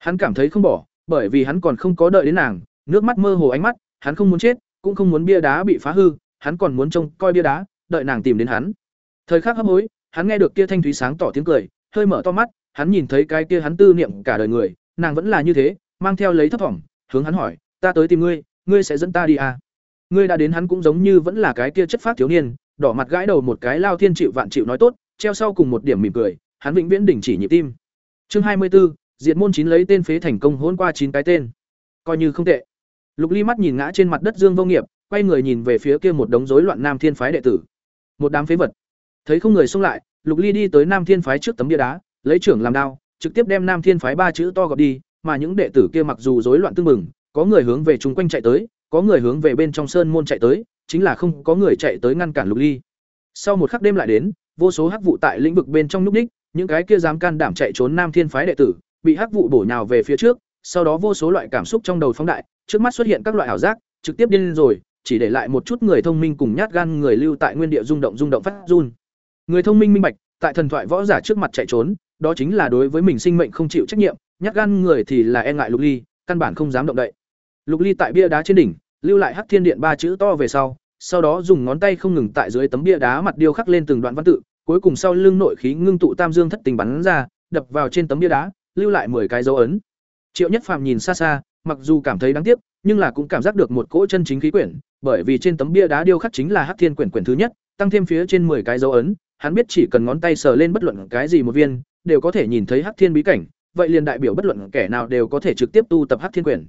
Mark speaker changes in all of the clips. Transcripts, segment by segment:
Speaker 1: Hắn cảm thấy không bỏ, bởi vì hắn còn không có đợi đến nàng, nước mắt mơ hồ ánh mắt, hắn không muốn chết, cũng không muốn bia đá bị phá hư, hắn còn muốn trông coi bia đá, đợi nàng tìm đến hắn. Thời khắc hấp hối, hắn nghe được kia thanh thúy sáng tỏ tiếng cười, hơi mở to mắt, hắn nhìn thấy cái kia hắn tư niệm cả đời người, nàng vẫn là như thế, mang theo lấy thấp vọng, hướng hắn hỏi, "Ta tới tìm ngươi, ngươi sẽ dẫn ta đi à?" Ngươi đã đến hắn cũng giống như vẫn là cái kia chất phát thiếu niên, đỏ mặt gãi đầu một cái lao thiên chịu vạn chịu nói tốt, treo sau cùng một điểm mỉm cười, hắn vĩnh viễn đình chỉ nhịp tim. Chương hai mươi 24, Diệt môn chín lấy tên phế thành công hôn qua chín cái tên. Coi như không tệ. Lục Ly mắt nhìn ngã trên mặt đất Dương Vô Nghiệp, quay người nhìn về phía kia một đống rối loạn Nam Thiên phái đệ tử. Một đám phế vật. Thấy không người xông lại, Lục Ly đi tới Nam Thiên phái trước tấm bia đá, lấy trưởng làm đao, trực tiếp đem Nam Thiên phái ba chữ to gọt đi, mà những đệ tử kia mặc dù rối loạn tương mừng, có người hướng về chúng quanh chạy tới, có người hướng về bên trong sơn môn chạy tới, chính là không có người chạy tới ngăn cản Lục Ly. Sau một khắc đêm lại đến, vô số hắc vụ tại lĩnh vực bên trong núp đích, những cái kia dám can đảm chạy trốn Nam Thiên phái đệ tử, bị hắc vụ bổ nhào về phía trước, sau đó vô số loại cảm xúc trong đầu phóng đại, trước mắt xuất hiện các loại ảo giác, trực tiếp điên rồi, chỉ để lại một chút người thông minh cùng nhát gan người lưu tại nguyên địa rung động rung động phát run. Người thông minh minh bạch, tại thần thoại võ giả trước mặt chạy trốn, đó chính là đối với mình sinh mệnh không chịu trách nhiệm, nhát gan người thì là e ngại Lục Ly, căn bản không dám động đậy. Lục Ly tại bia đá trên đỉnh, lưu lại Hắc Thiên Điện ba chữ to về sau, sau đó dùng ngón tay không ngừng tại dưới tấm bia đá mặt điêu khắc lên từng đoạn văn tự, cuối cùng sau lưng nội khí ngưng tụ tam dương thất tình bắn ra, đập vào trên tấm bia đá, lưu lại 10 cái dấu ấn. Triệu Nhất Phàm nhìn xa xa, mặc dù cảm thấy đáng tiếc, nhưng là cũng cảm giác được một cỗ chân chính khí quyển, bởi vì trên tấm bia đá điêu khắc chính là Hắc Thiên quyển quyển thứ nhất, tăng thêm phía trên 10 cái dấu ấn, hắn biết chỉ cần ngón tay sờ lên bất luận cái gì một viên, đều có thể nhìn thấy Hắc Thiên bí cảnh, vậy liền đại biểu bất luận kẻ nào đều có thể trực tiếp tu tập Hắc Thiên quyển.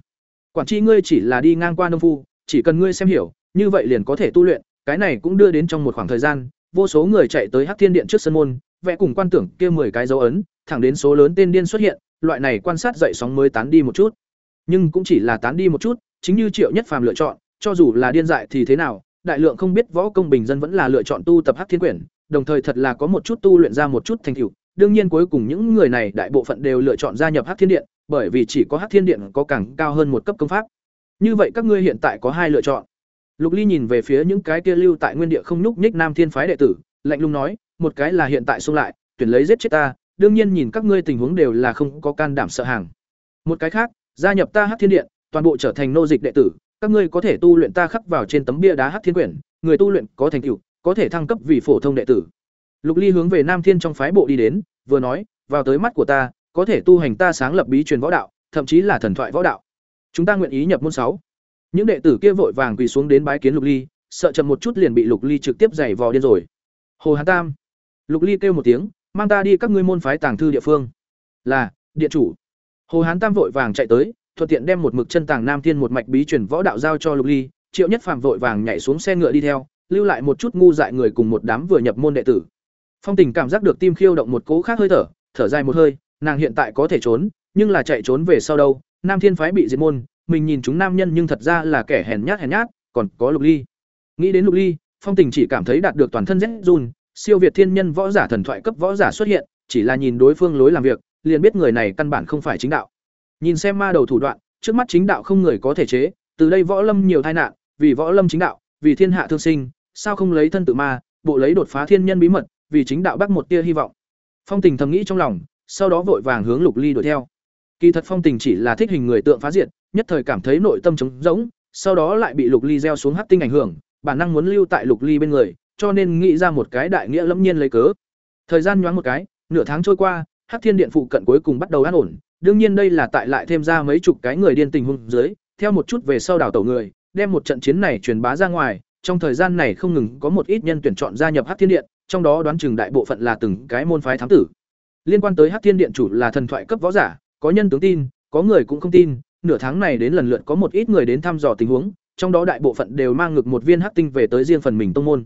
Speaker 1: Quản tri ngươi chỉ là đi ngang qua nông phu, chỉ cần ngươi xem hiểu, như vậy liền có thể tu luyện, cái này cũng đưa đến trong một khoảng thời gian, vô số người chạy tới Hắc Thiên Điện trước sân môn, vẽ cùng quan tưởng kia 10 cái dấu ấn, thẳng đến số lớn tên điên xuất hiện, loại này quan sát dậy sóng mới tán đi một chút. Nhưng cũng chỉ là tán đi một chút, chính như Triệu Nhất Phàm lựa chọn, cho dù là điên dại thì thế nào, đại lượng không biết võ công bình dân vẫn là lựa chọn tu tập Hắc Thiên Quyển, đồng thời thật là có một chút tu luyện ra một chút thành tựu. Đương nhiên cuối cùng những người này đại bộ phận đều lựa chọn gia nhập Hắc Thiên Điện, bởi vì chỉ có Hắc Thiên Điện có càng cao hơn một cấp công pháp. Như vậy các ngươi hiện tại có hai lựa chọn. Lục Ly nhìn về phía những cái kia lưu tại nguyên địa không nhúc nhích Nam Thiên phái đệ tử, lạnh lùng nói, một cái là hiện tại xung lại, tuyển lấy giết chết ta, đương nhiên nhìn các ngươi tình huống đều là không có can đảm sợ hàng. Một cái khác, gia nhập ta Hắc Thiên Điện, toàn bộ trở thành nô dịch đệ tử, các ngươi có thể tu luyện ta khắc vào trên tấm bia đá Hắc Thiên quyển, người tu luyện có thành tựu, có thể thăng cấp vì phổ thông đệ tử. Lục Ly hướng về Nam Thiên trong phái bộ đi đến, vừa nói, vào tới mắt của ta, có thể tu hành ta sáng lập bí truyền võ đạo, thậm chí là thần thoại võ đạo. Chúng ta nguyện ý nhập môn sáu. Những đệ tử kia vội vàng quỳ xuống đến bái kiến Lục Ly, sợ chậm một chút liền bị Lục Ly trực tiếp giày vò điên rồi. Hồ Hán Tam. Lục Ly kêu một tiếng, mang ta đi các ngươi môn phái tàng thư địa phương. Là, điện chủ. Hồ Hán Tam vội vàng chạy tới, thuận tiện đem một mực chân tàng Nam Thiên một mạch bí truyền võ đạo giao cho Lục Ly, Triệu Nhất Phàm vội vàng nhảy xuống xe ngựa đi theo, lưu lại một chút ngu dại người cùng một đám vừa nhập môn đệ tử. Phong Tình cảm giác được tim khiêu động một cố khác hơi thở, thở dài một hơi, nàng hiện tại có thể trốn, nhưng là chạy trốn về sau đâu? Nam Thiên phái bị diệt môn, mình nhìn chúng nam nhân nhưng thật ra là kẻ hèn nhát hèn nhát, còn có Lục Ly. Nghĩ đến Lục Ly, Phong Tình chỉ cảm thấy đạt được toàn thân rét run, siêu việt thiên nhân võ giả thần thoại cấp võ giả xuất hiện, chỉ là nhìn đối phương lối làm việc, liền biết người này căn bản không phải chính đạo. Nhìn xem ma đầu thủ đoạn, trước mắt chính đạo không người có thể chế, từ đây võ lâm nhiều tai nạn, vì võ lâm chính đạo, vì thiên hạ thương sinh, sao không lấy thân tự ma, bộ lấy đột phá thiên nhân bí mật, vì chính đạo bắt một tia hy vọng. Phong Tình thầm nghĩ trong lòng, sau đó vội vàng hướng Lục Ly đuổi theo. Kỳ thật Phong Tình chỉ là thích hình người tượng phá diệt, nhất thời cảm thấy nội tâm trống rỗng, sau đó lại bị Lục Ly gieo xuống hắc tinh ảnh hưởng, bản năng muốn lưu tại Lục Ly bên người, cho nên nghĩ ra một cái đại nghĩa lẫm nhiên lấy cớ. Thời gian nhoáng một cái, nửa tháng trôi qua, Hắc Thiên Điện phụ cận cuối cùng bắt đầu an ổn, đương nhiên đây là tại lại thêm ra mấy chục cái người điên tình huống dưới, theo một chút về sau đảo tẩu người, đem một trận chiến này truyền bá ra ngoài, trong thời gian này không ngừng có một ít nhân tuyển chọn gia nhập Hắc Thiên Điện, trong đó đoán chừng đại bộ phận là từng cái môn phái thám tử. Liên quan tới Hắc Thiên Điện chủ là thần thoại cấp võ giả, có nhân tướng tin, có người cũng không tin, nửa tháng này đến lần lượt có một ít người đến thăm dò tình huống, trong đó đại bộ phận đều mang ngược một viên hắc tinh về tới riêng phần mình tông môn.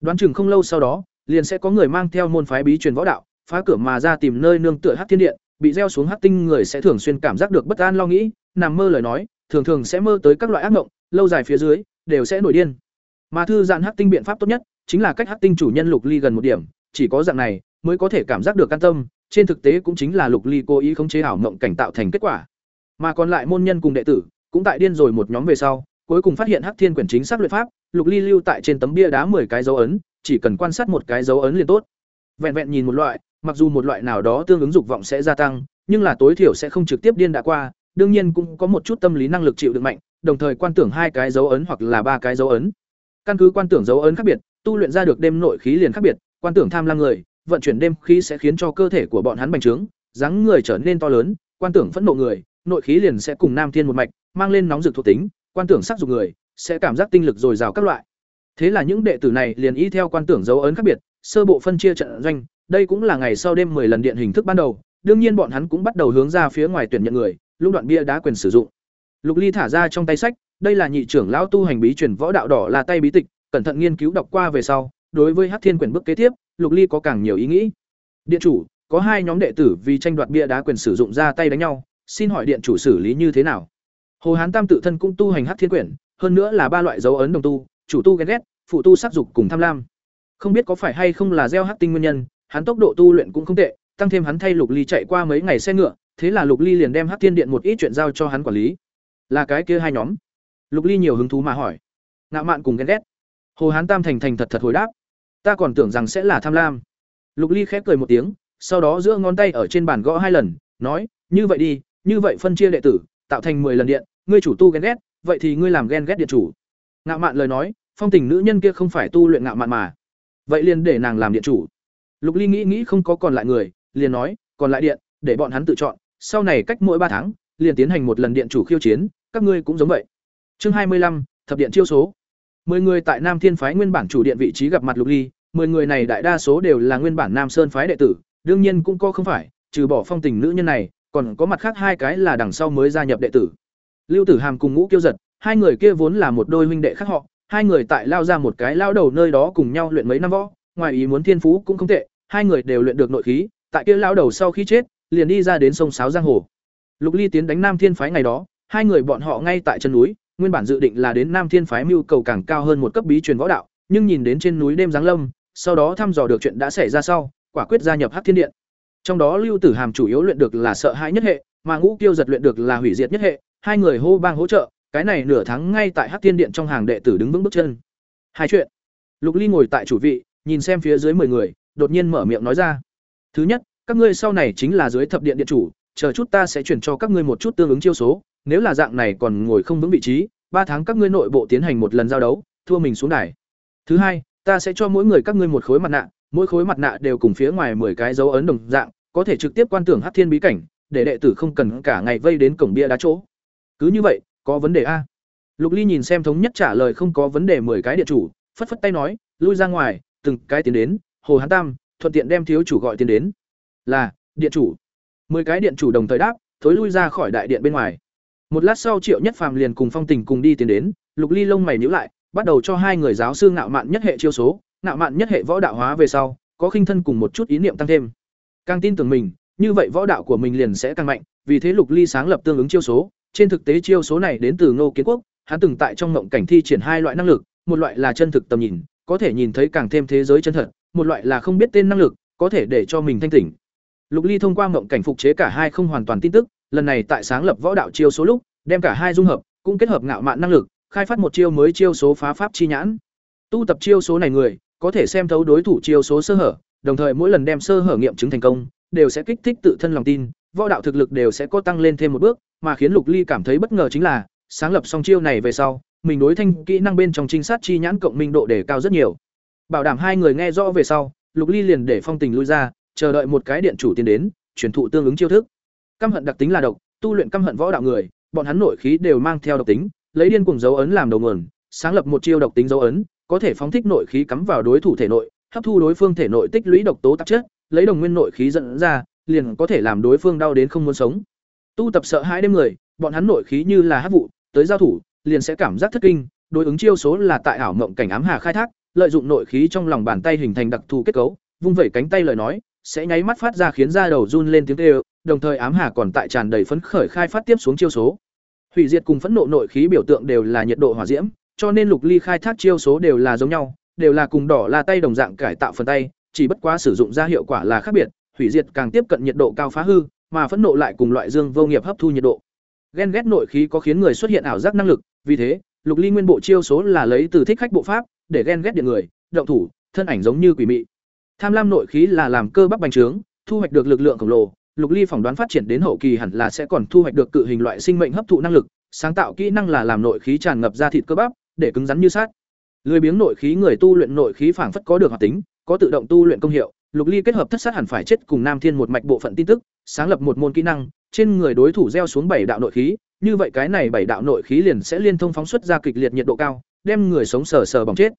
Speaker 1: Đoán chừng không lâu sau đó, liền sẽ có người mang theo môn phái bí truyền võ đạo, phá cửa mà ra tìm nơi nương tựa hắc thiên điện, bị gieo xuống hắc tinh người sẽ thường xuyên cảm giác được bất an lo nghĩ, nằm mơ lời nói, thường thường sẽ mơ tới các loại ác mộng, lâu dài phía dưới đều sẽ nổi điên. Mà thư giãn hắc tinh biện pháp tốt nhất chính là cách hắc tinh chủ nhân Lục Ly gần một điểm, chỉ có dạng này mới có thể cảm giác được an tâm, trên thực tế cũng chính là Lục Ly cố ý khống chế ảo mộng cảnh tạo thành kết quả. Mà còn lại môn nhân cùng đệ tử, cũng tại điên rồi một nhóm về sau, cuối cùng phát hiện Hắc Thiên quyển chính xác luyện pháp, Lục Ly lưu tại trên tấm bia đá 10 cái dấu ấn, chỉ cần quan sát một cái dấu ấn liền tốt. Vẹn vẹn nhìn một loại, mặc dù một loại nào đó tương ứng dục vọng sẽ gia tăng, nhưng là tối thiểu sẽ không trực tiếp điên đã qua, đương nhiên cũng có một chút tâm lý năng lực chịu đựng mạnh, đồng thời quan tưởng hai cái dấu ấn hoặc là ba cái dấu ấn. Căn cứ quan tưởng dấu ấn khác biệt, tu luyện ra được đêm nội khí liền khác biệt, quan tưởng tham lam người, vận chuyển đêm khí sẽ khiến cho cơ thể của bọn hắn bành trướng, dáng người trở nên to lớn, quan tưởng phẫn nộ người, nội khí liền sẽ cùng nam thiên một mạch, mang lên nóng rực thuộc tính, quan tưởng sắc dục người, sẽ cảm giác tinh lực dồi dào các loại. Thế là những đệ tử này liền y theo quan tưởng dấu ấn khác biệt, sơ bộ phân chia trận doanh, đây cũng là ngày sau đêm 10 lần điện hình thức ban đầu, đương nhiên bọn hắn cũng bắt đầu hướng ra phía ngoài tuyển nhận người, lúc đoạn bia đá quyền sử dụng. Lục Ly thả ra trong tay sách, đây là nhị trưởng lão tu hành bí truyền võ đạo đỏ là tay bí tịch, cẩn thận nghiên cứu đọc qua về sau, đối với Hắc Thiên quyền bước kế tiếp, Lục Ly có càng nhiều ý nghĩ. Điện chủ, có hai nhóm đệ tử vì tranh đoạt bia đá quyền sử dụng ra tay đánh nhau, xin hỏi điện chủ xử lý như thế nào? Hồ Hán Tam tự thân cũng tu hành Hắc Thiên quyền, hơn nữa là ba loại dấu ấn đồng tu, chủ tu ghen ghét, phụ tu sắc dục cùng tham lam. Không biết có phải hay không là gieo hắc tinh nguyên nhân, hắn tốc độ tu luyện cũng không tệ, tăng thêm hắn thay Lục Ly chạy qua mấy ngày xe ngựa, thế là Lục Ly liền đem Hắc Thiên Điện một ít chuyện giao cho hắn quản lý. Là cái kia hai nhóm. Lục Ly nhiều hứng thú mà hỏi. Ngạo mạn cùng ghen ghét. Hồ Hán Tam thành thành thật thật hồi đáp. Ta còn tưởng rằng sẽ là tham lam. Lục Ly khép cười một tiếng, sau đó giữa ngón tay ở trên bàn gõ hai lần, nói, "Như vậy đi, như vậy phân chia đệ tử, tạo thành 10 lần điện, ngươi chủ tu ghen ghét, vậy thì ngươi làm ghen ghét điện chủ." Ngạo mạn lời nói, phong tình nữ nhân kia không phải tu luyện ngạo mạn mà. Vậy liền để nàng làm điện chủ. Lục Ly nghĩ nghĩ không có còn lại người, liền nói, còn lại điện, để bọn hắn tự chọn, sau này cách mỗi ba tháng, liền tiến hành một lần điện chủ khiêu chiến, các ngươi cũng giống vậy. Chương hai mươi lăm, thập điện chiêu số. Mười người tại Nam Thiên phái nguyên bản chủ điện vị trí gặp mặt Lục Ly, mười người này đại đa số đều là nguyên bản Nam Sơn phái đệ tử, đương nhiên cũng có không phải, trừ bỏ phong tình nữ nhân này, còn có mặt khác hai cái là đằng sau mới gia nhập đệ tử. Lưu Tử Hàm cùng Ngũ Kiêu Giật, hai người kia vốn là một đôi huynh đệ khác họ, hai người tại lao ra một cái lao đầu nơi đó cùng nhau luyện mấy năm võ, ngoài ý muốn thiên phú cũng không tệ, hai người đều luyện được nội khí, tại kia lao đầu sau khi chết, liền đi ra đến sông sáo giang hồ. Lục Ly tiến đánh Nam Thiên phái ngày đó, hai người bọn họ ngay tại chân núi, nguyên bản dự định là đến Nam Thiên phái mưu cầu càng cao hơn một cấp bí truyền võ đạo, nhưng nhìn đến trên núi đêm giáng lâm, sau đó thăm dò được chuyện đã xảy ra sau, quả quyết gia nhập Hắc Thiên Điện. Trong đó Lưu Tử Hàm chủ yếu luyện được là sợ hãi nhất hệ, mà Ngũ Kiêu giật luyện được là hủy diệt nhất hệ, hai người hô bang hỗ trợ, cái này nửa tháng ngay tại Hắc Thiên Điện trong hàng đệ tử đứng vững bước chân. Hai chuyện. Lục Ly ngồi tại chủ vị, nhìn xem phía dưới 10 người, đột nhiên mở miệng nói ra. Thứ nhất, các ngươi sau này chính là dưới thập điện điện chủ, chờ chút ta sẽ chuyển cho các ngươi một chút tương ứng chiêu số, nếu là dạng này còn ngồi không vững vị trí, ba tháng các ngươi nội bộ tiến hành một lần giao đấu, thua mình xuống đài. Thứ hai, ta sẽ cho mỗi người các ngươi một khối mặt nạ, mỗi khối mặt nạ đều cùng phía ngoài 10 cái dấu ấn đồng dạng, có thể trực tiếp quan tưởng Hắc Thiên bí cảnh, để đệ tử không cần cả ngày vây đến cổng bia đá chỗ. Cứ như vậy, có vấn đề a? Lục Ly nhìn xem thống nhất trả lời không có vấn đề 10 cái điện chủ, phất phất tay nói, lui ra ngoài, từng cái tiến đến, Hồ Hán Tam, thuận tiện đem thiếu chủ gọi tiến đến. Là, điện chủ. 10 cái điện chủ đồng thời đáp, thối lui ra khỏi đại điện bên ngoài. Một lát sau Triệu Nhất Phàm liền cùng Phong Tình cùng đi tiến đến, Lục Ly lông mày nhíu lại, bắt đầu cho hai người giáo sư ngạo mạn nhất hệ chiêu số, ngạo mạn nhất hệ võ đạo hóa về sau, có khinh thân cùng một chút ý niệm tăng thêm. Càng tin tưởng mình, như vậy võ đạo của mình liền sẽ càng mạnh, vì thế Lục Ly sáng lập tương ứng chiêu số, trên thực tế chiêu số này đến từ Ngô Kiến Quốc, hắn từng tại trong mộng cảnh thi triển hai loại năng lực, một loại là chân thực tầm nhìn, có thể nhìn thấy càng thêm thế giới chân thật, một loại là không biết tên năng lực, có thể để cho mình thanh tỉnh. Lục Ly thông qua mộng cảnh phục chế cả hai không hoàn toàn tin tức, lần này tại sáng lập võ đạo chiêu số lúc, đem cả hai dung hợp, cũng kết hợp ngạo mạn năng lực, khai phát một chiêu mới chiêu số phá pháp chi nhãn. Tu tập chiêu số này người, có thể xem thấu đối thủ chiêu số sơ hở, đồng thời mỗi lần đem sơ hở nghiệm chứng thành công, đều sẽ kích thích tự thân lòng tin, võ đạo thực lực đều sẽ có tăng lên thêm một bước, mà khiến Lục Ly cảm thấy bất ngờ chính là, sáng lập xong chiêu này về sau, mình đối thanh kỹ năng bên trong trinh sát chi nhãn cộng minh độ đề cao rất nhiều. Bảo đảm hai người nghe rõ về sau, Lục Ly liền để Phong Tình lui ra, chờ đợi một cái điện chủ tiến đến, truyền thụ tương ứng chiêu thức. Căm hận đặc tính là độc, tu luyện căm hận võ đạo người, bọn hắn nội khí đều mang theo độc tính, lấy điên cuồng dấu ấn làm đầu nguồn, sáng lập một chiêu độc tính dấu ấn, có thể phóng thích nội khí cắm vào đối thủ thể nội, hấp thu đối phương thể nội tích lũy độc tố tạp chất, lấy đồng nguyên nội khí dẫn ra, liền có thể làm đối phương đau đến không muốn sống. Tu tập sợ hãi đêm người, bọn hắn nội khí như là hắc vụ, tới giao thủ, liền sẽ cảm giác thất kinh, đối ứng chiêu số là tại ảo mộng cảnh ám hà khai thác, lợi dụng nội khí trong lòng bàn tay hình thành đặc thù kết cấu, vung vẩy cánh tay lời nói, sẽ nháy mắt phát ra khiến da đầu run lên tiếng kêu, đồng thời ám hà còn tại tràn đầy phấn khởi khai phát tiếp xuống chiêu số. Hủy diệt cùng phẫn nộ nội khí biểu tượng đều là nhiệt độ hỏa diễm, cho nên Lục Ly khai thác chiêu số đều là giống nhau, đều là cùng đỏ là tay đồng dạng cải tạo phần tay, chỉ bất quá sử dụng ra hiệu quả là khác biệt, hủy diệt càng tiếp cận nhiệt độ cao phá hư, mà phẫn nộ lại cùng loại dương vô nghiệp hấp thu nhiệt độ. Ghen ghét nội khí có khiến người xuất hiện ảo giác năng lực, vì thế, Lục Ly nguyên bộ chiêu số là lấy từ thích khách bộ pháp, để ghen ghét điện người, động thủ, thân ảnh giống như quỷ mị. Tham lam nội khí là làm cơ bắp bành trướng, thu hoạch được lực lượng khổng lồ, Lục Ly phỏng đoán phát triển đến hậu kỳ hẳn là sẽ còn thu hoạch được cự hình loại sinh mệnh hấp thụ năng lực, sáng tạo kỹ năng là làm nội khí tràn ngập ra thịt cơ bắp, để cứng rắn như sắt. Lười biếng nội khí người tu luyện nội khí phảng phất có được hoạt tính, có tự động tu luyện công hiệu, Lục Ly kết hợp thất sát hẳn phải chết cùng Nam Thiên một mạch bộ phận tin tức, sáng lập một môn kỹ năng, trên người đối thủ gieo xuống bảy đạo nội khí, như vậy cái này bảy đạo nội khí liền sẽ liên thông phóng xuất ra kịch liệt nhiệt độ cao, đem người sống sờ sờ bỏng chết.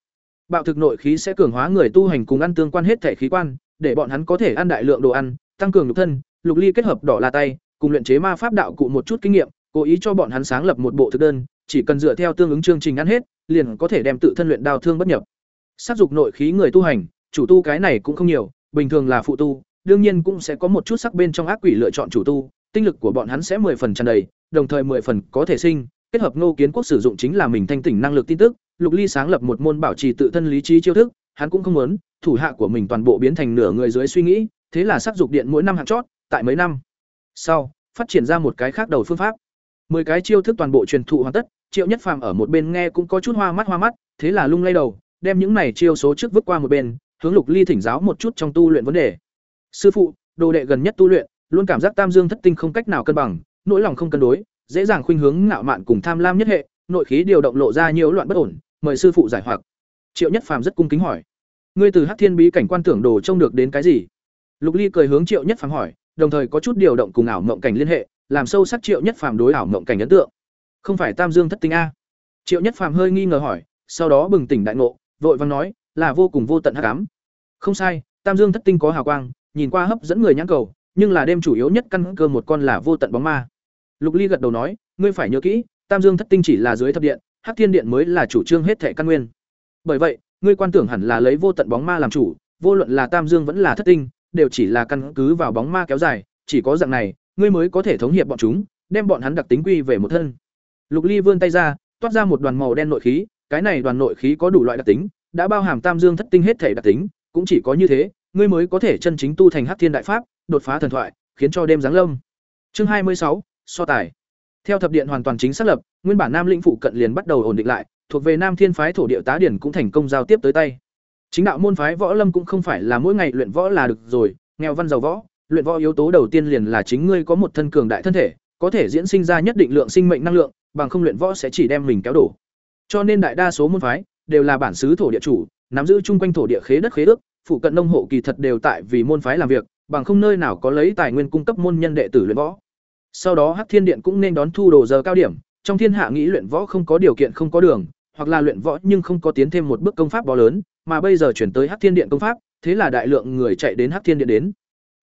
Speaker 1: Bạo thực nội khí sẽ cường hóa người tu hành cùng ăn tương quan hết thể khí quan, để bọn hắn có thể ăn đại lượng đồ ăn, tăng cường nhục thân, Lục Ly kết hợp đỏ là tay, cùng luyện chế ma pháp đạo cụ một chút kinh nghiệm, cố ý cho bọn hắn sáng lập một bộ thực đơn, chỉ cần dựa theo tương ứng chương trình ăn hết, liền có thể đem tự thân luyện đao thương bất nhập. Sát dục nội khí người tu hành, chủ tu cái này cũng không nhiều, bình thường là phụ tu, đương nhiên cũng sẽ có một chút sắc bên trong ác quỷ lựa chọn chủ tu, tinh lực của bọn hắn sẽ 10 phần tràn đầy, đồng thời 10 phần có thể sinh, kết hợp Ngô Kiến Quốc sử dụng chính là mình thanh tỉnh năng lực tin tức, Lục Ly sáng lập một môn bảo trì tự thân lý trí chiêu thức, hắn cũng không muốn thủ hạ của mình toàn bộ biến thành nửa người dưới suy nghĩ, thế là sắc dục điện mỗi năm hạng chót, tại mấy năm sau, phát triển ra một cái khác đầu phương pháp. 10 cái chiêu thức toàn bộ truyền thụ hoàn tất, Triệu Nhất Phàm ở một bên nghe cũng có chút hoa mắt hoa mắt, thế là lung lay đầu, đem những này chiêu số trước vứt qua một bên, hướng Lục Ly thỉnh giáo một chút trong tu luyện vấn đề. Sư phụ, đồ đệ gần nhất tu luyện, luôn cảm giác Tam Dương Thất Tinh không cách nào cân bằng, nỗi lòng không cân đối, dễ dàng khuynh hướng ngạo mạn cùng tham lam nhất hệ, nội khí điều động lộ ra nhiều loạn bất ổn, mời sư phụ giải hoặc. Triệu Nhất Phàm rất cung kính hỏi: "Ngươi từ Hắc Thiên Bí cảnh quan tưởng đồ trông được đến cái gì?" Lục Ly cười hướng Triệu Nhất Phàm hỏi, đồng thời có chút điều động cùng ảo mộng cảnh liên hệ, làm sâu sắc Triệu Nhất Phàm đối ảo mộng cảnh ấn tượng. "Không phải Tam Dương Thất Tinh a?" Triệu Nhất Phàm hơi nghi ngờ hỏi, sau đó bừng tỉnh đại ngộ, vội vàng nói, "Là vô cùng vô tận hắc ám." Không sai, Tam Dương Thất Tinh có hào quang, nhìn qua hấp dẫn người nhãn cầu, nhưng là đêm chủ yếu nhất căn cơ một con là vô tận bóng ma. Lục Ly gật đầu nói, ngươi phải nhớ kỹ, Tam Dương Thất Tinh chỉ là dưới thập điện, Hắc Thiên Điện mới là chủ trương hết thảy căn nguyên. Bởi vậy, ngươi quan tưởng hẳn là lấy vô tận bóng ma làm chủ, vô luận là Tam Dương vẫn là Thất Tinh, đều chỉ là căn cứ vào bóng ma kéo dài, chỉ có dạng này, ngươi mới có thể thống hiệp bọn chúng, đem bọn hắn đặc tính quy về một thân. Lục Ly vươn tay ra, toát ra một đoàn màu đen nội khí, cái này đoàn nội khí có đủ loại đặc tính, đã bao hàm Tam Dương Thất Tinh hết thể đặc tính, cũng chỉ có như thế, ngươi mới có thể chân chính tu thành Hắc Thiên đại pháp, đột phá thần thoại, khiến cho đêm giáng lâm. Chương hai mươi sáu, so tài. Theo thập điện hoàn toàn chính xác lập, nguyên bản Nam lĩnh phụ cận liền bắt đầu ổn định lại, thuộc về Nam Thiên phái thổ địa tá điển cũng thành công giao tiếp tới tay. Chính đạo môn phái võ lâm cũng không phải là mỗi ngày luyện võ là được rồi, nghèo văn giàu võ, luyện võ yếu tố đầu tiên liền là chính ngươi có một thân cường đại thân thể, có thể diễn sinh ra nhất định lượng sinh mệnh năng lượng, bằng không luyện võ sẽ chỉ đem mình kéo đổ. Cho nên đại đa số môn phái đều là bản xứ thổ địa chủ, nắm giữ chung quanh thổ địa khế đất khế ước, phụ cận nông hộ kỳ thật đều tại vì môn phái làm việc, bằng không nơi nào có lấy tài nguyên cung cấp môn nhân đệ tử luyện võ. Sau đó Hắc Thiên Điện cũng nên đón thu đồ giờ cao điểm, trong thiên hạ nghĩ luyện võ không có điều kiện không có đường, hoặc là luyện võ nhưng không có tiến thêm một bước công pháp bó lớn, mà bây giờ chuyển tới Hắc Thiên Điện công pháp, thế là đại lượng người chạy đến Hắc Thiên Điện đến.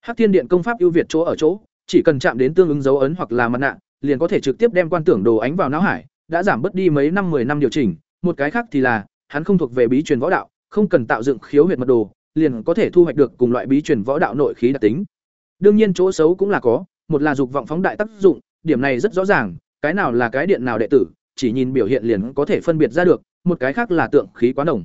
Speaker 1: Hắc Thiên Điện công pháp ưu việt chỗ ở chỗ, chỉ cần chạm đến tương ứng dấu ấn hoặc là mặt nạ, liền có thể trực tiếp đem quan tưởng đồ ánh vào não hải, đã giảm bớt đi mấy năm 10 năm điều chỉnh, một cái khác thì là, hắn không thuộc về bí truyền võ đạo, không cần tạo dựng khiếu huyệt mật đồ, liền có thể thu hoạch được cùng loại bí truyền võ đạo nội khí đặc tính. Đương nhiên chỗ xấu cũng là có, một là dục vọng phóng đại tác dụng, điểm này rất rõ ràng, cái nào là cái điện nào đệ tử, chỉ nhìn biểu hiện liền có thể phân biệt ra được, một cái khác là tượng khí quá nồng.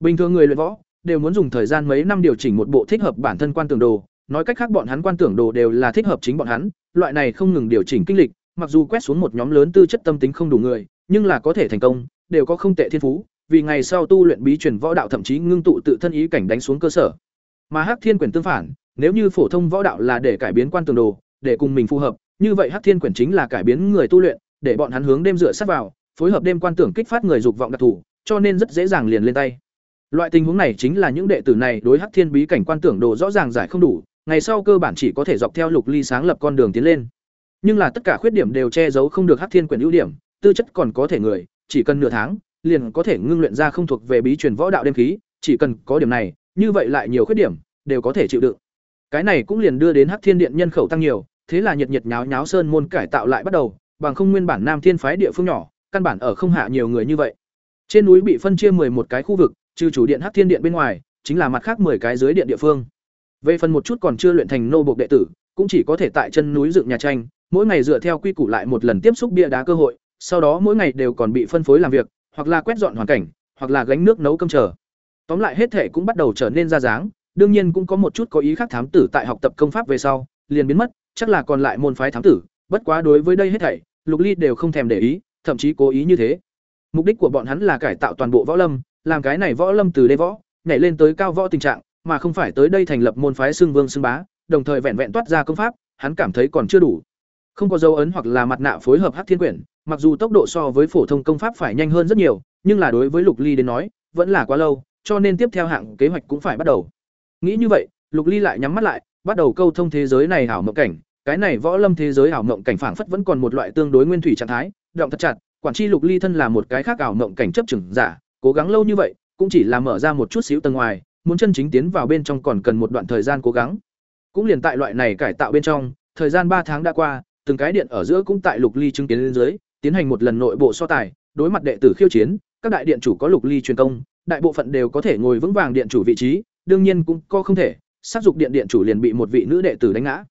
Speaker 1: Bình thường người luyện võ đều muốn dùng thời gian mấy năm điều chỉnh một bộ thích hợp bản thân quan tưởng đồ, nói cách khác bọn hắn quan tưởng đồ đều là thích hợp chính bọn hắn, loại này không ngừng điều chỉnh kinh lịch, mặc dù quét xuống một nhóm lớn tư chất tâm tính không đủ người, nhưng là có thể thành công, đều có không tệ thiên phú, vì ngày sau tu luyện bí truyền võ đạo thậm chí ngưng tụ tự thân ý cảnh đánh xuống cơ sở. Mà Hắc Thiên Quyển tương phản, nếu như phổ thông võ đạo là để cải biến quan tường đồ, để cùng mình phù hợp, như vậy Hắc Thiên Quyển chính là cải biến người tu luyện, để bọn hắn hướng đêm dựa sát vào, phối hợp đêm quan tưởng kích phát người dục vọng đặc thù, cho nên rất dễ dàng liền lên tay. Loại tình huống này chính là những đệ tử này đối Hắc Thiên bí cảnh quan tưởng đồ rõ ràng giải không đủ, ngày sau cơ bản chỉ có thể dọc theo Lục Ly sáng lập con đường tiến lên. Nhưng là tất cả khuyết điểm đều che giấu không được Hắc Thiên quyển ưu điểm, tư chất còn có thể người, chỉ cần nửa tháng, liền có thể ngưng luyện ra không thuộc về bí truyền võ đạo đêm khí, chỉ cần có điểm này, như vậy lại nhiều khuyết điểm đều có thể chịu đựng. Cái này cũng liền đưa đến Hắc Thiên Điện nhân khẩu tăng nhiều, thế là nhiệt nhiệt nháo nháo sơn môn cải tạo lại bắt đầu, bằng không nguyên bản Nam Thiên phái địa phương nhỏ, căn bản ở không hạ nhiều người như vậy. Trên núi bị phân chia một cái khu vực, trừ chủ điện Hắc Thiên Điện bên ngoài, chính là mặt khác 10 cái dưới điện địa phương. Về phần một chút còn chưa luyện thành nô bộc đệ tử, cũng chỉ có thể tại chân núi dựng nhà tranh, mỗi ngày dựa theo quy củ lại một lần tiếp xúc bia đá cơ hội, sau đó mỗi ngày đều còn bị phân phối làm việc, hoặc là quét dọn hoàn cảnh, hoặc là gánh nước nấu cơm chờ. Tóm lại hết thể cũng bắt đầu trở nên ra dáng, đương nhiên cũng có một chút có ý khác thám tử tại học tập công pháp về sau, liền biến mất, chắc là còn lại môn phái thám tử, bất quá đối với đây hết thảy, Lục Ly đều không thèm để ý, thậm chí cố ý như thế. Mục đích của bọn hắn là cải tạo toàn bộ võ lâm, làm cái này võ lâm từ đê võ, nhảy lên tới cao võ tình trạng, mà không phải tới đây thành lập môn phái xưng vương xưng bá, đồng thời vẹn vẹn toát ra công pháp, hắn cảm thấy còn chưa đủ. Không có dấu ấn hoặc là mặt nạ phối hợp Hắc Thiên Quyển, mặc dù tốc độ so với phổ thông công pháp phải nhanh hơn rất nhiều, nhưng là đối với Lục Ly đến nói, vẫn là quá lâu, cho nên tiếp theo hạng kế hoạch cũng phải bắt đầu. Nghĩ như vậy, Lục Ly lại nhắm mắt lại, bắt đầu câu thông thế giới này ảo mộng cảnh, cái này võ lâm thế giới ảo mộng cảnh phảng phất vẫn còn một loại tương đối nguyên thủy trạng thái, động thật chặt, quản chi Lục Ly thân là một cái khác ảo mộng cảnh chấp chừng giả, cố gắng lâu như vậy, cũng chỉ là mở ra một chút xíu tầng ngoài, muốn chân chính tiến vào bên trong còn cần một đoạn thời gian cố gắng. Cũng liền tại loại này cải tạo bên trong, thời gian ba tháng đã qua, từng cái điện ở giữa cũng tại Lục Ly chứng kiến lên dưới, tiến hành một lần nội bộ so tài, đối mặt đệ tử khiêu chiến, các đại điện chủ có Lục Ly truyền công, đại bộ phận đều có thể ngồi vững vàng điện chủ vị trí, đương nhiên cũng có không thể, sát dục điện điện chủ liền bị một vị nữ đệ tử đánh ngã.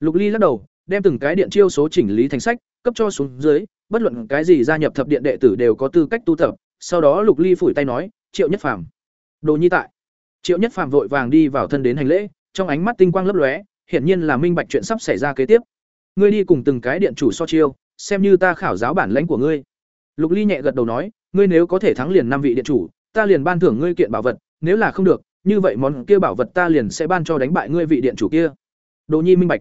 Speaker 1: Lục Ly lắc đầu, đem từng cái điện chiêu số chỉnh lý thành sách, cấp cho xuống dưới, bất luận cái gì gia nhập thập điện đệ tử đều có tư cách tu tập, sau đó Lục Ly phủi tay nói, "Triệu Nhất Phàm." Đồ Nhi tại. Triệu Nhất Phàm vội vàng đi vào thân đến hành lễ, trong ánh mắt tinh quang lấp lóe, hiển nhiên là minh bạch chuyện sắp xảy ra kế tiếp. Ngươi đi cùng từng cái điện chủ so chiêu, xem như ta khảo giáo bản lãnh của ngươi. Lục Ly nhẹ gật đầu nói, ngươi nếu có thể thắng liền năm vị điện chủ, ta liền ban thưởng ngươi kiện bảo vật, nếu là không được, như vậy món kia bảo vật ta liền sẽ ban cho đánh bại ngươi vị điện chủ kia. Đồ Nhi minh bạch.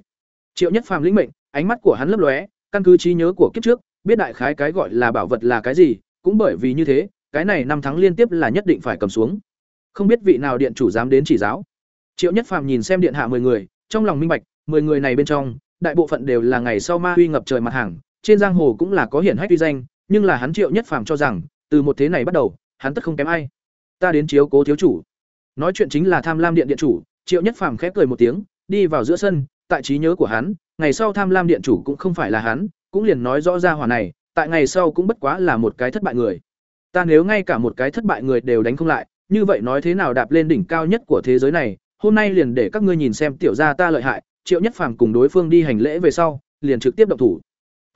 Speaker 1: Triệu Nhất Phàm lĩnh mệnh, ánh mắt của hắn lấp lóe, căn cứ trí nhớ của kiếp trước, biết đại khái cái gọi là bảo vật là cái gì, cũng bởi vì như thế, cái này năm tháng liên tiếp là nhất định phải cầm xuống. Không biết vị nào điện chủ dám đến chỉ giáo. Triệu Nhất Phàm nhìn xem điện hạ 10 người, trong lòng minh bạch, 10 người này bên trong, đại bộ phận đều là ngày sau ma huy ngập trời mặt hàng, trên giang hồ cũng là có hiển hách uy danh, nhưng là hắn Triệu Nhất Phàm cho rằng, từ một thế này bắt đầu, hắn tất không kém ai. Ta đến chiếu cố thiếu chủ. Nói chuyện chính là Tham Lam Điện điện chủ, Triệu Nhất Phàm khép cười một tiếng, đi vào giữa sân, tại trí nhớ của hắn, ngày sau Tham Lam Điện chủ cũng không phải là hắn, cũng liền nói rõ ra hỏa này, tại ngày sau cũng bất quá là một cái thất bại người. Ta nếu ngay cả một cái thất bại người đều đánh không lại, như vậy nói thế nào đạp lên đỉnh cao nhất của thế giới này, hôm nay liền để các ngươi nhìn xem tiểu gia ta lợi hại, Triệu Nhất Phàm cùng đối phương đi hành lễ về sau, liền trực tiếp động thủ.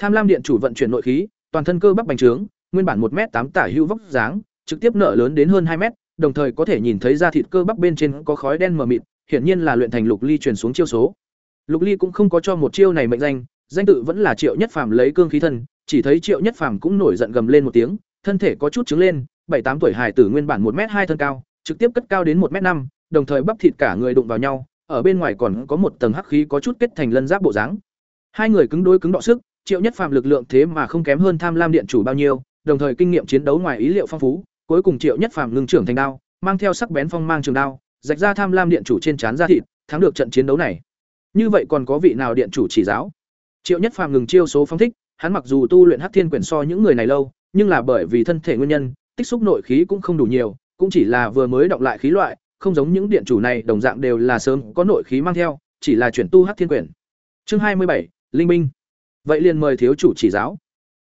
Speaker 1: Tham Lam Điện chủ vận chuyển nội khí, toàn thân cơ bắp bành trướng, nguyên bản một m tám tả hữu vóc dáng, trực tiếp nở lớn đến hơn hai mét, đồng thời có thể nhìn thấy da thịt cơ bắp bên trên có khói đen mờ mịt, hiển nhiên là luyện thành Lục Ly truyền xuống chiêu số. Lục Ly cũng không có cho một chiêu này mệnh danh, danh tự vẫn là Triệu Nhất Phàm lấy cương khí thân, chỉ thấy Triệu Nhất Phàm cũng nổi giận gầm lên một tiếng, thân thể có chút trứng lên, bảy tám tuổi hải tử nguyên bản một m hai thân cao, trực tiếp cất cao đến một m năm, đồng thời bắp thịt cả người đụng vào nhau, ở bên ngoài còn có một tầng hắc khí có chút kết thành lân giáp bộ dáng. Hai người cứng đối cứng đọ sức, Triệu Nhất Phàm lực lượng thế mà không kém hơn Tham Lam Điện chủ bao nhiêu, đồng thời kinh nghiệm chiến đấu ngoài ý liệu phong phú, cuối cùng Triệu Nhất Phàm ngưng trưởng thành đao, mang theo sắc bén phong mang trường đao, rạch ra Tham Lam Điện chủ trên trán ra thịt, thắng được trận chiến đấu này. Như vậy còn có vị nào điện chủ chỉ giáo? Triệu Nhất Phàm ngừng chiêu số phong thích, hắn mặc dù tu luyện Hắc Thiên quyển so những người này lâu, nhưng là bởi vì thân thể nguyên nhân, tích xúc nội khí cũng không đủ nhiều, cũng chỉ là vừa mới động lại khí loại, không giống những điện chủ này đồng dạng đều là sớm có nội khí mang theo, chỉ là chuyển tu Hắc Thiên quyển. Chương hai mươi bảy Linh Minh. Vậy liền mời thiếu chủ chỉ giáo.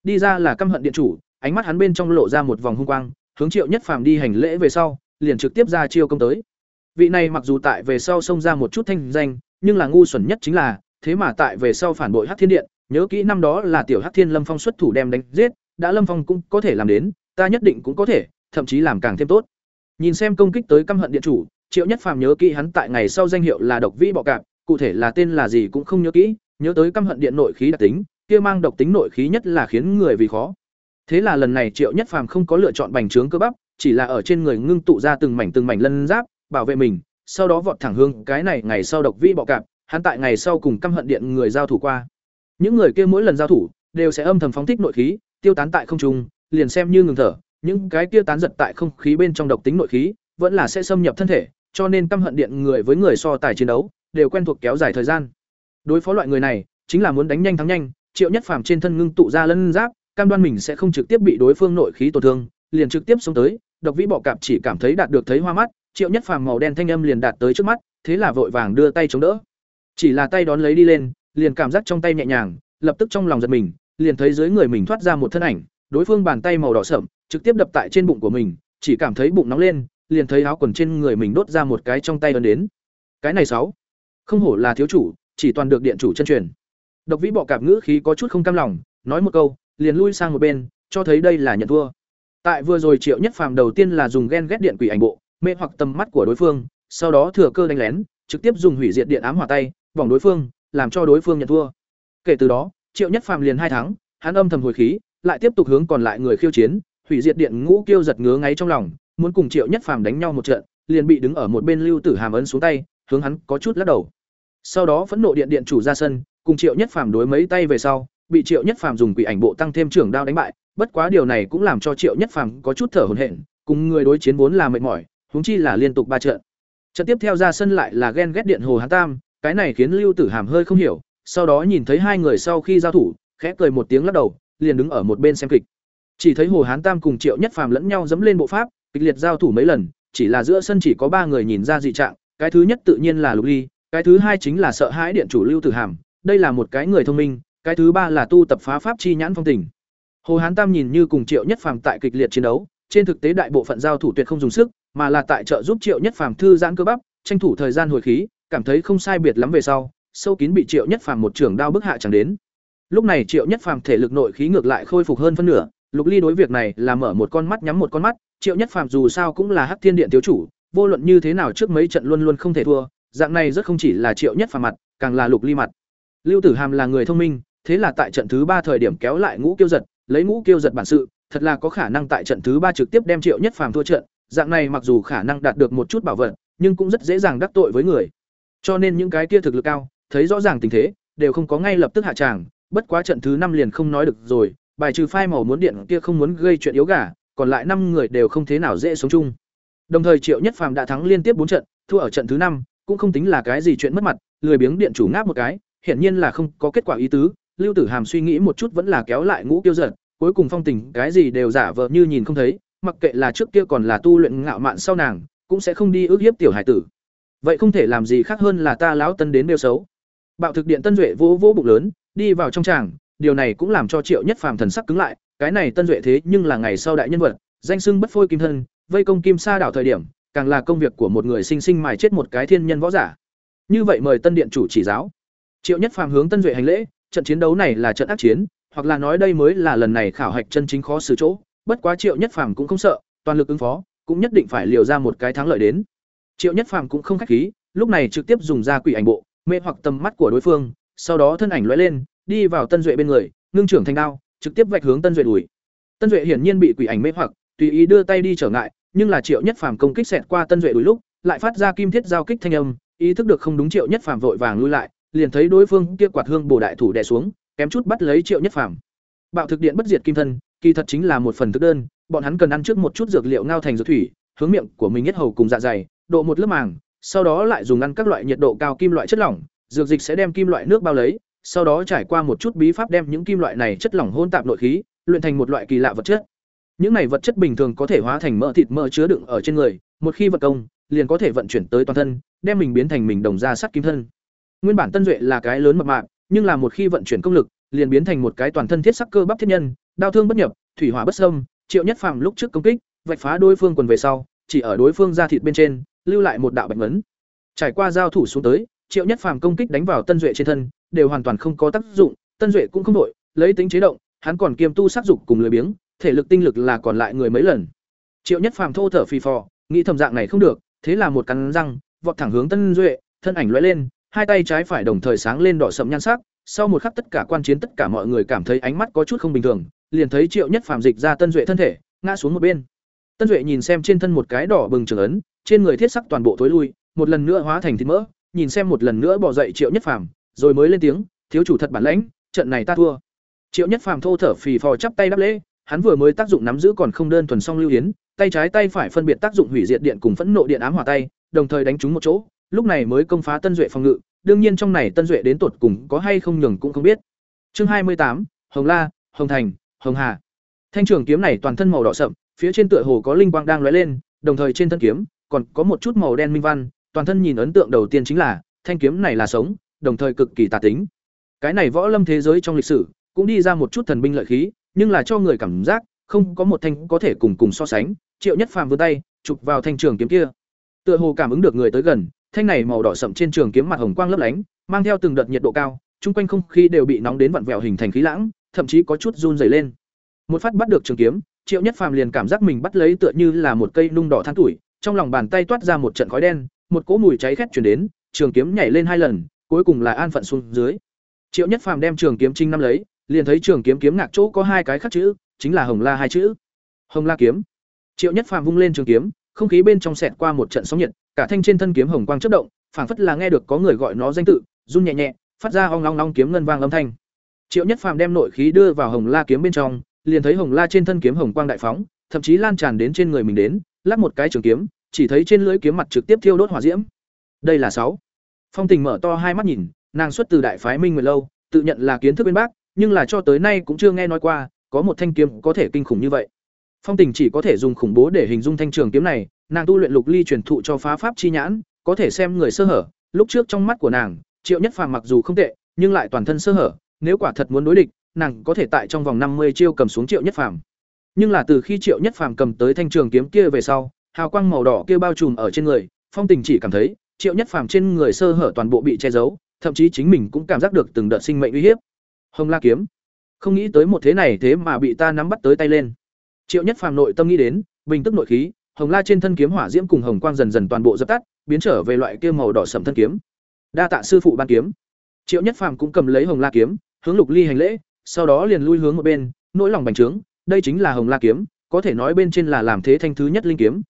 Speaker 1: Đi ra là căm hận điện chủ, ánh mắt hắn bên trong lộ ra một vòng hung quang, hướng Triệu Nhất Phàm đi hành lễ về sau, liền trực tiếp ra chiêu công tới. Vị này mặc dù tại về sau xông ra một chút thanh danh, nhưng là ngu xuẩn nhất chính là, thế mà tại về sau phản bội Hắc Thiên Điện, nhớ kỹ năm đó là tiểu Hắc Thiên Lâm Phong xuất thủ đem đánh giết, đã Lâm Phong cũng có thể làm đến, ta nhất định cũng có thể, thậm chí làm càng thêm tốt. Nhìn xem công kích tới căm hận điện chủ, Triệu Nhất Phàm nhớ kỹ hắn tại ngày sau danh hiệu là Độc Vĩ Bọ Cạp, cụ thể là tên là gì cũng không nhớ kỹ, nhớ tới căm hận điện nội khí đặc tính, kia mang độc tính nội khí nhất là khiến người vì khó. Thế là lần này Triệu Nhất Phàm không có lựa chọn bành trướng cơ bắp, chỉ là ở trên người ngưng tụ ra từng mảnh từng mảnh lân giáp, bảo vệ mình, sau đó vọt thẳng hướng cái này ngày sau độc vĩ bọ cạp, hắn tại ngày sau cùng căm hận điện người giao thủ qua. Những người kia mỗi lần giao thủ đều sẽ âm thầm phóng thích nội khí, tiêu tán tại không trung, liền xem như ngừng thở, những cái kia tán giật tại không khí bên trong độc tính nội khí, vẫn là sẽ xâm nhập thân thể, cho nên căm hận điện người với người so tài chiến đấu, đều quen thuộc kéo dài thời gian. Đối phó loại người này, chính là muốn đánh nhanh thắng nhanh, Triệu Nhất Phàm trên thân ngưng tụ ra lân giáp, cam đoan mình sẽ không trực tiếp bị đối phương nội khí tổn thương, liền trực tiếp xông tới, Độc Vĩ Bọ Cạp chỉ cảm thấy đạt được thấy hoa mắt, Triệu Nhất Phàm màu đen thanh âm liền đạt tới trước mắt, thế là vội vàng đưa tay chống đỡ. Chỉ là tay đón lấy đi lên, liền cảm giác trong tay nhẹ nhàng, lập tức trong lòng giật mình, liền thấy dưới người mình thoát ra một thân ảnh, đối phương bàn tay màu đỏ sậm trực tiếp đập tại trên bụng của mình, chỉ cảm thấy bụng nóng lên, liền thấy áo quần trên người mình đốt ra một cái trong tay ấn đến. Cái này sáu, không hổ là thiếu chủ, chỉ toàn được điện chủ chân truyền. Độc Vĩ Bọ Cạp ngữ khí có chút không cam lòng, nói một câu, liền lui sang một bên, cho thấy đây là nhận thua. Tại vừa rồi Triệu Nhất Phàm đầu tiên là dùng ghen ghét điện quỷ ảnh bộ, mê hoặc tầm mắt của đối phương, sau đó thừa cơ đánh lén, trực tiếp dùng hủy diệt điện ám hỏa tay, vòng đối phương, làm cho đối phương nhận thua. Kể từ đó, Triệu Nhất Phàm liền hai tháng, hắn âm thầm hồi khí, lại tiếp tục hướng còn lại người khiêu chiến, hủy diệt điện ngũ kiêu giật ngứa ngáy trong lòng, muốn cùng Triệu Nhất Phàm đánh nhau một trận, liền bị đứng ở một bên Lưu Tử Hàm ấn xuống tay, hướng hắn có chút lắc đầu. Sau đó phẫn nộ điện điện chủ ra sân, cùng Triệu Nhất Phàm đối mấy tay về sau, bị Triệu Nhất Phàm dùng quỷ ảnh bộ tăng thêm trưởng đao đánh bại, bất quá điều này cũng làm cho Triệu Nhất Phàm có chút thở hổn hển, cùng người đối chiến vốn là mệt mỏi, huống chi là liên tục ba trận. Trận tiếp theo ra sân lại là ghen ghét điện Hồ Hán Tam, cái này khiến Lưu Tử Hàm hơi không hiểu, sau đó nhìn thấy hai người sau khi giao thủ, khẽ cười một tiếng lắc đầu, liền đứng ở một bên xem kịch. Chỉ thấy Hồ Hán Tam cùng Triệu Nhất Phàm lẫn nhau dẫm lên bộ pháp, kịch liệt giao thủ mấy lần, chỉ là giữa sân chỉ có ba người nhìn ra dị trạng, cái thứ nhất tự nhiên là Lục Ly, cái thứ hai chính là sợ hãi điện chủ Lưu Tử Hàm, đây là một cái người thông minh, cái thứ ba là tu tập phá pháp chi nhãn phong tình. Hồ Hán Tam nhìn như cùng Triệu Nhất Phàm tại kịch liệt chiến đấu, trên thực tế đại bộ phận giao thủ tuyệt không dùng sức, mà là tại trợ giúp Triệu Nhất Phàm thư giãn cơ bắp, tranh thủ thời gian hồi khí, cảm thấy không sai biệt lắm về sau, sâu kín bị Triệu Nhất Phàm một trường đao bức hạ chẳng đến. Lúc này Triệu Nhất Phàm thể lực nội khí ngược lại khôi phục hơn phân nửa, Lục Ly đối việc này là mở một con mắt nhắm một con mắt, Triệu Nhất Phàm dù sao cũng là Hắc Thiên Điện thiếu chủ, vô luận như thế nào trước mấy trận luôn luôn không thể thua, dạng này rất không chỉ là Triệu Nhất Phàm mặt, càng là Lục Ly mặt. Lưu Tử Hàm là người thông minh, thế là tại trận thứ ba thời điểm kéo lại Ngũ Kiêu giật, lấy Ngũ Kiêu giật bản sự, thật là có khả năng tại trận thứ ba trực tiếp đem Triệu Nhất Phàm thua trận, dạng này mặc dù khả năng đạt được một chút bảo vật, nhưng cũng rất dễ dàng đắc tội với người. Cho nên những cái kia thực lực cao, thấy rõ ràng tình thế, đều không có ngay lập tức hạ tràng, bất quá trận thứ năm liền không nói được rồi, bài trừ phai màu muốn điện kia không muốn gây chuyện yếu gà, còn lại năm người đều không thế nào dễ sống chung. Đồng thời Triệu Nhất Phàm đã thắng liên tiếp bốn trận, thua ở trận thứ năm, cũng không tính là cái gì chuyện mất mặt, lười biếng điện chủ ngáp một cái, hiển nhiên là không có kết quả ý tứ, Lưu Tử Hàm suy nghĩ một chút vẫn là kéo lại ngũ kiêu giật, cuối cùng phong tình cái gì đều giả vờ như nhìn không thấy, mặc kệ là trước kia còn là tu luyện ngạo mạn sau nàng, cũng sẽ không đi ước hiếp tiểu hải tử. Vậy không thể làm gì khác hơn là ta lão tân đến đều xấu. Bạo thực điện Tân Duệ vỗ vỗ bụng lớn, đi vào trong tràng, điều này cũng làm cho Triệu Nhất Phàm thần sắc cứng lại, cái này Tân Duệ thế nhưng là ngày sau đại nhân vật, danh xưng bất phôi kim thân, vây công kim sa đảo thời điểm, càng là công việc của một người sinh sinh mài chết một cái thiên nhân võ giả. Như vậy mời Tân điện chủ chỉ giáo. Triệu Nhất Phàm hướng Tân Duệ hành lễ, trận chiến đấu này là trận ác chiến, hoặc là nói đây mới là lần này khảo hạch chân chính khó xử chỗ, bất quá Triệu Nhất Phàm cũng không sợ, toàn lực ứng phó, cũng nhất định phải liều ra một cái thắng lợi đến. Triệu Nhất Phàm cũng không khách khí, lúc này trực tiếp dùng ra quỷ ảnh bộ, mê hoặc tầm mắt của đối phương, sau đó thân ảnh lóe lên, đi vào Tân Duệ bên người, ngưng trưởng thành đao, trực tiếp vạch hướng Tân Duệ đuổi. Tân Duệ hiển nhiên bị quỷ ảnh mê hoặc, tùy ý đưa tay đi trở ngại, nhưng là Triệu Nhất Phàm công kích xẹt qua Tân Duệ đuổi lúc, lại phát ra kim thiết giao kích thanh âm, ý thức được không đúng Triệu Nhất Phàm vội vàng lui lại, liền thấy đối phương kia quạt hương bổ đại thủ đè xuống, kém chút bắt lấy Triệu Nhất Phàm. Bạo thực điện bất diệt kim thân, kỳ thật chính là một phần thức đơn, bọn hắn cần ăn trước một chút dược liệu ngao thành dược thủy, hướng miệng của mình nhất hầu cùng dạ dày, độ một lớp màng, sau đó lại dùng ăn các loại nhiệt độ cao kim loại chất lỏng, dược dịch sẽ đem kim loại nước bao lấy, sau đó trải qua một chút bí pháp đem những kim loại này chất lỏng hôn tạp nội khí, luyện thành một loại kỳ lạ vật chất. Những này vật chất bình thường có thể hóa thành mỡ thịt mỡ chứa đựng ở trên người, một khi vận công, liền có thể vận chuyển tới toàn thân, đem mình biến thành mình đồng ra sắt kim thân. Nguyên bản Tân Duệ là cái lớn mập mạp, nhưng là một khi vận chuyển công lực, liền biến thành một cái toàn thân thiết sắc cơ bắp thiết nhân, đao thương bất nhập, thủy hỏa bất xâm, Triệu Nhất Phàm lúc trước công kích, vạch phá đối phương quần về sau, chỉ ở đối phương da thịt bên trên, lưu lại một đạo bạch ngấn. Trải qua giao thủ xuống tới, Triệu Nhất Phàm công kích đánh vào Tân Duệ trên thân, đều hoàn toàn không có tác dụng, Tân Duệ cũng không đổi, lấy tính chế động, hắn còn kiêm tu sát dục cùng lười biếng, thể lực tinh lực là còn lại người mấy lần. Triệu Nhất Phàm thô thở phì phò, nghĩ thầm dạng này không được, thế là một cắn răng, vọt thẳng hướng Tân Duệ, thân ảnh lóe lên, hai tay trái phải đồng thời sáng lên đỏ sậm nhan sắc, sau một khắc tất cả quan chiến tất cả mọi người cảm thấy ánh mắt có chút không bình thường, liền thấy Triệu Nhất Phàm dịch ra Tân Duệ thân thể, ngã xuống một bên. Tân Duệ nhìn xem trên thân một cái đỏ bừng trường ấn, trên người thiết sắc toàn bộ thối lui, một lần nữa hóa thành thịt mỡ, nhìn xem một lần nữa bỏ dậy Triệu Nhất Phàm, rồi mới lên tiếng, thiếu chủ thật bản lãnh, trận này ta thua. Triệu Nhất Phàm thô thở phì phò chắp tay đáp lễ, hắn vừa mới tác dụng nắm giữ còn không đơn thuần song lưu Yến, tay trái tay phải phân biệt tác dụng hủy diệt điện cùng phẫn nộ điện ám hỏa tay, đồng thời đánh trúng một chỗ, lúc này mới công phá Tân Duệ phòng ngự, đương nhiên trong này Tân Duệ đến tột cùng có hay không nhường cũng không biết. Chương hai mươi tám Hồng La, Hồng Thành, Hồng Hà. Thanh trường kiếm này toàn thân màu đỏ sậm, phía trên tựa hồ có linh quang đang lóe lên, đồng thời trên thân kiếm còn có một chút màu đen minh văn, toàn thân nhìn ấn tượng đầu tiên chính là thanh kiếm này là sống, đồng thời cực kỳ tà tính. Cái này võ lâm thế giới trong lịch sử cũng đi ra một chút thần binh lợi khí, nhưng là cho người cảm giác không có một thanh có thể cùng cùng so sánh. Triệu Nhất Phàm vươn tay, chụp vào thanh trường kiếm kia. Tựa hồ cảm ứng được người tới gần, thanh này màu đỏ sậm trên trường kiếm mặt hồng quang lấp lánh, mang theo từng đợt nhiệt độ cao, chung quanh không khí đều bị nóng đến vặn vẹo hình thành khí lãng, thậm chí có chút run rẩy lên. Một phát bắt được trường kiếm, Triệu Nhất Phàm liền cảm giác mình bắt lấy tựa như là một cây nung đỏ than tuổi, trong lòng bàn tay toát ra một trận khói đen, một cỗ mùi cháy khét truyền đến, trường kiếm nhảy lên hai lần, cuối cùng là an phận xuống dưới. Triệu Nhất Phàm đem trường kiếm trinh năm lấy, liền thấy trường kiếm kiếm ngạc chỗ có hai cái khắc chữ, chính là Hồng La hai chữ. Hồng La kiếm. Triệu Nhất Phàm vung lên trường kiếm, không khí bên trong sẹt qua một trận sóng nhiệt, cả thanh trên thân kiếm hồng quang chớp động, phảng phất là nghe được có người gọi nó danh tự, run nhẹ nhẹ, phát ra ong long long kiếm ngân vang âm thanh. Triệu Nhất Phàm đem nội khí đưa vào Hồng La kiếm bên trong, liền thấy Hồng La trên thân kiếm hồng quang đại phóng, thậm chí lan tràn đến trên người mình đến, lắc một cái trường kiếm, chỉ thấy trên lưỡi kiếm mặt trực tiếp thiêu đốt hỏa diễm. Đây là sáu. Phong Tình mở to hai mắt nhìn, nàng xuất từ đại phái Minh Nguyệt lâu, tự nhận là kiến thức bên bác, nhưng là cho tới nay cũng chưa nghe nói qua, có một thanh kiếm có thể kinh khủng như vậy. Phong Tình chỉ có thể dùng khủng bố để hình dung thanh trường kiếm này, nàng tu luyện lục ly truyền thụ cho phá pháp chi nhãn, có thể xem người sơ hở, lúc trước trong mắt của nàng, Triệu Nhất Phàm mặc dù không tệ, nhưng lại toàn thân sơ hở, nếu quả thật muốn đối địch, nàng có thể tại trong vòng năm mươi chiêu cầm xuống Triệu Nhất Phàm. Nhưng là từ khi Triệu Nhất Phàm cầm tới thanh trường kiếm kia về sau, hào quang màu đỏ kia bao trùm ở trên người, Phong Tình chỉ cảm thấy, Triệu Nhất Phàm trên người sơ hở toàn bộ bị che giấu, thậm chí chính mình cũng cảm giác được từng đợt sinh mệnh uy hiếp. Hồng La kiếm, không nghĩ tới một thế này thế mà bị ta nắm bắt tới tay lên. Triệu Nhất Phàm nội tâm nghĩ đến, bình tức nội khí, Hồng La trên thân kiếm hỏa diễm cùng hồng quang dần dần toàn bộ dập tắt, biến trở về loại kia màu đỏ sẫm thân kiếm. Đa tạ sư phụ ban kiếm. Triệu Nhất Phàm cũng cầm lấy Hồng La kiếm, hướng Lục Ly hành lễ, sau đó liền lui hướng một bên, nỗi lòng bành trướng, đây chính là Hồng La kiếm, có thể nói bên trên là làm thế thanh thứ nhất linh kiếm.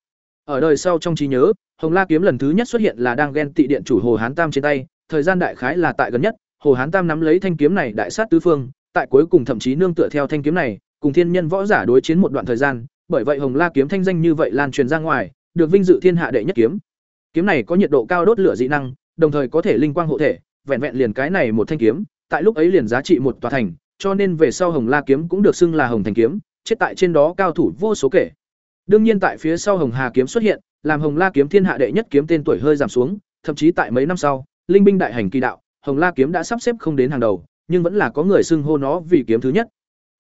Speaker 1: Ở đời sau trong trí nhớ, Hồng La kiếm lần thứ nhất xuất hiện là đang ghen tị điện chủ Hồ Hán Tam trên tay, thời gian đại khái là tại gần nhất, Hồ Hán Tam nắm lấy thanh kiếm này đại sát tứ phương, tại cuối cùng thậm chí nương tựa theo thanh kiếm này, cùng thiên nhân võ giả đối chiến một đoạn thời gian, bởi vậy Hồng La kiếm thanh danh như vậy lan truyền ra ngoài, được vinh dự thiên hạ đệ nhất kiếm. Kiếm này có nhiệt độ cao đốt lửa dị năng, đồng thời có thể linh quang hộ thể, vẹn vẹn liền cái này một thanh kiếm, tại lúc ấy liền giá trị một tòa thành, cho nên về sau Hồng La kiếm cũng được xưng là Hồng Thành kiếm, chết tại trên đó cao thủ vô số kể. Đương nhiên tại phía sau Hồng Hà kiếm xuất hiện, làm Hồng La kiếm thiên hạ đệ nhất kiếm tên tuổi hơi giảm xuống, thậm chí tại mấy năm sau, linh binh đại hành kỳ đạo, Hồng La kiếm đã sắp xếp không đến hàng đầu, nhưng vẫn là có người xưng hô nó vì kiếm thứ nhất.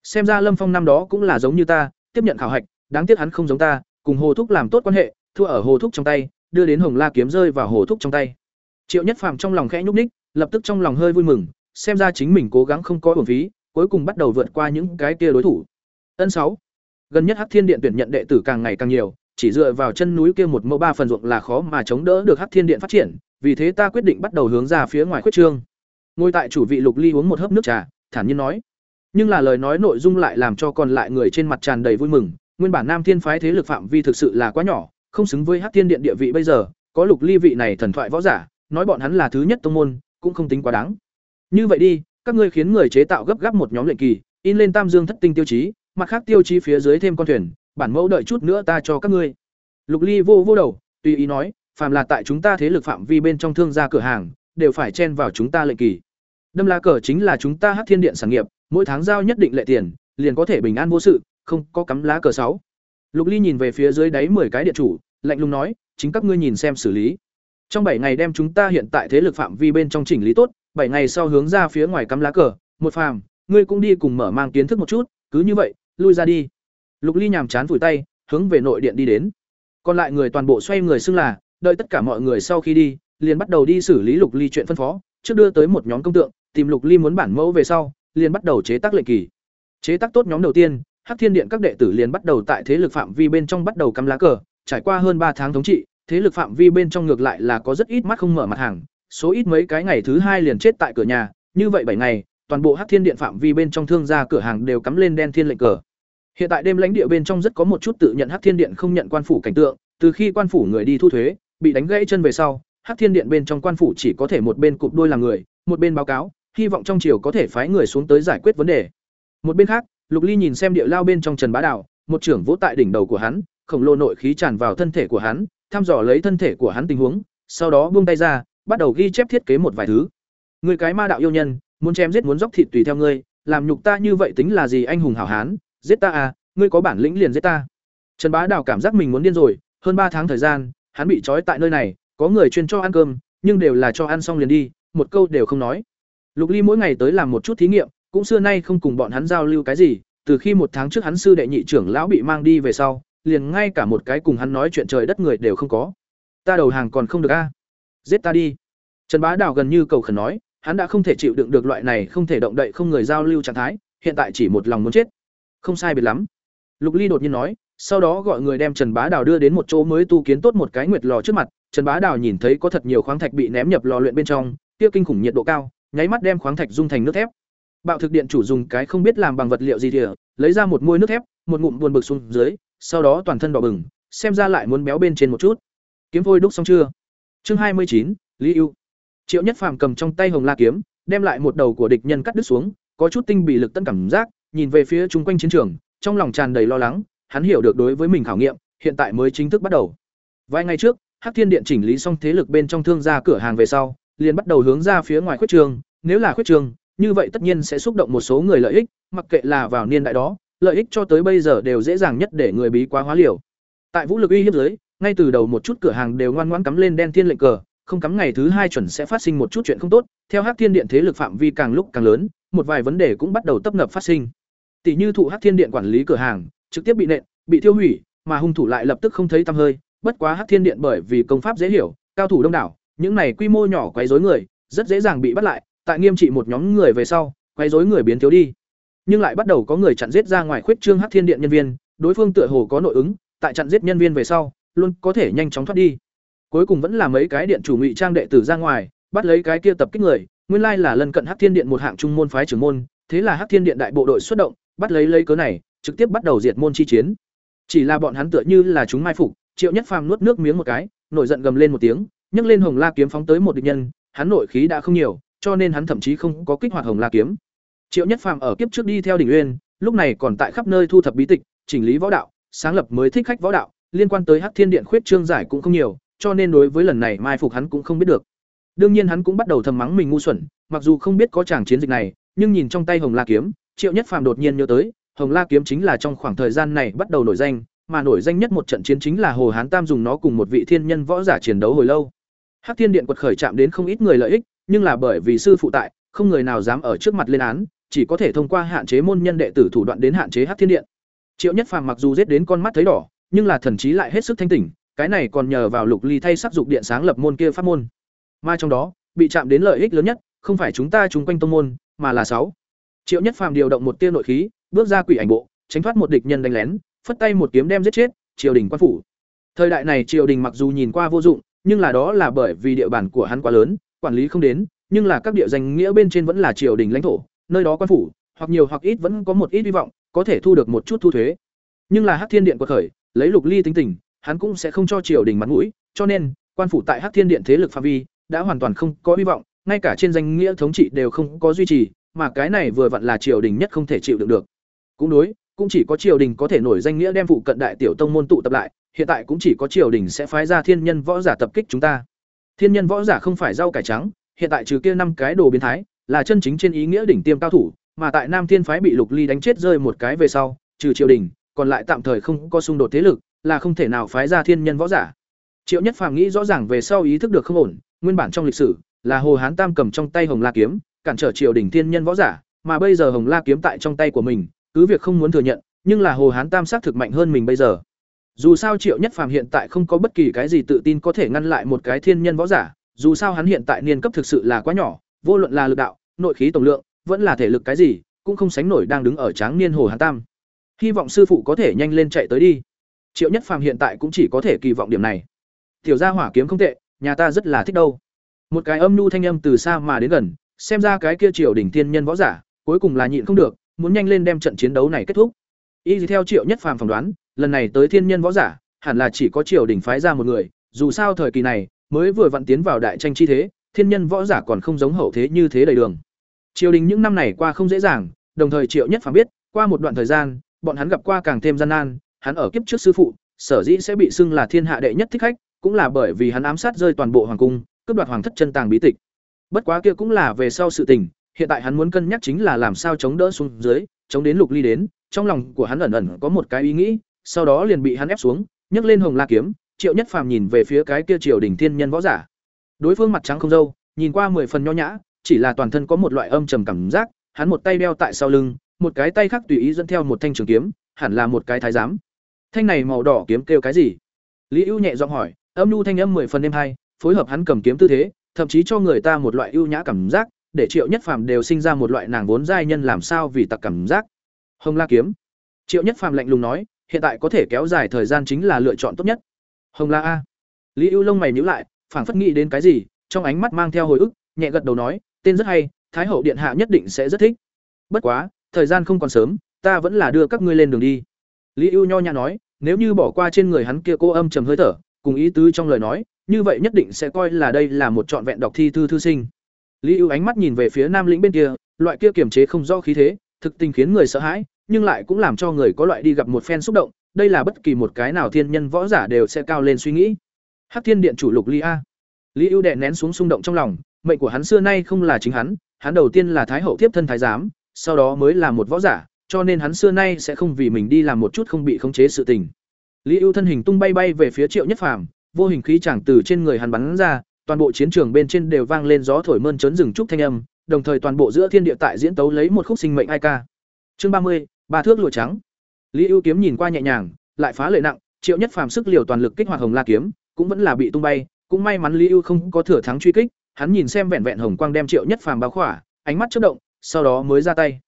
Speaker 1: Xem ra Lâm Phong năm đó cũng là giống như ta, tiếp nhận khảo hạch, đáng tiếc hắn không giống ta, cùng Hồ Thúc làm tốt quan hệ, thua ở Hồ Thúc trong tay, đưa đến Hồng La kiếm rơi vào Hồ Thúc trong tay. Triệu Nhất Phàm trong lòng khẽ nhúc nhích, lập tức trong lòng hơi vui mừng, xem ra chính mình cố gắng không có uổng phí, cuối cùng bắt đầu vượt qua những cái kia đối thủ. Ân sáu. Gần nhất Hắc Thiên Điện tuyển nhận đệ tử càng ngày càng nhiều, chỉ dựa vào chân núi kia một mẫu ba phần ruộng là khó mà chống đỡ được Hắc Thiên Điện phát triển, vì thế ta quyết định bắt đầu hướng ra phía ngoài khuyết trương. Ngồi tại chủ vị Lục Ly uống một hớp nước trà, thản nhiên nói: nhưng là lời nói nội dung lại làm cho còn lại người trên mặt tràn đầy vui mừng. Nguyên bản nam thiên phái thế lực phạm vi thực sự là quá nhỏ không xứng với hát thiên điện địa vị bây giờ. Có lục ly vị này thần thoại võ giả nói bọn hắn là thứ nhất tông môn cũng không tính quá đáng. Như vậy đi các ngươi khiến người chế tạo gấp gáp một nhóm lệnh kỳ in lên tam dương thất tinh tiêu chí mặt khác tiêu chí phía dưới thêm con thuyền bản mẫu đợi chút nữa ta cho các ngươi. Lục ly vô vô đầu tùy ý nói phàm là tại chúng ta thế lực phạm vi bên trong thương gia cửa hàng, đều phải chen vào chúng ta lệnh kỳ. Đâm la cờ chính là chúng ta hắc thiên điện sản nghiệp, mỗi tháng giao nhất định lệ tiền, liền có thể bình an vô sự, không có cắm lá cờ sáu. Lục ly nhìn về phía dưới đáy mười cái điện chủ, lạnh lùng nói, chính các ngươi nhìn xem xử lý. Trong bảy ngày đem chúng ta hiện tại thế lực phạm vi bên trong chỉnh lý tốt, bảy ngày sau hướng ra phía ngoài cắm lá cờ, một phàm, ngươi cũng đi cùng mở mang kiến thức một chút, cứ như vậy, lui ra đi. Lục ly nhàm chán vùi tay, hướng về nội điện đi đến. Còn lại người toàn bộ xoay người xưng là đợi tất cả mọi người sau khi đi liền bắt đầu đi xử lý lục ly chuyện phân phó trước đưa tới một nhóm công tượng tìm lục ly muốn bản mẫu về sau liền bắt đầu chế tác lệnh kỳ. Chế tác tốt nhóm đầu tiên, Hắc Thiên Điện các đệ tử liền bắt đầu tại thế lực phạm vi bên trong bắt đầu cắm lá cờ, trải qua hơn ba tháng thống trị, thế lực phạm vi bên trong ngược lại là có rất ít mắt không mở mặt hàng, số ít mấy cái ngày thứ hai liền chết tại cửa nhà, như vậy bảy ngày, toàn bộ Hắc Thiên Điện phạm vi bên trong thương gia cửa hàng đều cắm lên đen thiên lệnh cờ. Hiện tại đêm lãnh địa bên trong rất có một chút tự nhận Hắc Thiên Điện không nhận quan phủ cảnh tượng, từ khi quan phủ người đi thu thuế, bị đánh gãy chân về sau, Hắc Thiên Điện bên trong quan phủ chỉ có thể một bên cụp đôi làm người, một bên báo cáo, hy vọng trong triều có thể phái người xuống tới giải quyết vấn đề. Một bên khác, Lục Ly nhìn xem địa lao bên trong Trần Bá Đạo, một trưởng vỗ tại đỉnh đầu của hắn, khổng lồ nội khí tràn vào thân thể của hắn, thăm dò lấy thân thể của hắn tình huống, sau đó buông tay ra, bắt đầu ghi chép thiết kế một vài thứ. Người cái ma đạo yêu nhân, muốn chém giết muốn dốc thịt tùy theo ngươi, làm nhục ta như vậy tính là gì anh hùng hảo hán, giết ta à, ngươi có bản lĩnh liền giết ta. Trần Bá Đạo cảm giác mình muốn điên rồi, hơn ba tháng thời gian, hắn bị trói tại nơi này, có người chuyên cho ăn cơm, nhưng đều là cho ăn xong liền đi, một câu đều không nói. Lục Ly mỗi ngày tới làm một chút thí nghiệm, cũng xưa nay không cùng bọn hắn giao lưu cái gì, từ khi một tháng trước hắn sư đệ nhị trưởng lão bị mang đi về sau, liền ngay cả một cái cùng hắn nói chuyện trời đất người đều không có. Ta đầu hàng còn không được a. Giết ta đi. Trần Bá Đào gần như cầu khẩn nói, hắn đã không thể chịu đựng được loại này không thể động đậy không người giao lưu trạng thái, hiện tại chỉ một lòng muốn chết. Không sai biệt lắm. Lục Ly đột nhiên nói, sau đó gọi người đem Trần Bá Đào đưa đến một chỗ mới tu kiến tốt một cái nguyệt lò trước mặt, Trần Bá Đào nhìn thấy có thật nhiều khoáng thạch bị ném nhập lò luyện bên trong, kia kinh khủng nhiệt độ cao, nháy mắt đem khoáng thạch dung thành nước thép. Bạo thực điện chủ dùng cái không biết làm bằng vật liệu gì địa, lấy ra một muôi nước thép, một ngụm buồn bực xuống dưới, sau đó toàn thân đỏ bừng, xem ra lại muốn béo bên trên một chút. Kiếm vôi đúc xong chưa? Chương hai mươi chín, Lý ưu. Triệu Nhất Phàm cầm trong tay Hồng La kiếm, đem lại một đầu của địch nhân cắt đứt xuống, có chút tinh bị lực tân cảm giác, nhìn về phía chúng quanh chiến trường, trong lòng tràn đầy lo lắng, hắn hiểu được đối với mình khảo nghiệm, hiện tại mới chính thức bắt đầu. Vài ngày trước, Hắc Thiên Điện chỉnh lý xong thế lực bên trong thương gia cửa hàng về sau, liền bắt đầu hướng ra phía ngoài khuyết trường, nếu là khuyết trường, như vậy tất nhiên sẽ xúc động một số người lợi ích, mặc kệ là vào niên đại đó, lợi ích cho tới bây giờ đều dễ dàng nhất để người bí quá hóa liều. Tại vũ lực uy hiếp dưới, ngay từ đầu một chút cửa hàng đều ngoan ngoãn cắm lên đen thiên lệnh cờ, không cắm ngày thứ hai chuẩn sẽ phát sinh một chút chuyện không tốt, theo Hắc Thiên Điện thế lực phạm vi càng lúc càng lớn, một vài vấn đề cũng bắt đầu tấp nập phát sinh. Tỷ như thụ Hắc Thiên Điện quản lý cửa hàng, trực tiếp bị nện, bị tiêu hủy, mà hung thủ lại lập tức không thấy tăm hơi, bất quá Hắc Thiên Điện bởi vì công pháp dễ hiểu, cao thủ đông đảo, những này quy mô nhỏ quấy rối người, rất dễ dàng bị bắt lại, tại nghiêm trị một nhóm người về sau, quấy rối người biến thiếu đi. Nhưng lại bắt đầu có người chặn giết ra ngoài khuyết trương Hắc Thiên Điện nhân viên, đối phương tựa hồ có nội ứng, tại chặn giết nhân viên về sau, luôn có thể nhanh chóng thoát đi. Cuối cùng vẫn là mấy cái điện chủ ngụy trang đệ tử ra ngoài, bắt lấy cái kia tập kích người, nguyên lai là lần cận Hắc Thiên Điện một hạng trung môn phái trưởng môn, thế là Hắc Thiên Điện đại bộ đội xuất động, bắt lấy lấy cớ này, trực tiếp bắt đầu diệt môn chi chiến. Chỉ là bọn hắn tựa như là chúng mai phục, Triệu Nhất Phàm nuốt nước miếng một cái, nổi giận gầm lên một tiếng, nhấc lên Hồng La kiếm phóng tới một địch nhân, hắn nội khí đã không nhiều, cho nên hắn thậm chí không có kích hoạt Hồng La kiếm. Triệu Nhất Phàm ở kiếp trước đi theo đỉnh uyên, lúc này còn tại khắp nơi thu thập bí tịch, chỉnh lý võ đạo, sáng lập mới thích khách võ đạo, liên quan tới Hắc Thiên Điện khuyết trương giải cũng không nhiều, cho nên đối với lần này mai phục hắn cũng không biết được. Đương nhiên hắn cũng bắt đầu thầm mắng mình ngu xuẩn, mặc dù không biết có chàng chiến dịch này, nhưng nhìn trong tay Hồng La kiếm, Triệu Nhất Phàm đột nhiên nhớ tới, Hồng La kiếm chính là trong khoảng thời gian này bắt đầu nổi danh, mà nổi danh nhất một trận chiến chính là Hồ Hán Tam dùng nó cùng một vị thiên nhân võ giả chiến đấu hồi lâu. Hắc Thiên Điện quật khởi chạm đến không ít người lợi ích, nhưng là bởi vì sư phụ tại, không người nào dám ở trước mặt lên án, chỉ có thể thông qua hạn chế môn nhân đệ tử thủ đoạn đến hạn chế Hắc Thiên Điện. Triệu Nhất Phàm mặc dù giết đến con mắt thấy đỏ, nhưng là thần trí lại hết sức thanh tỉnh, cái này còn nhờ vào Lục Ly thay sắc dục điện sáng lập môn kia pháp môn. Mà trong đó, bị chạm đến lợi ích lớn nhất, không phải chúng ta chúng quanh tông môn, mà là sáu. Triệu Nhất Phàm điều động một tia nội khí, bước ra quỷ ảnh bộ, tránh thoát một địch nhân đánh lén, phất tay một kiếm đem giết chết, triều đình quan phủ. Thời đại này triều đình mặc dù nhìn qua vô dụng, nhưng là đó là bởi vì địa bàn của hắn quá lớn, quản lý không đến, nhưng là các địa danh nghĩa bên trên vẫn là triều đình lãnh thổ, nơi đó quan phủ, hoặc nhiều hoặc ít vẫn có một ít hy vọng, có thể thu được một chút thu thuế. Nhưng là Hắc Thiên Điện quật khởi, lấy Lục Ly tính tình, hắn cũng sẽ không cho triều đình mặt mũi, cho nên, quan phủ tại Hắc Thiên Điện thế lực phạm vi đã hoàn toàn không có hy vọng, ngay cả trên danh nghĩa thống trị đều không có duy trì, mà cái này vừa vặn là triều đình nhất không thể chịu đựng được. Cũng đối, cũng chỉ có triều đình có thể nổi danh nghĩa đem phụ cận đại tiểu tông môn tụ tập lại, hiện tại cũng chỉ có triều đình sẽ phái ra thiên nhân võ giả tập kích chúng ta. Thiên nhân võ giả không phải rau cải trắng, hiện tại trừ kia năm cái đồ biến thái, là chân chính trên ý nghĩa đỉnh tiêm cao thủ, mà tại Nam Thiên phái bị Lục Ly đánh chết rơi một cái về sau, trừ triều đình, còn lại tạm thời không có xung đột thế lực, là không thể nào phái ra thiên nhân võ giả. Triệu Nhất Phàm nghĩ rõ ràng về sau ý thức được không ổn, nguyên bản trong lịch sử là Hồ Hán Tam cầm trong tay Hồng La kiếm, cản trở triều đình thiên nhân võ giả, mà bây giờ Hồng La kiếm tại trong tay của mình, cứ việc không muốn thừa nhận, nhưng là Hồ Hán Tam xác thực mạnh hơn mình bây giờ. Dù sao Triệu Nhất Phàm hiện tại không có bất kỳ cái gì tự tin có thể ngăn lại một cái thiên nhân võ giả, dù sao hắn hiện tại niên cấp thực sự là quá nhỏ, vô luận là lực đạo, nội khí tổng lượng, vẫn là thể lực cái gì, cũng không sánh nổi đang đứng ở tráng niên Hồ Hán Tam. Hy vọng sư phụ có thể nhanh lên chạy tới đi. Triệu Nhất Phàm hiện tại cũng chỉ có thể kỳ vọng điểm này. Tiểu gia hỏa kiếm không tệ, nhà ta rất là thích đâu. Một cái âm nhu thanh âm từ xa mà đến gần, xem ra cái kia Triều đỉnh thiên nhân võ giả, cuối cùng là nhịn không được, muốn nhanh lên đem trận chiến đấu này kết thúc. Y theo Triệu Nhất Phàm phỏng đoán, lần này tới thiên nhân võ giả, hẳn là chỉ có Triều đỉnh phái ra một người, dù sao thời kỳ này mới vừa vặn tiến vào đại tranh chi thế, thiên nhân võ giả còn không giống hậu thế như thế đầy đường. Triều đình những năm này qua không dễ dàng, đồng thời Triệu Nhất Phàm biết, qua một đoạn thời gian, bọn hắn gặp qua càng thêm gian nan, hắn ở kiếp trước sư phụ, sở dĩ sẽ bị xưng là thiên hạ đệ nhất thích khách, cũng là bởi vì hắn ám sát rơi toàn bộ hoàng cung, cướp đoạt hoàng thất chân tàng bí tịch. Bất quá kia cũng là về sau sự tình, hiện tại hắn muốn cân nhắc chính là làm sao chống đỡ xuống dưới, chống đến Lục Ly đến, trong lòng của hắn ẩn ẩn có một cái ý nghĩ, sau đó liền bị hắn ép xuống, nhấc lên Hồng La kiếm, Triệu Nhất Phàm nhìn về phía cái kia triều đỉnh thiên nhân võ giả. Đối phương mặt trắng không râu, nhìn qua mười phần nho nhã, chỉ là toàn thân có một loại âm trầm cảm giác, hắn một tay đeo tại sau lưng, một cái tay khác tùy ý dẫn theo một thanh trường kiếm, hẳn là một cái thái giám. Thanh này màu đỏ kiếm kêu cái gì? Lý ưu nhẹ giọng hỏi, âm nhu thanh âm mười phần êm hay, phối hợp hắn cầm kiếm tư thế, thậm chí cho người ta một loại ưu nhã cảm giác, để Triệu Nhất Phàm đều sinh ra một loại nàng vốn giai nhân làm sao vì tặc cảm giác. Hồng La kiếm. Triệu Nhất Phàm lạnh lùng nói, hiện tại có thể kéo dài thời gian chính là lựa chọn tốt nhất. Hồng La a. Lý ưu lông mày nhíu lại, phảng phất nghĩ đến cái gì, trong ánh mắt mang theo hồi ức, nhẹ gật đầu nói, tên rất hay, Thái hậu điện hạ nhất định sẽ rất thích. Bất quá, thời gian không còn sớm, ta vẫn là đưa các ngươi lên đường đi. Lý ưu nho nhã nói, nếu như bỏ qua trên người hắn kia cô âm trầm hơi thở, cùng ý tứ trong lời nói, như vậy nhất định sẽ coi là đây là một trọn vẹn đọc thi thư thư sinh lý ưu ánh mắt nhìn về phía nam lĩnh bên kia, loại kia kiềm chế không rõ khí thế, thực tình khiến người sợ hãi, nhưng lại cũng làm cho người có loại đi gặp một phen xúc động, đây là bất kỳ một cái nào thiên nhân võ giả đều sẽ cao lên suy nghĩ. Hắc thiên điện chủ lục ly a. Lý ưu đè nén xuống xung động trong lòng, mệnh của hắn xưa nay không là chính hắn hắn đầu tiên là thái hậu tiếp thân thái giám, sau đó mới là một võ giả, cho nên hắn xưa nay sẽ không vì mình đi làm một chút không bị khống chế sự tình. Lý ưu thân hình tung bay bay về phía triệu nhất phàm, vô hình khí chàng từ trên người hắn bắn ra toàn bộ chiến trường bên trên đều vang lên gió thổi mơn trớn rừng trúc thanh âm, đồng thời toàn bộ giữa thiên địa tại diễn tấu lấy một khúc sinh mệnh ai ca. Chương ba mươi, ba thước lụa trắng. Lý ưu kiếm nhìn qua nhẹ nhàng, lại phá lệ nặng, triệu nhất phàm sức liều toàn lực kích hoạt hồng la kiếm, cũng vẫn là bị tung bay, cũng may mắn lý ưu không có thừa thắng truy kích, hắn nhìn xem vẹn vẹn hồng quang đem triệu nhất phàm bao khỏa, ánh mắt chớp động, sau đó mới ra tay.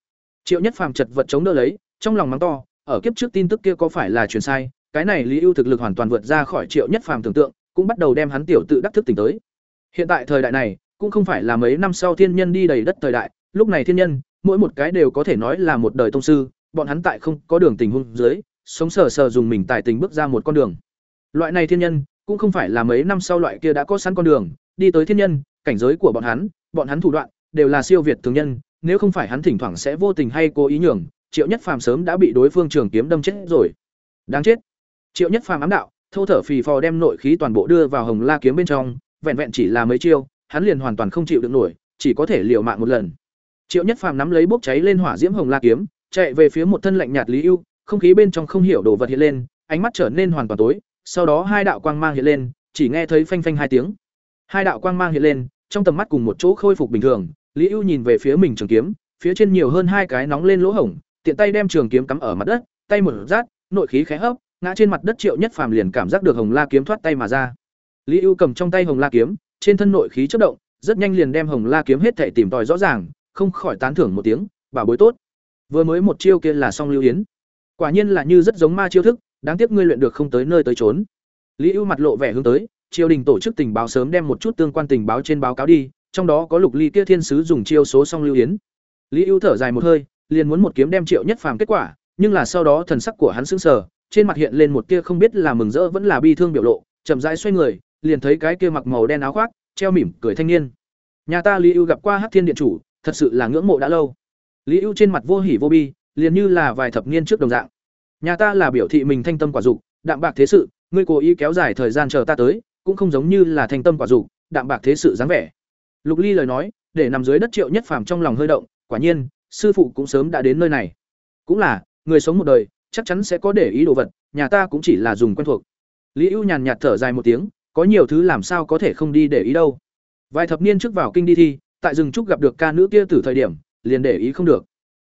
Speaker 1: Triệu nhất phàm chật vật chống đỡ lấy, trong lòng mắng to, ở kiếp trước tin tức kia có phải là truyền sai? Cái này lý ưu thực lực hoàn toàn vượt ra khỏi triệu nhất phàm tưởng tượng cũng bắt đầu đem hắn tiểu tự đắc thức tỉnh tới. Hiện tại thời đại này, cũng không phải là mấy năm sau thiên nhân đi đầy đất thời đại, lúc này thiên nhân, mỗi một cái đều có thể nói là một đời tông sư, bọn hắn tại không có đường tình huống dưới, sống sờ sờ dùng mình tài tình bước ra một con đường. Loại này thiên nhân, cũng không phải là mấy năm sau loại kia đã có sẵn con đường, đi tới thiên nhân, cảnh giới của bọn hắn bọn hắn thủ đoạn, đều là siêu việt thường nhân, nếu không phải hắn thỉnh thoảng sẽ vô tình hay cố ý nhường, triệu nhất phàm sớm đã bị đối phương trường kiếm đâm chết rồi. Đáng chết. Triệu nhất phàm ám đạo thô thở phì phò đem nội khí toàn bộ đưa vào hồng la kiếm bên trong, vẹn vẹn chỉ là mấy chiêu, hắn liền hoàn toàn không chịu được nổi, chỉ có thể liều mạng một lần. Triệu nhất phàm nắm lấy bốc cháy lên hỏa diễm hồng la kiếm, chạy về phía một thân lạnh nhạt lý ưu, không khí bên trong không hiểu đồ vật hiện lên, ánh mắt trở nên hoàn toàn tối, sau đó hai đạo quang mang hiện lên, chỉ nghe thấy phanh phanh hai tiếng. Hai đạo quang mang hiện lên, trong tầm mắt cùng một chỗ khôi phục bình thường, lý ưu nhìn về phía mình trường kiếm, phía trên nhiều hơn hai cái nóng lên lỗ hổng, tiện tay đem trường kiếm cắm ở mặt đất, tay một rát, nội khí khẽ hấp ngã trên mặt đất triệu nhất phàm liền cảm giác được hồng la kiếm thoát tay mà ra. Lý ưu cầm trong tay hồng la kiếm, trên thân nội khí chất động, rất nhanh liền đem hồng la kiếm hết thể tìm tòi rõ ràng, không khỏi tán thưởng một tiếng bảo bối tốt, vừa mới một chiêu kia là song lưu yến. Quả nhiên là như rất giống ma chiêu thức, đáng tiếc ngươi luyện được không tới nơi tới trốn lý ưu mặt lộ vẻ hướng tới, triều đình tổ chức tình báo sớm đem một chút tương quan tình báo trên báo cáo đi, trong đó có lục ly kia thiên sứ dùng chiêu số song lưu yến. Lý ưu thở dài một hơi, liền muốn một kiếm đem triệu nhất phàm kết quả, nhưng là sau đó thần sắc của hắn sững sờ trên mặt hiện lên một tia không biết là mừng rỡ vẫn là bi thương biểu lộ, chậm rãi xoay người, liền thấy cái kia mặc màu đen áo khoác, treo mỉm cười thanh niên. Nhà ta lý ưu gặp qua hắc thiên điện chủ, thật sự là ngưỡng mộ đã lâu. Lý ưu trên mặt vô hỉ vô bi, liền như là vài thập niên trước đồng dạng. Nhà ta là biểu thị mình thanh tâm quả dục, đạm bạc thế sự, ngươi cố ý kéo dài thời gian chờ ta tới, cũng không giống như là thanh tâm quả dục, đạm bạc thế sự dáng vẻ. Lục ly lời nói, để nằm dưới đất triệu nhất phàm trong lòng hơi động, quả nhiên, sư phụ cũng sớm đã đến nơi này. Cũng là, người sống một đời chắc chắn sẽ có để ý đồ vật, nhà ta cũng chỉ là dùng quen thuộc. Lý ưu nhàn nhạt thở dài một tiếng, có nhiều thứ làm sao có thể không đi để ý đâu. Vài thập niên trước vào kinh đi thi, tại rừng trúc gặp được ca nữ kia từ thời điểm, liền để ý không được.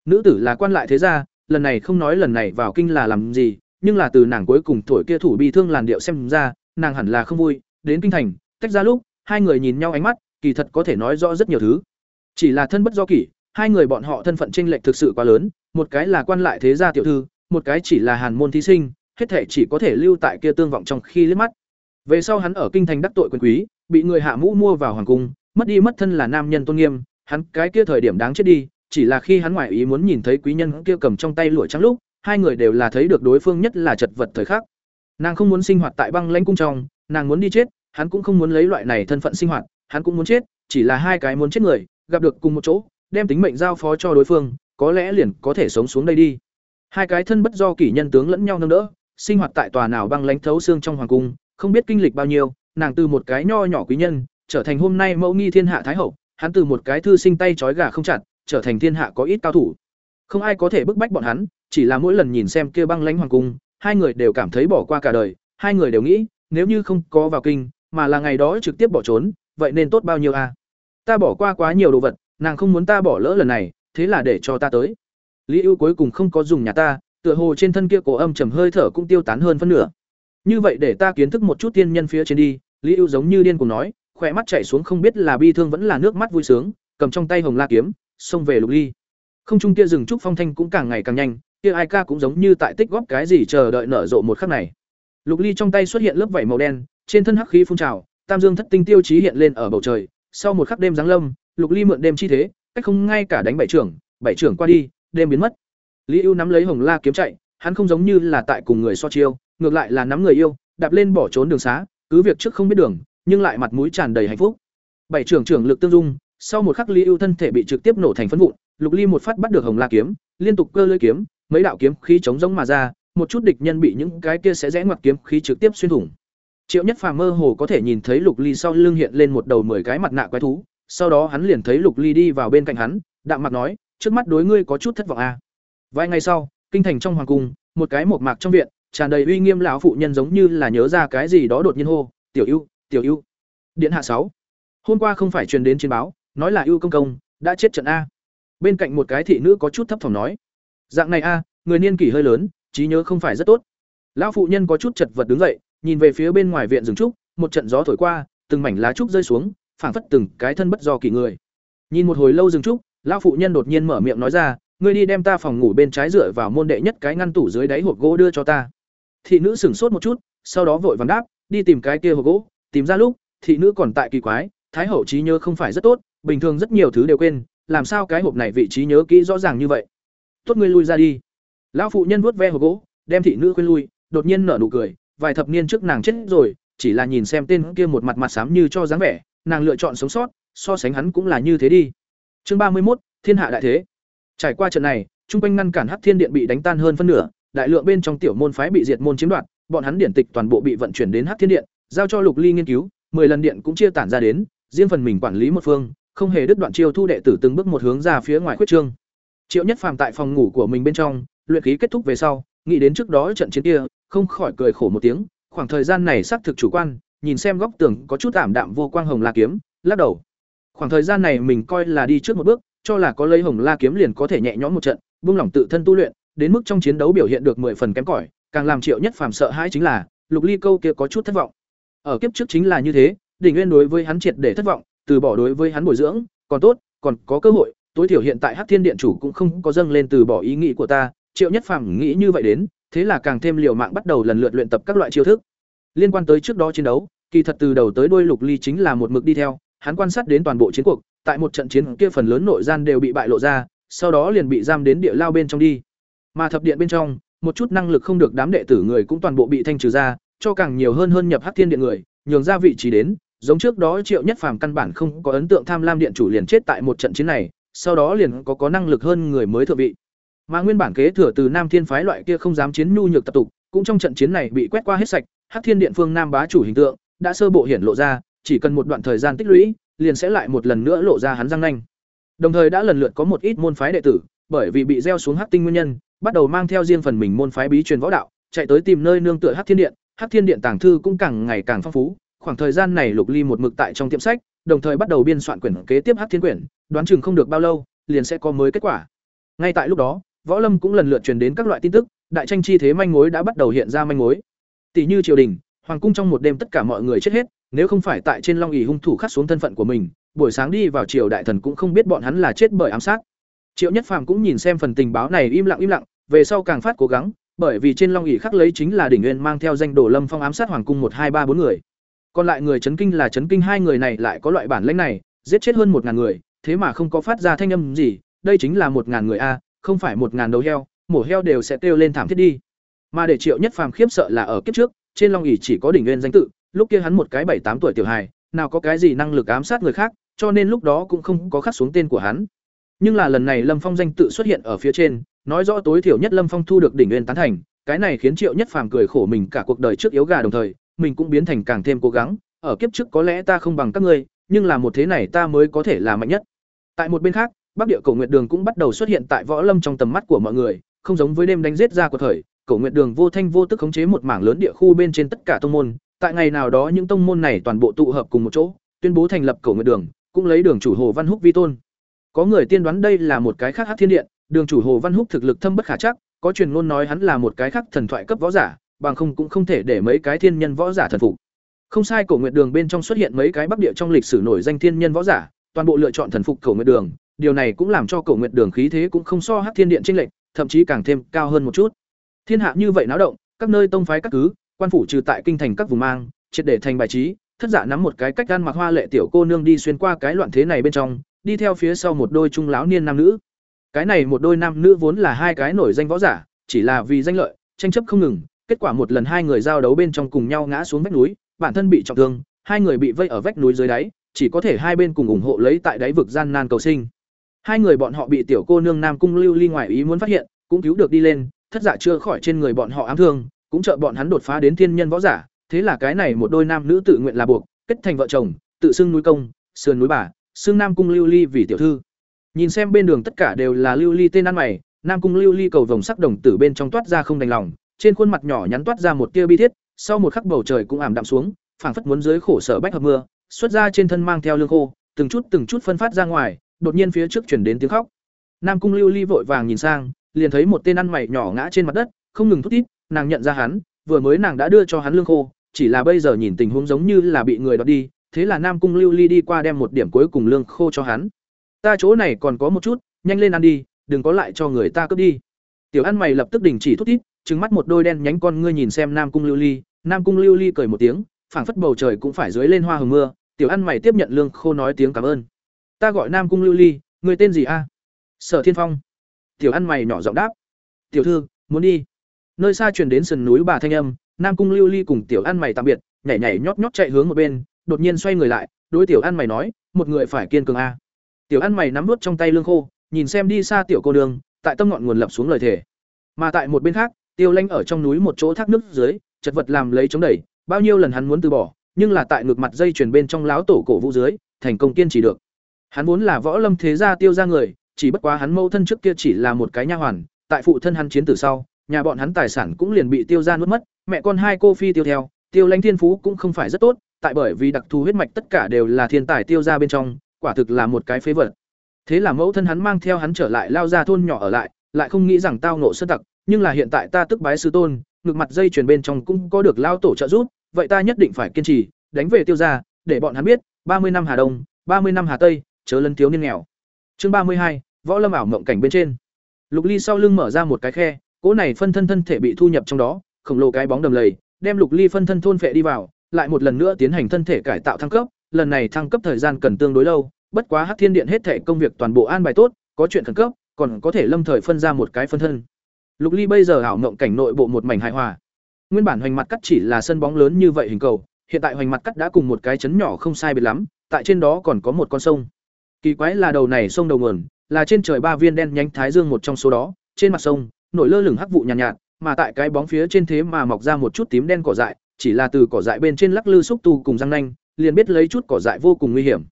Speaker 1: Nữ tử là quan lại thế gia, lần này không nói lần này vào kinh là làm gì, nhưng là từ nàng cuối cùng thổi kia thủ bi thương làn điệu xem ra, nàng hẳn là không vui. Đến kinh thành, tách ra lúc, hai người nhìn nhau ánh mắt, kỳ thật có thể nói rõ rất nhiều thứ. Chỉ là thân bất do kỷ, hai người bọn họ thân phận chênh lệch thực sự quá lớn, một cái là quan lại thế gia tiểu thư một cái chỉ là hàn môn thí sinh, hết thể chỉ có thể lưu tại kia tương vọng trong khi liếc mắt. Về sau hắn ở kinh thành đắc tội quyền quý, bị người hạ mũ mua vào hoàng cung, mất đi mất thân là nam nhân tôn nghiêm, hắn cái kia thời điểm đáng chết đi, chỉ là khi hắn ngoại ý muốn nhìn thấy quý nhân kia cầm trong tay lụa trắng lúc, hai người đều là thấy được đối phương nhất là chật vật thời khắc. Nàng không muốn sinh hoạt tại băng lãnh cung trong, nàng muốn đi chết, hắn cũng không muốn lấy loại này thân phận sinh hoạt, hắn cũng muốn chết, chỉ là hai cái muốn chết người, gặp được cùng một chỗ, đem tính mệnh giao phó cho đối phương, có lẽ liền có thể sống xuống đây đi hai cái thân bất do kỷ nhân tướng lẫn nhau nâng đỡ, sinh hoạt tại tòa nào băng lãnh thấu xương trong hoàng cung, không biết kinh lịch bao nhiêu, nàng từ một cái nho nhỏ quý nhân, trở thành hôm nay mẫu nghi thiên hạ thái hậu, hắn từ một cái thư sinh tay trói gà không chặt, trở thành thiên hạ có ít cao thủ không ai có thể bức bách bọn hắn, chỉ là mỗi lần nhìn xem kia băng lãnh hoàng cung, hai người đều cảm thấy bỏ qua cả đời, hai người đều nghĩ, nếu như không có vào kinh, mà là ngày đó trực tiếp bỏ trốn, vậy nên tốt bao nhiêu a à? ta bỏ qua quá nhiều đồ vật, nàng không muốn ta bỏ lỡ lần này, thế là để cho ta tới lý ưu cuối cùng không có dùng nhà ta, tựa hồ trên thân kia cổ âm trầm hơi thở cũng tiêu tán hơn phân nửa. Như vậy để ta kiến thức một chút tiên nhân phía trên đi, lý ưu giống như điên cùng nói, khỏe mắt chảy xuống không biết là bi thương vẫn là nước mắt vui sướng, cầm trong tay hồng la kiếm, xông về lục ly. Không trung kia rừng trúc phong thanh cũng càng ngày càng nhanh, kia ai ca cũng giống như tại tích góp cái gì chờ đợi nở rộ một khắc này. Lục ly trong tay xuất hiện lớp vảy màu đen, trên thân hắc khí phun trào, tam dương thất tinh tiêu chí hiện lên ở bầu trời, sau một khắc đêm giáng lâm, lục ly mượn đêm chi thế, cách không ngay cả đánh bảy trưởng bảy trưởng qua đi đêm biến mất lý ưu nắm lấy hồng la kiếm chạy hắn không giống như là tại cùng người so chiêu ngược lại là nắm người yêu đạp lên bỏ trốn đường xá cứ việc trước không biết đường nhưng lại mặt mũi tràn đầy hạnh phúc bảy trưởng trưởng lực tương dung sau một khắc Lý ưu thân thể bị trực tiếp nổ thành phân vụn, Lục Ly một phát bắt được Hồng La kiếm, liên tục cơ lưỡi kiếm, mấy đạo kiếm khí chống giống mà ra, một chút địch nhân bị những cái kia sẽ rẽ ngoặt kiếm khí trực tiếp xuyên thủng. Triệu Nhất Phàm mơ hồ có thể nhìn thấy Lục Ly sau lưng hiện lên một đầu mười cái mặt nạ quái thú, sau đó hắn liền thấy Lục Ly đi vào bên cạnh hắn, đạm mặt nói, "Trước mắt đối ngươi có chút thất vọng à?" Vài ngày sau, kinh thành trong hoàng cung, một cái một mạc trong viện, tràn đầy uy nghiêm lão phụ nhân giống như là nhớ ra cái gì đó đột nhiên hô, "Tiểu Ưu, Tiểu Ưu." Điện hạ sáu. Hôm qua không phải truyền đến trên báo, nói là Ưu công công đã chết trận a. Bên cạnh một cái thị nữ có chút thấp thỏm nói, "Dạng này a, người niên kỷ hơi lớn, trí nhớ không phải rất tốt." Lão phụ nhân có chút chật vật đứng dậy, nhìn về phía bên ngoài viện rừng trúc, một trận gió thổi qua, từng mảnh lá trúc rơi xuống, phảng phất từng cái thân bất do kỳ người. Nhìn một hồi lâu rừng trúc, lão phụ nhân đột nhiên mở miệng nói ra, "Ngươi đi đem ta phòng ngủ bên trái dựa vào môn đệ nhất cái ngăn tủ dưới đáy hộp gỗ đưa cho ta." Thị nữ sửng sốt một chút, sau đó vội vàng đáp, đi tìm cái kia hộp gỗ, tìm ra lúc, thị nữ còn tại kỳ quái, thái hậu trí nhớ không phải rất tốt, bình thường rất nhiều thứ đều quên, làm sao cái hộp này vị trí nhớ kỹ rõ ràng như vậy? Tốt ngươi lui ra đi. Lão phụ nhân vuốt ve hộp gỗ, đem thị nữ khuyên lui, đột nhiên nở nụ cười, vài thập niên trước nàng chết rồi, chỉ là nhìn xem tên kia một mặt mặt xám như cho dáng vẻ, nàng lựa chọn sống sót, so sánh hắn cũng là như thế đi. Chương ba mươi một, Thiên hạ đại thế. Trải qua trận này, trung quanh ngăn cản Hắc Thiên Điện bị đánh tan hơn phân nửa, đại lượng bên trong tiểu môn phái bị diệt môn chiếm đoạt, bọn hắn điển tịch toàn bộ bị vận chuyển đến Hắc Thiên Điện, giao cho Lục Ly nghiên cứu, 10 lần điện cũng chia tản ra đến, riêng phần mình quản lý một phương, không hề đứt đoạn chiêu thu đệ tử từng bước một hướng ra phía ngoài khuyết trương. Triệu Nhất Phàm tại phòng ngủ của mình bên trong, luyện khí kết thúc về sau, nghĩ đến trước đó trận chiến kia, không khỏi cười khổ một tiếng, khoảng thời gian này xác thực chủ quan, nhìn xem góc tường có chút ảm đạm vô quang hồng la kiếm, lắc đầu. Khoảng thời gian này mình coi là đi trước một bước, cho là có lấy hồng la kiếm liền có thể nhẹ nhõm một trận, buông lỏng tự thân tu luyện, đến mức trong chiến đấu biểu hiện được mười phần kém cỏi, càng làm Triệu Nhất Phàm sợ hãi chính là, Lục Ly câu kia có chút thất vọng. Ở kiếp trước chính là như thế, Đỉnh Nguyên đối với hắn triệt để thất vọng, từ bỏ đối với hắn bồi dưỡng, còn tốt, còn có cơ hội, tối thiểu hiện tại Hắc Thiên Điện chủ cũng không có dâng lên từ bỏ ý nghĩ của ta, Triệu Nhất Phàm nghĩ như vậy đến, thế là càng thêm liều mạng bắt đầu lần lượt luyện tập các loại chiêu thức. Liên quan tới trước đó chiến đấu, kỳ thật từ đầu tới đuôi Lục Ly chính là một mực đi theo, hắn quan sát đến toàn bộ chiến cuộc, tại một trận chiến kia phần lớn nội gian đều bị bại lộ ra, sau đó liền bị giam đến địa lao bên trong đi. Mà thập điện bên trong, một chút năng lực không được đám đệ tử người cũng toàn bộ bị thanh trừ ra, cho càng nhiều hơn hơn nhập Hắc Thiên Điện người, nhường ra vị trí đến, giống trước đó Triệu Nhất Phàm căn bản không có ấn tượng Tham Lam Điện chủ liền chết tại một trận chiến này, sau đó liền có có năng lực hơn người mới thượng vị. Mà nguyên bản kế thừa từ Nam Thiên phái loại kia không dám chiến nhu nhược tập tục, cũng trong trận chiến này bị quét qua hết sạch, Hắc Thiên Điện phương Nam bá chủ hình tượng đã sơ bộ hiển lộ ra, chỉ cần một đoạn thời gian tích lũy, liền sẽ lại một lần nữa lộ ra hắn răng nanh. Đồng thời đã lần lượt có một ít môn phái đệ tử, bởi vì bị gieo xuống Hắc Tinh nguyên nhân, bắt đầu mang theo riêng phần mình môn phái bí truyền võ đạo, chạy tới tìm nơi nương tựa Hắc Thiên Điện, Hắc Thiên Điện tàng thư cũng càng ngày càng phong phú, khoảng thời gian này Lục Ly một mực tại trong tiệm sách, đồng thời bắt đầu biên soạn quyển kế tiếp Hắc Thiên quyển, đoán chừng không được bao lâu, liền sẽ có mới kết quả. Ngay tại lúc đó, Võ Lâm cũng lần lượt truyền đến các loại tin tức, đại tranh chi thế manh mối đã bắt đầu hiện ra manh mối. Tỷ như triều đình, hoàng cung trong một đêm tất cả mọi người chết hết, nếu không phải tại trên Long ỉ hung thủ khắc xuống thân phận của mình, buổi sáng đi vào triều đại thần cũng không biết bọn hắn là chết bởi ám sát. Triệu Nhất Phàm cũng nhìn xem phần tình báo này im lặng im lặng, về sau càng phát cố gắng, bởi vì trên Long ỉ khắc lấy chính là đỉnh nguyên mang theo danh Đồ Lâm Phong ám sát hoàng cung một hai ba bốn người. Còn lại người chấn kinh là chấn kinh hai người này lại có loại bản lĩnh này, giết chết hơn một ngàn người, thế mà không có phát ra thanh âm gì, đây chính là một ngàn người a, không phải một ngàn đầu heo, mổ heo đều sẽ kêu lên thảm thiết đi. Mà để Triệu Nhất Phàm khiếp sợ là ở kiếp trước, trên Long ỉ chỉ có đỉnh nguyên danh tự, lúc kia hắn một cái bảy tám tuổi tiểu hài, nào có cái gì năng lực ám sát người khác, cho nên lúc đó cũng không có khắc xuống tên của hắn. Nhưng là lần này Lâm Phong danh tự xuất hiện ở phía trên, nói rõ tối thiểu nhất Lâm Phong thu được đỉnh nguyên tán thành, cái này khiến Triệu Nhất Phàm cười khổ mình cả cuộc đời trước yếu gà đồng thời, mình cũng biến thành càng thêm cố gắng, ở kiếp trước có lẽ ta không bằng các ngươi, nhưng là một thế này ta mới có thể là mạnh nhất. Tại một bên khác, Bắc Địa Cổ Nguyệt Đường cũng bắt đầu xuất hiện tại võ lâm trong tầm mắt của mọi người, không giống với đêm đánh giết ra của thời, Cổ Nguyệt Đường vô thanh vô tức khống chế một mảng lớn địa khu bên trên tất cả tông môn, tại ngày nào đó những tông môn này toàn bộ tụ hợp cùng một chỗ, tuyên bố thành lập Cổ Nguyệt Đường, cũng lấy đường chủ Hồ Văn Húc vi tôn. Có người tiên đoán đây là một cái khác Hắc Thiên Điện, đường chủ Hồ Văn Húc thực lực thâm bất khả chắc, có truyền ngôn nói hắn là một cái khác thần thoại cấp võ giả, bằng không cũng không thể để mấy cái thiên nhân võ giả thần phục. Không sai Cổ Nguyệt Đường bên trong xuất hiện mấy cái bắc địa trong lịch sử nổi danh thiên nhân võ giả, toàn bộ lựa chọn thần phục Cổ Nguyệt Đường, điều này cũng làm cho Cổ Nguyệt Đường khí thế cũng không so Hắc Thiên Điện chênh lệch, thậm chí càng thêm cao hơn một chút. Thiên hạ như vậy náo động, các nơi tông phái các cứ, quan phủ trừ tại kinh thành các vùng mang, triệt để thành bài trí, thất giả nắm một cái cách gan mặc hoa lệ tiểu cô nương đi xuyên qua cái loạn thế này bên trong, đi theo phía sau một đôi trung lão niên nam nữ. Cái này một đôi nam nữ vốn là hai cái nổi danh võ giả, chỉ là vì danh lợi, tranh chấp không ngừng, kết quả một lần hai người giao đấu bên trong cùng nhau ngã xuống vách núi, bản thân bị trọng thương, hai người bị vây ở vách núi dưới đáy, chỉ có thể hai bên cùng ủng hộ lấy tại đáy vực gian nan cầu sinh. Hai người bọn họ bị tiểu cô nương Nam Cung Lưu Ly ngoài ý muốn phát hiện, cũng cứu được đi lên, thất giả chưa khỏi trên người bọn họ ám thương, cũng trợ bọn hắn đột phá đến thiên nhân võ giả, thế là cái này một đôi nam nữ tự nguyện là buộc, kết thành vợ chồng, tự xưng núi công, sườn núi bà, xưng Nam Cung Lưu Ly vì tiểu thư. Nhìn xem bên đường tất cả đều là Lưu Ly tên ăn mày, Nam Cung Lưu Ly cầu vồng sắc đồng tử bên trong toát ra không đành lòng, trên khuôn mặt nhỏ nhắn toát ra một tia bi thiết, sau một khắc bầu trời cũng ảm đạm xuống, phảng phất muốn dưới khổ sở bách hợp mưa, xuất ra trên thân mang theo lương khô, từng chút từng chút phân phát ra ngoài, đột nhiên phía trước chuyển đến tiếng khóc. Nam Cung Lưu Ly vội vàng nhìn sang, liền thấy một tên ăn mày nhỏ ngã trên mặt đất, không ngừng thút thít, nàng nhận ra hắn, vừa mới nàng đã đưa cho hắn lương khô, chỉ là bây giờ nhìn tình huống giống như là bị người đoạt đi, thế là Nam Cung Lưu Ly đi qua đem một điểm cuối cùng lương khô cho hắn. Ta chỗ này còn có một chút, nhanh lên ăn đi, đừng có lại cho người ta cướp đi. Tiểu ăn mày lập tức đình chỉ thúc thít, trừng mắt một đôi đen nhánh con ngươi nhìn xem Nam Cung Lưu Ly, Nam Cung Lưu Ly cười một tiếng, phảng phất bầu trời cũng phải dưới lên hoa hồng mưa, tiểu ăn mày tiếp nhận lương khô nói tiếng cảm ơn. Ta gọi Nam Cung Lưu Ly, người tên gì a? Sở Thiên Phong. Tiểu ăn mày nhỏ giọng đáp. Tiểu thư, muốn đi. Nơi xa truyền đến sườn núi bà thanh âm, Nam Cung Lưu Ly cùng tiểu ăn mày tạm biệt, nhảy nhảy nhót nhót chạy hướng một bên, đột nhiên xoay người lại, đối tiểu ăn mày nói, một người phải kiên cường a. Tiểu ăn mày nắm nuốt trong tay lương khô, nhìn xem đi xa tiểu cô đường, tại tâm ngọn nguồn lập xuống lời thề. Mà tại một bên khác, Tiêu Lanh ở trong núi một chỗ thác nước dưới, chật vật làm lấy chống đẩy, bao nhiêu lần hắn muốn từ bỏ, nhưng là tại ngược mặt dây truyền bên trong láo tổ cổ vũ dưới, thành công kiên trì được. Hắn vốn là võ lâm thế gia tiêu gia người, chỉ bất quá hắn mâu thân trước kia chỉ là một cái nha hoàn, tại phụ thân hắn chiến tử sau, nhà bọn hắn tài sản cũng liền bị tiêu gia nuốt mất, mẹ con hai cô phi tiêu theo, tiêu lãnh thiên phú cũng không phải rất tốt, tại bởi vì đặc thù huyết mạch tất cả đều là thiên tài tiêu gia bên trong, quả thực là một cái phế vật. Thế là mẫu thân hắn mang theo hắn trở lại lao ra thôn nhỏ ở lại, lại không nghĩ rằng tao nộ sơn tặc, nhưng là hiện tại ta tức bái sư tôn, ngược mặt dây chuyền bên trong cũng có được lao tổ trợ giúp, vậy ta nhất định phải kiên trì, đánh về tiêu gia, để bọn hắn biết, ba mươi năm Hà Đông, ba mươi năm Hà Tây, chớ lân thiếu niên nghèo. Chương ba mươi hai, Võ Lâm ảo mộng cảnh bên trên. Lục Ly sau lưng mở ra một cái khe, cỗ này phân thân thân thể bị thu nhập trong đó, khổng lồ cái bóng đầm lầy, đem Lục Ly phân thân thôn phệ đi vào, lại một lần nữa tiến hành thân thể cải tạo thăng cấp, lần này thăng cấp thời gian cần tương đối lâu, bất quá Hắc Thiên Điện hết thể công việc toàn bộ an bài tốt, có chuyện khẩn cấp, còn có thể lâm thời phân ra một cái phân thân. Lục Ly bây giờ ảo mộng cảnh nội bộ một mảnh hài hòa. Nguyên bản hoành mặt cắt chỉ là sân bóng lớn như vậy hình cầu, hiện tại hoành mặt cắt đã cùng một cái chấn nhỏ không sai biệt lắm, tại trên đó còn có một con sông. Kỳ quái là đầu này sông đầu nguồn, là trên trời ba viên đen nhánh thái dương một trong số đó, trên mặt sông, nổi lơ lửng hắc vụ nhàn nhạt, nhạt, mà tại cái bóng phía trên thế mà mọc ra một chút tím đen cỏ dại, chỉ là từ cỏ dại bên trên lắc lư xúc tu cùng răng nanh, liền biết lấy chút cỏ dại vô cùng nguy hiểm.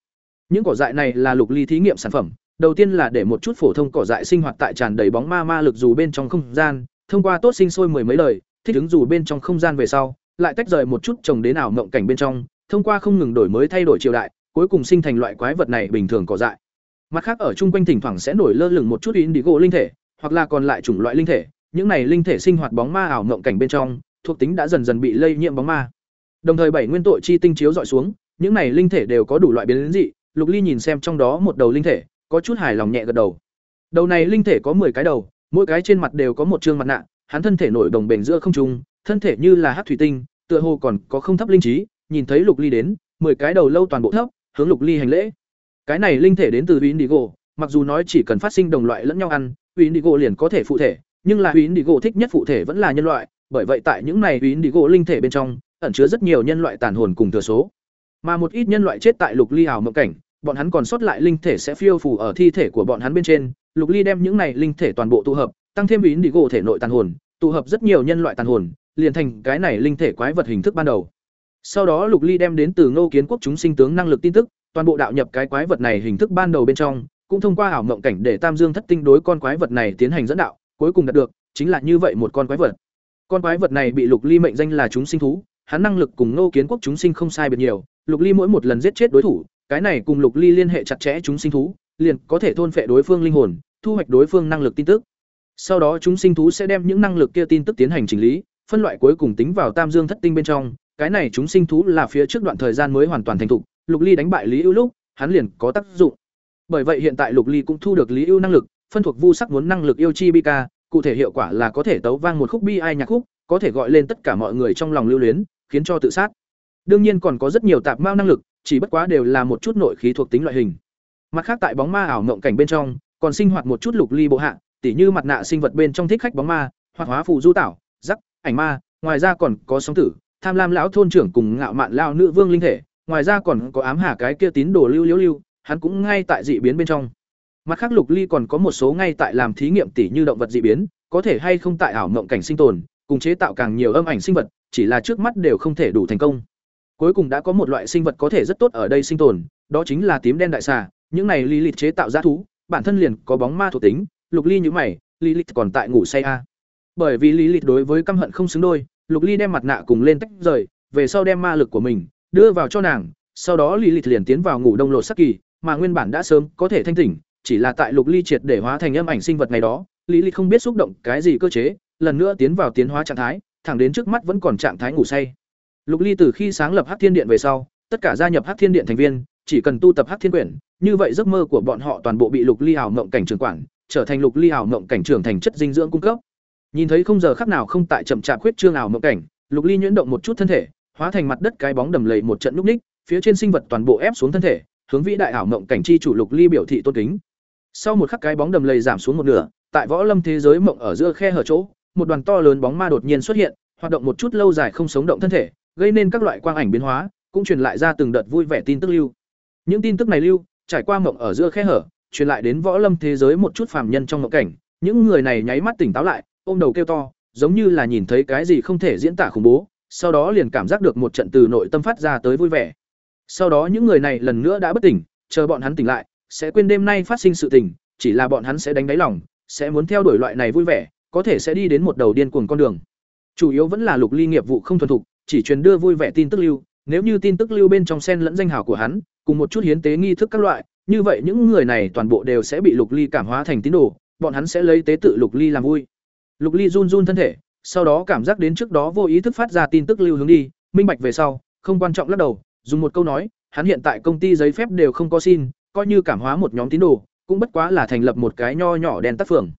Speaker 1: Những cỏ dại này là lục ly thí nghiệm sản phẩm, đầu tiên là để một chút phổ thông cỏ dại sinh hoạt tại tràn đầy bóng ma ma lực dù bên trong không gian, thông qua tốt sinh sôi mười mấy lời, thích ứng dù bên trong không gian về sau, lại tách rời một chút trồng đến ảo mộng cảnh bên trong, thông qua không ngừng đổi mới thay đổi triều đại, cuối cùng sinh thành loại quái vật này bình thường cỏ dại. Mặt khác ở chung quanh thỉnh thoảng sẽ nổi lơ lửng một chút indigo linh thể, hoặc là còn lại chủng loại linh thể, những này linh thể sinh hoạt bóng ma ảo ngộng cảnh bên trong, thuộc tính đã dần dần bị lây nhiễm bóng ma. Đồng thời bảy nguyên tội chi tinh chiếu dọi xuống, những này linh thể đều có đủ loại biến dị, Lục Ly nhìn xem trong đó một đầu linh thể, có chút hài lòng nhẹ gật đầu. Đầu này linh thể có 10 cái đầu, mỗi cái trên mặt đều có một trương mặt nạ, hắn thân thể nổi đồng bền giữa không trung, thân thể như là hắc thủy tinh, tựa hồ còn có không thấp linh trí, nhìn thấy Lục Ly đến, 10 cái đầu lâu toàn bộ thấp, hướng Lục Ly hành lễ. Cái này linh thể đến từ Indigo, mặc dù nói chỉ cần phát sinh đồng loại lẫn nhau ăn, Indigo liền có thể phụ thể, nhưng là Indigo thích nhất phụ thể vẫn là nhân loại, bởi vậy tại những này Indigo linh thể bên trong, ẩn chứa rất nhiều nhân loại tàn hồn cùng thừa số. Mà một ít nhân loại chết tại Lục Ly ảo mộng cảnh, bọn hắn còn sót lại linh thể sẽ phiêu phù ở thi thể của bọn hắn bên trên, Lục Ly đem những này linh thể toàn bộ tụ hợp, tăng thêm Indigo thể nội tàn hồn, tụ hợp rất nhiều nhân loại tàn hồn, liền thành cái này linh thể quái vật hình thức ban đầu. Sau đó Lục Ly đem đến từ Ngô Kiến Quốc chúng sinh tướng năng lực tin tức, toàn bộ đạo nhập cái quái vật này hình thức ban đầu bên trong, cũng thông qua ảo mộng cảnh để Tam Dương Thất Tinh đối con quái vật này tiến hành dẫn đạo, cuối cùng đạt được chính là như vậy một con quái vật. Con quái vật này bị Lục Ly mệnh danh là chúng sinh thú, hắn năng lực cùng Ngô Kiến Quốc chúng sinh không sai biệt nhiều, Lục Ly mỗi một lần giết chết đối thủ, cái này cùng Lục Ly liên hệ chặt chẽ chúng sinh thú, liền có thể thôn phệ đối phương linh hồn, thu hoạch đối phương năng lực tin tức. Sau đó chúng sinh thú sẽ đem những năng lực kia tin tức tiến hành chỉnh lý, phân loại cuối cùng tính vào Tam Dương Thất Tinh bên trong, cái này chúng sinh thú là phía trước đoạn thời gian mới hoàn toàn thành thục, Lục Ly đánh bại Lý Ưu lúc, hắn liền có tác dụng. Bởi vậy hiện tại Lục Ly cũng thu được Lý Ưu năng lực, phân thuộc vu sắc muốn năng lực yêu chi bi ca, cụ thể hiệu quả là có thể tấu vang một khúc bi ai nhạc khúc, có thể gọi lên tất cả mọi người trong lòng lưu luyến, khiến cho tự sát. Đương nhiên còn có rất nhiều tạp mao năng lực, chỉ bất quá đều là một chút nội khí thuộc tính loại hình. Mặt khác tại bóng ma ảo mộng cảnh bên trong, còn sinh hoạt một chút Lục Ly bộ hạ, tỉ như mặt nạ sinh vật bên trong thích khách bóng ma, hoặc hóa phù du tảo, rắc, ảnh ma, ngoài ra còn có sóng tử, tham lam lão thôn trưởng cùng ngạo mạn lão nữ vương linh thể, ngoài ra còn có ám hà cái kia tín đồ lưu liễu lưu, hắn cũng ngay tại dị biến bên trong. Mặt khác Lục Ly còn có một số ngay tại làm thí nghiệm tỉ như động vật dị biến, có thể hay không tại ảo mộng cảnh sinh tồn, cùng chế tạo càng nhiều âm ảnh sinh vật, chỉ là trước mắt đều không thể đủ thành công. Cuối cùng đã có một loại sinh vật có thể rất tốt ở đây sinh tồn, đó chính là tím đen đại xà, những này lý lịch chế tạo ra thú, bản thân liền có bóng ma thuộc tính, Lục Ly như mày, lý lịch còn tại ngủ say a. À. Bởi vì lý lịch đối với căm hận không xứng đôi, Lục Ly đem mặt nạ cùng lên tách rời, về sau đem ma lực của mình đưa vào cho nàng, sau đó lý lịch liền tiến vào ngủ đông lộ sắc kỳ, mà nguyên bản đã sớm có thể thanh tỉnh, chỉ là tại Lục Ly triệt để hóa thành âm ảnh sinh vật ngày đó, lý lịch không biết xúc động cái gì cơ chế, lần nữa tiến vào tiến hóa trạng thái, thẳng đến trước mắt vẫn còn trạng thái ngủ say. Lục Ly từ khi sáng lập Hắc Thiên Điện về sau, tất cả gia nhập Hắc Thiên Điện thành viên, chỉ cần tu tập Hắc Thiên Quyển, như vậy giấc mơ của bọn họ toàn bộ bị Lục Ly ảo mộng cảnh trưởng quản, trở thành Lục Ly ảo mộng cảnh trưởng thành chất dinh dưỡng cung cấp. Nhìn thấy không giờ khắc nào không tại chậm chạp khuyết trương ảo mộng cảnh, Lục Ly nhuyễn động một chút thân thể, hóa thành mặt đất cái bóng đầm lầy một trận lúc ních, phía trên sinh vật toàn bộ ép xuống thân thể, hướng vĩ đại ảo mộng cảnh chi chủ Lục Ly biểu thị tôn kính. Sau một khắc cái bóng đầm lầy giảm xuống một nửa, tại võ lâm thế giới mộng ở giữa khe hở chỗ, một đoàn to lớn bóng ma đột nhiên xuất hiện, hoạt động một chút lâu dài không sống động thân thể, gây nên các loại quang ảnh biến hóa, cũng truyền lại ra từng đợt vui vẻ tin tức lưu. Những tin tức này lưu, trải qua mộng ở giữa khe hở, truyền lại đến võ lâm thế giới một chút phàm nhân trong mộng cảnh, những người này nháy mắt tỉnh táo lại, ôm đầu kêu to, giống như là nhìn thấy cái gì không thể diễn tả khủng bố, sau đó liền cảm giác được một trận từ nội tâm phát ra tới vui vẻ. Sau đó những người này lần nữa đã bất tỉnh, chờ bọn hắn tỉnh lại, sẽ quên đêm nay phát sinh sự tình, chỉ là bọn hắn sẽ đánh đáy lòng, sẽ muốn theo đuổi loại này vui vẻ, có thể sẽ đi đến một đầu điên cuồng con đường. Chủ yếu vẫn là Lục Ly nghiệp vụ không thuần thục, chỉ truyền đưa vui vẻ tin tức lưu, nếu như tin tức lưu bên trong sen lẫn danh hào của hắn, cùng một chút hiến tế nghi thức các loại, như vậy những người này toàn bộ đều sẽ bị Lục Ly cảm hóa thành tín đồ, bọn hắn sẽ lấy tế tự Lục Ly làm vui. Lục Ly run run thân thể, sau đó cảm giác đến trước đó vô ý thức phát ra tin tức lưu hướng đi, minh bạch về sau, không quan trọng lắc đầu, dùng một câu nói, hắn hiện tại công ty giấy phép đều không có xin, coi như cảm hóa một nhóm tín đồ, cũng bất quá là thành lập một cái nho nhỏ đen tác phường.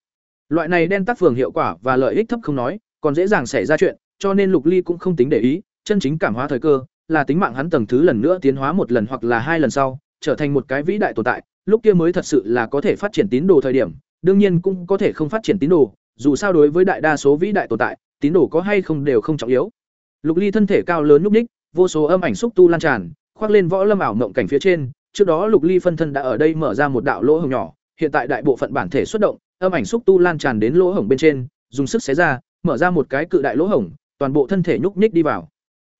Speaker 1: Loại này đen tác phường hiệu quả và lợi ích thấp không nói, còn dễ dàng xảy ra chuyện, cho nên Lục Ly cũng không tính để ý, chân chính cảm hóa thời cơ, là tính mạng hắn tầng thứ lần nữa tiến hóa một lần hoặc là hai lần sau, trở thành một cái vĩ đại tồn tại, lúc kia mới thật sự là có thể phát triển tín đồ thời điểm, đương nhiên cũng có thể không phát triển tín đồ, dù sao đối với đại đa số vĩ đại tồn tại, tín đồ có hay không đều không trọng yếu. Lục Ly thân thể cao lớn lúc ních, vô số âm ảnh xúc tu lan tràn, khoác lên võ lâm ảo mộng cảnh phía trên, trước đó Lục Ly phân thân đã ở đây mở ra một đạo lỗ hổng nhỏ, hiện tại đại bộ phận bản thể xuất động, âm ảnh xúc tu lan tràn đến lỗ hổng bên trên, dùng sức xé ra, mở ra một cái cự đại lỗ hổng, toàn bộ thân thể nhúc nhích đi vào.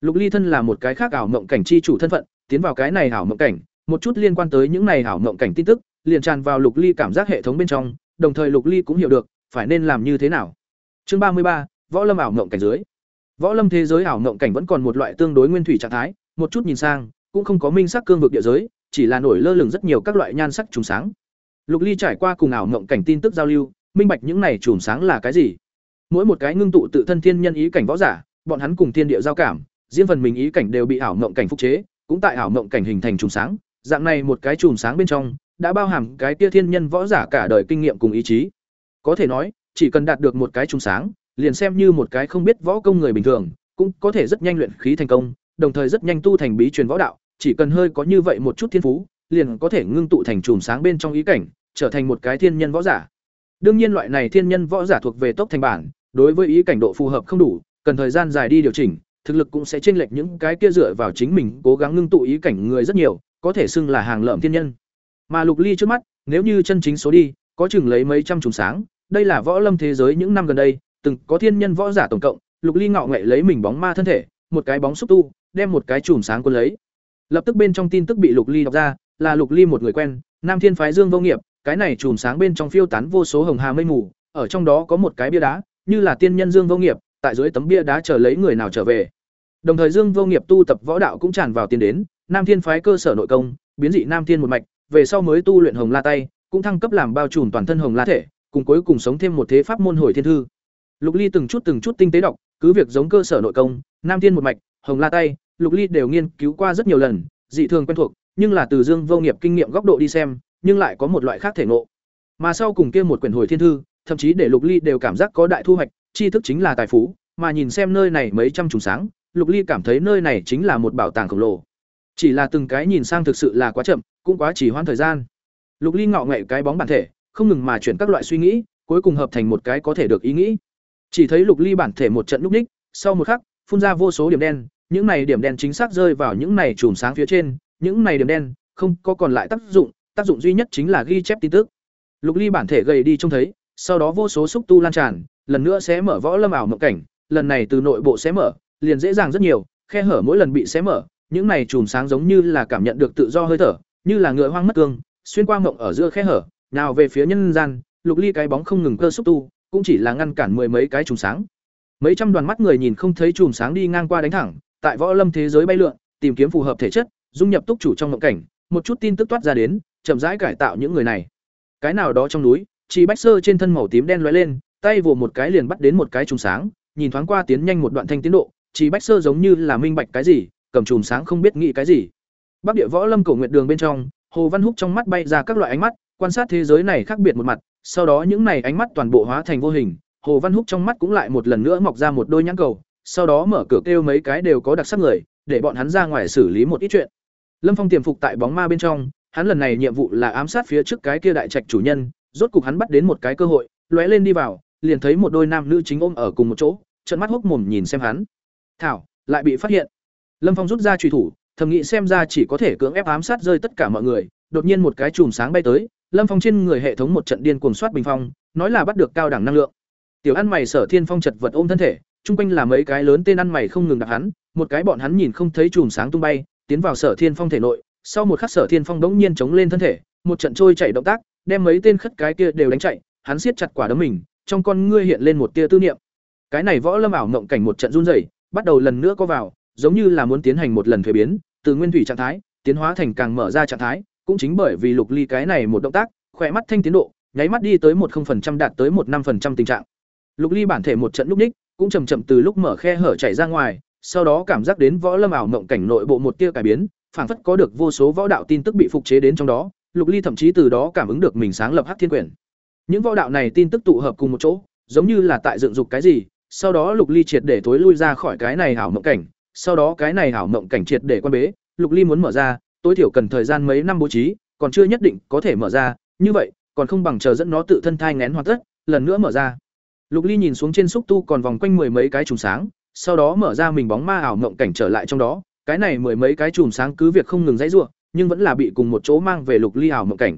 Speaker 1: Lục Ly thân là một cái khác ảo mộng cảnh chi chủ thân phận, tiến vào cái này ảo mộng cảnh, một chút liên quan tới những này ảo mộng cảnh tin tức, liền tràn vào Lục Ly cảm giác hệ thống bên trong, đồng thời Lục Ly cũng hiểu được, phải nên làm như thế nào. Chương ba mươi ba, Võ Lâm ảo mộng cảnh dưới. Võ Lâm thế giới ảo mộng cảnh vẫn còn một loại tương đối nguyên thủy trạng thái, một chút nhìn sang, cũng không có minh sắc cương vực địa giới, chỉ là nổi lơ lửng rất nhiều các loại nhan sắc trùng sáng. Lục Ly trải qua cùng ảo mộng cảnh tin tức giao lưu, minh bạch những này trùng sáng là cái gì. Mỗi một cái ngưng tụ tự thân thiên nhân ý cảnh võ giả, bọn hắn cùng thiên địa giao cảm, riêng phần mình ý cảnh đều bị ảo mộng cảnh phục chế, cũng tại ảo mộng cảnh hình thành trùng sáng, dạng này một cái trùng sáng bên trong, đã bao hàm cái kia thiên nhân võ giả cả đời kinh nghiệm cùng ý chí. Có thể nói, chỉ cần đạt được một cái trùng sáng, liền xem như một cái không biết võ công người bình thường, cũng có thể rất nhanh luyện khí thành công, đồng thời rất nhanh tu thành bí truyền võ đạo, chỉ cần hơi có như vậy một chút thiên phú, liền có thể ngưng tụ thành chùm sáng bên trong ý cảnh, trở thành một cái thiên nhân võ giả. Đương nhiên loại này thiên nhân võ giả thuộc về tốc thành bản, đối với ý cảnh độ phù hợp không đủ, cần thời gian dài đi điều chỉnh, thực lực cũng sẽ chênh lệch những cái kia dựa vào chính mình cố gắng ngưng tụ ý cảnh người rất nhiều, có thể xưng là hàng lợm thiên nhân. Mà Lục Ly trước mắt, nếu như chân chính số đi, có chừng lấy mấy trăm chùm sáng, đây là võ lâm thế giới những năm gần đây, từng có thiên nhân võ giả tổng cộng, Lục Ly ngạo nghệ lấy mình bóng ma thân thể, một cái bóng xúc tu, đem một cái chùm sáng cuốn lấy. Lập tức bên trong tin tức bị Lục Ly đọc ra, là Lục Ly một người quen, Nam Thiên phái Dương Vô Nghiệp, cái này chùm sáng bên trong phiêu tán vô số hồng hà mây mù, ở trong đó có một cái bia đá, như là tiên nhân Dương Vô Nghiệp, tại dưới tấm bia đá chờ lấy người nào trở về. Đồng thời Dương Vô Nghiệp tu tập võ đạo cũng tràn vào tiền đến, Nam Thiên phái cơ sở nội công, biến dị Nam Thiên một mạch, về sau mới tu luyện Hồng La tay, cũng thăng cấp làm bao trùm toàn thân Hồng La thể, cùng cuối cùng sống thêm một thế pháp môn hồi thiên thư. Lục Ly từng chút từng chút tinh tế đọc, cứ việc giống cơ sở nội công, Nam Thiên một mạch, Hồng La tay, Lục Ly đều nghiên cứu qua rất nhiều lần, dị thường quen thuộc, nhưng là từ Dương Vô Nghiệp kinh nghiệm góc độ đi xem, nhưng lại có một loại khác thể ngộ. Mà sau cùng kia một quyển hồi thiên thư, thậm chí để Lục Ly đều cảm giác có đại thu hoạch, tri thức chính là tài phú, mà nhìn xem nơi này mấy trăm trùng sáng, Lục Ly cảm thấy nơi này chính là một bảo tàng khổng lồ. Chỉ là từng cái nhìn sang thực sự là quá chậm, cũng quá chỉ hoãn thời gian. Lục Ly ngọ ngậy cái bóng bản thể, không ngừng mà chuyển các loại suy nghĩ, cuối cùng hợp thành một cái có thể được ý nghĩ. Chỉ thấy Lục Ly bản thể một trận lúc ních, sau một khắc, phun ra vô số điểm đen, những này điểm đen chính xác rơi vào những này chùm sáng phía trên, những này điểm đen không có còn lại tác dụng, tác dụng duy nhất chính là ghi chép tin tức. Lục Ly bản thể gầy đi trông thấy, sau đó vô số xúc tu lan tràn, lần nữa sẽ mở võ lâm ảo mộng cảnh, lần này từ nội bộ sẽ mở, liền dễ dàng rất nhiều, khe hở mỗi lần bị xé mở, những này chùm sáng giống như là cảm nhận được tự do hơi thở, như là ngựa hoang mất cương, xuyên qua mộng ở giữa khe hở, nào về phía nhân gian, Lục Ly cái bóng không ngừng cơ xúc tu, cũng chỉ là ngăn cản mười mấy cái chùm sáng. Mấy trăm đoàn mắt người nhìn không thấy chùm sáng đi ngang qua đánh thẳng, tại võ lâm thế giới bay lượn, tìm kiếm phù hợp thể chất, dung nhập túc chủ trong ngộng cảnh, một chút tin tức toát ra đến, chậm rãi cải tạo những người này. Cái nào đó trong núi, Chỉ Bách Sơ trên thân màu tím đen lóe lên, tay vồ một cái liền bắt đến một cái chùm sáng, nhìn thoáng qua tiến nhanh một đoạn thanh tiến độ, Chỉ Bách Sơ giống như là minh bạch cái gì, cầm chùm sáng không biết nghĩ cái gì. Bắc Địa Võ Lâm Cổ Nguyệt Đường bên trong, Hồ Văn Húc trong mắt bay ra các loại ánh mắt, quan sát thế giới này khác biệt một mặt, sau đó những này ánh mắt toàn bộ hóa thành vô hình, Hồ Văn Húc trong mắt cũng lại một lần nữa mọc ra một đôi nhãn cầu, sau đó mở cửa kêu mấy cái đều có đặc sắc người, để bọn hắn ra ngoài xử lý một ít chuyện. Lâm Phong tiềm phục tại bóng ma bên trong, hắn lần này nhiệm vụ là ám sát phía trước cái kia đại trạch chủ nhân, rốt cục hắn bắt đến một cái cơ hội, lóe lên đi vào, liền thấy một đôi nam nữ chính ôm ở cùng một chỗ, trận mắt hốc mồm nhìn xem hắn. Thảo, lại bị phát hiện. Lâm Phong rút ra truy thủ, thầm nghĩ xem ra chỉ có thể cưỡng ép ám sát rơi tất cả mọi người, đột nhiên một cái chùm sáng bay tới, Lâm Phong trên người hệ thống một trận điên cuồng soát bình phong, nói là bắt được cao đẳng năng lượng. Tiểu ăn mày Sở Thiên Phong chật vật ôm thân thể, chung quanh là mấy cái lớn tên ăn mày không ngừng đặt hắn, một cái bọn hắn nhìn không thấy chùm sáng tung bay, tiến vào Sở Thiên Phong thể nội, sau một khắc Sở Thiên Phong bỗng nhiên chống lên thân thể, một trận trôi chạy động tác, đem mấy tên khất cái kia đều đánh chạy, hắn siết chặt quả đấm mình, trong con ngươi hiện lên một tia tư niệm. Cái này võ lâm ảo ngộng cảnh một trận run rẩy, bắt đầu lần nữa có vào, giống như là muốn tiến hành một lần thuế biến, từ nguyên thủy trạng thái, tiến hóa thành càng mở ra trạng thái, cũng chính bởi vì Lục Ly cái này một động tác, khỏe mắt thanh tiến độ, nháy mắt đi tới một không phần trăm đạt tới một năm phần trăm tình trạng. Lục Ly bản thể một trận lúc ních, cũng chầm chậm từ lúc mở khe hở chảy ra ngoài, sau đó cảm giác đến võ lâm ảo mộng cảnh nội bộ một tia cải biến, phảng phất có được vô số võ đạo tin tức bị phục chế đến trong đó, Lục Ly thậm chí từ đó cảm ứng được mình sáng lập Hắc Thiên Quyển. Những võ đạo này tin tức tụ hợp cùng một chỗ, giống như là tại dựng dục cái gì, sau đó Lục Ly triệt để tối lui ra khỏi cái này ảo mộng cảnh, sau đó cái này ảo mộng cảnh triệt để quan bế, Lục Ly muốn mở ra, tối thiểu cần thời gian mấy năm bố trí, còn chưa nhất định có thể mở ra, như vậy, còn không bằng chờ dẫn nó tự thân thai nghén hoàn tất, lần nữa mở ra. Lục Ly nhìn xuống trên xúc tu còn vòng quanh mười mấy cái trùng sáng, sau đó mở ra mình bóng ma ảo ngộng cảnh trở lại trong đó, cái này mười mấy cái chùm sáng cứ việc không ngừng dãy rủa, nhưng vẫn là bị cùng một chỗ mang về Lục Ly ảo ngộng cảnh.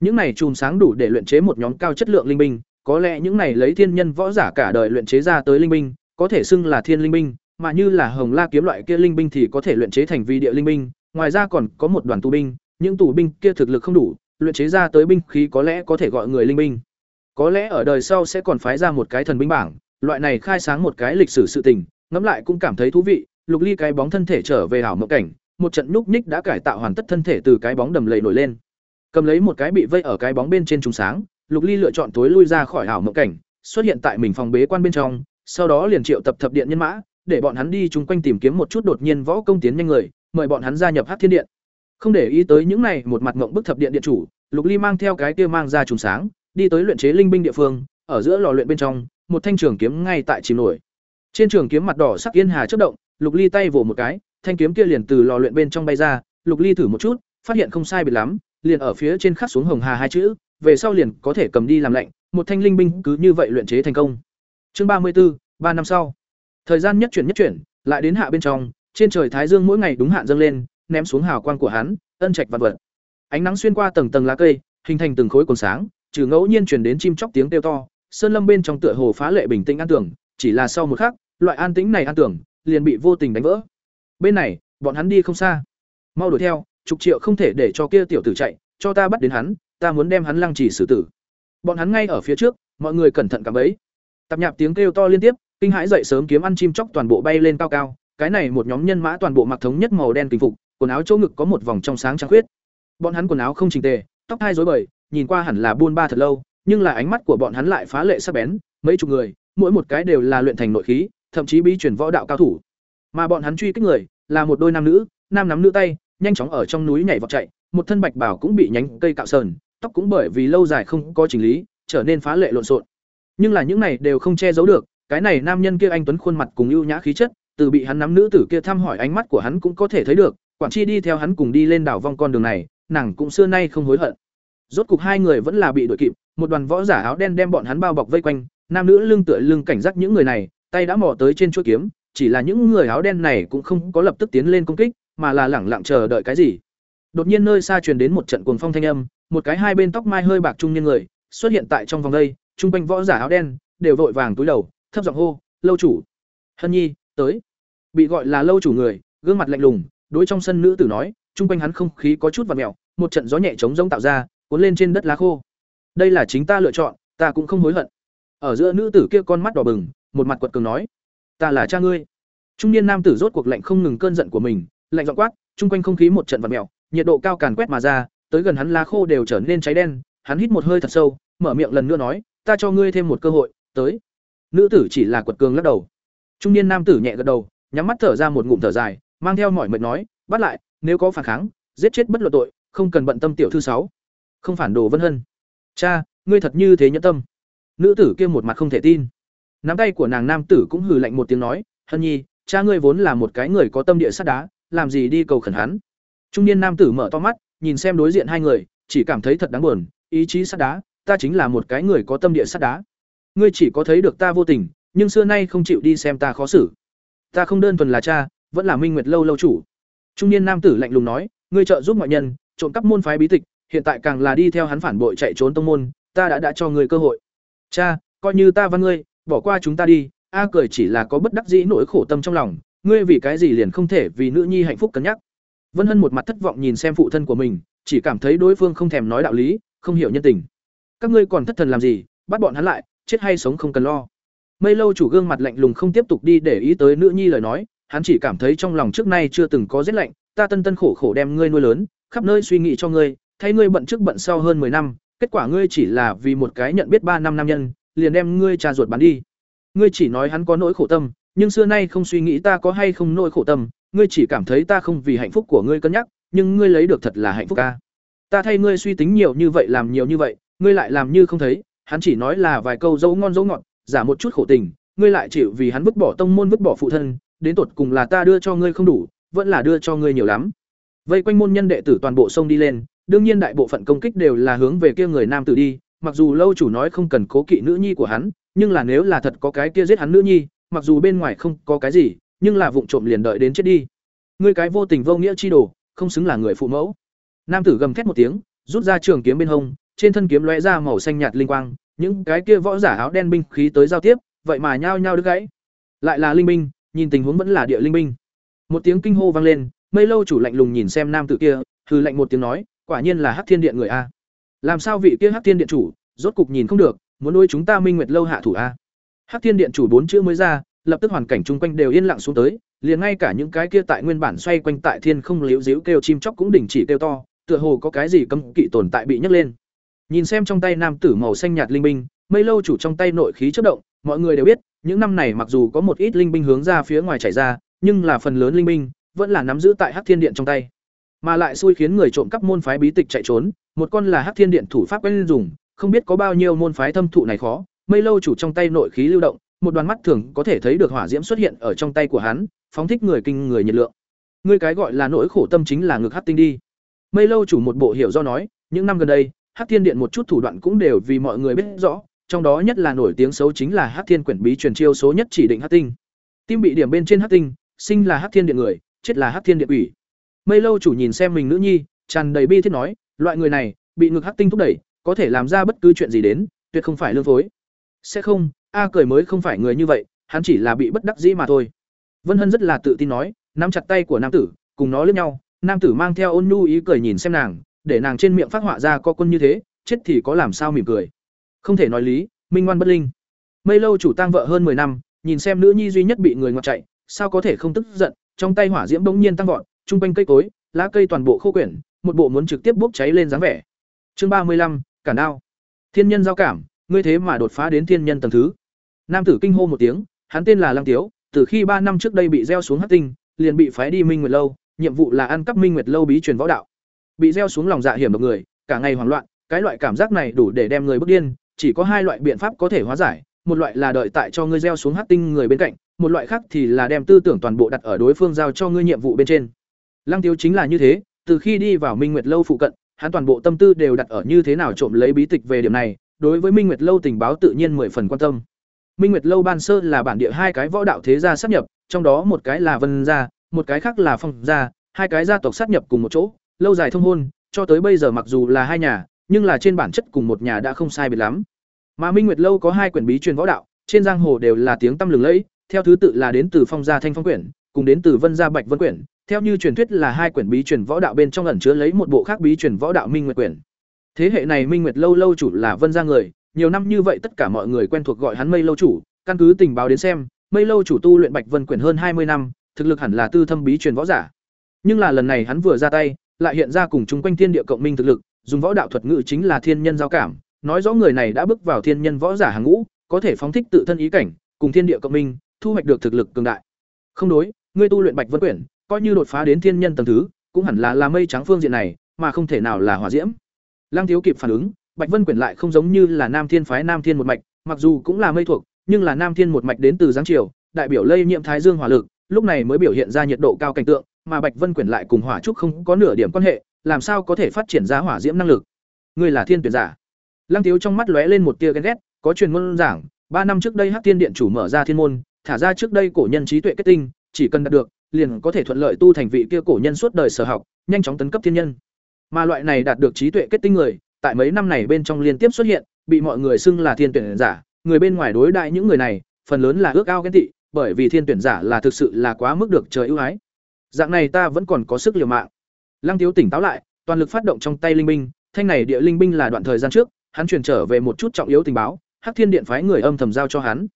Speaker 1: Những này chùm sáng đủ để luyện chế một nhóm cao chất lượng linh binh, có lẽ những này lấy thiên nhân võ giả cả đời luyện chế ra tới linh binh, có thể xưng là thiên linh binh, mà như là Hồng La kiếm loại kia linh binh thì có thể luyện chế thành vi địa linh binh, ngoài ra còn có một đoàn tù binh, những tù binh kia thực lực không đủ, luyện chế ra tới binh khí có lẽ có thể gọi người linh binh. Có lẽ ở đời sau sẽ còn phái ra một cái thần binh bảng, loại này khai sáng một cái lịch sử sự tình, ngẫm lại cũng cảm thấy thú vị, Lục Ly cái bóng thân thể trở về hảo mộng cảnh, một trận núp ních đã cải tạo hoàn tất thân thể từ cái bóng đầm lầy nổi lên. Cầm lấy một cái bị vây ở cái bóng bên trên trùng sáng, Lục Ly lựa chọn tối lui ra khỏi hảo mộng cảnh, xuất hiện tại mình phòng bế quan bên trong, sau đó liền triệu tập thập điện nhân mã, để bọn hắn đi chung quanh tìm kiếm một chút đột nhiên võ công tiến nhanh người, mời bọn hắn gia nhập Hắc Thiên Điện. Không để ý tới những này, một mặt ngậm bức thập điện điện chủ, Lục Ly mang theo cái kia mang ra trùng sáng, đi tới luyện chế linh binh địa phương, ở giữa lò luyện bên trong, một thanh trường kiếm ngay tại chìm nổi. Trên trường kiếm mặt đỏ sắc yên hà chớp động, Lục Ly tay vồ một cái, thanh kiếm kia liền từ lò luyện bên trong bay ra, Lục Ly thử một chút, phát hiện không sai biệt lắm, liền ở phía trên khắc xuống hồng hà hai chữ, về sau liền có thể cầm đi làm lạnh, một thanh linh binh cứ như vậy luyện chế thành công. Chương ba mươi 34, ba năm sau. Thời gian nhất chuyển nhất chuyển, lại đến hạ bên trong, trên trời thái dương mỗi ngày đúng hạn dâng lên, ném xuống hào quang của hắn, ân trạch vật vật. Ánh nắng xuyên qua tầng tầng lá cây, hình thành từng khối cồn sáng, trừ ngẫu nhiên truyền đến chim chóc tiếng kêu to, sơn lâm bên trong tựa hồ phá lệ bình tĩnh an tưởng, chỉ là sau một khắc, loại an tĩnh này an tưởng liền bị vô tình đánh vỡ. Bên này, bọn hắn đi không xa. Mau đuổi theo, chục triệu không thể để cho kia tiểu tử chạy, cho ta bắt đến hắn, ta muốn đem hắn lăng trì xử tử. Bọn hắn ngay ở phía trước, mọi người cẩn thận cảm ấy. Tạp nhạp tiếng kêu to liên tiếp, kinh hãi dậy sớm kiếm ăn chim chóc toàn bộ bay lên cao cao, cái này một nhóm nhân mã toàn bộ mặc thống nhất màu đen kinh phục, quần áo chỗ ngực có một vòng trong sáng trắng khuyết. Bọn hắn quần áo không chỉnh tề, tóc hai rối bời, nhìn qua hẳn là buôn ba thật lâu, nhưng là ánh mắt của bọn hắn lại phá lệ sắc bén, mấy chục người, mỗi một cái đều là luyện thành nội khí, thậm chí bí truyền võ đạo cao thủ. Mà bọn hắn truy kích người, là một đôi nam nữ, nam nắm nữ tay, nhanh chóng ở trong núi nhảy vọt chạy, một thân bạch bảo cũng bị nhánh cây cạo sờn, tóc cũng bởi vì lâu dài không có chỉnh lý, trở nên phá lệ lộn xộn. Nhưng là những này đều không che giấu được, cái này nam nhân kia anh tuấn khuôn mặt cùng ưu nhã khí chất, từ bị hắn nắm nữ tử kia thăm hỏi ánh mắt của hắn cũng có thể thấy được, quản chi đi theo hắn cùng đi lên đảo vong con đường này, nàng cũng xưa nay không hối hận. Rốt cục hai người vẫn là bị đuổi kịp, một đoàn võ giả áo đen đem bọn hắn bao bọc vây quanh, nam nữ lưng tựa lưng cảnh giác những người này, tay đã mò tới trên chuôi kiếm, chỉ là những người áo đen này cũng không có lập tức tiến lên công kích, mà là lẳng lặng chờ đợi cái gì. Đột nhiên nơi xa truyền đến một trận cuồng phong thanh âm, một cái hai bên tóc mai hơi bạc trung niên người xuất hiện tại trong vòng đây, trung quanh võ giả áo đen đều vội vàng túi đầu, thấp giọng hô, "Lâu chủ." Hân Nhi, tới. Bị gọi là lâu chủ người, gương mặt lạnh lùng, đối trong sân nữ tử nói, trung quanh hắn không khí có chút vặn mèo, một trận gió nhẹ trống rỗng tạo ra, cuốn lên trên đất lá khô. Đây là chính ta lựa chọn, ta cũng không hối hận. Ở giữa nữ tử kia con mắt đỏ bừng, một mặt quật cường nói, "Ta là cha ngươi." Trung niên nam tử rốt cuộc lạnh không ngừng cơn giận của mình, lạnh giọng quát, trung quanh không khí một trận vặn mèo, nhiệt độ cao càn quét mà ra, tới gần hắn lá khô đều trở nên cháy đen, hắn hít một hơi thật sâu, mở miệng lần nữa nói, "Ta cho ngươi thêm một cơ hội, tới." Nữ tử chỉ là quật cường lắc đầu. Trung niên nam tử nhẹ gật đầu, nhắm mắt thở ra một ngụm thở dài, mang theo mọi mệt nói, "Bắt lại, nếu có phản kháng, giết chết bất luận tội, không cần bận tâm tiểu thư sáu." Không phản đồ Vân Hân. "Cha, ngươi thật như thế nhẫn tâm." Nữ tử kia một mặt không thể tin. Nắm tay của nàng nam tử cũng hừ lạnh một tiếng nói, "Hân nhi, cha ngươi vốn là một cái người có tâm địa sắt đá, làm gì đi cầu khẩn hắn?" Trung niên nam tử mở to mắt, nhìn xem đối diện hai người, chỉ cảm thấy thật đáng buồn, ý chí sắt đá, ta chính là một cái người có tâm địa sắt đá. Ngươi chỉ có thấy được ta vô tình, nhưng xưa nay không chịu đi xem ta khó xử. Ta không đơn thuần là cha, vẫn là Minh Nguyệt lâu lâu chủ. Trung niên nam tử lạnh lùng nói, ngươi trợ giúp ngoại nhân, trộm cắp môn phái bí tịch, hiện tại càng là đi theo hắn phản bội chạy trốn tông môn, ta đã đã cho ngươi cơ hội. Cha, coi như ta văn ngươi, bỏ qua chúng ta đi, a cười chỉ là có bất đắc dĩ nỗi khổ tâm trong lòng, ngươi vì cái gì liền không thể vì nữ nhi hạnh phúc cân nhắc. Vân Hân một mặt thất vọng nhìn xem phụ thân của mình, chỉ cảm thấy đối phương không thèm nói đạo lý, không hiểu nhân tình. Các ngươi còn thất thần làm gì, bắt bọn hắn lại, chết hay sống không cần lo. Mây Lâu chủ gương mặt lạnh lùng không tiếp tục đi để ý tới nữ nhi lời nói, hắn chỉ cảm thấy trong lòng trước nay chưa từng có rét lạnh, ta tân tân khổ khổ đem ngươi nuôi lớn, khắp nơi suy nghĩ cho ngươi, thay ngươi bận trước bận sau hơn 10 năm, kết quả ngươi chỉ là vì một cái nhận biết ba năm nam nhân, liền đem ngươi cha ruột bán đi. Ngươi chỉ nói hắn có nỗi khổ tâm, nhưng xưa nay không suy nghĩ ta có hay không nỗi khổ tâm, ngươi chỉ cảm thấy ta không vì hạnh phúc của ngươi cân nhắc, nhưng ngươi lấy được thật là hạnh phúc ca. Ta thay ngươi suy tính nhiều như vậy làm nhiều như vậy, ngươi lại làm như không thấy, hắn chỉ nói là vài câu dấu ngon dấu ngọt, giả một chút khổ tình, ngươi lại chịu vì hắn vứt bỏ tông môn vứt bỏ phụ thân, đến tột cùng là ta đưa cho ngươi không đủ, vẫn là đưa cho ngươi nhiều lắm. Vây quanh môn nhân đệ tử toàn bộ sông đi lên, đương nhiên đại bộ phận công kích đều là hướng về kia người nam tử đi, mặc dù lâu chủ nói không cần cố kỵ nữ nhi của hắn, nhưng là nếu là thật có cái kia giết hắn nữ nhi, mặc dù bên ngoài không có cái gì, nhưng là vụng trộm liền đợi đến chết đi. Ngươi cái vô tình vô nghĩa chi đồ, không xứng là người phụ mẫu. Nam tử gầm thét một tiếng, rút ra trường kiếm bên hông, trên thân kiếm lóe ra màu xanh nhạt linh quang, những cái kia võ giả áo đen binh khí tới giao tiếp, vậy mà nhao nhao đứt gãy. Lại là linh binh, nhìn tình huống vẫn là địa linh binh. Một tiếng kinh hô vang lên, Mây Lâu chủ lạnh lùng nhìn xem nam tử kia, hừ lạnh một tiếng nói, quả nhiên là Hắc Thiên Điện người a. Làm sao vị kia Hắc Thiên Điện chủ, rốt cục nhìn không được, muốn nuôi chúng ta Minh Nguyệt lâu hạ thủ a. Hắc Thiên Điện chủ bốn chữ mới ra, lập tức hoàn cảnh chung quanh đều yên lặng xuống tới, liền ngay cả những cái kia tại nguyên bản xoay quanh tại thiên không liễu díu kêu chim chóc cũng đình chỉ kêu to, tựa hồ có cái gì cấm kỵ tồn tại bị nhấc lên. Nhìn xem trong tay nam tử màu xanh nhạt linh binh, mây lâu chủ trong tay nội khí chớp động, mọi người đều biết, những năm này mặc dù có một ít linh binh hướng ra phía ngoài chảy ra, nhưng là phần lớn linh binh vẫn là nắm giữ tại Hắc Thiên Điện trong tay. Mà lại xui khiến người trộm cắp môn phái bí tịch chạy trốn, một con là Hắc Thiên Điện thủ pháp quen dùng, không biết có bao nhiêu môn phái thâm thụ này khó, mây lâu chủ trong tay nội khí lưu động, một đoàn mắt thường có thể thấy được hỏa diễm xuất hiện ở trong tay của hắn, phóng thích người kinh người nhiệt lượng. Ngươi cái gọi là nỗi khổ tâm chính là ngực hắc tinh đi. Mây lâu chủ một bộ hiểu do nói, những năm gần đây, Hắc Thiên Điện một chút thủ đoạn cũng đều vì mọi người biết rõ, trong đó nhất là nổi tiếng xấu chính là Hắc Thiên quyển bí truyền chiêu số nhất chỉ định Hắc Tinh. Tim bị điểm bên trên Hắc Tinh, sinh là Hắc Thiên Điện người, chết là Hắc Thiên Điện ủy. Mây lâu chủ nhìn xem mình nữ nhi, tràn đầy bi thiết nói, loại người này, bị ngực Hắc Tinh thúc đẩy, có thể làm ra bất cứ chuyện gì đến, tuyệt không phải lương phối. Sẽ không, A cười mới không phải người như vậy, hắn chỉ là bị bất đắc dĩ mà thôi. Vân Hân rất là tự tin nói, nắm chặt tay của nam tử, cùng nó liếc nhau, nam tử mang theo ôn nhu ý cười nhìn xem nàng, để nàng trên miệng phát họa ra có quân như thế, chết thì có làm sao mỉm cười. Không thể nói lý, minh ngoan bất linh. Mây lâu chủ tang vợ hơn 10 năm, nhìn xem nữ nhi duy nhất bị người ngoặt chạy, sao có thể không tức giận, trong tay hỏa diễm bỗng nhiên tăng vọt, trung quanh cây cối, lá cây toàn bộ khô quyển, một bộ muốn trực tiếp bốc cháy lên dáng vẻ. Chương ba mươi lăm, cản đao. Thiên nhân giao cảm, ngươi thế mà đột phá đến thiên nhân tầng thứ. Nam tử kinh hô một tiếng, hắn tên là Lăng Tiếu, từ khi ba năm trước đây bị gieo xuống hắc tinh, liền bị phái đi Minh Nguyệt lâu, nhiệm vụ là ăn cắp Minh Nguyệt lâu bí truyền võ đạo. Bị gieo xuống lòng dạ hiểm độc người, cả ngày hoảng loạn, cái loại cảm giác này đủ để đem người bức điên, chỉ có hai loại biện pháp có thể hóa giải, một loại là đợi tại cho ngươi gieo xuống hắc tinh người bên cạnh, một loại khác thì là đem tư tưởng toàn bộ đặt ở đối phương giao cho ngươi nhiệm vụ bên trên. Lăng tiêu chính là như thế, từ khi đi vào Minh Nguyệt lâu phụ cận, hắn toàn bộ tâm tư đều đặt ở như thế nào trộm lấy bí tịch về điểm này, đối với Minh Nguyệt lâu tình báo tự nhiên mười phần quan tâm. Minh Nguyệt lâu ban sơ là bản địa hai cái võ đạo thế gia sáp nhập, trong đó một cái là Vân gia, một cái khác là Phong gia, hai cái gia tộc sát nhập cùng một chỗ, lâu dài thông hôn, cho tới bây giờ mặc dù là hai nhà, nhưng là trên bản chất cùng một nhà đã không sai biệt lắm. Mà Minh Nguyệt lâu có hai quyển bí truyền võ đạo, trên giang hồ đều là tiếng tăm lừng lẫy, theo thứ tự là đến từ Phong gia Thanh Phong quyển, cùng đến từ Vân gia Bạch Vân quyển, theo như truyền thuyết là hai quyển bí truyền võ đạo bên trong ẩn chứa lấy một bộ khác bí truyền võ đạo Minh Nguyệt quyển. Thế hệ này Minh Nguyệt lâu lâu chủ là Vân gia người, nhiều năm như vậy tất cả mọi người quen thuộc gọi hắn Mây lâu chủ, căn cứ tình báo đến xem, Mây lâu chủ tu luyện Bạch Vân quyển hơn hai mươi năm, thực lực hẳn là tư thâm bí truyền võ giả. Nhưng là lần này hắn vừa ra tay, lại hiện ra cùng chúng quanh thiên địa cộng minh thực lực, dùng võ đạo thuật ngữ chính là thiên nhân giao cảm, nói rõ người này đã bước vào thiên nhân võ giả hàng ngũ, có thể phóng thích tự thân ý cảnh, cùng thiên địa cộng minh, thu hoạch được thực lực cường đại. Không đối, ngươi tu luyện Bạch Vân quyển, coi như đột phá đến thiên nhân tầng thứ, cũng hẳn là là mây trắng phương diện này, mà không thể nào là hỏa diễm. Lăng Thiếu kịp phản ứng, Bạch Vân quyển lại không giống như là Nam Thiên phái Nam Thiên một mạch, mặc dù cũng là mây thuộc, nhưng là Nam Thiên một mạch đến từ giáng triều, đại biểu lây nhiễm thái dương hỏa lực, lúc này mới biểu hiện ra nhiệt độ cao cảnh tượng, mà Bạch Vân quyển lại cùng hỏa trúc không có nửa điểm quan hệ, làm sao có thể phát triển ra hỏa diễm năng lực? Ngươi là thiên tuyển giả. Lăng Tiếu trong mắt lóe lên một tia ghen ghét, có truyền ngôn giảng, ba năm trước đây Hắc Tiên Điện chủ mở ra thiên môn, thả ra trước đây cổ nhân trí tuệ kết tinh, chỉ cần đạt được, liền có thể thuận lợi tu thành vị kia cổ nhân suốt đời sở học, nhanh chóng tấn cấp thiên nhân. Mà loại này đạt được trí tuệ kết tinh người, tại mấy năm này bên trong liên tiếp xuất hiện, bị mọi người xưng là thiên tuyển giả, người bên ngoài đối đại những người này, phần lớn là ước ao ghen tị, bởi vì thiên tuyển giả là thực sự là quá mức được trời ưu ái. Dạng này ta vẫn còn có sức liều mạng. Lăng Tiếu tỉnh táo lại, toàn lực phát động trong tay linh binh, thanh này địa linh binh là đoạn thời gian trước, hắn truyền trở về một chút trọng yếu tình báo, Hắc Thiên Điện phái người âm thầm giao cho hắn.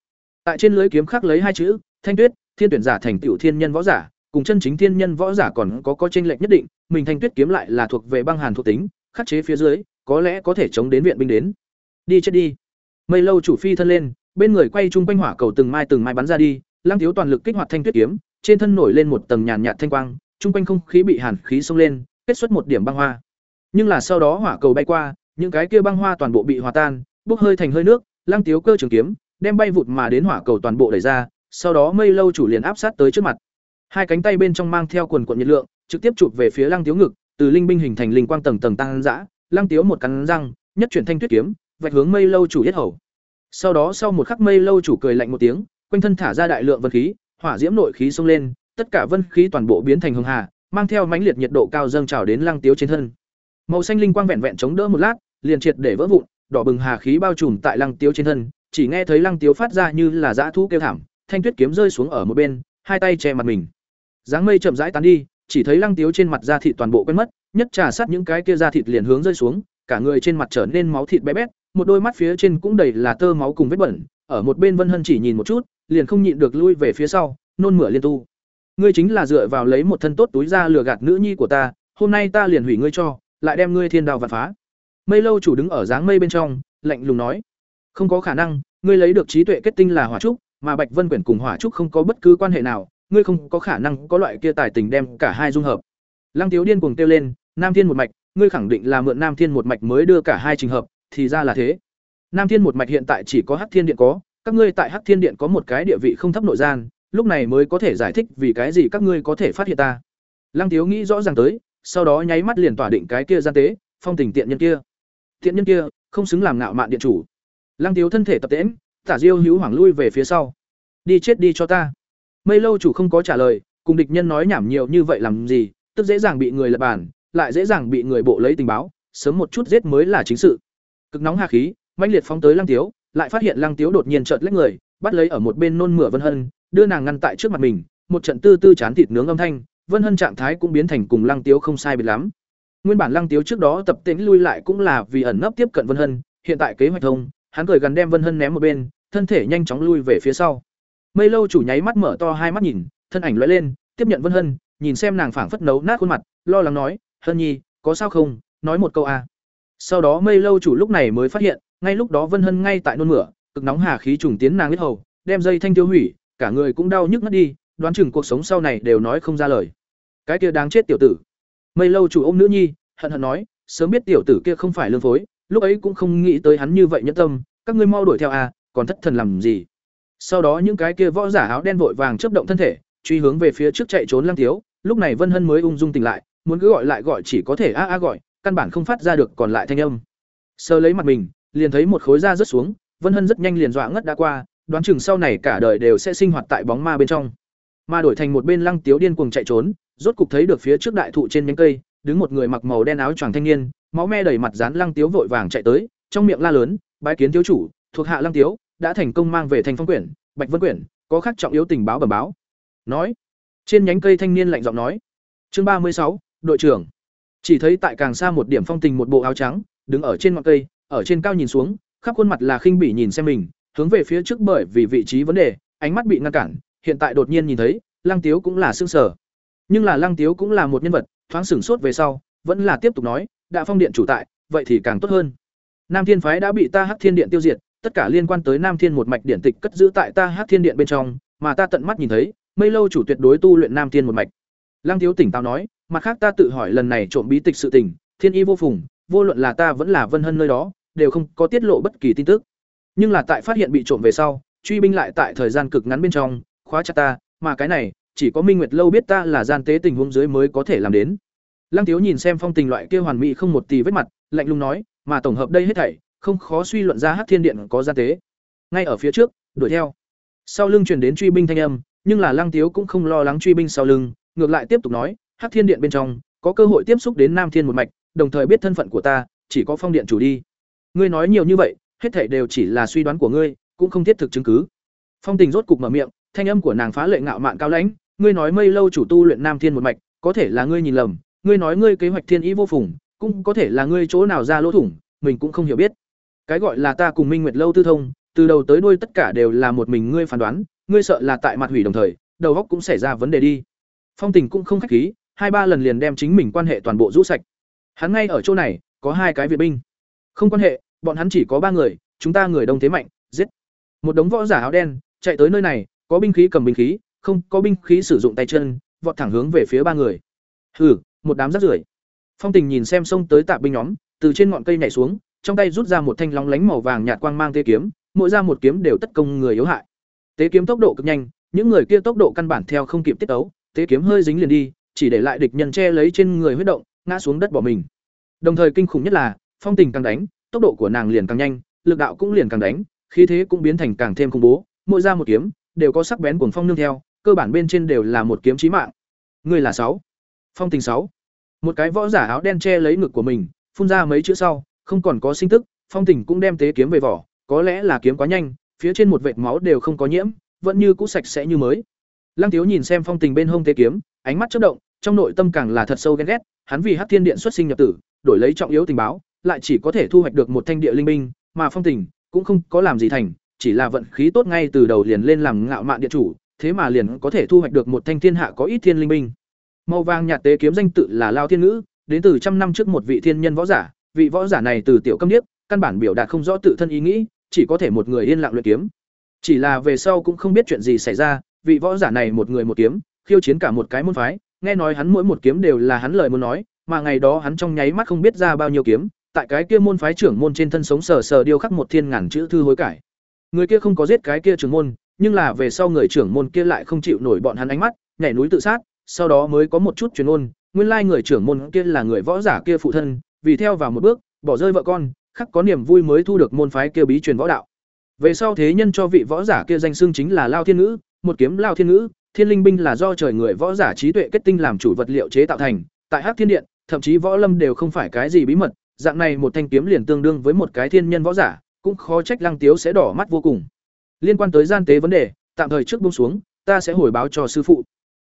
Speaker 1: Tại trên lưới kiếm khắc lấy hai chữ, Thanh Tuyết, thiên tuyển giả thành tiểu thiên nhân võ giả, cùng chân chính thiên nhân võ giả còn có có tranh lệch nhất định, mình Thanh Tuyết kiếm lại là thuộc về băng hàn thuộc tính, khắc chế phía dưới, có lẽ có thể chống đến viện binh đến. Đi chết đi. Mây lâu chủ phi thân lên, bên người quay trung quanh hỏa cầu từng mai từng mai bắn ra đi, Lang Thiếu toàn lực kích hoạt Thanh Tuyết kiếm, trên thân nổi lên một tầng nhàn nhạt thanh quang, trung quanh không khí bị hàn khí xông lên, kết xuất một điểm băng hoa. Nhưng là sau đó hỏa cầu bay qua, những cái kia băng hoa toàn bộ bị hòa tan, bốc hơi thành hơi nước, Lăng Tiếu cơ trường kiếm, đem bay vụt mà đến hỏa cầu toàn bộ đẩy ra, sau đó Mây Lâu chủ liền áp sát tới trước mặt. Hai cánh tay bên trong mang theo quần quần nhiệt lượng, trực tiếp chụp về phía Lăng Tiếu ngực, từ linh binh hình thành linh quang tầng tầng tăng dã, Lăng Tiếu một cắn răng, nhất chuyển thanh tuyết kiếm, vạch hướng Mây Lâu chủ giết hầu. Sau đó sau một khắc Mây Lâu chủ cười lạnh một tiếng, quanh thân thả ra đại lượng vân khí, hỏa diễm nội khí xông lên, tất cả vân khí toàn bộ biến thành hồng hà, mang theo mãnh liệt nhiệt độ cao dâng trào đến Lăng Tiếu trên thân. Màu xanh linh quang vẹn vẹn chống đỡ một lát, liền triệt để vỡ vụn, đỏ bừng hà khí bao trùm tại Lăng Tiếu trên thân, chỉ nghe thấy Lăng Tiếu phát ra như là dã thú kêu thảm, thanh tuyết kiếm rơi xuống ở một bên, hai tay che mặt mình. Dáng mây chậm rãi tán đi, chỉ thấy Lăng Tiếu trên mặt da thịt toàn bộ quên mất, nhất trà sát những cái kia da thịt liền hướng rơi xuống, cả người trên mặt trở nên máu thịt bé bét, một đôi mắt phía trên cũng đầy là tơ máu cùng vết bẩn, ở một bên Vân Hân chỉ nhìn một chút, liền không nhịn được lui về phía sau, nôn mửa liên tu. Ngươi chính là dựa vào lấy một thân tốt túi ra lừa gạt nữ nhi của ta, hôm nay ta liền hủy ngươi cho, lại đem ngươi thiên đào vạn phá. Mây lâu chủ đứng ở dáng mây bên trong, lạnh lùng nói: "Không có khả năng, ngươi lấy được trí tuệ kết tinh là hỏa trúc, mà Bạch Vân quyển cùng hỏa trúc không có bất cứ quan hệ nào, ngươi không có khả năng có loại kia tài tình đem cả hai dung hợp." Lăng Tiếu điên cuồng kêu lên, "Nam Thiên một mạch, ngươi khẳng định là mượn Nam Thiên một mạch mới đưa cả hai trình hợp, thì ra là thế. Nam Thiên một mạch hiện tại chỉ có Hắc Thiên Điện có, các ngươi tại Hắc Thiên Điện có một cái địa vị không thấp nội gian, lúc này mới có thể giải thích vì cái gì các ngươi có thể phát hiện ta. Lăng Tiếu nghĩ rõ ràng tới, sau đó nháy mắt liền tỏa định cái kia gian tế, phong tình tiện nhân kia. Tiện nhân kia, không xứng làm ngạo mạn điện chủ. Lăng Tiếu thân thể tập tễnh, Tả Diêu hữu hoảng lui về phía sau. Đi chết đi cho ta. Mây lâu chủ không có trả lời, cùng địch nhân nói nhảm nhiều như vậy làm gì, tức dễ dàng bị người lật bàn, lại dễ dàng bị người bộ lấy tình báo, sớm một chút giết mới là chính sự. Cực nóng hà khí, mãnh liệt phóng tới Lăng Tiếu, lại phát hiện Lăng Tiếu đột nhiên chợt lách người, bắt lấy ở một bên nôn mửa Vân Hân, đưa nàng ngăn tại trước mặt mình, một trận tư tư chán thịt nướng âm thanh, Vân Hân trạng thái cũng biến thành cùng Lăng Tiếu không sai biệt lắm. Nguyên bản Lăng Tiếu trước đó tập tính lui lại cũng là vì ẩn nấp tiếp cận Vân Hân, hiện tại kế hoạch thông, hắn cười gần đem Vân Hân ném một bên, thân thể nhanh chóng lui về phía sau. Mây Lâu chủ nháy mắt mở to hai mắt nhìn, thân ảnh lóe lên, tiếp nhận Vân Hân, nhìn xem nàng phảng phất nấu nát khuôn mặt, lo lắng nói, "Hân Nhi, có sao không? Nói một câu a." À. Sau đó Mây Lâu chủ lúc này mới phát hiện, ngay lúc đó Vân Hân ngay tại nôn mửa, cực nóng hà khí trùng tiến nàng huyết hầu, đem dây thanh tiêu hủy, cả người cũng đau nhức ngất đi, đoán chừng cuộc sống sau này đều nói không ra lời. Cái kia đáng chết tiểu tử. Mây Lâu chủ ôm nữ nhi, hận hận nói, sớm biết tiểu tử kia không phải lương phối, lúc ấy cũng không nghĩ tới hắn như vậy nhẫn tâm, các ngươi mau đuổi theo a, còn thất thần làm gì? Sau đó những cái kia võ giả áo đen vội vàng chớp động thân thể, truy hướng về phía trước chạy trốn Lăng Tiếu, lúc này Vân Hân mới ung dung tỉnh lại, muốn cứ gọi lại gọi chỉ có thể a a gọi, căn bản không phát ra được còn lại thanh âm. Sơ lấy mặt mình, liền thấy một khối da rớt xuống, Vân Hân rất nhanh liền dọa ngất đã qua, đoán chừng sau này cả đời đều sẽ sinh hoạt tại bóng ma bên trong. mà đổi thành một bên lăng tiếu điên cuồng chạy trốn rốt cục thấy được phía trước đại thụ trên nhánh cây đứng một người mặc màu đen áo choàng thanh niên máu me đầy mặt dán lăng tiếu vội vàng chạy tới trong miệng la lớn bái kiến thiếu chủ thuộc hạ lăng tiếu đã thành công mang về thành phong quyển bạch vân quyển có khắc trọng yếu tình báo bẩm báo nói trên nhánh cây thanh niên lạnh giọng nói chương ba mươi sáu đội trưởng chỉ thấy tại càng xa một điểm phong tình một bộ áo trắng đứng ở trên ngọn cây ở trên cao nhìn xuống, khắp khuôn mặt là khinh bỉ nhìn xem mình, hướng về phía trước bởi vì vị trí vấn đề, ánh mắt bị ngăn cản, hiện tại đột nhiên nhìn thấy, lăng tiếu cũng là xương sở nhưng là lăng tiếu cũng là một nhân vật, thoáng sửng sốt về sau, vẫn là tiếp tục nói đã phong điện chủ tại, vậy thì càng tốt hơn. Nam thiên phái đã bị ta hắc thiên điện tiêu diệt, tất cả liên quan tới nam thiên một mạch điện tịch cất giữ tại ta hắc thiên điện bên trong, mà ta tận mắt nhìn thấy, mây lâu chủ tuyệt đối tu luyện nam thiên một mạch. Lăng tiếu tỉnh táo nói, mặt khác ta tự hỏi lần này trộm bí tịch sự tình, thiên y vô phùng, vô luận là ta vẫn là vân hân nơi đó đều không có tiết lộ bất kỳ tin tức. Nhưng là tại phát hiện bị trộm về sau, truy binh lại tại thời gian cực ngắn bên trong, khóa chặt ta, mà cái này, chỉ có minh nguyệt lâu biết ta là gian tế tình huống dưới mới có thể làm đến. Lăng tiếu nhìn xem phong tình loại kia hoàn mỹ không một tì vết mặt, lạnh lùng nói, mà tổng hợp đây hết thảy, không khó suy luận ra hắc thiên điện có gian tế. Ngay ở phía trước, đuổi theo. Sau lưng truyền đến truy binh thanh âm, nhưng là lăng tiếu cũng không lo lắng truy binh sau lưng, ngược lại tiếp tục nói, hắc thiên điện bên trong, có cơ hội tiếp xúc đến nam thiên một mạch, đồng thời biết thân phận của ta, chỉ có phong điện chủ đi ngươi nói nhiều như vậy, hết thảy đều chỉ là suy đoán của ngươi, cũng không thiết thực chứng cứ. Phong tình rốt cục mở miệng, thanh âm của nàng phá lệ ngạo mạn cao lãnh, ngươi nói mây lâu chủ tu luyện nam thiên một mạch, có thể là ngươi nhìn lầm, ngươi nói ngươi kế hoạch thiên ý vô phùng, cũng có thể là ngươi chỗ nào ra lỗ thủng, mình cũng không hiểu biết. Cái gọi là ta cùng minh nguyệt lâu tư thông, từ đầu tới đuôi tất cả đều là một mình ngươi phán đoán, ngươi sợ là tại mặt hủy đồng thời, đầu góc cũng xảy ra vấn đề đi. Phong tình cũng không khách khí, hai ba lần liền đem chính mình quan hệ toàn bộ rũ sạch. Hắn ngay ở chỗ này, có hai cái viện binh không quan hệ, bọn hắn chỉ có ba người, chúng ta người đông thế mạnh, giết. Một đống võ giả áo đen, chạy tới nơi này, có binh khí cầm binh khí, không, có binh khí sử dụng tay chân, vọt thẳng hướng về phía ba người. Hừ, một đám rác rưởi. Phong tình nhìn xem xông tới tạp binh nhóm, từ trên ngọn cây nhảy xuống, trong tay rút ra một thanh lóng lánh màu vàng nhạt quang mang tê kiếm, mỗi ra một kiếm đều tất công người yếu hại. Tế kiếm tốc độ cực nhanh, những người kia tốc độ căn bản theo không kịp tiết tấu, tế kiếm hơi dính liền đi, chỉ để lại địch nhân che lấy trên người huyết động, ngã xuống đất bỏ mình. Đồng thời kinh khủng nhất là phong tình càng đánh, tốc độ của nàng liền càng nhanh, lực đạo cũng liền càng đánh, khí thế cũng biến thành càng thêm khủng bố, mỗi ra một kiếm, đều có sắc bén cuồng phong nương theo, cơ bản bên trên đều là một kiếm chí mạng. Ngươi là sáu. Phong tình sáu. Một cái võ giả áo đen che lấy ngực của mình, phun ra mấy chữ sau, không còn có sinh tức, phong tình cũng đem tế kiếm về vỏ, có lẽ là kiếm quá nhanh, phía trên một vệt máu đều không có nhiễm, vẫn như cũ sạch sẽ như mới. Lăng tiếu nhìn xem phong tình bên hông tế kiếm, ánh mắt chớp động, trong nội tâm càng là thật sâu ghen ghét, hắn vì hắc thiên điện xuất sinh nhập tử, đổi lấy trọng yếu tình báo lại chỉ có thể thu hoạch được một thanh địa linh binh, mà phong tình cũng không có làm gì thành, chỉ là vận khí tốt ngay từ đầu liền lên làm ngạo mạn địa chủ, thế mà liền có thể thu hoạch được một thanh thiên hạ có ít thiên linh binh. Màu vàng nhạt tế kiếm danh tự là lao thiên ngữ, đến từ trăm năm trước một vị thiên nhân võ giả, vị võ giả này từ tiểu câm điếc, căn bản biểu đạt không rõ tự thân ý nghĩ, chỉ có thể một người yên lặng luyện kiếm. Chỉ là về sau cũng không biết chuyện gì xảy ra, vị võ giả này một người một kiếm, khiêu chiến cả một cái môn phái, nghe nói hắn mỗi một kiếm đều là hắn lời muốn nói, mà ngày đó hắn trong nháy mắt không biết ra bao nhiêu kiếm tại cái kia môn phái trưởng môn trên thân sống sờ sờ điêu khắc một thiên ngàn chữ thư hối cải. Người kia không có giết cái kia trưởng môn, nhưng là về sau người trưởng môn kia lại không chịu nổi bọn hắn ánh mắt, nhảy núi tự sát, sau đó mới có một chút truyền ôn, nguyên lai người trưởng môn kia là người võ giả kia phụ thân, vì theo vào một bước, bỏ rơi vợ con, khắc có niềm vui mới thu được môn phái kia bí truyền võ đạo. Về sau thế nhân cho vị võ giả kia danh xưng chính là lao thiên ngữ, một kiếm lao thiên ngữ, thiên linh binh là do trời người võ giả trí tuệ kết tinh làm chủ vật liệu chế tạo thành, tại hắc thiên điện, thậm chí võ lâm đều không phải cái gì bí mật dạng này một thanh kiếm liền tương đương với một cái thiên nhân võ giả cũng khó trách lăng tiếu sẽ đỏ mắt vô cùng. Liên quan tới gian tế vấn đề tạm thời trước buông xuống ta sẽ hồi báo cho sư phụ.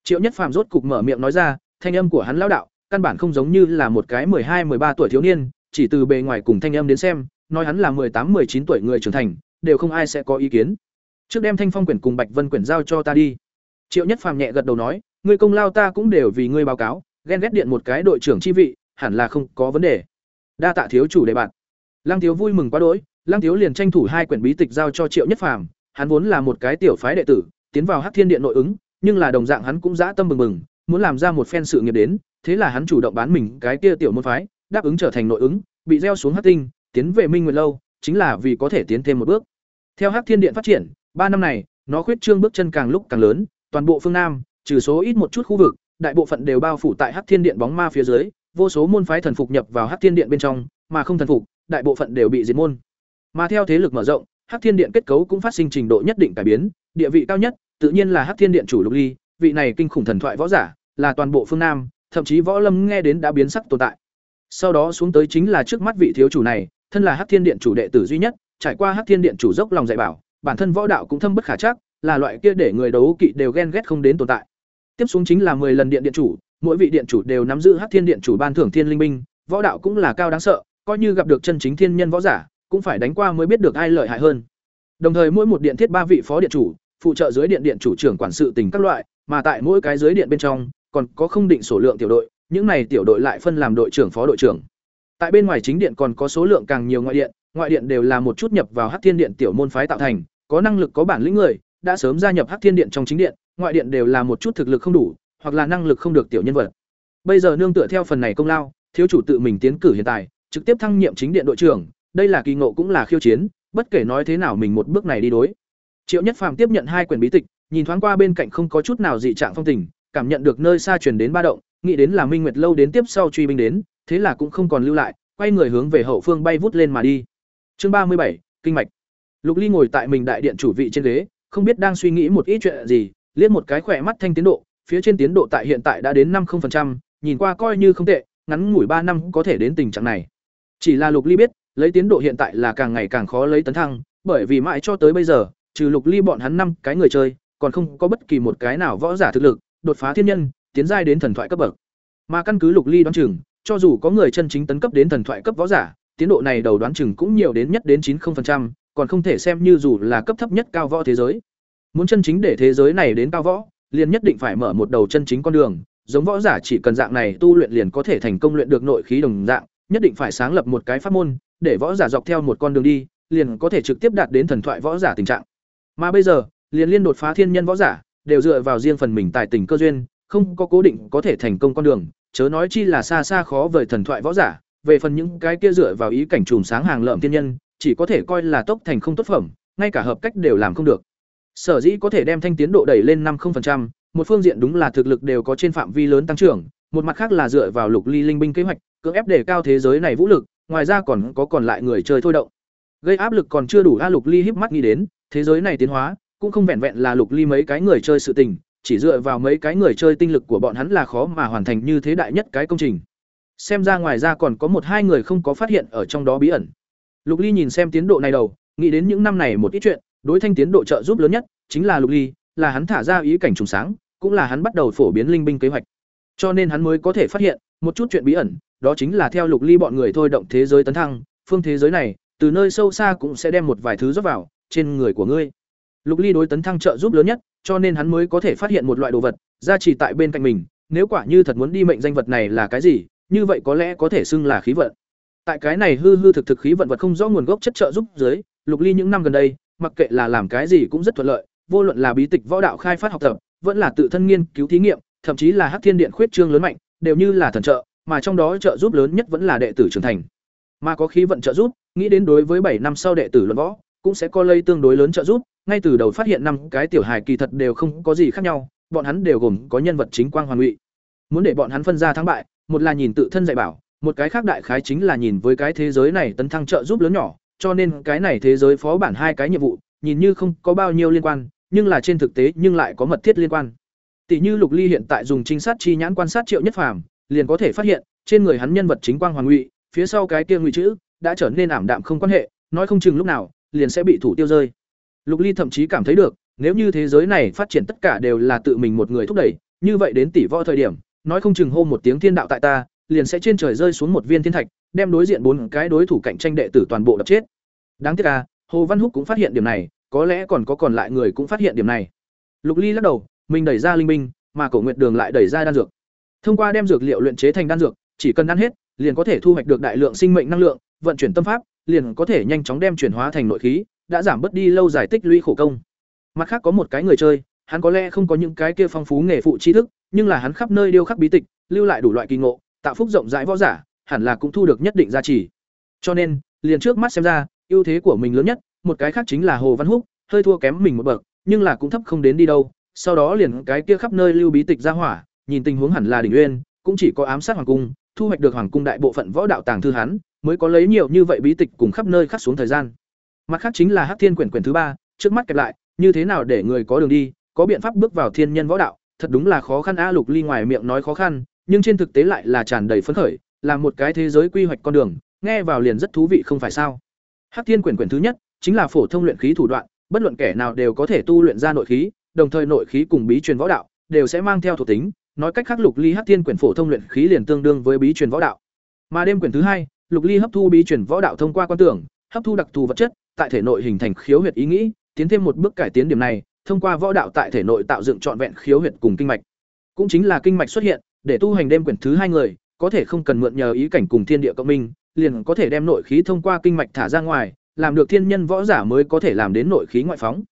Speaker 1: Triệu nhất phàm rốt cục mở miệng nói ra thanh âm của hắn lão đạo căn bản không giống như là một cái hai, ba tuổi thiếu niên chỉ từ bề ngoài cùng thanh âm đến xem nói hắn là tám, chín tuổi người trưởng thành đều không ai sẽ có ý kiến. Trước đem thanh phong quyển cùng bạch vân quyển giao cho ta đi. Triệu nhất phàm nhẹ gật đầu nói ngươi công lao ta cũng đều vì ngươi báo cáo ghen ghét điện một cái đội trưởng chi vị hẳn là không có vấn đề đa tạ thiếu chủ đề bạn. Lăng thiếu vui mừng quá đỗi, lăng thiếu liền tranh thủ hai quyển bí tịch giao cho triệu nhất phàm, hắn vốn là một cái tiểu phái đệ tử, tiến vào hắc thiên điện nội ứng, nhưng là đồng dạng hắn cũng dã tâm bừng bừng, muốn làm ra một phen sự nghiệp đến, thế là hắn chủ động bán mình cái kia tiểu môn phái, đáp ứng trở thành nội ứng, bị gieo xuống hắc tinh, tiến về minh nguyệt lâu, chính là vì có thể tiến thêm một bước. Theo hắc thiên điện phát triển, ba năm này, nó khuyết trương bước chân càng lúc càng lớn, toàn bộ phương nam, trừ số ít một chút khu vực, đại bộ phận đều bao phủ tại hắc thiên điện bóng ma phía dưới vô số môn phái thần phục nhập vào hắc thiên điện bên trong mà không thần phục đại bộ phận đều bị diệt môn mà theo thế lực mở rộng hắc thiên điện kết cấu cũng phát sinh trình độ nhất định cải biến địa vị cao nhất tự nhiên là hắc thiên điện chủ lục ly vị này kinh khủng thần thoại võ giả, là toàn bộ phương Nam, thậm chí võ lâm nghe đến đã biến sắc tồn tại. Sau đó xuống tới chính là trước mắt vị thiếu chủ này, thân là Hắc Thiên Điện chủ đệ tử duy nhất, trải qua Hắc Thiên Điện chủ dốc lòng dạy bảo, bản thân võ đạo cũng thâm bất khả chắc, là loại kia để người đấu kỵ đều ghen ghét không đến tồn tại. Tiếp xuống chính là 10 lần điện điện chủ, mỗi vị điện chủ đều nắm giữ Hắc Thiên Điện chủ ban thưởng Thiên Linh Minh, võ đạo cũng là cao đáng sợ, coi như gặp được chân chính thiên nhân võ giả, cũng phải đánh qua mới biết được ai lợi hại hơn. Đồng thời mỗi một điện thiết ba vị phó điện chủ, phụ trợ dưới điện điện chủ trưởng quản sự tình các loại, mà tại mỗi cái dưới điện bên trong, còn có không định số lượng tiểu đội, những này tiểu đội lại phân làm đội trưởng phó đội trưởng. Tại bên ngoài chính điện còn có số lượng càng nhiều ngoại điện, ngoại điện đều là một chút nhập vào Hắc Thiên Điện tiểu môn phái tạo thành, có năng lực có bản lĩnh người, đã sớm gia nhập Hắc Thiên Điện trong chính điện, ngoại điện đều là một chút thực lực không đủ, hoặc là năng lực không được tiểu nhân vật. Bây giờ nương tựa theo phần này công lao, thiếu chủ tự mình tiến cử hiện tại, trực tiếp thăng nhiệm chính điện đội trưởng, đây là kỳ ngộ cũng là khiêu chiến, bất kể nói thế nào mình một bước này đi đối. Triệu Nhất Phàm tiếp nhận hai quyển bí tịch, nhìn thoáng qua bên cạnh không có chút nào dị trạng phong tình, cảm nhận được nơi xa truyền đến ba động, nghĩ đến là Minh Nguyệt lâu đến tiếp sau truy binh đến, thế là cũng không còn lưu lại, quay người hướng về hậu phương bay vút lên mà đi. Chương ba mươi bảy kinh mạch. Lục Ly ngồi tại mình đại điện chủ vị trên ghế, không biết đang suy nghĩ một ít chuyện gì, liếc một cái khỏe mắt thanh tiến độ, phía trên tiến độ tại hiện tại đã đến năm 50%, nhìn qua coi như không tệ, ngắn ngủi ba năm có thể đến tình trạng này. Chỉ là Lục Ly biết, lấy tiến độ hiện tại là càng ngày càng khó lấy tấn thăng, bởi vì mãi cho tới bây giờ, trừ Lục Ly bọn hắn năm cái người chơi, còn không có bất kỳ một cái nào võ giả thực lực đột phá thiên nhân, tiến giai đến thần thoại cấp bậc. Mà căn cứ Lục Ly đoán chừng, cho dù có người chân chính tấn cấp đến thần thoại cấp võ giả, tiến độ này đầu đoán chừng cũng nhiều đến nhất đến 90%, còn không thể xem như dù là cấp thấp nhất cao võ thế giới. Muốn chân chính để thế giới này đến cao võ, liền nhất định phải mở một đầu chân chính con đường, giống võ giả chỉ cần dạng này tu luyện liền có thể thành công luyện được nội khí đồng dạng, nhất định phải sáng lập một cái pháp môn, để võ giả dọc theo một con đường đi, liền có thể trực tiếp đạt đến thần thoại võ giả tình trạng. Mà bây giờ, liền liên đột phá thiên nhân võ giả, đều dựa vào riêng phần mình tài tình cơ duyên, không có cố định có thể thành công con đường, chớ nói chi là xa xa khó vời thần thoại võ giả, về phần những cái kia dựa vào ý cảnh trùm sáng hàng lợm thiên nhân, chỉ có thể coi là tốc thành không tốt phẩm, ngay cả hợp cách đều làm không được. Sở dĩ có thể đem thanh tiến độ đẩy lên 50%, một phương diện đúng là thực lực đều có trên phạm vi lớn tăng trưởng, một mặt khác là dựa vào lục ly linh binh kế hoạch, cưỡng ép để cao thế giới này vũ lực, ngoài ra còn có còn lại người chơi thôi động. Gây áp lực còn chưa đủ a lục ly híp mắt nghĩ đến, thế giới này tiến hóa, cũng không vẹn vẹn là lục ly mấy cái người chơi sự tình, chỉ dựa vào mấy cái người chơi tinh lực của bọn hắn là khó mà hoàn thành như thế đại nhất cái công trình. Xem ra ngoài ra còn có một hai người không có phát hiện ở trong đó bí ẩn. Lục Ly nhìn xem tiến độ này đầu, nghĩ đến những năm này một ít chuyện, đối thanh tiến độ trợ giúp lớn nhất chính là Lục Ly, là hắn thả ra ý cảnh trùng sáng, cũng là hắn bắt đầu phổ biến linh binh kế hoạch. Cho nên hắn mới có thể phát hiện một chút chuyện bí ẩn, đó chính là theo Lục Ly bọn người thôi động thế giới tấn thăng, phương thế giới này, từ nơi sâu xa cũng sẽ đem một vài thứ rót vào trên người của ngươi. Lục Ly đối tấn thăng trợ giúp lớn nhất, cho nên hắn mới có thể phát hiện một loại đồ vật, ra chỉ tại bên cạnh mình, nếu quả như thật muốn đi mệnh danh vật này là cái gì, như vậy có lẽ có thể xưng là khí vận. Tại cái này hư hư thực thực khí vận vật không rõ nguồn gốc chất trợ giúp dưới, Lục Ly những năm gần đây, mặc kệ là làm cái gì cũng rất thuận lợi, vô luận là bí tịch võ đạo khai phát học tập, vẫn là tự thân nghiên cứu thí nghiệm, thậm chí là Hắc Thiên Điện khuyết trương lớn mạnh, đều như là thần trợ, mà trong đó trợ giúp lớn nhất vẫn là đệ tử trưởng thành. Mà có khí vận trợ giúp, nghĩ đến đối với bảy năm sau đệ tử luận võ, cũng sẽ có lây tương đối lớn trợ giúp, ngay từ đầu phát hiện năm cái tiểu hài kỳ thật đều không có gì khác nhau, bọn hắn đều gồm có nhân vật chính quang hoàn ngụy. Muốn để bọn hắn phân ra thắng bại, một là nhìn tự thân dạy bảo, một cái khác đại khái chính là nhìn với cái thế giới này tấn thăng trợ giúp lớn nhỏ, cho nên cái này thế giới phó bản hai cái nhiệm vụ, nhìn như không có bao nhiêu liên quan, nhưng là trên thực tế nhưng lại có mật thiết liên quan. Tỷ như Lục Ly hiện tại dùng trinh sát chi nhãn quan sát Triệu Nhất Phàm, liền có thể phát hiện, trên người hắn nhân vật chính quang hoàng ngụy, phía sau cái kia ngụy chữ đã trở nên ảm đạm không quan hệ, nói không chừng lúc nào liền sẽ bị thủ tiêu rơi. Lục Ly thậm chí cảm thấy được, nếu như thế giới này phát triển tất cả đều là tự mình một người thúc đẩy, như vậy đến tỷ võ thời điểm, nói không chừng hô một tiếng thiên đạo tại ta, liền sẽ trên trời rơi xuống một viên thiên thạch, đem đối diện bốn cái đối thủ cạnh tranh đệ tử toàn bộ đập chết. Đáng tiếc à, Hồ Văn Húc cũng phát hiện điểm này, có lẽ còn có còn lại người cũng phát hiện điểm này. Lục Ly lắc đầu, mình đẩy ra linh minh, mà Cổ Nguyệt Đường lại đẩy ra đan dược. Thông qua đem dược liệu luyện chế thành đan dược, chỉ cần ăn hết, liền có thể thu hoạch được đại lượng sinh mệnh năng lượng, vận chuyển tâm pháp, liền có thể nhanh chóng đem chuyển hóa thành nội khí, đã giảm bớt đi lâu dài tích lũy khổ công. Mặt khác có một cái người chơi, hắn có lẽ không có những cái kia phong phú nghề phụ tri thức, nhưng là hắn khắp nơi điêu khắc bí tịch, lưu lại đủ loại kỳ ngộ, tạo phúc rộng rãi võ giả, hẳn là cũng thu được nhất định giá trị. Cho nên, liền trước mắt xem ra, ưu thế của mình lớn nhất, một cái khác chính là Hồ Văn Húc, hơi thua kém mình một bậc, nhưng là cũng thấp không đến đi đâu. Sau đó liền cái kia khắp nơi lưu bí tịch ra hỏa, nhìn tình huống hẳn là đỉnh uyên, cũng chỉ có ám sát hoàng cung, thu hoạch được hoàng cung đại bộ phận võ đạo tàng thư hắn, mới có lấy nhiều như vậy bí tịch cùng khắp nơi khắc xuống thời gian. Mặt khác chính là Hắc Thiên quyển quyển thứ ba, trước mắt kẹp lại, như thế nào để người có đường đi, có biện pháp bước vào thiên nhân võ đạo, thật đúng là khó khăn a Lục Ly ngoài miệng nói khó khăn, nhưng trên thực tế lại là tràn đầy phấn khởi, là một cái thế giới quy hoạch con đường, nghe vào liền rất thú vị không phải sao? Hắc Thiên quyển quyển thứ nhất chính là phổ thông luyện khí thủ đoạn, bất luận kẻ nào đều có thể tu luyện ra nội khí, đồng thời nội khí cùng bí truyền võ đạo đều sẽ mang theo thuộc tính, nói cách khác Lục Ly Hắc Thiên quyển phổ thông luyện khí liền tương đương với bí truyền võ đạo. Mà đêm quyển thứ hai, Lục Ly hấp thu bí truyền võ đạo thông qua quan tưởng, hấp thu đặc thù vật chất, tại thể nội hình thành khiếu huyệt ý nghĩ, tiến thêm một bước cải tiến điểm này, thông qua võ đạo tại thể nội tạo dựng trọn vẹn khiếu huyệt cùng kinh mạch. Cũng chính là kinh mạch xuất hiện, để tu hành đêm quyển thứ hai người, có thể không cần mượn nhờ ý cảnh cùng thiên địa cộng minh, liền có thể đem nội khí thông qua kinh mạch thả ra ngoài, làm được thiên nhân võ giả mới có thể làm đến nội khí ngoại phóng.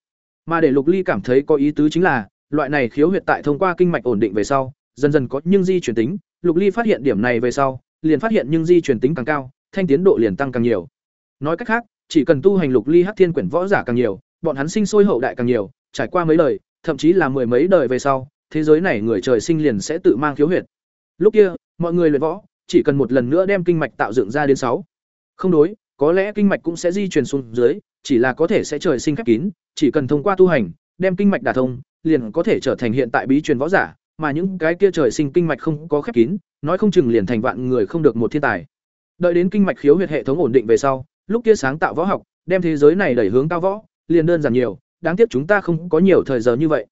Speaker 1: Mà để Lục Ly cảm thấy có ý tứ chính là, loại này khiếu huyệt tại thông qua kinh mạch ổn định về sau, dần dần có nhưng di chuyển tính, Lục Ly phát hiện điểm này về sau, liền phát hiện nhưng di chuyển tính càng cao, thanh tiến độ liền tăng càng nhiều. Nói cách khác, chỉ cần tu hành Lục Ly Hắc Thiên quyển võ giả càng nhiều, bọn hắn sinh sôi hậu đại càng nhiều, trải qua mấy đời, thậm chí là mười mấy đời về sau, thế giới này người trời sinh liền sẽ tự mang khiếu huyệt. Lúc kia, mọi người luyện võ, chỉ cần một lần nữa đem kinh mạch tạo dựng ra đến sáu. Không đối, có lẽ kinh mạch cũng sẽ di truyền xuống dưới, chỉ là có thể sẽ trời sinh khép kín, chỉ cần thông qua tu hành, đem kinh mạch đả thông, liền có thể trở thành hiện tại bí truyền võ giả, mà những cái kia trời sinh kinh mạch không có khép kín, nói không chừng liền thành vạn người không được một thiên tài. Đợi đến kinh mạch khiếu huyệt hệ thống ổn định về sau, lúc kia sáng tạo võ học, đem thế giới này đẩy hướng cao võ, liền đơn giản nhiều, đáng tiếc chúng ta không có nhiều thời giờ như vậy.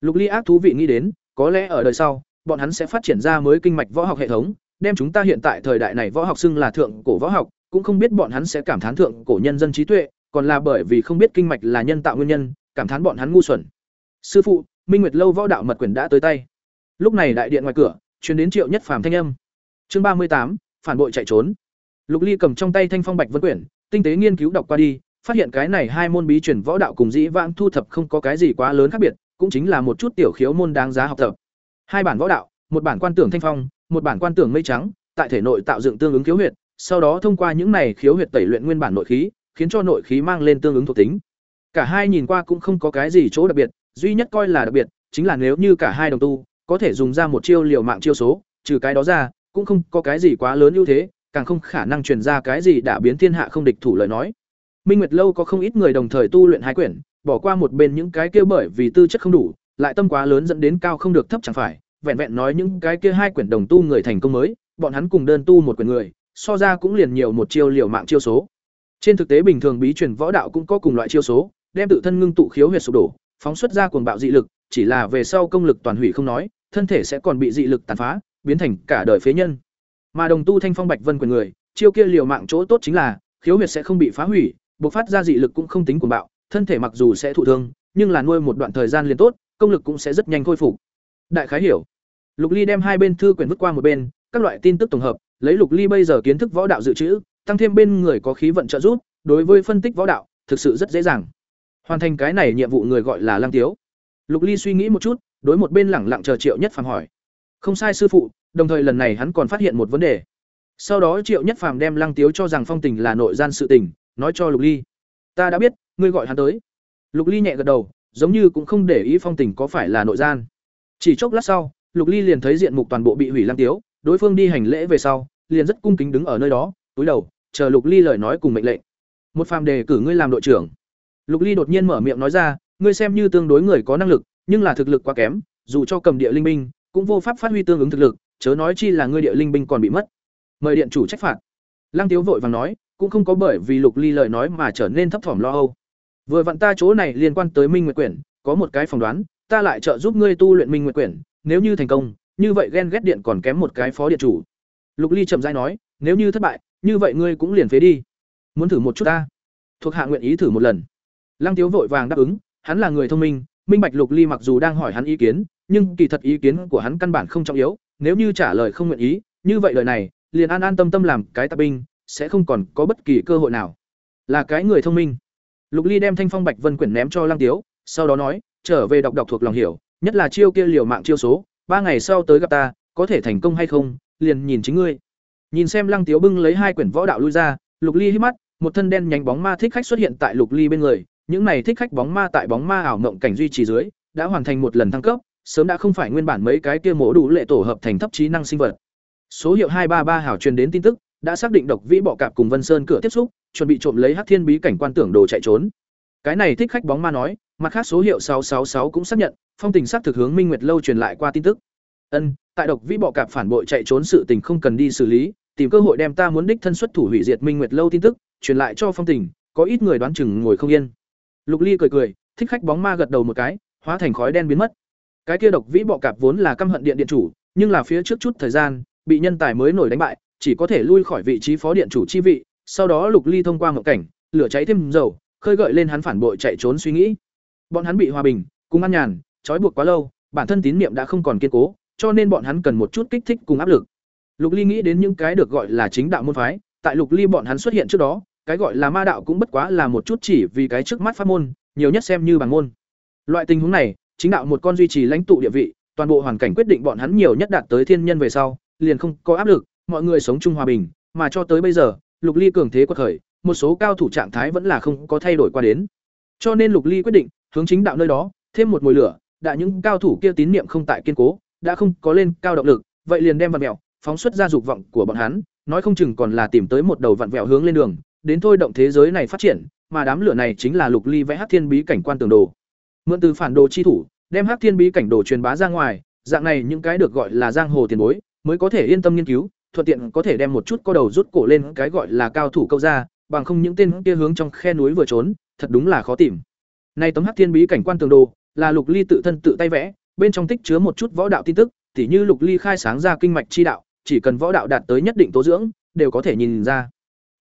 Speaker 1: Lục Ly ác thú vị nghĩ đến, có lẽ ở đời sau, bọn hắn sẽ phát triển ra mới kinh mạch võ học hệ thống, đem chúng ta hiện tại thời đại này võ học xưng là thượng cổ võ học, cũng không biết bọn hắn sẽ cảm thán thượng cổ nhân dân trí tuệ, còn là bởi vì không biết kinh mạch là nhân tạo nguyên nhân, cảm thán bọn hắn ngu xuẩn. Sư phụ, Minh Nguyệt lâu võ đạo mật quyển đã tới tay. Lúc này đại điện ngoài cửa, truyền đến Triệu Nhất Phàm thanh âm. Chương ba mươi tám, phản bội chạy trốn. Lục Ly cầm trong tay Thanh Phong Bạch Vân quyển, tinh tế nghiên cứu đọc qua đi, phát hiện cái này hai môn bí truyền võ đạo cùng dĩ vãng thu thập không có cái gì quá lớn khác biệt, cũng chính là một chút tiểu khiếu môn đáng giá học tập. Hai bản võ đạo, một bản quan tưởng thanh phong, một bản quan tưởng mây trắng, tại thể nội tạo dựng tương ứng khiếu huyệt, sau đó thông qua những này khiếu huyệt tẩy luyện nguyên bản nội khí, khiến cho nội khí mang lên tương ứng thuộc tính. Cả hai nhìn qua cũng không có cái gì chỗ đặc biệt, duy nhất coi là đặc biệt chính là nếu như cả hai đồng tu có thể dùng ra một chiêu liều mạng chiêu số, trừ cái đó ra, cũng không có cái gì quá lớn ưu thế, càng không khả năng truyền ra cái gì đã biến thiên hạ không địch thủ lời nói. Minh Nguyệt lâu có không ít người đồng thời tu luyện hai quyển, bỏ qua một bên những cái kia bởi vì tư chất không đủ, lại tâm quá lớn dẫn đến cao không được thấp chẳng phải, vẹn vẹn nói những cái kia hai quyển đồng tu người thành công mới, bọn hắn cùng đơn tu một quyển người, so ra cũng liền nhiều một chiêu liều mạng chiêu số. Trên thực tế bình thường bí truyền võ đạo cũng có cùng loại chiêu số, đem tự thân ngưng tụ khiếu huyệt sụp đổ, phóng xuất ra cuồng bạo dị lực, chỉ là về sau công lực toàn hủy không nói, thân thể sẽ còn bị dị lực tàn phá, biến thành cả đời phế nhân. Mà đồng tu thanh phong bạch vân quyền người, chiêu kia liều mạng chỗ tốt chính là khiếu huyệt sẽ không bị phá hủy, bộc phát ra dị lực cũng không tính cuồng bạo, thân thể mặc dù sẽ thụ thương, nhưng là nuôi một đoạn thời gian liền tốt, công lực cũng sẽ rất nhanh khôi phục. Đại khái hiểu. Lục Ly đem hai bên thư quyển vứt qua một bên, các loại tin tức tổng hợp, lấy Lục Ly bây giờ kiến thức võ đạo dự trữ, tăng thêm bên người có khí vận trợ giúp, đối với phân tích võ đạo, thực sự rất dễ dàng. Hoàn thành cái này nhiệm vụ người gọi là Lăng Tiếu. Lục Ly suy nghĩ một chút, đối một bên lẳng lặng chờ Triệu Nhất Phàm hỏi. Không sai sư phụ, đồng thời lần này hắn còn phát hiện một vấn đề. Sau đó Triệu Nhất Phàm đem Lăng Tiếu cho rằng phong tình là nội gian sự tình, nói cho Lục Ly. Ta đã biết, ngươi gọi hắn tới. Lục Ly nhẹ gật đầu, giống như cũng không để ý phong tình có phải là nội gian. Chỉ chốc lát sau, Lục Ly liền thấy diện mục toàn bộ bị hủy lang Tiếu, đối phương đi hành lễ về sau, liền rất cung kính đứng ở nơi đó, túi đầu, chờ Lục Ly lời nói cùng mệnh lệnh. Một phàm đề cử ngươi làm đội trưởng. Lục Ly đột nhiên mở miệng nói ra, ngươi xem như tương đối người có năng lực, nhưng là thực lực quá kém, dù cho cầm địa linh binh, cũng vô pháp phát huy tương ứng thực lực, chớ nói chi là ngươi địa linh binh còn bị mất. Mời điện chủ trách phạt. Lăng Tiếu vội vàng nói, cũng không có bởi vì Lục Ly lời nói mà trở nên thấp thỏm lo âu. Vừa vặn ta chỗ này liên quan tới Minh Nguyệt Quyển, có một cái phỏng đoán, ta lại trợ giúp ngươi tu luyện Minh Nguyệt Quyển, nếu như thành công, như vậy ghen ghét điện còn kém một cái phó điện chủ. Lục Ly chậm rãi nói, nếu như thất bại, như vậy ngươi cũng liền phế đi. Muốn thử một chút ta? Thuộc hạ nguyện ý thử một lần. Lăng Tiếu vội vàng đáp ứng, hắn là người thông minh, minh bạch Lục Ly mặc dù đang hỏi hắn ý kiến, nhưng kỳ thật ý kiến của hắn căn bản không trọng yếu, nếu như trả lời không nguyện ý, như vậy lời này, liền an an tâm tâm làm cái tạp binh, sẽ không còn có bất kỳ cơ hội nào. Là cái người thông minh. Lục Ly đem Thanh Phong Bạch Vân quyển ném cho Lăng Tiếu, sau đó nói, trở về đọc đọc thuộc lòng hiểu, nhất là chiêu kia liều mạng chiêu số, ba ngày sau tới gặp ta, có thể thành công hay không, liền nhìn chính ngươi. Nhìn xem Lăng Tiếu bưng lấy hai quyển võ đạo lui ra, Lục Ly hít mắt, một thân đen nhánh bóng ma thích khách xuất hiện tại Lục Ly bên người, những này thích khách bóng ma tại bóng ma ảo mộng cảnh duy trì dưới, đã hoàn thành một lần thăng cấp, sớm đã không phải nguyên bản mấy cái kia mổ đủ lệ tổ hợp thành thấp trí năng sinh vật. Số hiệu hai ba ba hảo truyền đến tin tức, đã xác định độc vĩ bọ cạp cùng Vân Sơn cửa tiếp xúc, chuẩn bị trộm lấy Hắc Thiên bí cảnh quan tưởng đồ chạy trốn. Cái này thích khách bóng ma nói, mặt khác số hiệu 666 cũng xác nhận, phong tình sắc thực hướng Minh Nguyệt lâu truyền lại qua tin tức. Ân, tại độc vĩ bọ cạp phản bội chạy trốn sự tình không cần đi xử lý, tìm cơ hội đem ta muốn đích thân xuất thủ hủy diệt Minh Nguyệt lâu tin tức, truyền lại cho phong tình, có ít người đoán chừng ngồi không yên. Lục Ly cười cười, thích khách bóng ma gật đầu một cái, hóa thành khói đen biến mất. Cái kia độc vĩ bọ cạp vốn là căm hận điện điện chủ, nhưng là phía trước chút thời gian, bị nhân tài mới nổi đánh bại, chỉ có thể lui khỏi vị trí phó điện chủ chi vị, sau đó Lục Ly thông qua ngộ cảnh, lửa cháy thêm dầu, khơi gợi lên hắn phản bội chạy trốn suy nghĩ. Bọn hắn bị hòa bình, cùng ăn nhàn, trói buộc quá lâu, bản thân tín niệm đã không còn kiên cố, cho nên bọn hắn cần một chút kích thích cùng áp lực. Lục Ly nghĩ đến những cái được gọi là chính đạo môn phái, tại Lục Ly bọn hắn xuất hiện trước đó, cái gọi là ma đạo cũng bất quá là một chút chỉ vì cái trước mắt pháp môn, nhiều nhất xem như bằng môn. Loại tình huống này, chính đạo một con duy trì lãnh tụ địa vị, toàn bộ hoàn cảnh quyết định bọn hắn nhiều nhất đạt tới thiên nhân về sau, liền không có áp lực, mọi người sống chung hòa bình, mà cho tới bây giờ, Lục Ly cường thế quật khởi, một số cao thủ trạng thái vẫn là không có thay đổi qua đến. Cho nên Lục Ly quyết định hướng chính đạo nơi đó, thêm một mồi lửa, đã những cao thủ kia tín niệm không tại kiên cố, đã không có lên cao động lực, vậy liền đem vặn vẹo, phóng xuất ra dục vọng của bọn hắn, nói không chừng còn là tìm tới một đầu vặn vẹo hướng lên đường, đến thôi động thế giới này phát triển, mà đám lửa này chính là Lục Ly vẽ Hắc Thiên Bí cảnh quan tường đồ. Mượn từ phản đồ chi thủ, đem Hắc Thiên Bí cảnh đồ truyền bá ra ngoài, dạng này những cái được gọi là giang hồ tiền bối, mới có thể yên tâm nghiên cứu, thuận tiện có thể đem một chút co đầu rút cổ lên cái gọi là cao thủ câu ra, bằng không những tên kia hướng trong khe núi vừa trốn, thật đúng là khó tìm. Nay tấm Hắc Thiên Bí cảnh quan tường đồ, là Lục Ly tự thân tự tay vẽ, bên trong tích chứa một chút võ đạo tin tức, tỉ như Lục Ly khai sáng ra kinh mạch chi đạo, chỉ cần võ đạo đạt tới nhất định tố dưỡng, đều có thể nhìn ra.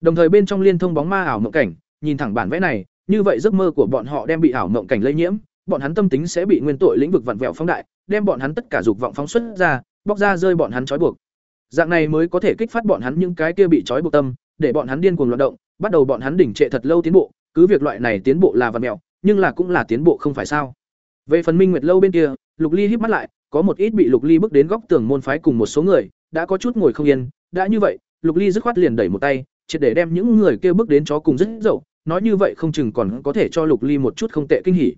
Speaker 1: Đồng thời bên trong liên thông bóng ma ảo mộng cảnh, nhìn thẳng bản vẽ này, như vậy giấc mơ của bọn họ đem bị ảo mộng cảnh lây nhiễm, bọn hắn tâm tính sẽ bị nguyên tội lĩnh vực vặn vẹo phóng đại, đem bọn hắn tất cả dục vọng phóng xuất ra, bóc ra rơi bọn hắn trói buộc. Dạng này mới có thể kích phát bọn hắn những cái kia bị trói buộc tâm, để bọn hắn điên cuồng loạt động, bắt đầu bọn hắn đỉnh trệ thật lâu tiến bộ, cứ việc loại này tiến bộ là vật mẹo nhưng là cũng là tiến bộ không phải sao? Về phần Minh Nguyệt lâu bên kia, Lục Ly híp mắt lại, có một ít bị Lục Ly bước đến góc tường môn phái cùng một số người, đã có chút ngồi không yên, đã như vậy, Lục Ly dứt khoát liền đẩy một tay, triệt để đem những người kia bước đến chó cùng rất dậu, nói như vậy không chừng còn có thể cho Lục Ly một chút không tệ kinh hỉ.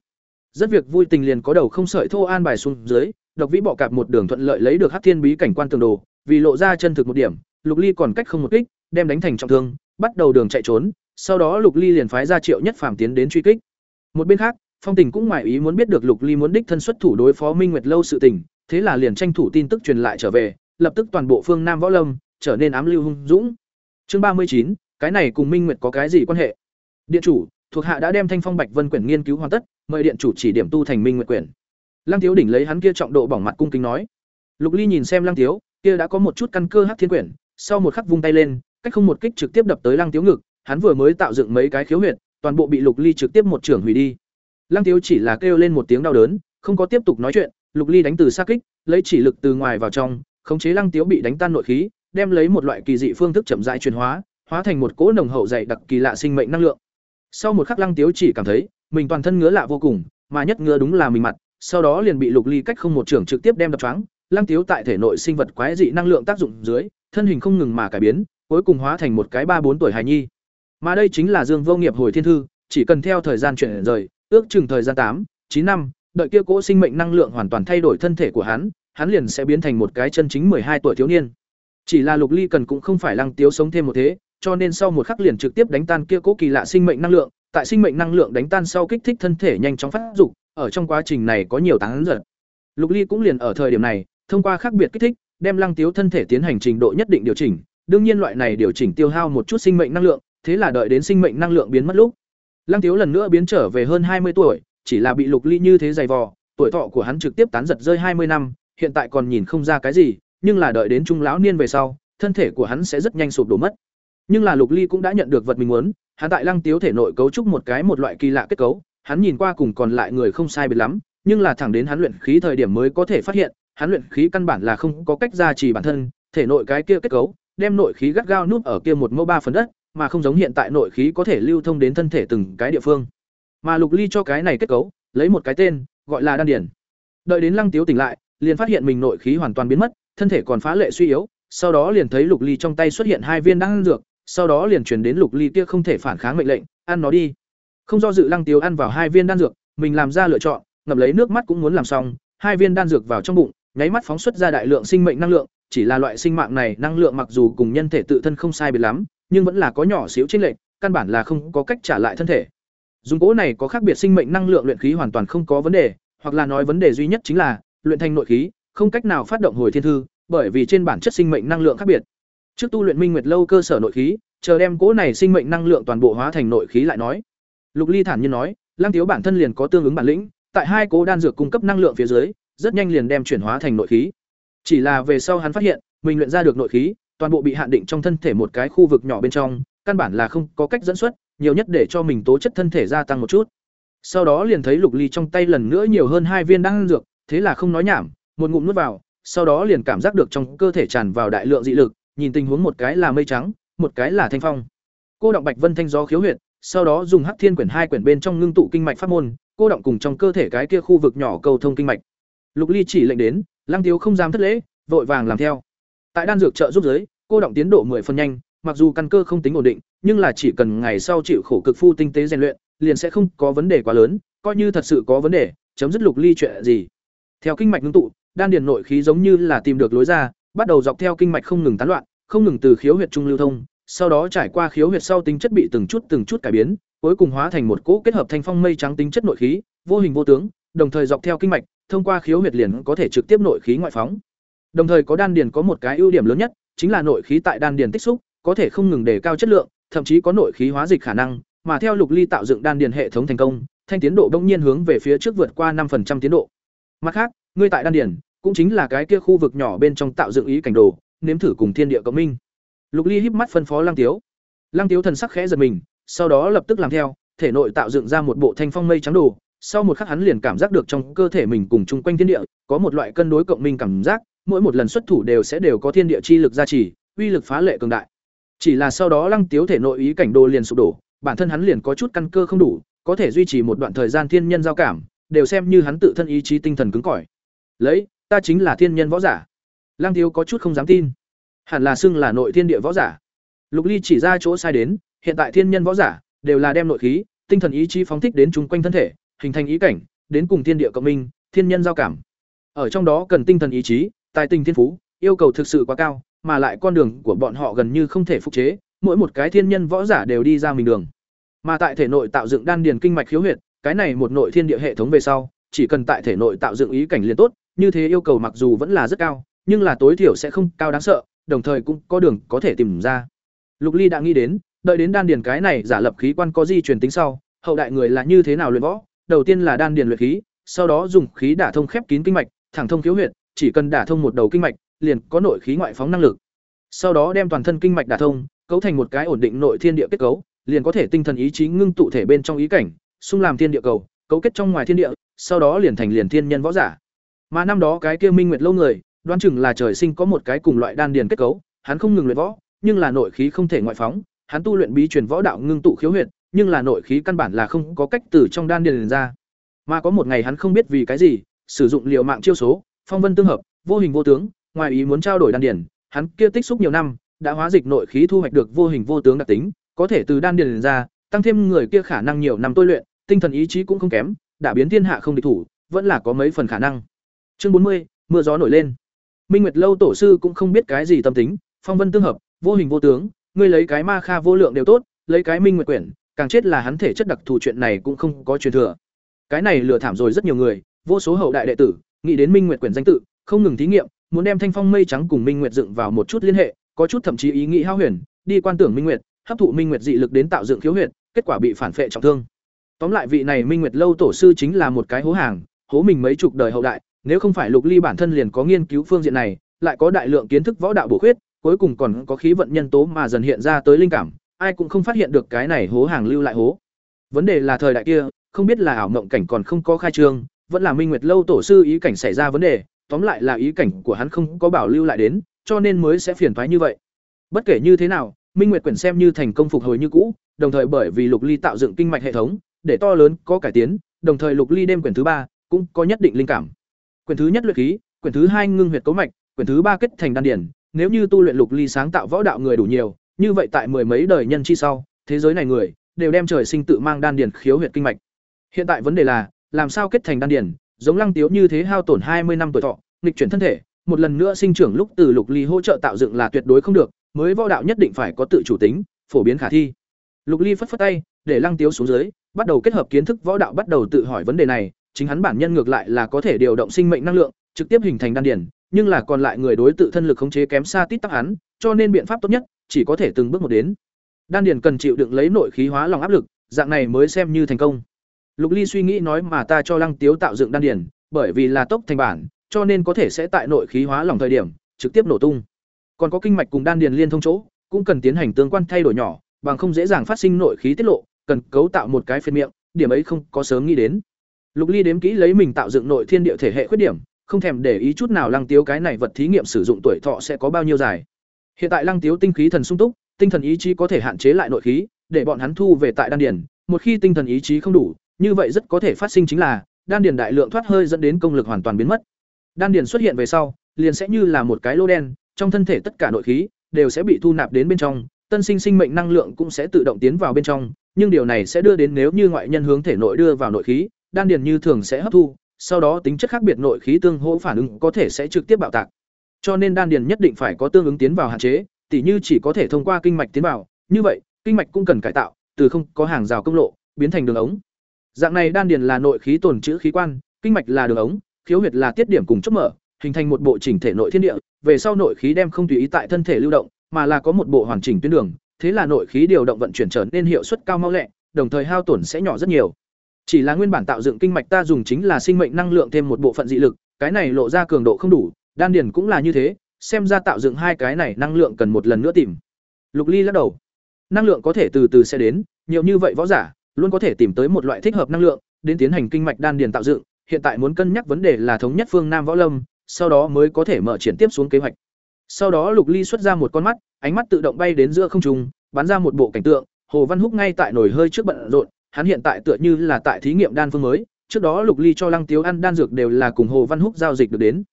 Speaker 1: Rất việc vui tình liền có đầu không sợi thô an bài xuống dưới, độc vĩ bọ cạp một đường thuận lợi lấy được Hắc Thiên bí cảnh quan tường đồ, vì lộ ra chân thực một điểm, Lục Ly còn cách không một kích, đem đánh thành trọng thương, bắt đầu đường chạy trốn, sau đó Lục Ly liền phái ra Triệu Nhất Phàm tiến đến truy kích. Một bên khác, Phong Tình cũng ngoài ý muốn biết được Lục Ly muốn đích thân xuất thủ đối phó Minh Nguyệt lâu sự tình, thế là liền tranh thủ tin tức truyền lại trở về, lập tức toàn bộ phương Nam võ lâm trở nên ám lưu hung dũng. Chương ba mươi chín, cái này cùng Minh Nguyệt có cái gì quan hệ? Điện chủ, thuộc hạ đã đem Thanh Phong Bạch Vân quyển nghiên cứu hoàn tất, mời điện chủ chỉ điểm tu thành Minh Nguyệt quyển. Lăng thiếu đỉnh lấy hắn kia trọng độ bỏng mặt cung kính nói. Lục Ly nhìn xem Lăng thiếu kia đã có một chút căn cơ hắc thiên quyển, sau một khắc vung tay lên, cách không một kích trực tiếp đập tới Lăng Tiếu ngực, hắn vừa mới tạo dựng mấy cái khiếu huyệt, toàn bộ bị Lục Ly trực tiếp một trưởng hủy đi. Lăng Tiếu chỉ là kêu lên một tiếng đau đớn, không có tiếp tục nói chuyện, Lục Ly đánh từ xa kích, lấy chỉ lực từ ngoài vào trong, khống chế Lăng Tiếu bị đánh tan nội khí, đem lấy một loại kỳ dị phương thức chậm rãi chuyển hóa, hóa thành một cỗ nồng hậu dày đặc kỳ lạ sinh mệnh năng lượng. Sau một khắc Lăng Tiếu chỉ cảm thấy, mình toàn thân ngứa lạ vô cùng, mà nhất ngứa đúng là mình mặt, sau đó liền bị Lục Ly cách không một trưởng trực tiếp đem đập choáng. Lăng Tiếu tại thể nội sinh vật quái dị năng lượng tác dụng dưới, thân hình không ngừng mà cải biến, cuối cùng hóa thành một cái ba bốn tuổi hài nhi. Mà đây chính là Dương Vô Nghiệp hồi thiên thư, chỉ cần theo thời gian chuyển rời, ước chừng thời gian tám, chín năm, đợi kia cỗ sinh mệnh năng lượng hoàn toàn thay đổi thân thể của hắn, hắn liền sẽ biến thành một cái chân chính hai tuổi thiếu niên. Chỉ là Lục Ly cần cũng không phải Lăng Tiếu sống thêm một thế, cho nên sau một khắc liền trực tiếp đánh tan kia cố kỳ lạ sinh mệnh năng lượng, tại sinh mệnh năng lượng đánh tan sau kích thích thân thể nhanh chóng phát dục, ở trong quá trình này có nhiều tán giật. Lục Ly cũng liền ở thời điểm này, thông qua khác biệt kích thích, đem Lăng Tiếu thân thể tiến hành trình độ nhất định điều chỉnh, đương nhiên loại này điều chỉnh tiêu hao một chút sinh mệnh năng lượng, thế là đợi đến sinh mệnh năng lượng biến mất lúc, Lăng Tiếu lần nữa biến trở về hơn hai mươi tuổi, chỉ là bị Lục Ly như thế dày vò, tuổi thọ của hắn trực tiếp tán giật rơi hai mươi năm, hiện tại còn nhìn không ra cái gì, nhưng là đợi đến trung lão niên về sau, thân thể của hắn sẽ rất nhanh sụp đổ mất. Nhưng là Lục Ly cũng đã nhận được vật mình muốn, hắn tại Lăng Tiếu thể nội cấu trúc một cái một loại kỳ lạ kết cấu, hắn nhìn qua cùng còn lại người không sai biệt lắm, nhưng là thẳng đến hắn luyện khí thời điểm mới có thể phát hiện, hắn luyện khí căn bản là không có cách gia trì bản thân, thể nội cái kia kết cấu, đem nội khí gắt gao núp ở kia một mẫu ba phần đất, mà không giống hiện tại nội khí có thể lưu thông đến thân thể từng cái địa phương. Mà Lục Ly cho cái này kết cấu, lấy một cái tên, gọi là đan điển. Đợi đến Lăng Tiếu tỉnh lại, liền phát hiện mình nội khí hoàn toàn biến mất, thân thể còn phá lệ suy yếu, sau đó liền thấy Lục Ly trong tay xuất hiện hai viên đan dược, sau đó liền truyền đến Lục Ly kia không thể phản kháng mệnh lệnh, ăn nó đi. Không do dự Lăng Tiếu ăn vào hai viên đan dược, mình làm ra lựa chọn, ngậm lấy nước mắt cũng muốn làm xong, hai viên đan dược vào trong bụng, nháy mắt phóng xuất ra đại lượng sinh mệnh năng lượng, chỉ là loại sinh mạng này năng lượng mặc dù cùng nhân thể tự thân không sai biệt lắm, nhưng vẫn là có nhỏ xíu chênh lệch, căn bản là không có cách trả lại thân thể. dùng cỗ này có khác biệt sinh mệnh năng lượng luyện khí hoàn toàn không có vấn đề hoặc là nói vấn đề duy nhất chính là luyện thành nội khí không cách nào phát động hồi thiên thư bởi vì trên bản chất sinh mệnh năng lượng khác biệt trước tu luyện minh nguyệt lâu cơ sở nội khí chờ đem cỗ này sinh mệnh năng lượng toàn bộ hóa thành nội khí lại nói lục ly thản nhiên nói lăng tiếu bản thân liền có tương ứng bản lĩnh tại hai cố đan dược cung cấp năng lượng phía dưới rất nhanh liền đem chuyển hóa thành nội khí. Chỉ là về sau hắn phát hiện, mình luyện ra được nội khí, toàn bộ bị hạn định trong thân thể một cái khu vực nhỏ bên trong, căn bản là không có cách dẫn xuất, nhiều nhất để cho mình tố chất thân thể gia tăng một chút. Sau đó liền thấy lục ly trong tay lần nữa nhiều hơn hai viên đan dược, thế là không nói nhảm, một ngụm nuốt vào, sau đó liền cảm giác được trong cơ thể tràn vào đại lượng dị lực, nhìn tình huống một cái là mây trắng, một cái là thanh phong. Cô động bạch vân thanh gió khiếu huyệt, sau đó dùng hắc thiên quyển hai quyển bên trong ngưng tụ kinh mạch pháp môn, cô động cùng trong cơ thể cái kia khu vực nhỏ cầu thông kinh mạch lục ly chỉ lệnh đến, lăng tiếu không dám thất lễ, vội vàng làm theo. Tại đan dược trợ giúp giới, cô động tiến độ 10 phần nhanh, mặc dù căn cơ không tính ổn định, nhưng là chỉ cần ngày sau chịu khổ cực phu tinh tế rèn luyện, liền sẽ không có vấn đề quá lớn, coi như thật sự có vấn đề, chấm dứt lục ly chuyện gì. Theo kinh mạch ngưng tụ, đan điền nội khí giống như là tìm được lối ra, bắt đầu dọc theo kinh mạch không ngừng tán loạn, không ngừng từ khiếu huyệt trung lưu thông, sau đó trải qua khiếu huyệt sau tính chất bị từng chút từng chút cải biến, cuối cùng hóa thành một cỗ kết hợp thành phong mây trắng tính chất nội khí, vô hình vô tướng, đồng thời dọc theo kinh mạch thông qua khiếu huyệt liền có thể trực tiếp nội khí ngoại phóng. Đồng thời có đan điền có một cái ưu điểm lớn nhất, chính là nội khí tại đan điền tích xúc, có thể không ngừng đề cao chất lượng, thậm chí có nội khí hóa dịch khả năng, mà theo lục ly tạo dựng đan điền hệ thống thành công, thanh tiến độ bỗng nhiên hướng về phía trước vượt qua 5% tiến độ. Mặt khác, ngươi tại đan điền, cũng chính là cái kia khu vực nhỏ bên trong tạo dựng ý cảnh đồ, nếm thử cùng thiên địa cộng minh. Lục ly híp mắt phân phó lang tiếu. Lang tiếu thần sắc khẽ giật mình, sau đó lập tức làm theo, thể nội tạo dựng ra một bộ thanh phong mây trắng đồ sau một khắc hắn liền cảm giác được trong cơ thể mình cùng chung quanh thiên địa, có một loại cân đối cộng minh cảm giác, mỗi một lần xuất thủ đều sẽ đều có thiên địa chi lực gia trì, uy lực phá lệ cường đại. Chỉ là sau đó lăng tiếu thể nội ý cảnh đồ liền sụp đổ, bản thân hắn liền có chút căn cơ không đủ, có thể duy trì một đoạn thời gian thiên nhân giao cảm, đều xem như hắn tự thân ý chí tinh thần cứng cỏi. Lấy, ta chính là thiên nhân võ giả. Lăng tiếu có chút không dám tin. Hẳn là xưng là nội thiên địa võ giả. Lục ly chỉ ra chỗ sai đến, hiện tại thiên nhân võ giả đều là đem nội khí, tinh thần ý chí phóng thích đến chung quanh thân thể hình thành ý cảnh, đến cùng thiên địa cộng minh, thiên nhân giao cảm. Ở trong đó cần tinh thần ý chí, tài tình thiên phú, yêu cầu thực sự quá cao, mà lại con đường của bọn họ gần như không thể phục chế, mỗi một cái thiên nhân võ giả đều đi ra mình đường. Mà tại thể nội tạo dựng đan điền kinh mạch khiếu huyệt, cái này một nội thiên địa hệ thống về sau, chỉ cần tại thể nội tạo dựng ý cảnh liền tốt, như thế yêu cầu mặc dù vẫn là rất cao, nhưng là tối thiểu sẽ không cao đáng sợ, đồng thời cũng có đường có thể tìm ra. Lục ly đã nghĩ đến, đợi đến đan điền cái này giả lập khí quan có di truyền tính sau, hậu đại người là như thế nào luyện võ? Đầu tiên là đan điền luyện khí, sau đó dùng khí đả thông khép kín kinh mạch, thẳng thông khiếu huyệt, chỉ cần đả thông một đầu kinh mạch, liền có nội khí ngoại phóng năng lực. Sau đó đem toàn thân kinh mạch đả thông, cấu thành một cái ổn định nội thiên địa kết cấu, liền có thể tinh thần ý chí ngưng tụ thể bên trong ý cảnh, xung làm thiên địa cầu, cấu kết trong ngoài thiên địa, sau đó liền thành liền thiên nhân võ giả. Mà năm đó cái kia minh nguyệt lâu người, đoán chừng là trời sinh có một cái cùng loại đan điền kết cấu, hắn không ngừng luyện võ, nhưng là nội khí không thể ngoại phóng, hắn tu luyện bí truyền võ đạo ngưng tụ khiếu huyệt nhưng là nội khí căn bản là không có cách từ trong đan điền ra. Mà có một ngày hắn không biết vì cái gì, sử dụng liều mạng chiêu số, phong vân tương hợp, vô hình vô tướng, ngoài ý muốn trao đổi đan điền, hắn kia tích xúc nhiều năm, đã hóa dịch nội khí thu hoạch được vô hình vô tướng đặc tính, có thể từ đan điền ra, tăng thêm người kia khả năng nhiều năm tôi luyện, tinh thần ý chí cũng không kém, đã biến thiên hạ không địch thủ, vẫn là có mấy phần khả năng. Chương bốn mươi, mưa gió nổi lên. Minh nguyệt lâu tổ sư cũng không biết cái gì tâm tính, phong vân tương hợp, vô hình vô tướng, ngươi lấy cái ma kha vô lượng đều tốt, lấy cái minh nguyệt quyển càng chết là hắn thể chất đặc thù chuyện này cũng không có truyền thừa. Cái này lừa thảm rồi rất nhiều người, vô số hậu đại đệ tử, nghĩ đến minh nguyệt quyển danh tự, không ngừng thí nghiệm, muốn đem thanh phong mây trắng cùng minh nguyệt dựng vào một chút liên hệ, có chút thậm chí ý nghĩ hao huyền, đi quan tưởng minh nguyệt, hấp thụ minh nguyệt dị lực đến tạo dựng khiếu huyệt, kết quả bị phản phệ trọng thương. Tóm lại vị này minh nguyệt lâu tổ sư chính là một cái hố hàng, hố mình mấy chục đời hậu đại, nếu không phải lục ly bản thân liền có nghiên cứu phương diện này, lại có đại lượng kiến thức võ đạo bổ khuyết, cuối cùng còn có khí vận nhân tố mà dần hiện ra tới linh cảm ai cũng không phát hiện được cái này hố hàng lưu lại hố. Vấn đề là thời đại kia, không biết là ảo mộng cảnh còn không có khai trương, vẫn là minh nguyệt lâu tổ sư ý cảnh xảy ra vấn đề, tóm lại là ý cảnh của hắn không có bảo lưu lại đến, cho nên mới sẽ phiền thoái như vậy. Bất kể như thế nào, minh nguyệt quyển xem như thành công phục hồi như cũ, đồng thời bởi vì lục ly tạo dựng kinh mạch hệ thống, để to lớn có cải tiến, đồng thời lục ly đêm quyển thứ ba cũng có nhất định linh cảm. Quyển thứ nhất luyện khí, quyển thứ hai ngưng huyệt cấu mạch, quyển thứ ba kết thành đan điển nếu như tu luyện lục ly sáng tạo võ đạo người đủ nhiều như vậy tại mười mấy đời nhân chi sau thế giới này người đều đem trời sinh tự mang đan điển khiếu huyệt kinh mạch. Hiện tại vấn đề là làm sao kết thành đan điển giống lăng tiếu như thế hao tổn hai mươi năm tuổi thọ nghịch chuyển thân thể một lần nữa sinh trưởng lúc từ lục ly hỗ trợ tạo dựng là tuyệt đối không được mới võ đạo nhất định phải có tự chủ tính phổ biến khả thi. Lục ly phất phất tay để Lăng Tiếu xuống dưới, bắt đầu kết hợp kiến thức võ đạo bắt đầu tự hỏi vấn đề này, chính hắn bản nhân ngược lại là có thể điều động sinh mệnh năng lượng, trực tiếp hình thành đan điển, nhưng là còn lại người đối tự thân lực khống chế kém xa tít tắc hắn, cho nên biện pháp tốt nhất chỉ có thể từng bước một đến. Đan Điền cần chịu đựng lấy nội khí hóa lòng áp lực, dạng này mới xem như thành công. Lục Ly suy nghĩ nói mà ta cho Lăng Tiếu tạo dựng đan Điền, bởi vì là tốc thành bản, cho nên có thể sẽ tại nội khí hóa lòng thời điểm trực tiếp nổ tung. Còn có kinh mạch cùng đan điền liên thông chỗ, cũng cần tiến hành tương quan thay đổi nhỏ, bằng không dễ dàng phát sinh nội khí tiết lộ, cần cấu tạo một cái phiên miệng, điểm ấy không có sớm nghĩ đến. Lục Ly đếm kỹ lấy mình tạo dựng nội thiên địa thể hệ khuyết điểm, không thèm để ý chút nào Lăng Tiếu cái này vật thí nghiệm sử dụng tuổi thọ sẽ có bao nhiêu dài. Hiện tại Lăng Tiếu tinh khí thần sung túc, tinh thần ý chí có thể hạn chế lại nội khí, để bọn hắn thu về tại đan điền, một khi tinh thần ý chí không đủ, như vậy rất có thể phát sinh chính là đan điền đại lượng thoát hơi dẫn đến công lực hoàn toàn biến mất. Đan điền xuất hiện về sau, liền sẽ như là một cái lô đen, trong thân thể tất cả nội khí đều sẽ bị thu nạp đến bên trong, tân sinh sinh mệnh năng lượng cũng sẽ tự động tiến vào bên trong, nhưng điều này sẽ đưa đến nếu như ngoại nhân hướng thể nội đưa vào nội khí, đan điền như thường sẽ hấp thu, sau đó tính chất khác biệt nội khí tương hỗ phản ứng có thể sẽ trực tiếp bạo tạc. Cho nên đan điền nhất định phải có tương ứng tiến vào hạn chế, tỉ như chỉ có thể thông qua kinh mạch tiến vào, như vậy, kinh mạch cũng cần cải tạo, từ không có hàng rào công lộ, biến thành đường ống. Dạng này đan điền là nội khí tồn trữ khí quan, kinh mạch là đường ống, khiếu huyệt là tiết điểm cùng chốt mở, hình thành một bộ chỉnh thể nội thiên địa, về sau nội khí đem không tùy ý tại thân thể lưu động, mà là có một bộ hoàn chỉnh tuyến đường, thế là nội khí điều động vận chuyển trở nên hiệu suất cao mau lẹ, đồng thời hao tổn sẽ nhỏ rất nhiều. Chỉ là nguyên bản tạo dựng kinh mạch ta dùng chính là sinh mệnh năng lượng thêm một bộ phận dị lực, cái này lộ ra cường độ không đủ, đan điền cũng là như thế, xem ra tạo dựng hai cái này năng lượng cần một lần nữa tìm. Lục Ly lắc đầu. Năng lượng có thể từ từ sẽ đến, nhiều như vậy võ giả, luôn có thể tìm tới một loại thích hợp năng lượng, đến tiến hành kinh mạch đan điền tạo dựng, hiện tại muốn cân nhắc vấn đề là thống nhất phương Nam Võ Lâm, sau đó mới có thể mở triển tiếp xuống kế hoạch. Sau đó Lục Ly xuất ra một con mắt, ánh mắt tự động bay đến giữa không trung, bắn ra một bộ cảnh tượng, Hồ Văn Húc ngay tại nồi hơi trước bận rộn, hắn hiện tại tựa như là tại thí nghiệm đan phương mới, trước đó Lục Ly cho Lăng Tiếu ăn đan dược đều là cùng Hồ Văn Húc giao dịch được đến.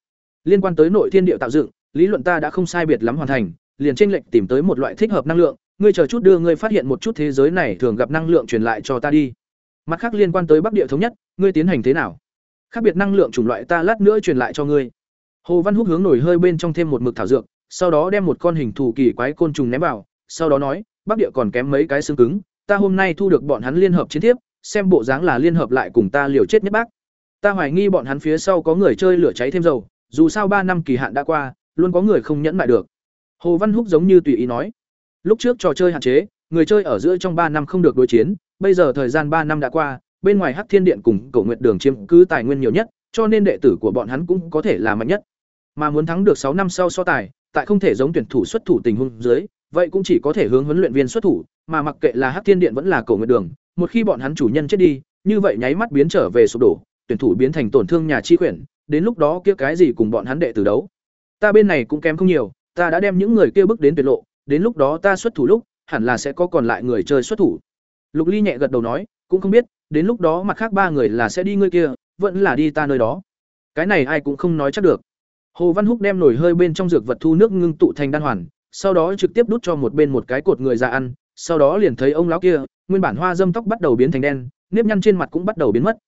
Speaker 1: Liên quan tới nội thiên địa tạo dựng, lý luận ta đã không sai biệt lắm hoàn thành, liền tranh lệch tìm tới một loại thích hợp năng lượng, ngươi chờ chút đưa ngươi phát hiện một chút thế giới này thường gặp năng lượng truyền lại cho ta đi. Mặt khác liên quan tới Bắc Địa thống nhất, ngươi tiến hành thế nào? Khác biệt năng lượng chủng loại ta lát nữa truyền lại cho ngươi. Hồ Văn Húc hướng nổi hơi bên trong thêm một mực thảo dược, sau đó đem một con hình thù kỳ quái côn trùng ném vào, sau đó nói, Bắc Địa còn kém mấy cái xương cứng, ta hôm nay thu được bọn hắn liên hợp chiến tiếp, xem bộ dáng là liên hợp lại cùng ta liều chết nhất bác. Ta hoài nghi bọn hắn phía sau có người chơi lửa cháy thêm dầu, dù sao ba năm kỳ hạn đã qua, luôn có người không nhẫn lại được. Hồ Văn Húc giống như tùy ý nói, lúc trước trò chơi hạn chế, người chơi ở giữa trong ba năm không được đối chiến, bây giờ thời gian ba năm đã qua, bên ngoài Hắc Thiên Điện cùng Cổ Nguyệt Đường chiếm cứ tài nguyên nhiều nhất, cho nên đệ tử của bọn hắn cũng có thể là mạnh nhất. Mà muốn thắng được sáu năm sau so tài, tại không thể giống tuyển thủ xuất thủ tình huống dưới, vậy cũng chỉ có thể hướng huấn luyện viên xuất thủ, mà mặc kệ là Hắc Thiên Điện vẫn là Cổ Nguyệt Đường, một khi bọn hắn chủ nhân chết đi, như vậy nháy mắt biến trở về sụp đổ, tuyển thủ biến thành tổn thương nhà chi quyển, đến lúc đó kia cái gì cùng bọn hắn đệ tử đấu. Ta bên này cũng kém không nhiều, ta đã đem những người kia bước đến tuyệt lộ, đến lúc đó ta xuất thủ lúc, hẳn là sẽ có còn lại người chơi xuất thủ. Lục Ly nhẹ gật đầu nói, cũng không biết, đến lúc đó mặt khác ba người là sẽ đi ngươi kia, vẫn là đi ta nơi đó. Cái này ai cũng không nói chắc được. Hồ Văn Húc đem nổi hơi bên trong dược vật thu nước ngưng tụ thành đan hoàn, sau đó trực tiếp đút cho một bên một cái cột người ra ăn, sau đó liền thấy ông lão kia, nguyên bản hoa dâm tóc bắt đầu biến thành đen, nếp nhăn trên mặt cũng bắt đầu biến mất.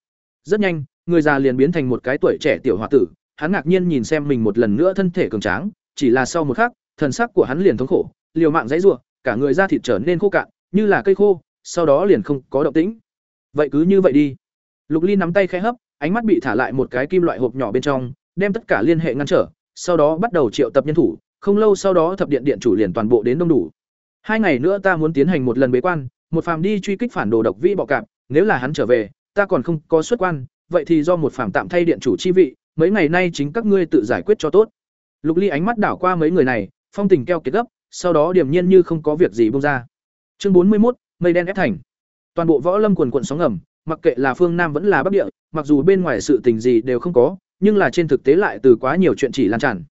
Speaker 1: Rất nhanh, người già liền biến thành một cái tuổi trẻ tiểu hòa tử, hắn ngạc nhiên nhìn xem mình một lần nữa thân thể cường tráng, chỉ là sau một khắc, thần sắc của hắn liền thống khổ, liều mạng dãy rủa, cả người da thịt trở nên khô cạn, như là cây khô, sau đó liền không có động tĩnh. Vậy cứ như vậy đi. Lục Ly nắm tay khẽ hấp, ánh mắt bị thả lại một cái kim loại hộp nhỏ bên trong, đem tất cả liên hệ ngăn trở, sau đó bắt đầu triệu tập nhân thủ, không lâu sau đó thập điện điện chủ liền toàn bộ đến đông đủ. Hai ngày nữa ta muốn tiến hành một lần bế quan, một phàm đi truy kích phản đồ độc vĩ bọ cạp, nếu là hắn trở về, ta còn không có xuất quan, vậy thì do một phàm tạm thay điện chủ chi vị, mấy ngày nay chính các ngươi tự giải quyết cho tốt. Lục Ly ánh mắt đảo qua mấy người này, phong tình keo kiệt gấp, sau đó điềm nhiên như không có việc gì bung ra. Chương bốn mươi một, mây đen ép thành. Toàn bộ võ lâm quần quần sóng ngầm, mặc kệ là phương Nam vẫn là Bắc Địa, mặc dù bên ngoài sự tình gì đều không có, nhưng là trên thực tế lại từ quá nhiều chuyện chỉ lan tràn.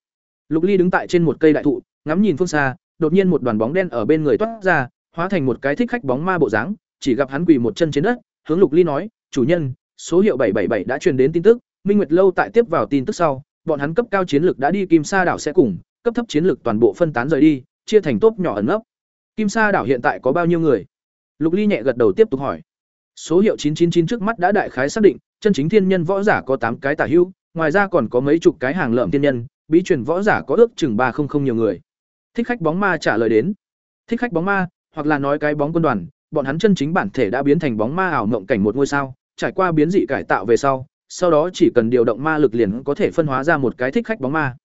Speaker 1: Lục Ly đứng tại trên một cây đại thụ, ngắm nhìn phương xa, đột nhiên một đoàn bóng đen ở bên người toát ra, hóa thành một cái thích khách bóng ma bộ dáng, chỉ gặp hắn quỳ một chân trên đất, hướng Lục Ly nói, "Chủ nhân, số hiệu bảy bảy bảy đã truyền đến tin tức, Minh Nguyệt lâu tại tiếp vào tin tức sau, bọn hắn cấp cao chiến lực đã đi Kim Sa đảo sẽ cùng, cấp thấp chiến lực toàn bộ phân tán rời đi, chia thành tốp nhỏ ẩn nấp. Kim Sa đảo hiện tại có bao nhiêu người?" Lục Ly nhẹ gật đầu tiếp tục hỏi. Số hiệu 999 trước mắt đã đại khái xác định, chân chính thiên nhân võ giả có tám cái tả hữu, ngoài ra còn có mấy chục cái hàng lợm thiên nhân, bí truyền võ giả có ước chừng ba không không nhiều người. Thích khách bóng ma trả lời đến. Thích khách bóng ma, hoặc là nói cái bóng quân đoàn, bọn hắn chân chính bản thể đã biến thành bóng ma ảo mộng cảnh một ngôi sao, trải qua biến dị cải tạo về sau, sau đó chỉ cần điều động ma lực liền có thể phân hóa ra một cái thích khách bóng ma.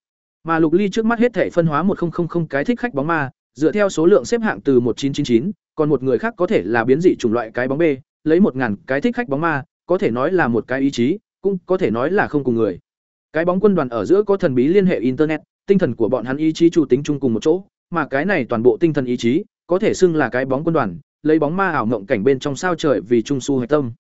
Speaker 1: Mà Lục Ly trước mắt hết thể phân hóa một không cái thích khách bóng ma, dựa theo số lượng xếp hạng từ một chín chín chín, còn một người khác có thể là biến dị chủng loại cái bóng B, lấy một ngàn cái thích khách bóng ma, có thể nói là một cái ý chí, cũng có thể nói là không cùng người. Cái bóng quân đoàn ở giữa có thần bí liên hệ internet, tinh thần của bọn hắn ý chí chủ tính chung cùng một chỗ, mà cái này toàn bộ tinh thần ý chí, có thể xưng là cái bóng quân đoàn, lấy bóng ma ảo ngộng cảnh bên trong sao trời vì trung su hệ tâm.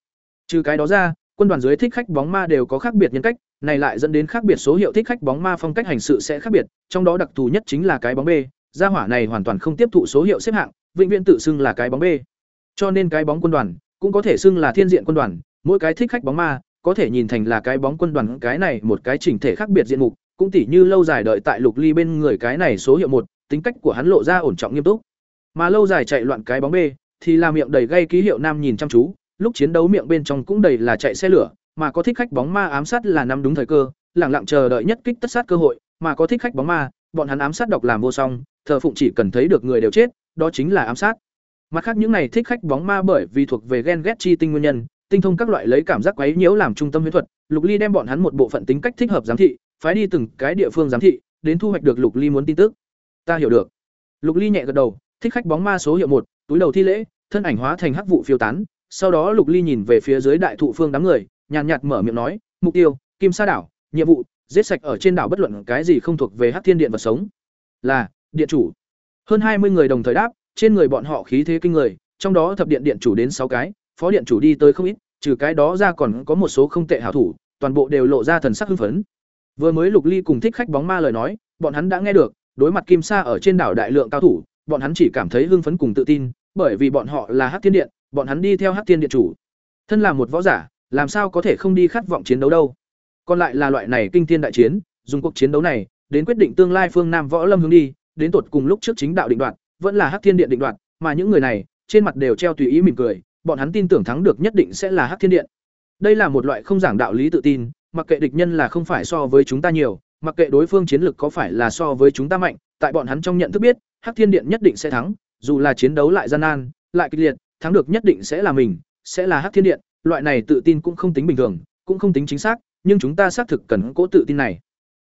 Speaker 1: Trừ cái đó ra, quân đoàn dưới thích khách bóng ma đều có khác biệt nhân cách, này lại dẫn đến khác biệt số hiệu thích khách bóng ma phong cách hành sự sẽ khác biệt, trong đó đặc thù nhất chính là cái bóng B, gia hỏa này hoàn toàn không tiếp thụ số hiệu xếp hạng, vĩnh viễn tự xưng là cái bóng B. Cho nên cái bóng quân đoàn cũng có thể xưng là thiên diện quân đoàn, mỗi cái thích khách bóng ma có thể nhìn thành là cái bóng quân đoàn cái này một cái chỉnh thể khác biệt diện mục, cũng tỉ như lâu dài đợi tại Lục Ly bên người cái này số hiệu một, tính cách của hắn lộ ra ổn trọng nghiêm túc. Mà lâu dài chạy loạn cái bóng B, thì là miệng đầy gây ký hiệu nam nhìn chăm chú, lúc chiến đấu miệng bên trong cũng đầy là chạy xe lửa, mà có thích khách bóng ma ám sát là nắm đúng thời cơ, lặng lặng chờ đợi nhất kích tất sát cơ hội, mà có thích khách bóng ma, bọn hắn ám sát độc làm vô song, thờ phụng chỉ cần thấy được người đều chết, đó chính là ám sát. Mặt khác những này thích khách bóng ma bởi vì thuộc về ghen ghét chi tinh nguyên nhân, tinh thông các loại lấy cảm giác quấy nhiễu làm trung tâm huyễn thuật, Lục Ly đem bọn hắn một bộ phận tính cách thích hợp giám thị, phái đi từng cái địa phương giám thị, đến thu hoạch được Lục Ly muốn tin tức. Ta hiểu được. Lục Ly nhẹ gật đầu, thích khách bóng ma số hiệu một, túi đầu thi lễ, thân ảnh hóa thành hắc vụ phiêu tán, sau đó Lục Ly nhìn về phía dưới đại thụ phương đám người, nhàn nhạt mở miệng nói, "Mục tiêu, Kim Sa đảo, nhiệm vụ, giết sạch ở trên đảo bất luận cái gì không thuộc về Hắc Thiên Điện vật sống." Là, điện chủ. Hơn hai mươi người đồng thời đáp, trên người bọn họ khí thế kinh người, trong đó thập điện điện chủ đến sáu cái, phó điện chủ đi tới không ít, trừ cái đó ra còn có một số không tệ hảo thủ, toàn bộ đều lộ ra thần sắc hưng phấn. Vừa mới Lục Ly cùng thích khách bóng ma lời nói, bọn hắn đã nghe được, đối mặt Kim Sa ở trên đảo đại lượng cao thủ, bọn hắn chỉ cảm thấy hưng phấn cùng tự tin, bởi vì bọn họ là Hắc Thiên Điện, bọn hắn đi theo Hắc Thiên Điện chủ. Thân là một võ giả, làm sao có thể không đi khát vọng chiến đấu đâu? Còn lại là loại này kinh thiên đại chiến, dùng cuộc chiến đấu này đến quyết định tương lai phương Nam võ lâm hướng đi, đến tột cùng lúc trước chính đạo định đoạt, vẫn là Hắc Thiên Điện định đoạt, mà những người này, trên mặt đều treo tùy ý mỉm cười, bọn hắn tin tưởng thắng được nhất định sẽ là Hắc Thiên Điện. Đây là một loại không giảng đạo lý tự tin, mặc kệ địch nhân là không phải so với chúng ta nhiều, mặc kệ đối phương chiến lực có phải là so với chúng ta mạnh, tại bọn hắn trong nhận thức biết, Hắc Thiên Điện nhất định sẽ thắng, dù là chiến đấu lại gian nan, lại kịch liệt, thắng được nhất định sẽ là mình, sẽ là Hắc Thiên Điện, loại này tự tin cũng không tính bình thường, cũng không tính chính xác, nhưng chúng ta xác thực cần cố tự tin này.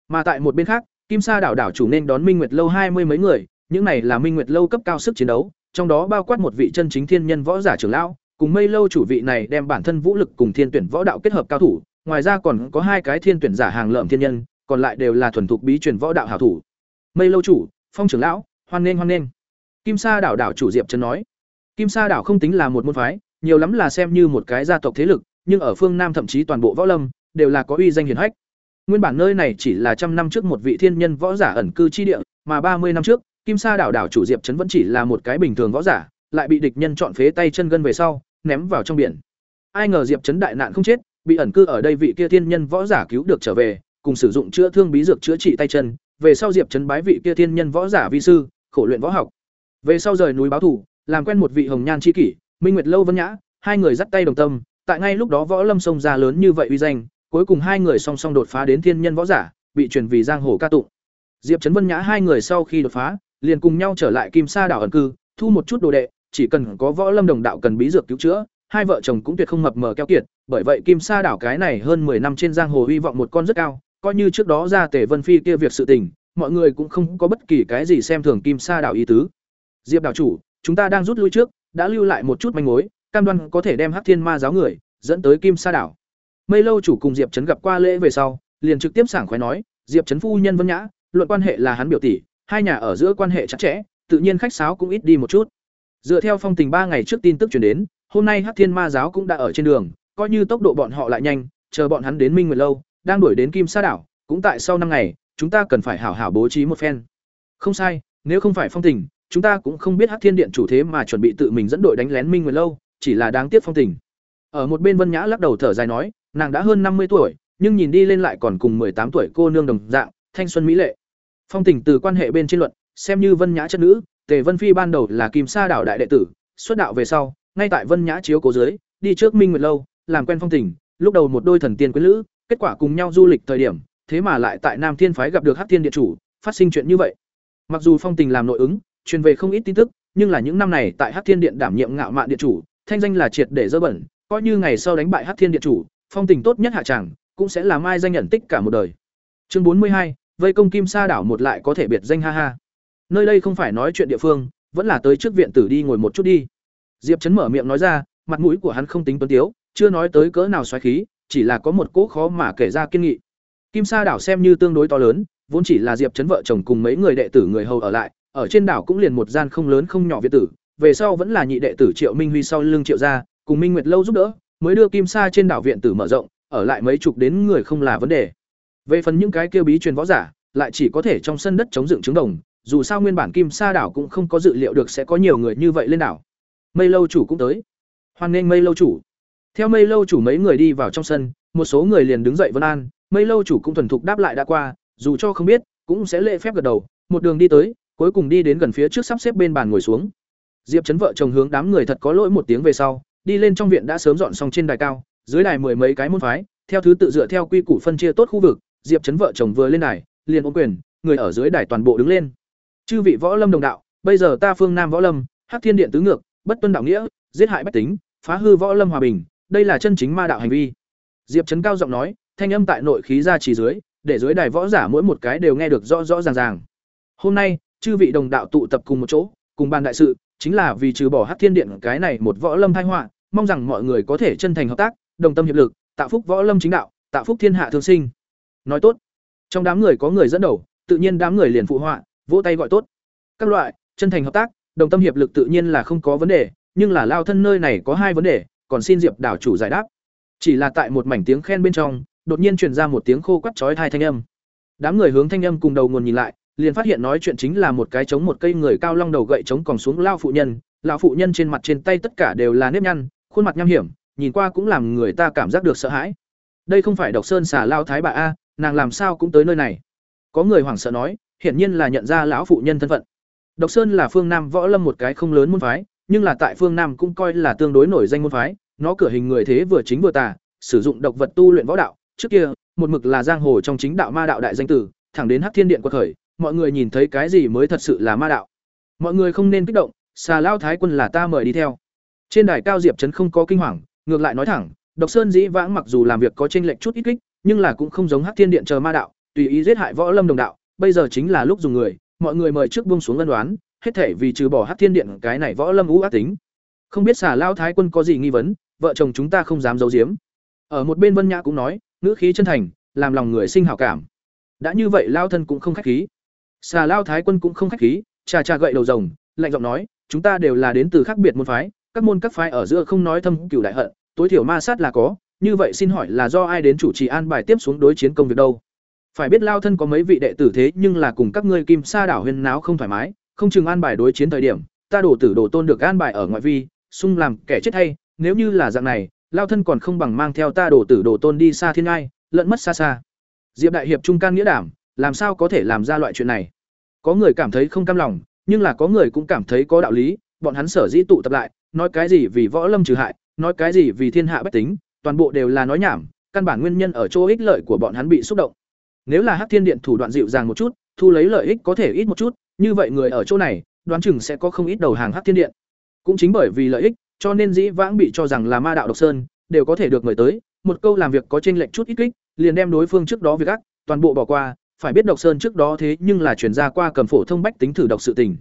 Speaker 1: Mà tại một bên khác, Kim Sa đảo đảo chủ nên đón Minh Nguyệt lâu hai mươi mấy người, những này là Minh Nguyệt lâu cấp cao sức chiến đấu, trong đó bao quát một vị chân chính thiên nhân võ giả trưởng lão, cùng Mây lâu chủ vị này đem bản thân vũ lực cùng thiên tuyển võ đạo kết hợp cao thủ, ngoài ra còn có hai cái thiên tuyển giả hàng lợm thiên nhân, còn lại đều là thuần thục bí truyền võ đạo hảo thủ. Mây lâu chủ, Phong trưởng lão, hoan nghênh hoan nghênh. Kim Sa đảo đảo chủ Diệp Trần nói. Kim Sa đảo không tính là một môn phái, nhiều lắm là xem như một cái gia tộc thế lực, nhưng ở phương Nam thậm chí toàn bộ võ lâm đều là có uy danh hiển hách. Nguyên bản nơi này chỉ là trăm năm trước một vị thiên nhân võ giả ẩn cư chi địa, mà ba mươi năm trước, Kim Sa đảo đảo chủ Diệp Trấn vẫn chỉ là một cái bình thường võ giả, lại bị địch nhân chọn phế tay chân gân về sau, ném vào trong biển. Ai ngờ Diệp Trấn đại nạn không chết, bị ẩn cư ở đây vị kia thiên nhân võ giả cứu được trở về, cùng sử dụng chữa thương bí dược chữa trị tay chân, về sau Diệp Trấn bái vị kia thiên nhân võ giả vi sư, khổ luyện võ học. Về sau rời núi báo thủ, làm quen một vị hồng nhan chi kỷ, Minh Nguyệt lâu Vân Nhã, hai người dắt tay đồng tâm, tại ngay lúc đó võ lâm sông ra lớn như vậy uy danh, cuối cùng hai người song song đột phá đến thiên nhân võ giả, bị truyền vì giang hồ ca tụng. Diệp Trấn Vân Nhã hai người sau khi đột phá, liền cùng nhau trở lại Kim Sa đảo ẩn cư, thu một chút đồ đệ, chỉ cần có võ lâm đồng đạo cần bí dược cứu chữa, hai vợ chồng cũng tuyệt không mập mờ keo kiệt, bởi vậy Kim Sa đảo cái này hơn 10 năm trên giang hồ hy vọng một con rất cao, coi như trước đó ra Tề Vân Phi kia việc sự tình, mọi người cũng không có bất kỳ cái gì xem thường Kim Sa đảo ý tứ. Diệp đảo chủ, chúng ta đang rút lui trước, đã lưu lại một chút manh mối, cam đoan có thể đem Hắc Thiên Ma giáo người dẫn tới Kim Sa đảo. Mây lâu chủ cùng Diệp Trấn gặp qua lễ về sau, liền trực tiếp sảng khoái nói, Diệp Trấn phu nhân Vân Nhã, luận quan hệ là hắn biểu tỷ, hai nhà ở giữa quan hệ chặt chẽ, tự nhiên khách sáo cũng ít đi một chút. Dựa theo phong tình ba ngày trước tin tức truyền đến, hôm nay Hắc Thiên Ma giáo cũng đã ở trên đường, coi như tốc độ bọn họ lại nhanh, chờ bọn hắn đến Minh Nguyệt lâu, đang đuổi đến Kim Sa đảo, cũng tại sau năm ngày, chúng ta cần phải hảo hảo bố trí một phen. Không sai, nếu không phải phong tình, chúng ta cũng không biết Hắc Thiên Điện chủ thế mà chuẩn bị tự mình dẫn đội đánh lén Minh Nguyệt lâu, chỉ là đáng tiếc phong tình. Ở một bên Vân Nhã lắc đầu thở dài nói, nàng đã hơn năm mươi tuổi, nhưng nhìn đi lên lại còn cùng tám tuổi cô nương đồng dạng, thanh xuân mỹ lệ. Phong tình từ quan hệ bên trên luận, xem như Vân Nhã chất nữ, Tề Vân Phi ban đầu là Kim Sa đảo đại đệ tử, xuất đạo về sau, ngay tại Vân Nhã chiếu cố dưới, đi trước Minh Nguyệt lâu, làm quen phong tình, lúc đầu một đôi thần tiên quyến lữ, kết quả cùng nhau du lịch thời điểm, thế mà lại tại Nam Thiên phái gặp được Hắc Thiên điện chủ, phát sinh chuyện như vậy. Mặc dù phong tình làm nội ứng, truyền về không ít tin tức, nhưng là những năm này tại Hắc Thiên Điện đảm nhiệm ngạo mạn điện chủ, thanh danh là triệt để dơ bẩn, coi như ngày sau đánh bại Hắc Thiên Điện chủ, phong tình tốt nhất hạ chẳng, cũng sẽ là mai danh nhận tích cả một đời. Chương bốn mươi hai, vây công Kim Sa đảo một lại có thể biệt danh ha ha. Nơi đây không phải nói chuyện địa phương, vẫn là tới trước viện tử đi ngồi một chút đi. Diệp Chấn mở miệng nói ra, mặt mũi của hắn không tính tuấn tiếu, chưa nói tới cỡ nào xoáy khí, chỉ là có một cỗ khó mà kể ra kiên nghị. Kim Sa đảo xem như tương đối to lớn, vốn chỉ là Diệp Chấn vợ chồng cùng mấy người đệ tử người hầu ở lại, ở trên đảo cũng liền một gian không lớn không nhỏ viện tử, về sau vẫn là nhị đệ tử Triệu Minh Huy sau lưng Triệu gia, cùng Minh Nguyệt lâu giúp đỡ, mới đưa Kim Sa trên đảo viện tử mở rộng, ở lại mấy chục đến người không là vấn đề. Về phần những cái kia bí truyền võ giả, lại chỉ có thể trong sân đất chống dựng trứng đồng, dù sao nguyên bản Kim Sa đảo cũng không có dự liệu được sẽ có nhiều người như vậy lên đảo. Mây lâu chủ cũng tới. Hoan nghênh Mây lâu chủ. Theo Mây lâu chủ mấy người đi vào trong sân, một số người liền đứng dậy vân an, Mây lâu chủ cũng thuần thục đáp lại đã qua, dù cho không biết, cũng sẽ lễ phép gật đầu, một đường đi tới, cuối cùng đi đến gần phía trước sắp xếp bên bàn ngồi xuống. Diệp Chấn vợ chồng hướng đám người thật có lỗi một tiếng về sau, đi lên trong viện đã sớm dọn xong trên đài cao, dưới đài mười mấy cái môn phái, theo thứ tự dựa theo quy củ phân chia tốt khu vực, Diệp Chấn vợ chồng vừa lên đài, liền ôm quyền, người ở dưới đài toàn bộ đứng lên. Chư vị võ lâm đồng đạo, bây giờ ta Phương Nam võ lâm, Hắc Thiên Điện tứ ngược, bất tuân đạo nghĩa, giết hại bách tính, phá hư võ lâm hòa bình, đây là chân chính ma đạo hành vi. Diệp Chấn cao giọng nói, thanh âm tại nội khí ra chỉ dưới, để dưới đài võ giả mỗi một cái đều nghe được rõ rõ ràng ràng. Hôm nay, chư vị đồng đạo tụ tập cùng một chỗ, cùng bàn đại sự, chính là vì trừ bỏ Hắc Thiên Điện cái này một võ lâm tai họa, mong rằng mọi người có thể chân thành hợp tác, đồng tâm hiệp lực, tạo phúc võ lâm chính đạo, tạo phúc thiên hạ thương sinh. Nói tốt. Trong đám người có người dẫn đầu, tự nhiên đám người liền phụ họa, vỗ tay gọi tốt. Các loại, chân thành hợp tác, đồng tâm hiệp lực tự nhiên là không có vấn đề, nhưng là lao thân nơi này có hai vấn đề, còn xin Diệp đảo chủ giải đáp. Chỉ là tại một mảnh tiếng khen bên trong, đột nhiên truyền ra một tiếng khô quắt chói tai thanh âm. Đám người hướng thanh âm cùng đầu nguồn nhìn lại, liền phát hiện nói chuyện chính là một cái chống một cây người cao long đầu gậy chống còn xuống lao phụ nhân, lão phụ nhân trên mặt trên tay tất cả đều là nếp nhăn, khuôn mặt nham hiểm, nhìn qua cũng làm người ta cảm giác được sợ hãi. Đây không phải Độc Sơn xà lao thái bà a, nàng làm sao cũng tới nơi này. Có người hoảng sợ nói, hiển nhiên là nhận ra lão phụ nhân thân phận. Độc Sơn là phương Nam võ lâm một cái không lớn môn phái, nhưng là tại phương Nam cũng coi là tương đối nổi danh môn phái, nó cửa hình người thế vừa chính vừa tà, sử dụng độc vật tu luyện võ đạo, trước kia, một mực là giang hồ trong chính đạo ma đạo đại danh tử, thẳng đến Hắc Thiên Điện quật khởi, mọi người nhìn thấy cái gì mới thật sự là ma đạo. Mọi người không nên kích động, xà lao thái quân là ta mời đi theo. Trên đài cao Diệp Trấn không có kinh hoàng, ngược lại nói thẳng, Độc Sơn dĩ vãng mặc dù làm việc có chênh lệch chút ít kích, nhưng là cũng không giống Hắc Thiên Điện chờ ma đạo, tùy ý giết hại võ lâm đồng đạo, bây giờ chính là lúc dùng người, mọi người mời trước buông xuống ngân đoán, hết thể vì trừ bỏ Hắc Thiên Điện cái này võ lâm ú ác tính. Không biết xà lao thái quân có gì nghi vấn, vợ chồng chúng ta không dám giấu giếm. Ở một bên Vân Nhã cũng nói, ngữ khí chân thành, làm lòng người sinh hảo cảm. Đã như vậy lao thân cũng không khách khí. Xà lao thái quân cũng không khách khí, trà trà gậy đầu rồng, lạnh giọng nói, chúng ta đều là đến từ khác biệt môn phái, các môn các phái ở giữa không nói thâm cửu đại hận, tối thiểu ma sát là có, như vậy xin hỏi là do ai đến chủ trì an bài tiếp xuống đối chiến công việc đâu? Phải biết lao thân có mấy vị đệ tử thế nhưng là cùng các ngươi kim sa đảo huyên náo không thoải mái, không chừng an bài đối chiến thời điểm, ta đổ tử đổ tôn được an bài ở ngoại vi, sung làm kẻ chết hay, nếu như là dạng này, lao thân còn không bằng mang theo ta đổ tử đổ tôn đi xa thiên ai, lẫn mất xa xa. Diệp đại hiệp trung can nghĩa đảm, làm sao có thể làm ra loại chuyện này? Có người cảm thấy không cam lòng, nhưng là có người cũng cảm thấy có đạo lý, bọn hắn sở dĩ tụ tập lại, nói cái gì vì võ lâm trừ hại, nói cái gì vì thiên hạ bách tính, toàn bộ đều là nói nhảm, căn bản nguyên nhân ở chỗ ích lợi của bọn hắn bị xúc động. Nếu là Hắc Thiên Điện thủ đoạn dịu dàng một chút, thu lấy lợi ích có thể ít một chút, như vậy người ở chỗ này, đoán chừng sẽ có không ít đầu hàng Hắc Thiên Điện. Cũng chính bởi vì lợi ích, cho nên dĩ vãng bị cho rằng là ma đạo độc sơn, đều có thể được người tới, một câu làm việc có chênh lệch chút ít kích, liền đem đối phương trước đó việc ác, toàn bộ bỏ qua, phải biết độc sơn trước đó thế nhưng là chuyển ra qua cầm phổ thông bách tính thử độc sự tình.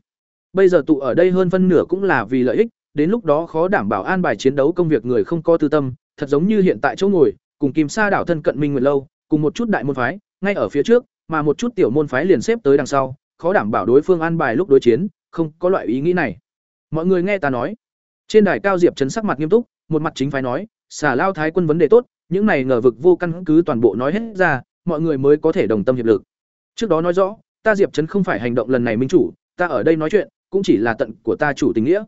Speaker 1: Bây giờ tụ ở đây hơn phân nửa cũng là vì lợi ích, đến lúc đó khó đảm bảo an bài chiến đấu công việc người không có tư tâm, thật giống như hiện tại chỗ ngồi, cùng Kim Sa đảo thân cận Minh Nguyệt lâu, cùng một chút đại môn phái, ngay ở phía trước, mà một chút tiểu môn phái liền xếp tới đằng sau, khó đảm bảo đối phương an bài lúc đối chiến, không có loại ý nghĩ này. Mọi người nghe ta nói. Trên đài cao Diệp trấn sắc mặt nghiêm túc, một mặt chính phái nói, xả lao thái quân vấn đề tốt, những này ngờ vực vô căn cứ toàn bộ nói hết ra, mọi người mới có thể đồng tâm hiệp lực. Trước đó nói rõ, ta Diệp trấn không phải hành động lần này minh chủ, ta ở đây nói chuyện, cũng chỉ là tận của ta chủ tình nghĩa.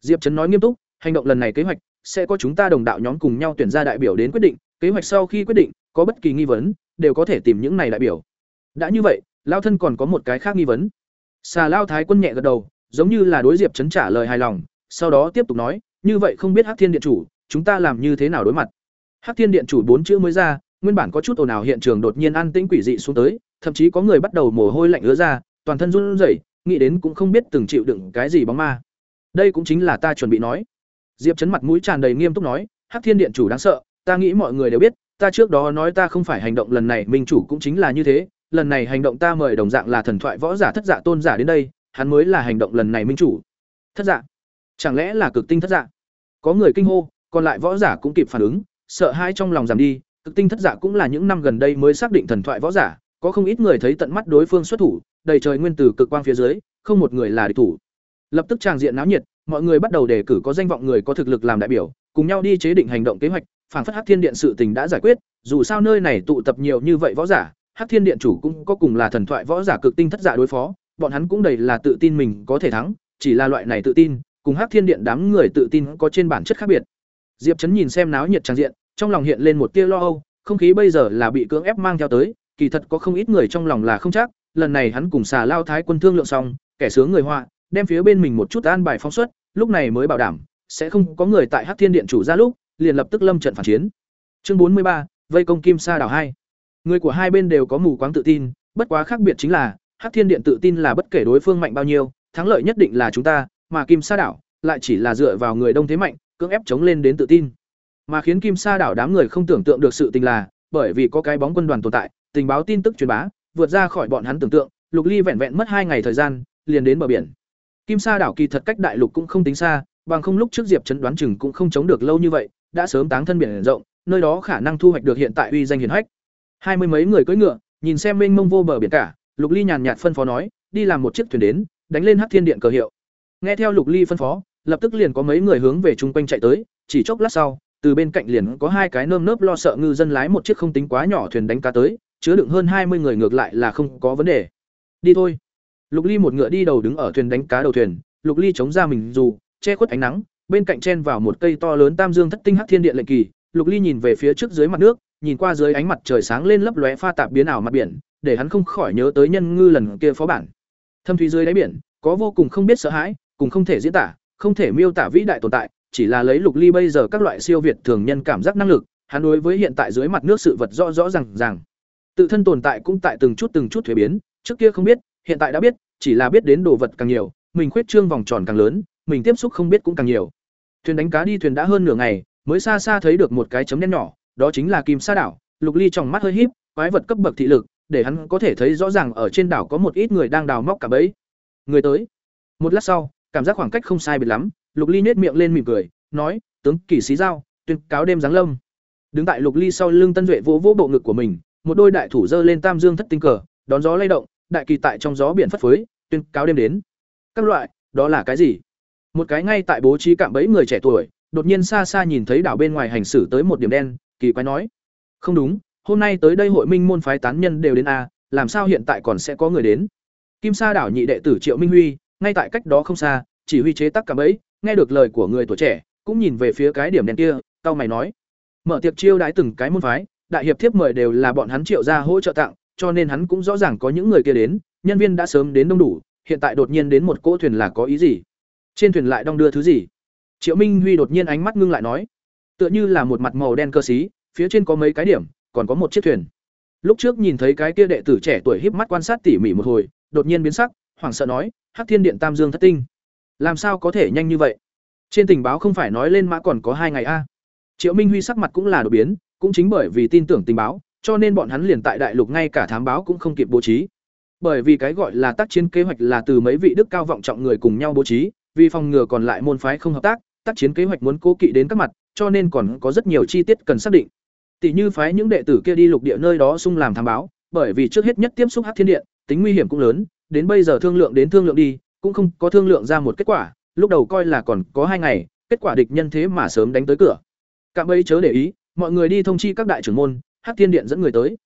Speaker 1: Diệp Trấn nói nghiêm túc, hành động lần này kế hoạch sẽ có chúng ta đồng đạo nhóm cùng nhau tuyển ra đại biểu đến quyết định, kế hoạch sau khi quyết định, có bất kỳ nghi vấn, đều có thể tìm những này đại biểu. Đã như vậy, lao thân còn có một cái khác nghi vấn. Xà Lao Thái Quân nhẹ gật đầu, giống như là đối Diệp Trấn trả lời hài lòng, sau đó tiếp tục nói, như vậy không biết Hắc Thiên Điện chủ, chúng ta làm như thế nào đối mặt? Hắc Thiên Điện chủ bốn chữ mới ra, nguyên bản có chút ồn ào hiện trường đột nhiên an tĩnh quỷ dị xuống tới, thậm chí có người bắt đầu mồ hôi lạnh ứa ra, toàn thân run rẩy, nghĩ đến cũng không biết từng chịu đựng cái gì bóng ma. đây cũng chính là ta chuẩn bị nói. Diệp chấn mặt mũi tràn đầy nghiêm túc nói hắc thiên điện chủ đáng sợ ta nghĩ mọi người đều biết ta trước đó nói ta không phải hành động lần này minh chủ cũng chính là như thế lần này hành động ta mời đồng dạng là thần thoại võ giả thất dạ tôn giả đến đây hắn mới là hành động lần này minh chủ. Thất dạ? Chẳng lẽ là cực tinh thất dạ? Có người kinh hô còn lại võ giả cũng kịp phản ứng sợ hai trong lòng giảm đi cực tinh thất giả cũng là những năm gần đây mới xác định thần thoại võ giả, có không ít người thấy tận mắt đối phương xuất thủ, đầy trời nguyên tử cực quang phía dưới, không một người là địch thủ. Lập tức tràng diện náo nhiệt, mọi người bắt đầu đề cử có danh vọng người có thực lực làm đại biểu, cùng nhau đi chế định hành động kế hoạch phản phất hắc thiên điện sự tình đã giải quyết, dù sao nơi này tụ tập nhiều như vậy võ giả, hắc thiên điện chủ cũng có cùng là thần thoại võ giả cực tinh thất giả đối phó, bọn hắn cũng đầy là tự tin mình có thể thắng, chỉ là loại này tự tin, cùng hắc thiên điện đám người tự tin có trên bản chất khác biệt. Diệp chấn nhìn xem náo nhiệt tràng diện trong lòng hiện lên một tia lo âu, không khí bây giờ là bị cưỡng ép mang theo tới, kỳ thật có không ít người trong lòng là không chắc, lần này hắn cùng xà lao thái quân thương lượng xong, kẻ sướng người họa, đem phía bên mình một chút an bài phóng xuất, lúc này mới bảo đảm, sẽ không có người tại hắc thiên điện chủ ra lúc, liền lập tức lâm trận phản chiến. Chương bốn mươi ba, vây công kim sa đảo hai. Người của hai bên đều có mù quáng tự tin, bất quá khác biệt chính là, hắc thiên điện tự tin là bất kể đối phương mạnh bao nhiêu, thắng lợi nhất định là chúng ta, mà kim sa đảo lại chỉ là dựa vào người đông thế mạnh, cưỡng ép chống lên đến tự tin mà khiến kim sa đảo đám người không tưởng tượng được sự tình là, bởi vì có cái bóng quân đoàn tồn tại, tình báo tin tức truyền bá, vượt ra khỏi bọn hắn tưởng tượng, lục ly vẹn vẹn mất hai ngày thời gian, liền đến bờ biển. Kim sa đảo kỳ thật cách đại lục cũng không tính xa, bằng không lúc trước diệp chấn đoán chừng cũng không chống được lâu như vậy, đã sớm táng thân biển rộng, nơi đó khả năng thu hoạch được hiện tại uy danh hiển hách. Hai mươi mấy người cưỡi ngựa, nhìn xem mênh mông vô bờ biển cả, lục ly nhàn nhạt phân phó nói, đi làm một chiếc thuyền đến, đánh lên hắc thiên điện cờ hiệu. Nghe theo lục ly phân phó, lập tức liền có mấy người hướng về chung quanh chạy tới, chỉ chốc lát sau từ bên cạnh liền có hai cái nơm nớp lo sợ ngư dân lái một chiếc không tính quá nhỏ thuyền đánh cá tới, chứa đựng hơn hai mươi người ngược lại là không có vấn đề. Đi thôi. Lục ly một ngựa đi đầu đứng ở thuyền đánh cá đầu thuyền, lục ly chống ra mình dù, che khuất ánh nắng, bên cạnh chen vào một cây to lớn tam dương thất tinh hắc thiên điện lệnh kỳ. Lục ly nhìn về phía trước dưới mặt nước, nhìn qua dưới ánh mặt trời sáng lên lấp lóe pha tạp biến ảo mặt biển, để hắn không khỏi nhớ tới nhân ngư lần kia phó bản. Thâm thúy dưới đáy biển, có vô cùng không biết sợ hãi, cùng không thể diễn tả, không thể miêu tả vĩ đại tồn tại chỉ là lấy lục ly bây giờ các loại siêu việt thường nhân cảm giác năng lực, hắn đối với hiện tại dưới mặt nước sự vật rõ rõ ràng ràng. Tự thân tồn tại cũng tại từng chút từng chút thuế biến, trước kia không biết, hiện tại đã biết, chỉ là biết đến đồ vật càng nhiều, mình khuyết trương vòng tròn càng lớn, mình tiếp xúc không biết cũng càng nhiều. Thuyền đánh cá đi thuyền đã hơn nửa ngày, mới xa xa thấy được một cái chấm đen nhỏ, đó chính là kim sa đảo. Lục ly trong mắt hơi híp, quái vật cấp bậc thị lực, để hắn có thể thấy rõ ràng ở trên đảo có một ít người đang đào móc cả bẫy. Người tới. Một lát sau, cảm giác khoảng cách không sai biệt lắm lục ly nhếch miệng lên mỉm cười, nói, tướng kỷ sĩ giao, tuyên cáo đêm giáng lâm. Đứng tại lục ly sau lưng tân duệ vỗ vỗ bộ ngực của mình, một đôi đại thủ giơ lên tam dương thất tinh cờ, đón gió lay động, đại kỳ tại trong gió biển phất phới, tuyên cáo đêm đến. Các loại, đó là cái gì? Một cái ngay tại bố trí cạm bẫy người trẻ tuổi, đột nhiên xa xa nhìn thấy đảo bên ngoài hành xử tới một điểm đen, kỳ quái nói, không đúng, hôm nay tới đây hội minh môn phái tán nhân đều đến a làm sao hiện tại còn sẽ có người đến? Kim sa đảo nhị đệ tử triệu minh huy, ngay tại cách đó không xa, chỉ huy chế tác cạm bẫy nghe được lời của người tuổi trẻ, cũng nhìn về phía cái điểm đen kia tao mày nói, mở tiệc chiêu đãi từng cái môn phái, đại hiệp thiếp mời đều là bọn hắn triệu ra hỗ trợ tặng, cho nên hắn cũng rõ ràng có những người kia đến, nhân viên đã sớm đến đông đủ, hiện tại đột nhiên đến một cỗ thuyền là có ý gì? Trên thuyền lại đong đưa thứ gì? Triệu minh huy đột nhiên ánh mắt ngưng lại nói, tựa như là một mặt màu đen cơ xí, phía trên có mấy cái điểm, còn có một chiếc thuyền. Lúc trước nhìn thấy cái kia đệ tử trẻ tuổi híp mắt quan sát tỉ mỉ một hồi, đột nhiên biến sắc, hoảng sợ nói, hắc thiên điện tam dương thất tinh làm sao có thể nhanh như vậy? Trên tình báo không phải nói lên mã còn có hai ngày a. Triệu minh huy sắc mặt cũng là đột biến, cũng chính bởi vì tin tưởng tình báo, cho nên bọn hắn liền tại đại lục ngay cả thám báo cũng không kịp bố trí. Bởi vì cái gọi là tác chiến kế hoạch là từ mấy vị đức cao vọng trọng người cùng nhau bố trí, vì phòng ngừa còn lại môn phái không hợp tác tác chiến kế hoạch muốn cố kỵ đến các mặt, cho nên còn có rất nhiều chi tiết cần xác định. Tỷ như phái những đệ tử kia đi lục địa nơi đó xung làm thám báo, bởi vì trước hết nhất tiếp xúc hắc thiên điện, tính nguy hiểm cũng lớn, đến bây giờ thương lượng đến thương lượng đi cũng không có thương lượng ra một kết quả, lúc đầu coi là còn có hai ngày, kết quả địch nhân thế mà sớm đánh tới cửa. Cạm ấy chớ để ý, mọi người đi thông chi các đại trưởng môn, hắc thiên điện dẫn người tới.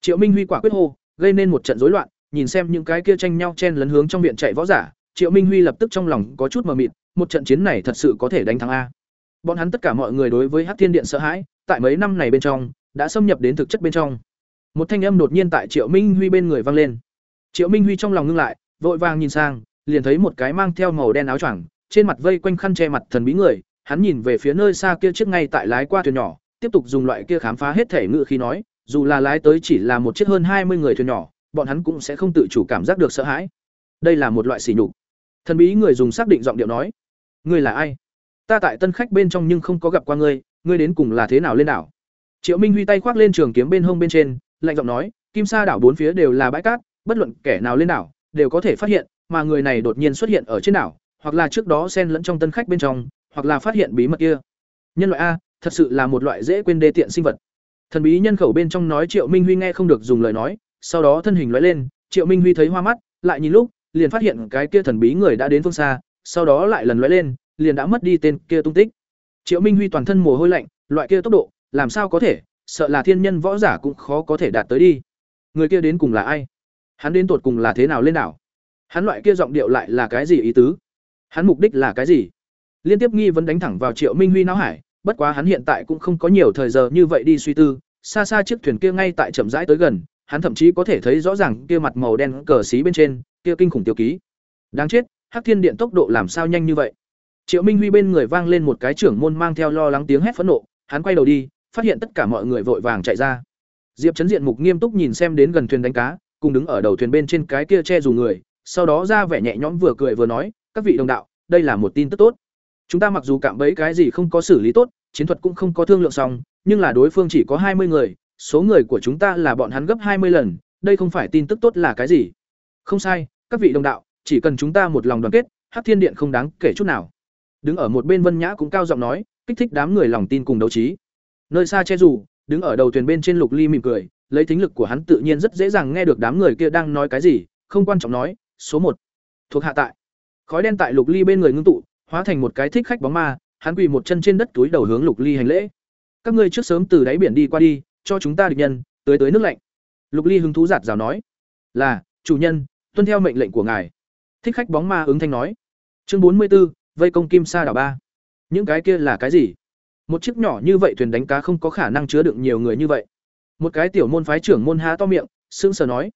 Speaker 1: Triệu minh huy quả quyết hô, gây nên một trận rối loạn, nhìn xem những cái kia tranh nhau chen lấn hướng trong viện chạy võ giả, triệu minh huy lập tức trong lòng có chút mờ mịt, một trận chiến này thật sự có thể đánh thắng a. Bọn hắn tất cả mọi người đối với hắc thiên điện sợ hãi, tại mấy năm này bên trong, đã xâm nhập đến thực chất bên trong. Một thanh âm đột nhiên tại triệu minh huy bên người vang lên. Triệu minh huy trong lòng ngưng lại, vội vàng nhìn sang liền thấy một cái mang theo màu đen áo choàng, trên mặt vây quanh khăn che mặt thần bí người, hắn nhìn về phía nơi xa kia trước ngay tại lái qua thuyền nhỏ, tiếp tục dùng loại kia khám phá hết thể ngự khi nói, dù là lái tới chỉ là một chiếc hơn hai mươi người thuyền nhỏ, bọn hắn cũng sẽ không tự chủ cảm giác được sợ hãi. Đây là một loại sỉ nhục. Thần bí người dùng xác định giọng điệu nói, ngươi là ai? Ta tại tân khách bên trong nhưng không có gặp qua ngươi ngươi đến cùng là thế nào lên đảo? Triệu minh huy tay khoác lên trường kiếm bên hông bên trên, lạnh giọng nói, kim sa đảo bốn phía đều là bãi cát, bất luận kẻ nào lên đảo, đều có thể phát hiện mà người này đột nhiên xuất hiện ở trên đảo, hoặc là trước đó xen lẫn trong tân khách bên trong, hoặc là phát hiện bí mật kia. Nhân loại a, thật sự là một loại dễ quên đê tiện sinh vật. Thần bí nhân khẩu bên trong nói triệu minh huy nghe không được dùng lời nói, sau đó thân hình lóe lên, triệu minh huy thấy hoa mắt, lại nhìn lúc, liền phát hiện cái kia thần bí người đã đến phương xa, sau đó lại lần lóe lên, liền đã mất đi tên kia tung tích. Triệu minh huy toàn thân mồ hôi lạnh, loại kia tốc độ, làm sao có thể, sợ là thiên nhân võ giả cũng khó có thể đạt tới đi. Người kia đến cùng là ai? Hắn đến tột cùng là thế nào lên đảo? Hắn loại kia giọng điệu lại là cái gì ý tứ? Hắn mục đích là cái gì? Liên tiếp nghi vấn đánh thẳng vào triệu minh huy não hải, bất quá hắn hiện tại cũng không có nhiều thời giờ như vậy đi suy tư, xa xa chiếc thuyền kia ngay tại chậm rãi tới gần, hắn thậm chí có thể thấy rõ ràng kia mặt màu đen cờ xí bên trên, kia kinh khủng tiêu ký. Đáng chết, hắc thiên điện tốc độ làm sao nhanh như vậy? Triệu minh huy bên người vang lên một cái trưởng môn mang theo lo lắng tiếng hét phẫn nộ, hắn quay đầu đi, phát hiện tất cả mọi người vội vàng chạy ra. Diệp chấn diện mục nghiêm túc nhìn xem đến gần thuyền đánh cá, cùng đứng ở đầu thuyền bên trên cái kia che dù người sau đó ra vẻ nhẹ nhõm vừa cười vừa nói, các vị đồng đạo, đây là một tin tức tốt. Chúng ta mặc dù cạm bẫy cái gì không có xử lý tốt, chiến thuật cũng không có thương lượng xong, nhưng là đối phương chỉ có hai mươi người, số người của chúng ta là bọn hắn gấp hai mươi lần, đây không phải tin tức tốt là cái gì? Không sai, các vị đồng đạo, chỉ cần chúng ta một lòng đoàn kết, hắc thiên điện không đáng kể chút nào. Đứng ở một bên vân nhã cũng cao giọng nói, kích thích đám người lòng tin cùng đấu trí. Nơi xa che dù, đứng ở đầu thuyền bên trên lục ly mỉm cười, lấy thính lực của hắn tự nhiên rất dễ dàng nghe được đám người kia đang nói cái gì, không quan trọng nói số một thuộc hạ tại. Khói đen tại lục ly bên người ngưng tụ hóa thành một cái thích khách bóng ma hắn quỳ một chân trên đất túi đầu hướng lục ly hành lễ. Các ngươi trước sớm từ đáy biển đi qua đi cho chúng ta địch nhân tới tới nước lạnh. Lục ly hứng thú giạt rào nói là chủ nhân tuân theo mệnh lệnh của ngài. Thích khách bóng ma ứng thanh nói chương bốn mươi 44, vây công kim sa đảo ba. Những cái kia là cái gì? Một chiếc nhỏ như vậy thuyền đánh cá không có khả năng chứa đựng nhiều người như vậy. Một cái tiểu môn phái trưởng môn há to miệng sững sờ nói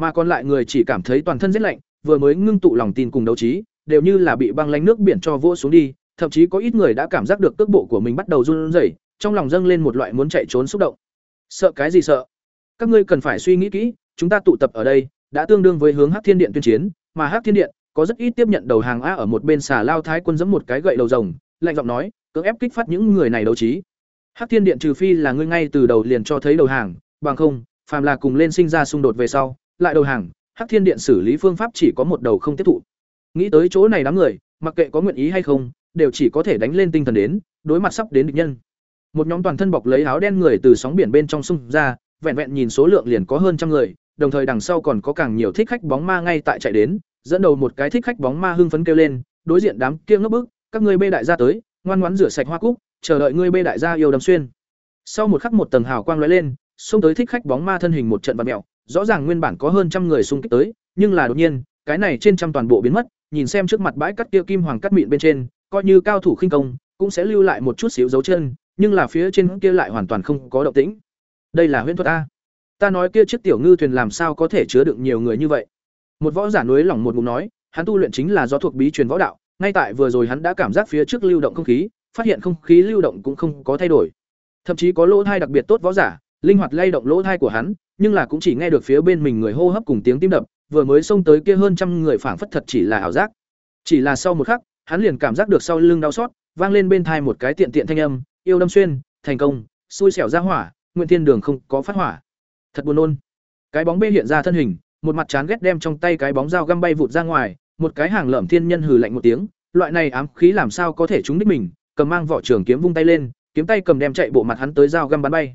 Speaker 1: mà còn lại người chỉ cảm thấy toàn thân rét lạnh, vừa mới ngưng tụ lòng tin cùng đấu trí, đều như là bị băng lánh nước biển cho vỗ xuống đi, thậm chí có ít người đã cảm giác được cước bộ của mình bắt đầu run rẩy, trong lòng dâng lên một loại muốn chạy trốn xúc động. Sợ cái gì sợ? Các ngươi cần phải suy nghĩ kỹ, chúng ta tụ tập ở đây, đã tương đương với hướng hắc thiên điện tuyên chiến, mà hắc thiên điện có rất ít tiếp nhận đầu hàng a ở một bên xà lao thái quân giẫm một cái gậy đầu rồng, lạnh giọng nói, cưỡng ép kích phát những người này đấu trí. Hắc thiên điện trừ phi là ngươi ngay từ đầu liền cho thấy đầu hàng, bằng không, phàm là cùng lên sinh ra xung đột về sau lại đầu hàng, hắc thiên điện xử lý phương pháp chỉ có một đầu không tiếp thụ. Nghĩ tới chỗ này đám người, mặc kệ có nguyện ý hay không, đều chỉ có thể đánh lên tinh thần đến, đối mặt sắp đến địch nhân. Một nhóm toàn thân bọc lấy áo đen người từ sóng biển bên trong sông ra, vẹn vẹn nhìn số lượng liền có hơn trăm người, đồng thời đằng sau còn có càng nhiều thích khách bóng ma ngay tại chạy đến, dẫn đầu một cái thích khách bóng ma hưng phấn kêu lên, đối diện đám kia ngấp bức, các ngươi bê đại gia tới, ngoan ngoãn rửa sạch hoa cúc, chờ đợi ngươi bê đại gia yêu đâm xuyên. Sau một khắc một tầng hào quang lóe lên, xông tới thích khách bóng ma thân hình một trận vật mẹo rõ ràng nguyên bản có hơn trăm người xung kích tới, nhưng là đột nhiên, cái này trên trăm toàn bộ biến mất, nhìn xem trước mặt bãi cắt kia kim hoàng cắt mịn bên trên, coi như cao thủ khinh công, cũng sẽ lưu lại một chút xíu dấu chân, nhưng là phía trên kia lại hoàn toàn không có động tĩnh. Đây là huyễn thuật a. Ta nói kia chiếc tiểu ngư thuyền làm sao có thể chứa đựng nhiều người như vậy? Một võ giả núi lỏng một ngụm nói, hắn tu luyện chính là do thuộc bí truyền võ đạo, ngay tại vừa rồi hắn đã cảm giác phía trước lưu động không khí, phát hiện không khí lưu động cũng không có thay đổi. Thậm chí có lỗ thai đặc biệt tốt võ giả linh hoạt lay động lỗ thai của hắn, nhưng là cũng chỉ nghe được phía bên mình người hô hấp cùng tiếng tim đập, vừa mới xông tới kia hơn trăm người phảng phất thật chỉ là ảo giác. Chỉ là sau một khắc, hắn liền cảm giác được sau lưng đau xót, vang lên bên thai một cái tiện tiện thanh âm, yêu đâm xuyên, thành công, xui xẻo ra hỏa nguyện thiên đường không có phát hỏa. Thật buồn nôn. Cái bóng bê hiện ra thân hình, một mặt chán ghét đem trong tay cái bóng dao găm bay vụt ra ngoài, một cái hàng lởm thiên nhân hừ lạnh một tiếng, loại này ám khí làm sao có thể trúng đích mình? Cầm mang vỏ trường kiếm vung tay lên, kiếm tay cầm đem chạy bộ mặt hắn tới dao găm bắn bay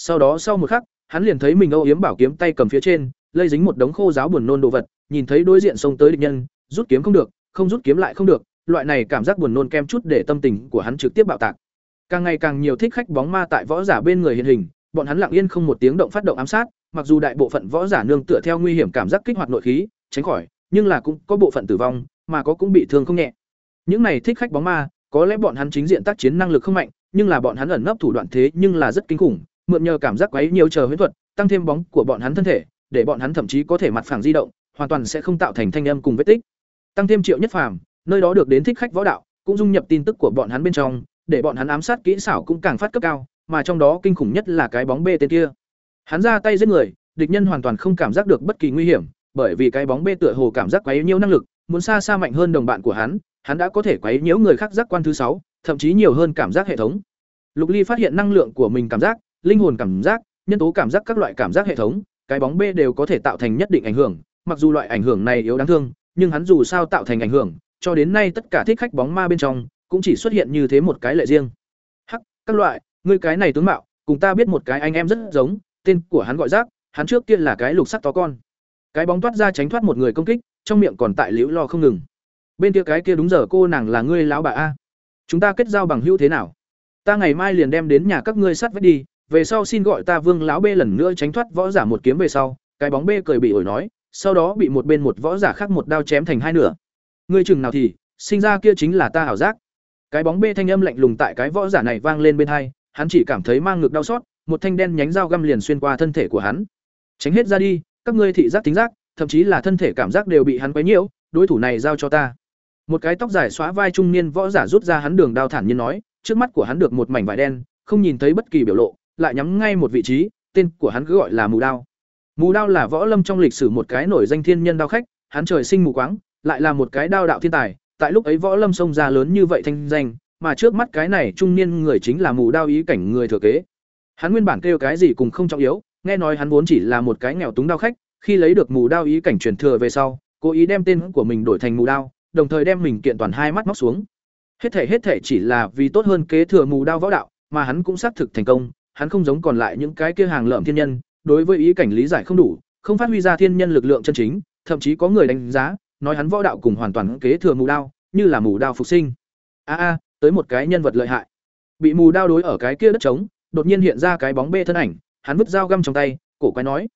Speaker 1: sau đó sau một khắc, hắn liền thấy mình âu yếm bảo kiếm tay cầm phía trên, lây dính một đống khô giáo buồn nôn đồ vật, nhìn thấy đối diện xông tới địch nhân, rút kiếm không được, không rút kiếm lại không được, loại này cảm giác buồn nôn kem chút để tâm tình của hắn trực tiếp bạo tạc. Càng ngày càng nhiều thích khách bóng ma tại võ giả bên người hiện hình, bọn hắn lặng yên không một tiếng động phát động ám sát, mặc dù đại bộ phận võ giả nương tựa theo nguy hiểm cảm giác kích hoạt nội khí, tránh khỏi, nhưng là cũng có bộ phận tử vong, mà có cũng bị thương không nhẹ. Những này thích khách bóng ma, có lẽ bọn hắn chính diện tác chiến năng lực không mạnh, nhưng là bọn hắn ẩn nấp thủ đoạn thế nhưng là rất kinh khủng mượn nhờ cảm giác quấy nhiều chờ huyễn thuật, tăng thêm bóng của bọn hắn thân thể, để bọn hắn thậm chí có thể mặt phẳng di động, hoàn toàn sẽ không tạo thành thanh âm cùng vết tích. Tăng thêm triệu nhất phàm, nơi đó được đến thích khách võ đạo, cũng dung nhập tin tức của bọn hắn bên trong, để bọn hắn ám sát kỹ xảo cũng càng phát cấp cao, mà trong đó kinh khủng nhất là cái bóng bê tên kia. Hắn ra tay giết người, địch nhân hoàn toàn không cảm giác được bất kỳ nguy hiểm, bởi vì cái bóng bê tựa hồ cảm giác quấy nhiêu năng lực, muốn xa xa mạnh hơn đồng bạn của hắn hắn đã có thể quấy nhiễu người khác giác quan thứ sáu, thậm chí nhiều hơn cảm giác hệ thống. Lục ly phát hiện năng lượng của mình cảm giác linh hồn cảm giác, nhân tố cảm giác các loại cảm giác hệ thống, cái bóng b đều có thể tạo thành nhất định ảnh hưởng. Mặc dù loại ảnh hưởng này yếu đáng thương, nhưng hắn dù sao tạo thành ảnh hưởng, cho đến nay tất cả thích khách bóng ma bên trong, cũng chỉ xuất hiện như thế một cái lệ riêng. Hắc, các loại, ngươi cái này tướng mạo, cùng ta biết một cái anh em rất giống, tên của hắn gọi giác, hắn trước kia là cái lục sắc to con. Cái bóng toát ra tránh thoát một người công kích, trong miệng còn tại liễu lo không ngừng. Bên kia cái kia đúng giờ cô nàng là ngươi lão bà a. Chúng ta kết giao bằng hữu thế nào? Ta ngày mai liền đem đến nhà các ngươi sát vết đi về sau xin gọi ta vương lão bê lần nữa tránh thoát võ giả một kiếm về sau. Cái bóng bê cười bị ổi nói, sau đó bị một bên một võ giả khác một đao chém thành hai nửa. Ngươi chừng nào thì, sinh ra kia chính là ta ảo giác. Cái bóng bê thanh âm lạnh lùng tại cái võ giả này vang lên bên hai, hắn chỉ cảm thấy mang ngực đau xót, một thanh đen nhánh dao găm liền xuyên qua thân thể của hắn. Tránh hết ra đi, các ngươi thị giác tính giác, thậm chí là thân thể cảm giác đều bị hắn quấy nhiễu, đối thủ này giao cho ta. Một cái tóc dài xóa vai trung niên võ giả rút ra hắn đường đao thản nhiên nói, trước mắt của hắn được một mảnh vải đen, không nhìn thấy bất kỳ biểu lộ lại nhắm ngay một vị trí, tên của hắn cứ gọi là mù đao. Mù đao là võ lâm trong lịch sử một cái nổi danh thiên nhân đao khách, hắn trời sinh mù quáng, lại là một cái đao đạo thiên tài, tại lúc ấy võ lâm sông ra lớn như vậy thanh danh, mà trước mắt cái này trung niên người chính là mù đao ý cảnh người thừa kế. Hắn nguyên bản kêu cái gì cùng không trọng yếu, nghe nói hắn vốn chỉ là một cái nghèo túng đao khách, khi lấy được mù đao ý cảnh truyền thừa về sau, cố ý đem tên của mình đổi thành mù đao, đồng thời đem mình kiện toàn hai mắt móc xuống. Hết thể hết thể chỉ là vì tốt hơn kế thừa mù đao võ đạo, mà hắn cũng xác thực thành công hắn không giống còn lại những cái kia hàng lợm thiên nhân, đối với ý cảnh lý giải không đủ, không phát huy ra thiên nhân lực lượng chân chính, thậm chí có người đánh giá, nói hắn võ đạo cùng hoàn toàn kế thừa mù đao, như là mù đao phục sinh. A a, tới một cái nhân vật lợi hại. Bị mù đao đối ở cái kia đất trống, đột nhiên hiện ra cái bóng bê thân ảnh, hắn vứt dao găm trong tay, cổ quái nói,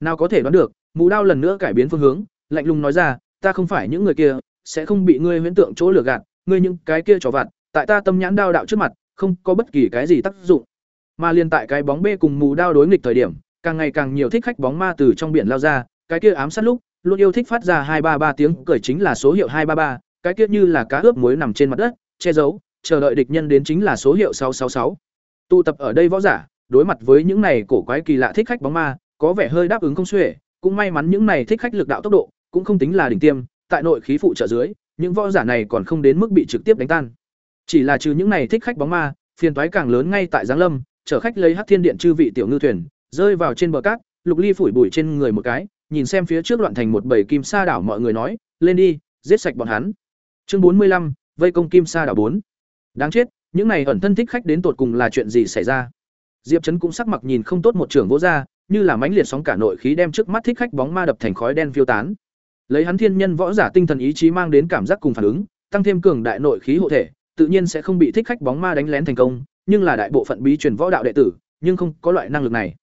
Speaker 1: nào có thể đoán được, mù đao lần nữa cải biến phương hướng, lạnh lùng nói ra, ta không phải những người kia, sẽ không bị ngươi huyễn tượng chỗ lừa gạt, ngươi những cái kia trò vặt, tại ta tâm nhãn đao đạo trước mặt, không có bất kỳ cái gì tác dụng mà liên tại cái bóng bê cùng mù đao đối nghịch thời điểm, càng ngày càng nhiều thích khách bóng ma từ trong biển lao ra, cái kia ám sát lúc, luôn yêu thích phát ra hai ba ba tiếng cười chính là số hiệu hai ba ba, cái kia như là cá ướp muối nằm trên mặt đất, che giấu, chờ đợi địch nhân đến chính là số hiệu sáu sáu sáu. Tụ tập ở đây võ giả, đối mặt với những này cổ quái kỳ lạ thích khách bóng ma, có vẻ hơi đáp ứng không xuể, cũng may mắn những này thích khách lực đạo tốc độ, cũng không tính là đỉnh tiêm, tại nội khí phụ trợ dưới, những võ giả này còn không đến mức bị trực tiếp đánh tan. Chỉ là trừ những này thích khách bóng ma, phiền toái càng lớn ngay tại giáng lâm chở khách lấy hắc thiên điện chư vị tiểu ngư thuyền, rơi vào trên bờ cát, lục ly phủi bụi trên người một cái, nhìn xem phía trước loạn thành một bầy kim sa đảo mọi người nói, lên đi, giết sạch bọn hắn. Chương bốn mươi lăm, vây công kim sa đảo bốn. Đáng chết, những này ẩn thân thích khách đến tột cùng là chuyện gì xảy ra? Diệp trấn cũng sắc mặt nhìn không tốt một trưởng vỗ ra như là mãnh liệt sóng cả nội khí đem trước mắt thích khách bóng ma đập thành khói đen phiêu tán. Lấy hắn thiên nhân võ giả tinh thần ý chí mang đến cảm giác cùng phản ứng, tăng thêm cường đại nội khí hộ thể, tự nhiên sẽ không bị thích khách bóng ma đánh lén thành công nhưng là đại bộ phận bí truyền võ đạo đệ tử, nhưng không có loại năng lực này.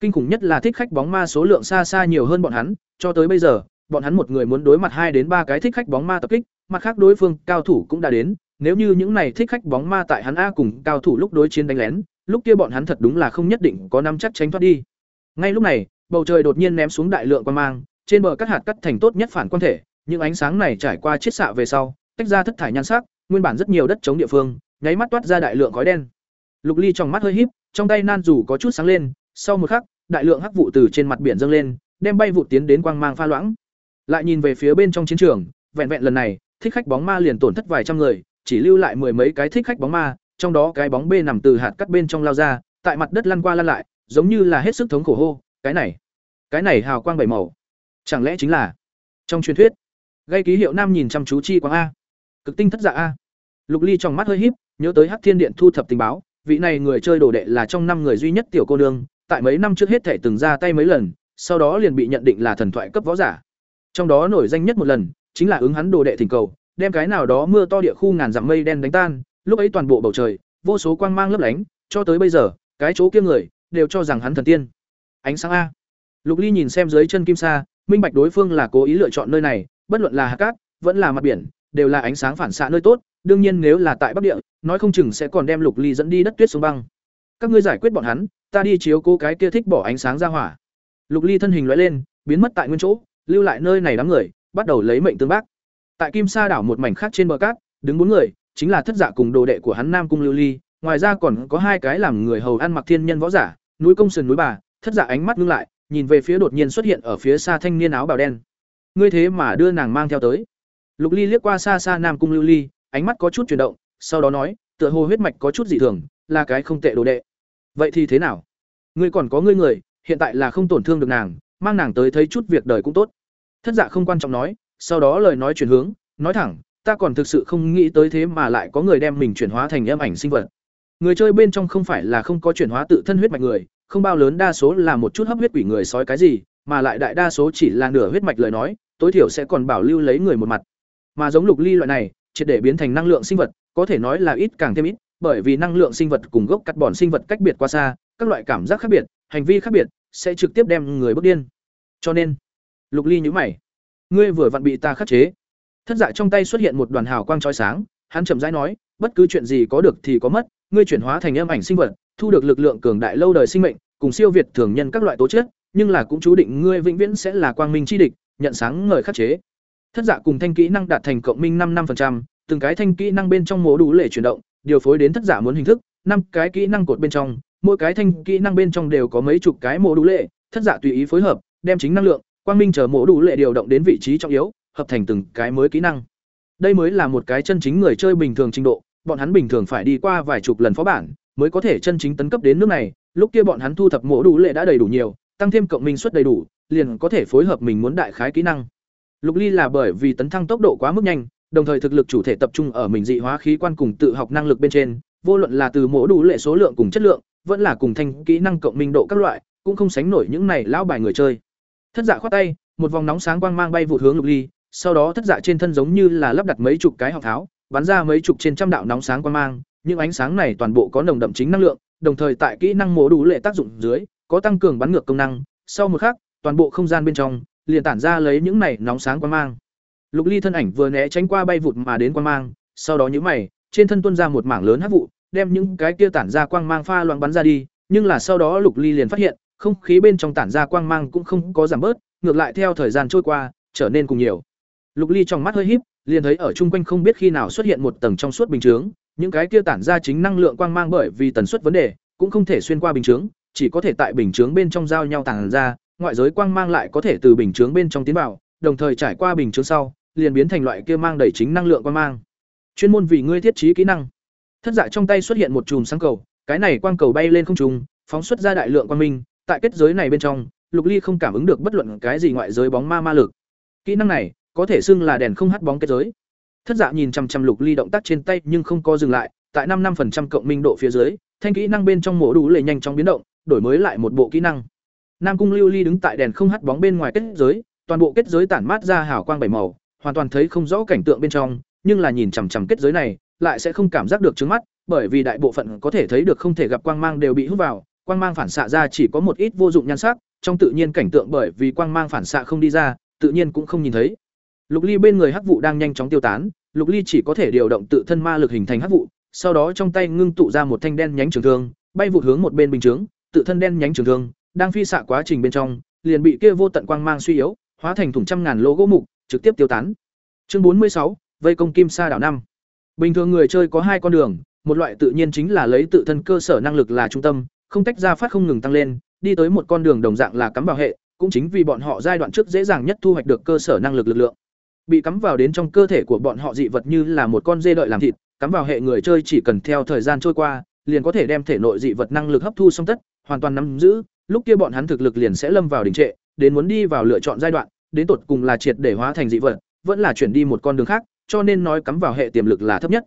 Speaker 1: Kinh khủng nhất là thích khách bóng ma số lượng xa xa nhiều hơn bọn hắn, cho tới bây giờ, bọn hắn một người muốn đối mặt hai đến ba cái thích khách bóng ma tập kích, mặt khác đối phương, cao thủ cũng đã đến, nếu như những này thích khách bóng ma tại hắn a cùng cao thủ lúc đối chiến đánh lén, lúc kia bọn hắn thật đúng là không nhất định có nắm chắc tránh thoát đi. Ngay lúc này, bầu trời đột nhiên ném xuống đại lượng quang mang, trên bờ các hạt cắt thành tốt nhất phản quang thể, những ánh sáng này trải qua chiết xạ về sau, tách ra thất thải nhan sắc, nguyên bản rất nhiều đất chống địa phương, nháy mắt toát ra đại lượng khói đen lục ly trong mắt hơi híp, trong tay nan dù có chút sáng lên, sau một khắc, đại lượng hắc vụ từ trên mặt biển dâng lên, đem bay vụ tiến đến quang mang pha loãng. Lại nhìn về phía bên trong chiến trường, vẹn vẹn lần này, thích khách bóng ma liền tổn thất vài trăm người, chỉ lưu lại mười mấy cái thích khách bóng ma, trong đó cái bóng b nằm từ hạt cắt bên trong lao ra, tại mặt đất lăn qua lăn lại, giống như là hết sức thống khổ hô, cái này cái này hào quang bảy màu. Chẳng lẽ chính là trong truyền thuyết? Gây ký hiệu nam nhìn chăm chú chi quang a. Cực tinh thất dạ a. Lục ly trong mắt hơi híp, nhớ tới hắc thiên điện thu thập tình báo vị này người chơi đồ đệ là trong năm người duy nhất tiểu cô nương, tại mấy năm trước hết thể từng ra tay mấy lần, sau đó liền bị nhận định là thần thoại cấp võ giả. Trong đó nổi danh nhất một lần, chính là ứng hắn đồ đệ thỉnh cầu, đem cái nào đó mưa to địa khu ngàn dặm mây đen đánh tan, lúc ấy toàn bộ bầu trời, vô số quang mang lấp lánh, cho tới bây giờ, cái chỗ kia người, đều cho rằng hắn thần tiên. Ánh sáng a. Lục ly nhìn xem dưới chân kim sa, minh bạch đối phương là cố ý lựa chọn nơi này, bất luận là hạt cát, vẫn là mặt biển, đều là ánh sáng phản xạ nơi tốt đương nhiên nếu là tại bắc địa nói không chừng sẽ còn đem lục ly dẫn đi đất tuyết xuống băng. Các ngươi giải quyết bọn hắn ta đi chiếu cô cái kia thích bỏ ánh sáng ra hỏa. Lục ly thân hình loại lên biến mất tại nguyên chỗ lưu lại nơi này đám người bắt đầu lấy mệnh tương bác. Tại kim sa đảo một mảnh khác trên bờ cát đứng bốn người chính là thất giả cùng đồ đệ của hắn nam cung lưu ly ngoài ra còn có hai cái làm người hầu ăn mặc thiên nhân võ giả núi công sườn núi bà thất giả ánh mắt ngưng lại nhìn về phía đột nhiên xuất hiện ở phía xa thanh niên áo bào đen. Ngươi thế mà đưa nàng mang theo tới. Lục Ly liếc qua xa xa Nam Cung Lưu Ly, ánh mắt có chút chuyển động, sau đó nói, tựa hồ huyết mạch có chút dị thường, là cái không tệ đồ đệ. Vậy thì thế nào? Ngươi còn có ngươi người, hiện tại là không tổn thương được nàng, mang nàng tới thấy chút việc đời cũng tốt. Thất Dạ không quan trọng nói, sau đó lời nói chuyển hướng, nói thẳng, ta còn thực sự không nghĩ tới thế mà lại có người đem mình chuyển hóa thành âm ảnh sinh vật. Người chơi bên trong không phải là không có chuyển hóa tự thân huyết mạch người, không bao lớn đa số là một chút hấp huyết quỷ người sói cái gì, mà lại đại đa số chỉ là nửa huyết mạch lời nói, tối thiểu sẽ còn bảo lưu lấy người một mặt. Mà giống lục ly loại này, triệt để biến thành năng lượng sinh vật, có thể nói là ít càng thêm ít, bởi vì năng lượng sinh vật cùng gốc cắt bòn sinh vật cách biệt quá xa, các loại cảm giác khác biệt, hành vi khác biệt, sẽ trực tiếp đem người bước điên. Cho nên, Lục Ly nhíu mày, ngươi vừa vặn bị ta khắc chế. Thất dạ trong tay xuất hiện một đoàn hào quang chói sáng, hắn chậm rãi nói, bất cứ chuyện gì có được thì có mất, ngươi chuyển hóa thành âm ảnh sinh vật, thu được lực lượng cường đại lâu đời sinh mệnh, cùng siêu việt thường nhân các loại tố chất, nhưng là cũng chú định ngươi vĩnh viễn sẽ là quang minh chi địch, nhận sáng ngời khắc chế. Thất dạ cùng thanh kỹ năng đạt thành cộng minh năm 5%, từng cái thanh kỹ năng bên trong mô đủ lệ chuyển động, điều phối đến thất dạ muốn hình thức, năm cái kỹ năng cột bên trong, mỗi cái thanh kỹ năng bên trong đều có mấy chục cái mô đủ lệ, thất dạ tùy ý phối hợp, đem chính năng lượng, quang minh chờ mô đủ lệ điều động đến vị trí trọng yếu, hợp thành từng cái mới kỹ năng. Đây mới là một cái chân chính người chơi bình thường trình độ, bọn hắn bình thường phải đi qua vài chục lần phó bản, mới có thể chân chính tấn cấp đến nước này, lúc kia bọn hắn thu thập mô đủ lệ đã đầy đủ nhiều, tăng thêm cộng minh suất đầy đủ, liền có thể phối hợp mình muốn đại khái kỹ năng. Lục Ly là bởi vì tấn thăng tốc độ quá mức nhanh, đồng thời thực lực chủ thể tập trung ở mình dị hóa khí quan cùng tự học năng lực bên trên, vô luận là từ mổ đủ lệ số lượng cùng chất lượng, vẫn là cùng thanh kỹ năng cộng minh độ các loại, cũng không sánh nổi những này lão bài người chơi. Thất Dạ khoát tay, một vòng nóng sáng quang mang bay vụt hướng Lục Ly, sau đó thất dạ trên thân giống như là lắp đặt mấy chục cái học tháo, bắn ra mấy chục trên trăm đạo nóng sáng quang mang, những ánh sáng này toàn bộ có nồng đậm chính năng lượng, đồng thời tại kỹ năng mổ đủ lệ tác dụng dưới, có tăng cường bắn ngược công năng, sau một khắc, toàn bộ không gian bên trong liền tản ra lấy những này nóng sáng quang mang. Lục Ly thân ảnh vừa né tránh qua bay vụt mà đến quang mang, sau đó nhíu mày, trên thân tuôn ra một mảng lớn hắc vụ, đem những cái kia tản ra quang mang pha loãng bắn ra đi, nhưng là sau đó Lục Ly liền phát hiện, không khí bên trong tản ra quang mang cũng không có giảm bớt, ngược lại theo thời gian trôi qua, trở nên cùng nhiều. Lục Ly trong mắt hơi híp, liền thấy ở chung quanh không biết khi nào xuất hiện một tầng trong suốt bình chướng, những cái kia tản ra chính năng lượng quang mang bởi vì tần suất vấn đề, cũng không thể xuyên qua bình chướng, chỉ có thể tại bình chướng bên trong giao nhau tản ra, ngoại giới quang mang lại có thể từ bình chướng bên trong tiến vào, đồng thời trải qua bình chướng sau, liền biến thành loại kia mang đầy chính năng lượng quang mang. Chuyên môn vì ngươi thiết trí kỹ năng. Thất dạ trong tay xuất hiện một chùm sáng cầu, cái này quang cầu bay lên không trung, phóng xuất ra đại lượng quang minh, tại kết giới này bên trong, Lục Ly không cảm ứng được bất luận cái gì ngoại giới bóng ma ma lực. Kỹ năng này có thể xưng là đèn không hắt bóng kết giới. Thất Dạ nhìn chằm chằm Lục Ly động tác trên tay nhưng không có dừng lại, tại năm phần trăm cộng minh độ phía dưới, thanh kỹ năng bên trong mổ đủ lệ nhanh chóng biến động, đổi mới lại một bộ kỹ năng. Nam Cung Lưu Ly đứng tại đèn không hắt bóng bên ngoài kết giới, toàn bộ kết giới tản mát ra hào quang bảy màu, hoàn toàn thấy không rõ cảnh tượng bên trong, nhưng là nhìn chằm chằm kết giới này, lại sẽ không cảm giác được trước mắt, bởi vì đại bộ phận có thể thấy được không thể gặp quang mang đều bị hút vào, quang mang phản xạ ra chỉ có một ít vô dụng nhan sắc, trong tự nhiên cảnh tượng bởi vì quang mang phản xạ không đi ra, tự nhiên cũng không nhìn thấy. Lục Ly bên người hắc vụ đang nhanh chóng tiêu tán, Lục Ly chỉ có thể điều động tự thân ma lực hình thành hắc vụ, sau đó trong tay ngưng tụ ra một thanh đen nhánh trường thương, bay vụt hướng một bên bình chướng, tự thân đen nhánh trường thương, đang phi xạ quá trình bên trong, liền bị kia vô tận quang mang suy yếu, hóa thành thủng trăm ngàn lỗ gỗ mục, trực tiếp tiêu tán. Chương bốn mươi sáu, vây công Kim Sa đảo năm. Bình thường người chơi có hai con đường, một loại tự nhiên chính là lấy tự thân cơ sở năng lực là trung tâm, không tách ra phát không ngừng tăng lên, đi tới một con đường đồng dạng là cắm vào hệ, cũng chính vì bọn họ giai đoạn trước dễ dàng nhất thu hoạch được cơ sở năng lực lực lượng. Bị cắm vào đến trong cơ thể của bọn họ dị vật như là một con dê đợi làm thịt, cắm vào hệ người chơi chỉ cần theo thời gian trôi qua, liền có thể đem thể nội dị vật năng lực hấp thu xong tất, hoàn toàn nắm giữ, lúc kia bọn hắn thực lực liền sẽ lâm vào đình trệ, đến muốn đi vào lựa chọn giai đoạn, đến tột cùng là triệt để hóa thành dị vật, vẫn là chuyển đi một con đường khác, cho nên nói cắm vào hệ tiềm lực là thấp nhất.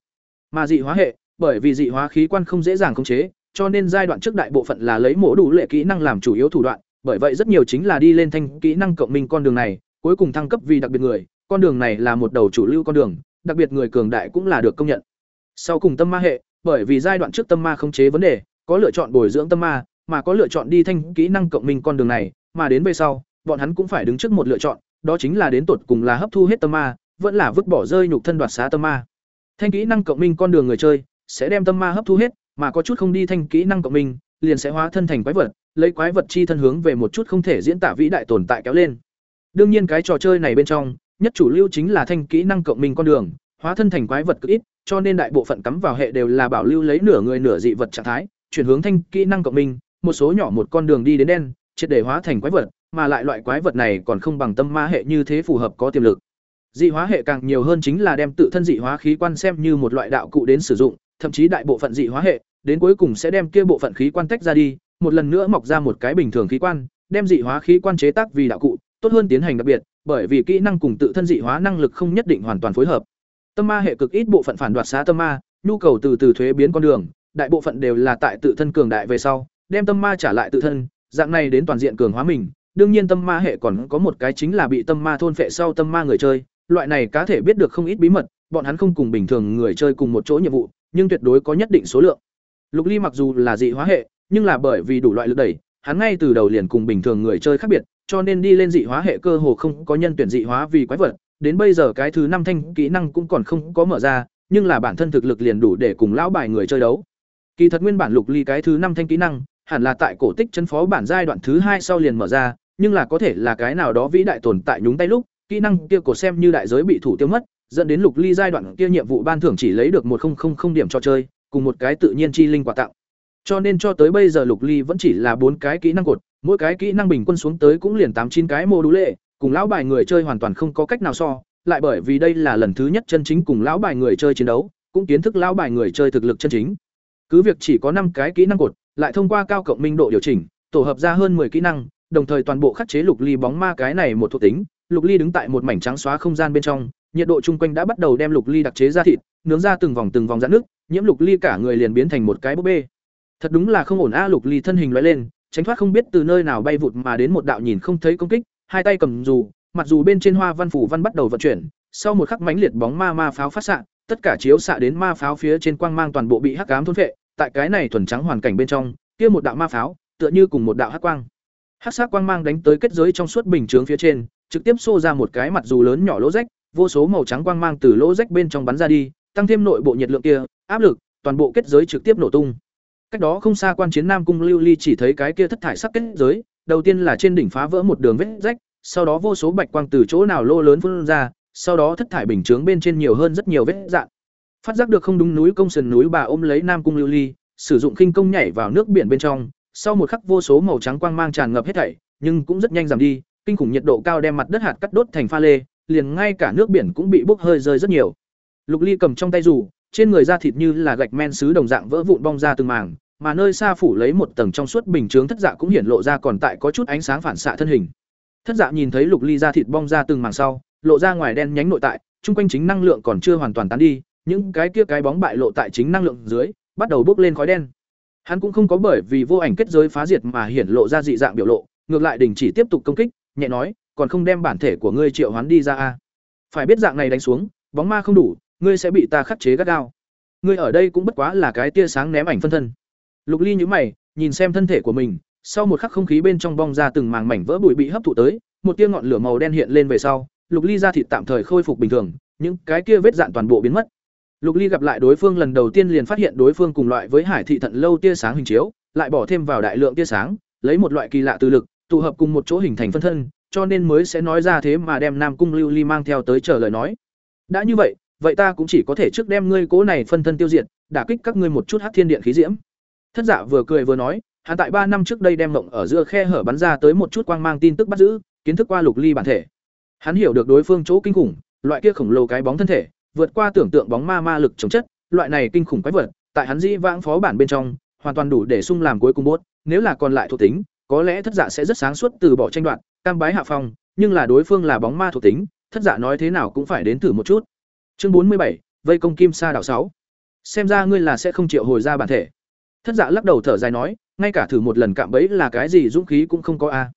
Speaker 1: Mà dị hóa hệ, bởi vì dị hóa khí quan không dễ dàng khống chế, cho nên giai đoạn trước đại bộ phận là lấy mổ đủ lệ kỹ năng làm chủ yếu thủ đoạn, bởi vậy rất nhiều chính là đi lên thanh kỹ năng cộng minh con đường này, cuối cùng thăng cấp vì đặc biệt người, con đường này là một đầu chủ lưu con đường, đặc biệt người cường đại cũng là được công nhận. Sau cùng tâm ma hệ, bởi vì giai đoạn trước tâm ma khống chế vấn đề, có lựa chọn bồi dưỡng tâm ma, mà có lựa chọn đi thanh kỹ năng cộng minh con đường này, mà đến về sau, bọn hắn cũng phải đứng trước một lựa chọn, đó chính là đến tột cùng là hấp thu hết tâm ma, vẫn là vứt bỏ rơi nhục thân đoạt xá tâm ma. Thanh kỹ năng cộng minh con đường người chơi sẽ đem tâm ma hấp thu hết, mà có chút không đi thanh kỹ năng cộng minh, liền sẽ hóa thân thành quái vật, lấy quái vật chi thân hướng về một chút không thể diễn tả vĩ đại tồn tại kéo lên. Đương nhiên cái trò chơi này bên trong, nhất chủ lưu chính là thanh kỹ năng cộng minh con đường, hóa thân thành quái vật cực ít, cho nên đại bộ phận cắm vào hệ đều là bảo lưu lấy nửa người nửa dị vật trạng thái, chuyển hướng thanh kỹ năng cộng minh, một số nhỏ một con đường đi đến đen, triệt để hóa thành quái vật, mà lại loại quái vật này còn không bằng tâm ma hệ như thế phù hợp có tiềm lực. dị hóa hệ càng nhiều hơn chính là đem tự thân dị hóa khí quan xem như một loại đạo cụ đến sử dụng thậm chí đại bộ phận dị hóa hệ đến cuối cùng sẽ đem kia bộ phận khí quan tách ra đi một lần nữa mọc ra một cái bình thường khí quan đem dị hóa khí quan chế tác vì đạo cụ tốt hơn tiến hành đặc biệt bởi vì kỹ năng cùng tự thân dị hóa năng lực không nhất định hoàn toàn phối hợp tâm ma hệ cực ít bộ phận phản đoạt xá tâm ma nhu cầu từ từ thuế biến con đường đại bộ phận đều là tại tự thân cường đại về sau đem tâm ma trả lại tự thân, dạng này đến toàn diện cường hóa mình, đương nhiên tâm ma hệ còn có một cái chính là bị tâm ma thôn phệ sau tâm ma người chơi, loại này cá thể biết được không ít bí mật, bọn hắn không cùng bình thường người chơi cùng một chỗ nhiệm vụ, nhưng tuyệt đối có nhất định số lượng. Lục ly mặc dù là dị hóa hệ, nhưng là bởi vì đủ loại lực đẩy, hắn ngay từ đầu liền cùng bình thường người chơi khác biệt, cho nên đi lên dị hóa hệ cơ hồ không có nhân tuyển dị hóa vì quái vật, đến bây giờ cái thứ năm thanh kỹ năng cũng còn không có mở ra, nhưng là bản thân thực lực liền đủ để cùng lão bài người chơi đấu. Kỳ thật nguyên bản lục ly cái thứ năm thanh kỹ năng hẳn là tại cổ tích chân phó bản giai đoạn thứ hai sau liền mở ra, nhưng là có thể là cái nào đó vĩ đại tồn tại nhúng tay lúc, kỹ năng kia cổ xem như đại giới bị thủ tiêu mất, dẫn đến lục ly giai đoạn kia nhiệm vụ ban thưởng chỉ lấy được một điểm cho chơi, cùng một cái tự nhiên chi linh quà tặng cho nên cho tới bây giờ lục ly vẫn chỉ là bốn cái kỹ năng cột, mỗi cái kỹ năng bình quân xuống tới cũng liền tám chín cái mô đũ lệ, cùng lão bài người chơi hoàn toàn không có cách nào so, lại bởi vì đây là lần thứ nhất chân chính cùng lão bài người chơi chiến đấu, cũng kiến thức lão bài người chơi thực lực chân chính. Cứ việc chỉ có năm cái kỹ năng cột lại thông qua cao cộng minh độ điều chỉnh, tổ hợp ra hơn 10 kỹ năng, đồng thời toàn bộ khắc chế lục ly bóng ma cái này một thuộc tính. Lục ly đứng tại một mảnh trắng xóa không gian bên trong, nhiệt độ chung quanh đã bắt đầu đem lục ly đặc chế ra thịt, nướng ra từng vòng từng vòng dạn nước, nhiễm lục ly cả người liền biến thành một cái búp bê. Thật đúng là không ổn a, lục ly thân hình lóe lên, tránh thoát không biết từ nơi nào bay vụt mà đến một đạo nhìn không thấy công kích, hai tay cầm dù, mặc dù bên trên hoa văn phủ văn bắt đầu vận chuyển, sau một khắc mãnh liệt bóng ma ma pháo phát xạ, tất cả chiếu xạ đến ma pháo phía trên quang mang toàn bộ bị hắc ám thôn phệ tại cái này thuần trắng hoàn cảnh bên trong, kia một đạo ma pháo, tựa như cùng một đạo hắc quang hắc sắc quang mang đánh tới kết giới trong suốt bình chướng phía trên, trực tiếp xô ra một cái mặt dù lớn nhỏ lỗ rách, vô số màu trắng quang mang từ lỗ rách bên trong bắn ra đi, tăng thêm nội bộ nhiệt lượng kia, áp lực, toàn bộ kết giới trực tiếp nổ tung cách đó không xa quan chiến nam cung lưu ly chỉ thấy cái kia thất thải sắc kết giới, đầu tiên là trên đỉnh phá vỡ một đường vết rách, sau đó vô số bạch quang từ chỗ nào lô lớn phun ra, sau đó thất thải bình chướng bên trên nhiều hơn rất nhiều vết rạn phát giác được không đúng núi công sườn núi bà ôm lấy nam cung lưu ly, sử dụng khinh công nhảy vào nước biển bên trong, sau một khắc vô số màu trắng quang mang tràn ngập hết thảy, nhưng cũng rất nhanh giảm đi, kinh khủng nhiệt độ cao đem mặt đất hạt cắt đốt thành pha lê, liền ngay cả nước biển cũng bị bốc hơi rơi rất nhiều. Lục ly cầm trong tay rủ trên người da thịt như là gạch men xứ đồng dạng vỡ vụn bong ra từng màng mà nơi xa phủ lấy một tầng trong suốt bình chướng thất dạ cũng hiển lộ ra còn tại có chút ánh sáng phản xạ thân hình. Thất dạ nhìn thấy lục ly da thịt bong ra từng màng sau, lộ ra ngoài đen nhánh nội tại, chung quanh chính năng lượng còn chưa hoàn toàn tán đi những cái kia cái bóng bại lộ tại chính năng lượng dưới, bắt đầu bốc lên khói đen. Hắn cũng không có bởi vì vô ảnh kết giới phá diệt mà hiển lộ ra dị dạng biểu lộ, ngược lại đình chỉ tiếp tục công kích, nhẹ nói, còn không đem bản thể của ngươi triệu hoán đi ra a. Phải biết dạng này đánh xuống, bóng ma không đủ, ngươi sẽ bị ta khắc chế gắt gao. Ngươi ở đây cũng bất quá là cái tia sáng ném ảnh phân thân. Lục ly nhíu mày, nhìn xem thân thể của mình, sau một khắc không khí bên trong bong ra từng màng mảnh vỡ bụi bị hấp thụ tới, một tia ngọn lửa màu đen hiện lên về sau, lục ly ra thịt tạm thời khôi phục bình thường, những cái kia vết dạn toàn bộ biến mất lục ly gặp lại đối phương lần đầu tiên liền phát hiện đối phương cùng loại với hải thị thận lâu tia sáng hình chiếu, lại bỏ thêm vào đại lượng tia sáng, lấy một loại kỳ lạ từ lực, tụ hợp cùng một chỗ hình thành phân thân, cho nên mới sẽ nói ra thế mà đem nam cung lưu ly mang theo tới chờ lời nói. Đã như vậy vậy ta cũng chỉ có thể trước đem ngươi cố này phân thân tiêu diệt, đả kích các ngươi một chút hắc thiên điện khí diễm. Thất dạ vừa cười vừa nói, hắn tại ba năm trước đây đem mộng ở giữa khe hở bắn ra tới một chút quang mang tin tức bắt giữ, kiến thức qua lục ly bản thể. Hắn hiểu được đối phương chỗ kinh khủng, loại kia khổng lồ cái bóng thân thể vượt qua tưởng tượng bóng ma ma lực chống chất, loại này kinh khủng quái vật, tại hắn dĩ vãng phó bản bên trong, hoàn toàn đủ để sung làm cuối cùng bốt, nếu là còn lại thuộc tính, có lẽ thất dạ sẽ rất sáng suốt từ bỏ tranh đoạt, cam bái hạ phong, nhưng là đối phương là bóng ma thuộc tính, thất dạ nói thế nào cũng phải đến thử một chút. Chương bốn mươi bảy, vây công kim sa đảo sáu. Xem ra ngươi là sẽ không chịu hồi ra bản thể. Thất dạ lắc đầu thở dài nói, ngay cả thử một lần cạm bẫy là cái gì dũng khí cũng không có a.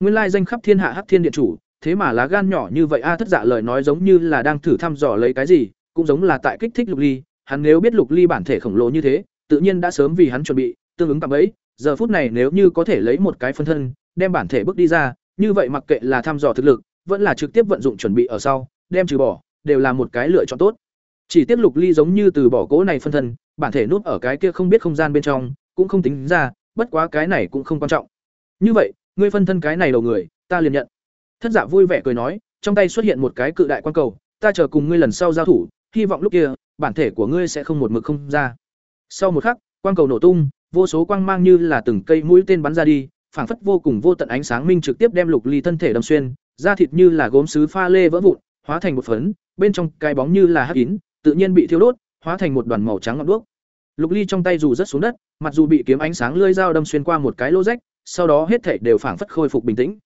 Speaker 1: Nguyên lai danh khắp thiên hạ hắc thiên điện chủ thế mà lá gan nhỏ như vậy, a, thất dạ lời nói giống như là đang thử thăm dò lấy cái gì, cũng giống là tại kích thích lục ly. Hắn nếu biết lục ly bản thể khổng lồ như thế, tự nhiên đã sớm vì hắn chuẩn bị, tương ứng cạm ấy. Giờ phút này nếu như có thể lấy một cái phân thân, đem bản thể bước đi ra, như vậy mặc kệ là thăm dò thực lực, vẫn là trực tiếp vận dụng chuẩn bị ở sau, đem trừ bỏ, đều là một cái lựa chọn tốt. Chỉ tiếp lục ly giống như từ bỏ cỗ này phân thân, bản thể núp ở cái kia không biết không gian bên trong, cũng không tính ra, bất quá cái này cũng không quan trọng. Như vậy, ngươi phân thân cái này đầu người, ta liền nhận thất dạ vui vẻ cười nói trong tay xuất hiện một cái cự đại quan cầu ta chờ cùng ngươi lần sau giao thủ hy vọng lúc kia bản thể của ngươi sẽ không một mực không ra sau một khắc quan cầu nổ tung vô số quang mang như là từng cây mũi tên bắn ra đi phảng phất vô cùng vô tận ánh sáng minh trực tiếp đem lục ly thân thể đâm xuyên da thịt như là gốm sứ pha lê vỡ vụn hóa thành một phấn, bên trong cái bóng như là hắc kín, tự nhiên bị thiêu đốt, hóa thành một đoàn màu trắng ngọn đuốc. Lục Ly trong tay dù rất xuống đất, mặc dù bị kiếm ánh sáng lưỡi dao đâm xuyên qua một cái lỗ rách, sau đó hết thảy đều phảng phất khôi phục bình tĩnh.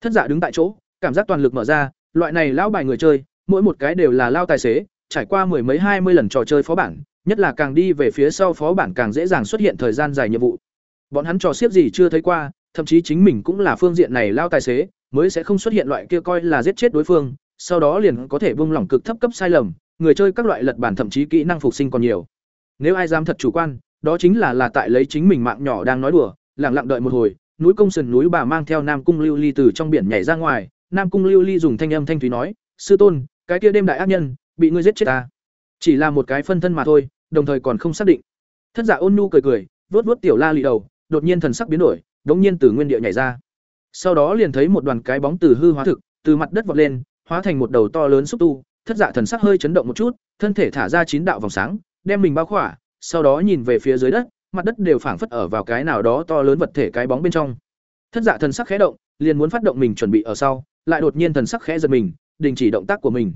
Speaker 1: Thất Dạ đứng tại chỗ, cảm giác toàn lực mở ra, loại này lão bài người chơi, mỗi một cái đều là lao tài xế, trải qua mười mấy hai mươi lần trò chơi phó bản, nhất là càng đi về phía sau phó bản càng dễ dàng xuất hiện thời gian dài nhiệm vụ. Bọn hắn trò xiếc gì chưa thấy qua, thậm chí chính mình cũng là phương diện này lao tài xế, mới sẽ không xuất hiện loại kia coi là giết chết đối phương, sau đó liền có thể bung lỏng cực thấp cấp sai lầm, người chơi các loại lật bản thậm chí kỹ năng phục sinh còn nhiều. Nếu ai dám thật chủ quan, đó chính là là tại lấy chính mình mạng nhỏ đang nói đùa, lặng lặng đợi một hồi, núi công sườn núi bà mang theo Nam cung Lưu Ly từ trong biển nhảy ra ngoài, Nam cung Lưu Ly dùng thanh âm thanh thúy nói, "Sư tôn, cái kia đêm đại ác nhân, bị ngươi giết chết ta. Chỉ là một cái phân thân mà thôi, đồng thời còn không xác định." Thất Dạ Ôn Nhu cười cười, vuốt vuốt tiểu La lì đầu, đột nhiên thần sắc biến đổi, đống nhiên từ nguyên địa nhảy ra. Sau đó liền thấy một đoàn cái bóng từ hư hóa thực, từ mặt đất vọt lên, hóa thành một đầu to lớn xúc tu, thất dạ thần sắc hơi chấn động một chút, thân thể thả ra chín đạo vòng sáng, đem mình bao khỏa, sau đó nhìn về phía dưới đất, mặt đất đều phảng phất ở vào cái nào đó to lớn vật thể cái bóng bên trong. Thất dạ thần sắc khẽ động, liền muốn phát động mình chuẩn bị ở sau, lại đột nhiên thần sắc khẽ giật mình, đình chỉ động tác của mình.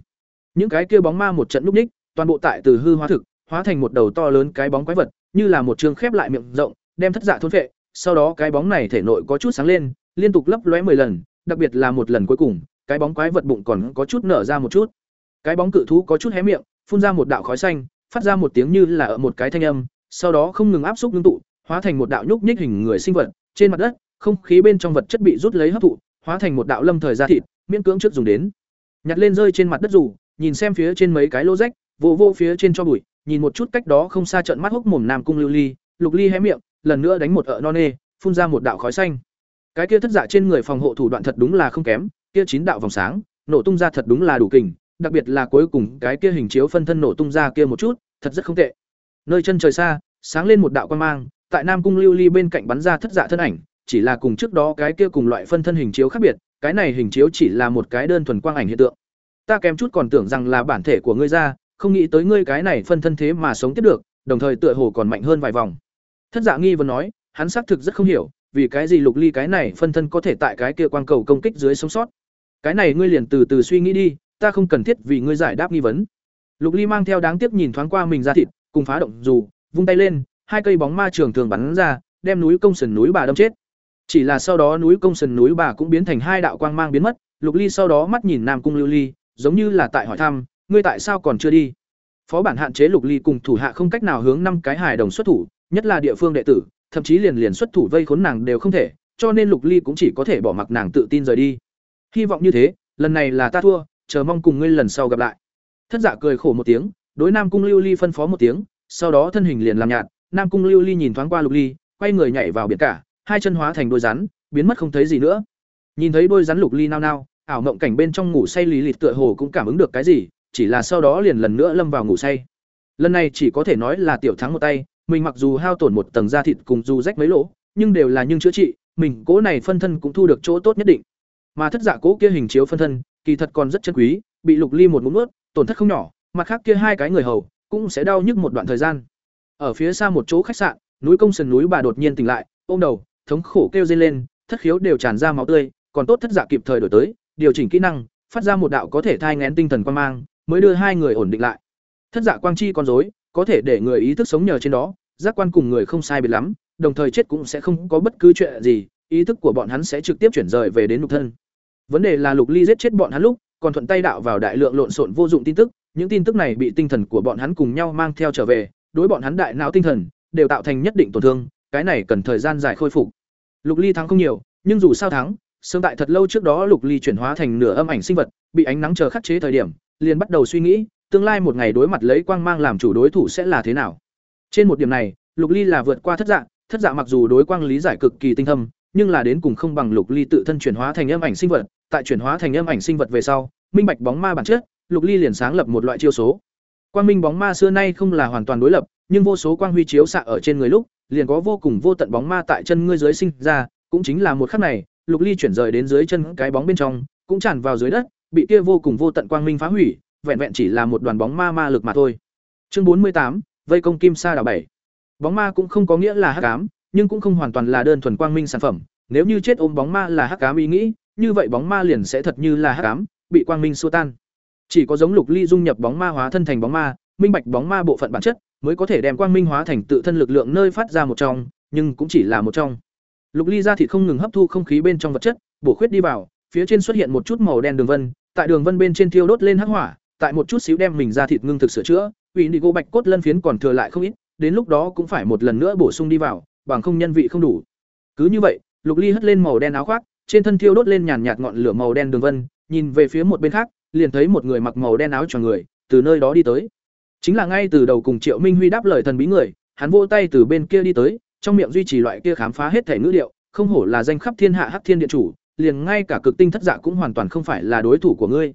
Speaker 1: Những cái kia bóng ma một trận lúc ních, toàn bộ tại từ hư hóa thực, hóa thành một đầu to lớn cái bóng quái vật, như là một trường khép lại miệng rộng, đem thất dạ thôn phệ, sau đó cái bóng này thể nội có chút sáng lên, liên tục lấp lóe 10 lần, đặc biệt là một lần cuối cùng, cái bóng quái vật bụng còn có chút nở ra một chút. Cái bóng cự thú có chút hé miệng, phun ra một đạo khói xanh, phát ra một tiếng như là ở một cái thanh âm, sau đó không ngừng áp xúc ngưng tụ, hóa thành một đạo nhúc nhích hình người sinh vật, trên mặt đất, không khí bên trong vật chất bị rút lấy hấp thụ, hóa thành một đạo lâm thời da thịt, miễn cưỡng trước dùng đến. Nhặt lên rơi trên mặt đất rủ, nhìn xem phía trên mấy cái lỗ rách, vô vô phía trên cho bụi, nhìn một chút cách đó không xa trận mắt hốc mồm Nam cung Lưu Ly, Lục Ly hé miệng, lần nữa đánh một ợ non nê, phun ra một đạo khói xanh. Cái kia thất giả trên người phòng hộ thủ đoạn thật đúng là không kém, kia chín đạo vòng sáng, nổ tung ra thật đúng là đủ kình, đặc biệt là cuối cùng cái kia hình chiếu phân thân nổ tung ra kia một chút, thật rất không tệ. Nơi chân trời xa, sáng lên một đạo quang mang, tại Nam cung Lưu Ly bên cạnh bắn ra thất dạ thân ảnh, chỉ là cùng trước đó cái kia cùng loại phân thân hình chiếu khác biệt, cái này hình chiếu chỉ là một cái đơn thuần quang ảnh hiện tượng. Ta kém chút còn tưởng rằng là bản thể của ngươi ra, không nghĩ tới ngươi cái này phân thân thế mà sống tiếp được, đồng thời tựa hồ còn mạnh hơn vài vòng. Thất Dạ nghi vấn nói, hắn xác thực rất không hiểu, vì cái gì Lục Ly cái này phân thân có thể tại cái kia quang cầu công kích dưới sống sót. Cái này ngươi liền từ từ suy nghĩ đi, ta không cần thiết vì ngươi giải đáp nghi vấn. Lục Ly mang theo đáng tiếc nhìn thoáng qua mình ra thịt, cùng phá động dù, vung tay lên, hai cây bóng ma trường thường bắn ra, đem núi công sườn núi bà đâm chết. Chỉ là sau đó núi công sườn núi bà cũng biến thành hai đạo quang mang biến mất, Lục Ly sau đó mắt nhìn Nam cung Lưu Ly, giống như là tại hỏi thăm, ngươi tại sao còn chưa đi? Phó bản hạn chế Lục Ly cùng thủ hạ không cách nào hướng năm cái hài đồng xuất thủ, nhất là địa phương đệ tử, thậm chí liền liền xuất thủ vây khốn nàng đều không thể, cho nên Lục Ly cũng chỉ có thể bỏ mặc nàng tự tin rời đi. Hy vọng như thế, lần này là ta thua, chờ mong cùng ngươi lần sau gặp lại. Thất giả cười khổ một tiếng, đối Nam Cung Lưu Ly phân phó một tiếng, sau đó thân hình liền làm nhạt, Nam Cung Lưu Ly nhìn thoáng qua Lục Ly, quay người nhảy vào biển cả, hai chân hóa thành đôi rắn, biến mất không thấy gì nữa. Nhìn thấy đôi rắn Lục Ly nao nao, ảo mộng cảnh bên trong ngủ say lý lịch tựa hồ cũng cảm ứng được cái gì, chỉ là sau đó liền lần nữa lâm vào ngủ say. Lần này chỉ có thể nói là tiểu thắng một tay, mình mặc dù hao tổn một tầng da thịt cùng dù rách mấy lỗ, nhưng đều là nhưng chữa trị, mình cố này phân thân cũng thu được chỗ tốt nhất định. Mà thất dạ cố kia hình chiếu phân thân, kỳ thật còn rất chân quý, bị Lục Ly một ngụm nuốt, tổn thất không nhỏ, mặt khác kia hai cái người hầu cũng sẽ đau nhức một đoạn thời gian. Ở phía xa một chỗ khách sạn, núi công sườn núi bà đột nhiên tỉnh lại, ôm đầu, thống khổ kêu dây lên, thất khiếu đều tràn ra máu tươi, còn tốt thất dạ kịp thời đổi tới, điều chỉnh kỹ năng, phát ra một đạo có thể thai ngén tinh thần quan mang, mới đưa hai người ổn định lại. Thất dạ quang chi con rối, có thể để người ý thức sống nhờ trên đó, giác quan cùng người không sai biệt lắm, đồng thời chết cũng sẽ không có bất cứ chuyện gì, ý thức của bọn hắn sẽ trực tiếp chuyển rời về đến lục thân. Vấn đề là Lục Ly giết chết bọn hắn lúc, còn thuận tay đạo vào đại lượng lộn xộn vô dụng tin tức, những tin tức này bị tinh thần của bọn hắn cùng nhau mang theo trở về, đối bọn hắn đại não tinh thần đều tạo thành nhất định tổn thương, cái này cần thời gian dài khôi phục. Lục Ly thắng không nhiều, nhưng dù sao thắng, sớm tại thật lâu trước đó Lục Ly chuyển hóa thành nửa âm ảnh sinh vật, bị ánh nắng chờ khắc chế thời điểm, liền bắt đầu suy nghĩ, tương lai một ngày đối mặt lấy quang mang làm chủ đối thủ sẽ là thế nào. Trên một điểm này, Lục Ly là vượt qua thất dạng, thất dạng mặc dù đối quang lý giải cực kỳ tinh thâm, nhưng là đến cùng không bằng Lục Ly tự thân chuyển hóa thành âm ảnh sinh vật, tại chuyển hóa thành âm ảnh sinh vật về sau, minh bạch bóng ma bản chất, Lục Ly liền sáng lập một loại chiêu số. Quang minh bóng ma xưa nay không là hoàn toàn đối lập, nhưng vô số quang huy chiếu xạ ở trên người lúc, liền có vô cùng vô tận bóng ma tại chân ngươi dưới sinh ra, cũng chính là một khắc này, Lục Ly chuyển rời đến dưới chân cái bóng bên trong, cũng tràn vào dưới đất, bị kia vô cùng vô tận quang minh phá hủy, vẹn vẹn chỉ là một đoàn bóng ma ma lực mà thôi. Chương bốn mươi tám, vây công kim sa đảo bảy. Bóng ma cũng không có nghĩa là hắc ám, nhưng cũng không hoàn toàn là đơn thuần quang minh sản phẩm, nếu như chết ôm bóng ma là hắc ám ý nghĩ, như vậy bóng ma liền sẽ thật như là hắc ám, bị quang minh xua tan. Chỉ có giống Lục Ly dung nhập bóng ma hóa thân thành bóng ma, minh bạch bóng ma bộ phận bản chất, mới có thể đem quang minh hóa thành tự thân lực lượng nơi phát ra một trong, nhưng cũng chỉ là một trong. Lục Ly ra thịt không ngừng hấp thu không khí bên trong vật chất, bổ khuyết đi vào, phía trên xuất hiện một chút màu đen đường vân, tại đường vân bên trên thiêu đốt lên hắc hỏa, tại một chút xíu đem mình ra thịt ngưng thực sửa chữa, uy đi gỗ bạch cốt lân phiến còn thừa lại không ít, đến lúc đó cũng phải một lần nữa bổ sung đi vào, bằng không nhân vị không đủ. Cứ như vậy, Lục Ly hất lên màu đen áo khoác, trên thân thiêu đốt lên nhàn nhạt ngọn lửa màu đen đường vân, nhìn về phía một bên khác, liền thấy một người mặc màu đen áo choàng người, từ nơi đó đi tới. Chính là ngay từ đầu cùng Triệu Minh Huy đáp lời thần bí người, hắn vỗ tay từ bên kia đi tới, trong miệng duy trì loại kia khám phá hết thể ngữ điệu, không hổ là danh khắp thiên hạ Hắc Thiên Điện chủ, liền ngay cả cực tinh thất dạ cũng hoàn toàn không phải là đối thủ của ngươi.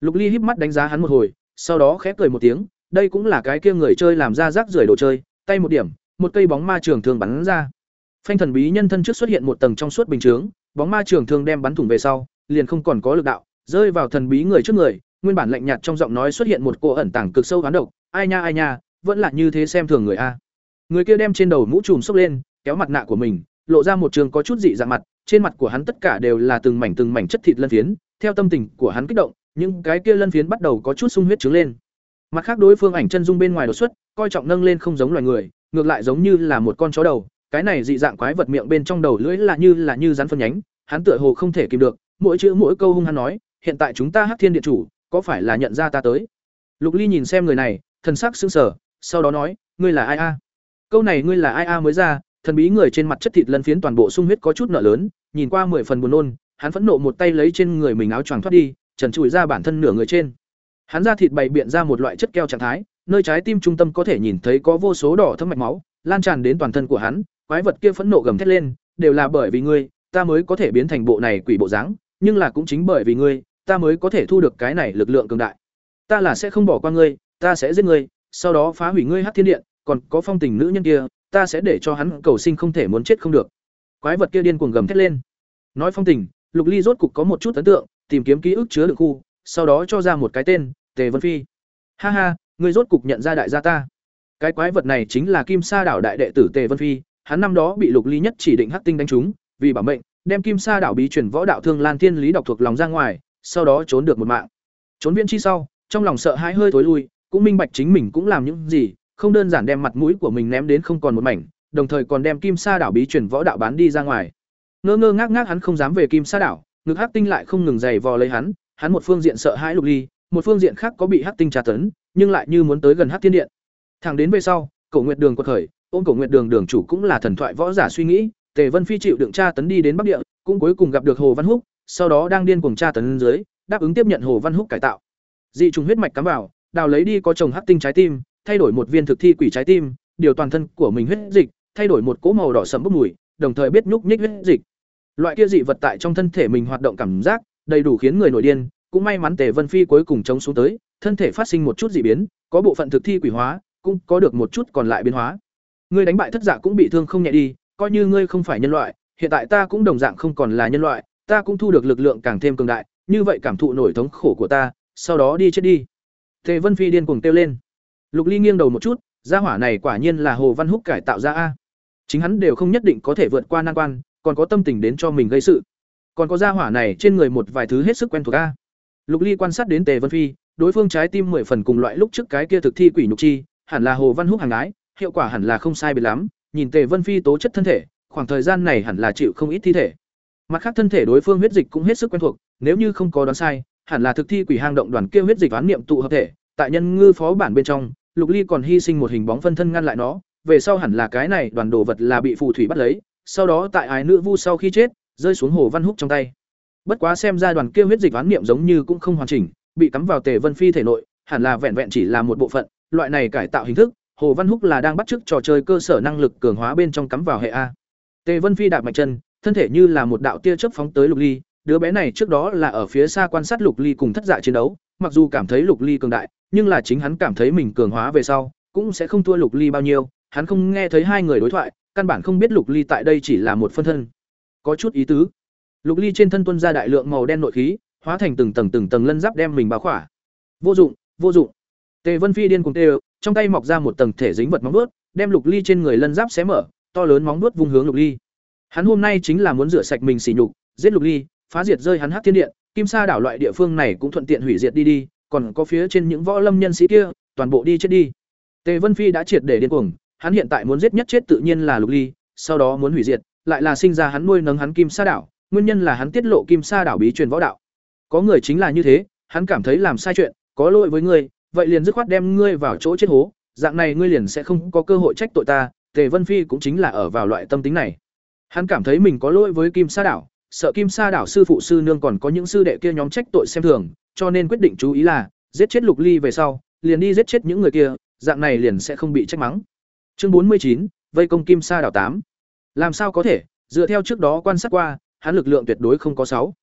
Speaker 1: Lục Ly híp mắt đánh giá hắn một hồi, sau đó khẽ cười một tiếng, đây cũng là cái kia người chơi làm ra rác rưởi đồ chơi, tay một điểm, một cây bóng ma trường thường bắn ra. Phanh thần bí nhân thân trước xuất hiện một tầng trong suốt bình chướng, bóng ma trường thường đem bắn thủng về sau, liền không còn có lực đạo, rơi vào thần bí người trước người, nguyên bản lạnh nhạt trong giọng nói xuất hiện một cô ẩn tàng cực sâu hoán độc, ai nha ai nha, vẫn là như thế xem thường người a. Người kia đem trên đầu mũ trùm xốc lên, kéo mặt nạ của mình, lộ ra một trường có chút dị dạng mặt, trên mặt của hắn tất cả đều là từng mảnh từng mảnh chất thịt lân phiến, theo tâm tình của hắn kích động, những cái kia lân phiến bắt đầu có chút sung huyết trứng lên. Mặt khác đối phương ảnh chân dung bên ngoài đột xuất, coi trọng nâng lên không giống loài người, ngược lại giống như là một con chó đầu, cái này dị dạng quái vật miệng bên trong đầu lưỡi là như là như rắn phân nhánh, hắn tựa hồ không thể kìm được, mỗi chữ mỗi câu hung hắn nói, hiện tại chúng ta Hắc Thiên Điện chủ, có phải là nhận ra ta tới? Lục Ly nhìn xem người này, thần sắc sững sờ, sau đó nói, ngươi là ai a? Câu này ngươi là ai a mới ra, thần bí người trên mặt chất thịt lân phiến toàn bộ sung huyết có chút nợ lớn, nhìn qua mười phần buồn nôn, hắn phẫn nộ một tay lấy trên người mình áo choàng thoát đi, trần trụi ra bản thân nửa người trên. Hắn ra thịt bày biện ra một loại chất keo trạng thái, nơi trái tim trung tâm có thể nhìn thấy có vô số đỏ thâm mạch máu, lan tràn đến toàn thân của hắn, quái vật kia phẫn nộ gầm thét lên, đều là bởi vì ngươi, ta mới có thể biến thành bộ này quỷ bộ dáng, nhưng là cũng chính bởi vì ngươi, ta mới có thể thu được cái này lực lượng cường đại. Ta là sẽ không bỏ qua ngươi, ta sẽ giết ngươi, sau đó phá hủy ngươi Hắc Thiên Điện, còn có phong tình nữ nhân kia, ta sẽ để cho hắn cầu sinh không thể muốn chết không được. Quái vật kia điên cuồng gầm thét lên. Nói phong tình, Lục Ly rốt cục có một chút ấn tượng, tìm kiếm ký ức chứa đựng khu, sau đó cho ra một cái tên, Tề Vân Phi. Ha ha, ngươi rốt cục nhận ra đại gia ta. Cái quái vật này chính là Kim Sa đảo đại đệ tử Tề Vân Phi, hắn năm đó bị Lục Ly nhất chỉ định hắc tinh đánh trúng, vì bảo mệnh, đem Kim Sa đảo bí truyền võ đạo thương Lan Thiên Lý đọc thuộc lòng ra ngoài, sau đó trốn được một mạng. Trốn viễn chi sau, trong lòng sợ hãi hơi thối lui, cũng minh bạch chính mình cũng làm những gì, không đơn giản đem mặt mũi của mình ném đến không còn một mảnh, đồng thời còn đem Kim Sa đảo bí truyền võ đạo bán đi ra ngoài. Ngơ ngơ ngác ngác hắn không dám về Kim Sa đảo, ngực hắc tinh lại không ngừng giày vò lấy hắn, hắn một phương diện sợ hãi Lục Ly, một phương diện khác có bị hắc tinh tra tấn, nhưng lại như muốn tới gần hắc thiên điện. Thẳng đến về sau, Cổ Nguyệt Đường quật khởi, ôn Cổ Nguyệt Đường đường chủ cũng là thần thoại võ giả suy nghĩ, Tề Vân Phi chịu đựng tra tấn đi đến Bắc Địa, cũng cuối cùng gặp được Hồ Văn Húc, sau đó đang điên cuồng tra tấn dưới, đáp ứng tiếp nhận Hồ Văn Húc cải tạo. Dị trùng huyết mạch cắm vào, đào lấy đi có chồng hắc tinh trái tim, thay đổi một viên thực thi quỷ trái tim, điều toàn thân của mình huyết dịch, thay đổi một cỗ màu đỏ sẫm bốc mùi, đồng thời biết nhúc nhích huyết dịch. Loại kia dị vật tại trong thân thể mình hoạt động cảm giác, đầy đủ khiến người nổi điên, cũng may mắn Tề Vân Phi cuối cùng chống xuống tới, thân thể phát sinh một chút dị biến, có bộ phận thực thi quỷ hóa, cũng có được một chút còn lại biến hóa. Người đánh bại thất dạ cũng bị thương không nhẹ đi, coi như ngươi không phải nhân loại, hiện tại ta cũng đồng dạng không còn là nhân loại, ta cũng thu được lực lượng càng thêm cường đại, như vậy cảm thụ nổi thống khổ của ta, sau đó đi chết đi. Tề Vân Phi điên cuồng kêu lên. Lục Ly nghiêng đầu một chút, gia hỏa này quả nhiên là Hồ Văn Húc cải tạo ra a. Chính hắn đều không nhất định có thể vượt qua nan quan, còn có tâm tình đến cho mình gây sự. Còn có gia hỏa này trên người một vài thứ hết sức quen thuộc a. Lục Ly quan sát đến Tề Vân Phi, đối phương trái tim mười phần cùng loại lúc trước cái kia thực thi quỷ nhục chi, hẳn là Hồ Văn Húc hàng ái, hiệu quả hẳn là không sai biệt lắm, nhìn Tề Vân Phi tố chất thân thể, khoảng thời gian này hẳn là chịu không ít thi thể. Mặt khác thân thể đối phương huyết dịch cũng hết sức quen thuộc, nếu như không có đoán sai, hẳn là thực thi quỷ hang động đoàn kia huyết dịch toán niệm tụ hợp thể, tại nhân ngư phó bản bên trong, Lục Ly còn hy sinh một hình bóng phân thân ngăn lại nó, về sau hẳn là cái này đoàn đồ vật là bị phù thủy bắt lấy, sau đó tại ái nữ vu sau khi chết, rơi xuống hồ văn húc trong tay. Bất quá xem ra đoàn kia huyết dịch toán niệm giống như cũng không hoàn chỉnh, bị cắm vào Tề Vân Phi thể nội, hẳn là vẹn vẹn chỉ là một bộ phận, loại này cải tạo hình thức, Hồ Văn Húc là đang bắt chước trò chơi cơ sở năng lực cường hóa bên trong cắm vào hệ A. Tề Vân Phi đạp mạnh chân, thân thể như là một đạo tia chớp phóng tới Lục Ly, đứa bé này trước đó là ở phía xa quan sát Lục Ly cùng thất dạ chiến đấu, mặc dù cảm thấy Lục Ly cường đại, nhưng là chính hắn cảm thấy mình cường hóa về sau, cũng sẽ không thua Lục Ly bao nhiêu, hắn không nghe thấy hai người đối thoại, căn bản không biết Lục Ly tại đây chỉ là một phân thân. Có chút ý tứ. Lục Ly trên thân tuôn ra đại lượng màu đen nội khí, hóa thành từng tầng từng tầng lân giáp đem mình bao khỏa. Vô dụng, vô dụng. Tề Vân Phi điên cuồng tê, trong tay mọc ra một tầng thể dính vật móng vuốt, đem Lục Ly trên người lân giáp xé mở, to lớn móng vuốt vung hướng Lục Ly. Hắn hôm nay chính là muốn rửa sạch mình sỉ nhục, giết Lục Ly, phá diệt rơi hắn Hắc Thiên Điện, Kim Sa đảo loại địa phương này cũng thuận tiện hủy diệt đi đi, còn có phía trên những võ lâm nhân sĩ kia, toàn bộ đi chết đi. Tề Vân Phi đã triệt để điên cuồng, hắn hiện tại muốn giết nhất chết tự nhiên là Lục Ly, sau đó muốn hủy diệt, lại là sinh ra hắn nuôi nấng hắn Kim Sa đảo, nguyên nhân là hắn tiết lộ Kim Sa đảo bí truyền võ đạo. Có người chính là như thế, hắn cảm thấy làm sai chuyện, có lỗi với ngươi, vậy liền dứt khoát đem ngươi vào chỗ chết hố, dạng này ngươi liền sẽ không có cơ hội trách tội ta, Tề Vân Phi cũng chính là ở vào loại tâm tính này. Hắn cảm thấy mình có lỗi với Kim Sa đảo, sợ Kim Sa đảo sư phụ sư nương còn có những sư đệ kia nhóm trách tội xem thường, cho nên quyết định chú ý là giết chết Lục Ly về sau, liền đi giết chết những người kia, dạng này liền sẽ không bị trách mắng. Chương bốn mươi chín vây công Kim Sa đảo tám Làm sao có thể, dựa theo trước đó quan sát qua, hắn lực lượng tuyệt đối không có sáu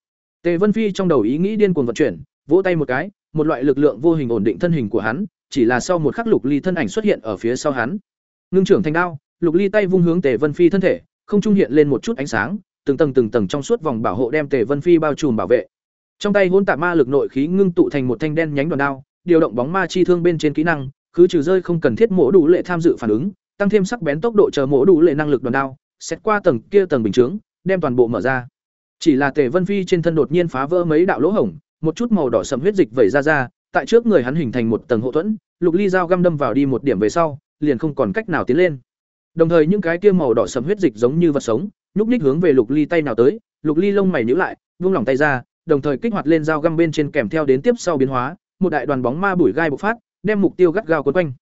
Speaker 1: Tề Vân Phi trong đầu ý nghĩ điên cuồng vận chuyển, vỗ tay một cái, một loại lực lượng vô hình ổn định thân hình của hắn, chỉ là sau một khắc Lục Ly thân ảnh xuất hiện ở phía sau hắn. Ngưng trưởng thành đao, Lục Ly tay vung hướng Tề Vân Phi thân thể, không trung hiện lên một chút ánh sáng, từng tầng từng tầng trong suốt vòng bảo hộ đem Tề Vân Phi bao trùm bảo vệ. Trong tay hỗn tạp ma lực nội khí ngưng tụ thành một thanh đen nhánh đòn đao, điều động bóng ma chi thương bên trên kỹ năng, cứ trừ rơi không cần thiết mổ đủ lệ tham dự phản ứng, tăng thêm sắc bén tốc độ chờ mổ đủ lệ năng lực đòn đao, xét qua tầng kia tầng bình chứng, đem toàn bộ mở ra. Chỉ là Tề Vân Phi trên thân đột nhiên phá vỡ mấy đạo lỗ hổng, một chút màu đỏ sẫm huyết dịch vẩy ra ra, tại trước người hắn hình thành một tầng hộ thuẫn, Lục Ly dao găm đâm vào đi một điểm về sau, liền không còn cách nào tiến lên. Đồng thời những cái kia màu đỏ sẫm huyết dịch giống như vật sống, nhúc nhích hướng về Lục Ly tay nào tới, Lục Ly lông mày nhíu lại, buông lỏng tay ra, đồng thời kích hoạt lên dao găm bên trên kèm theo đến tiếp sau biến hóa, một đại đoàn bóng ma bụi gai bộc phát, đem mục tiêu gắt gao quấn quanh.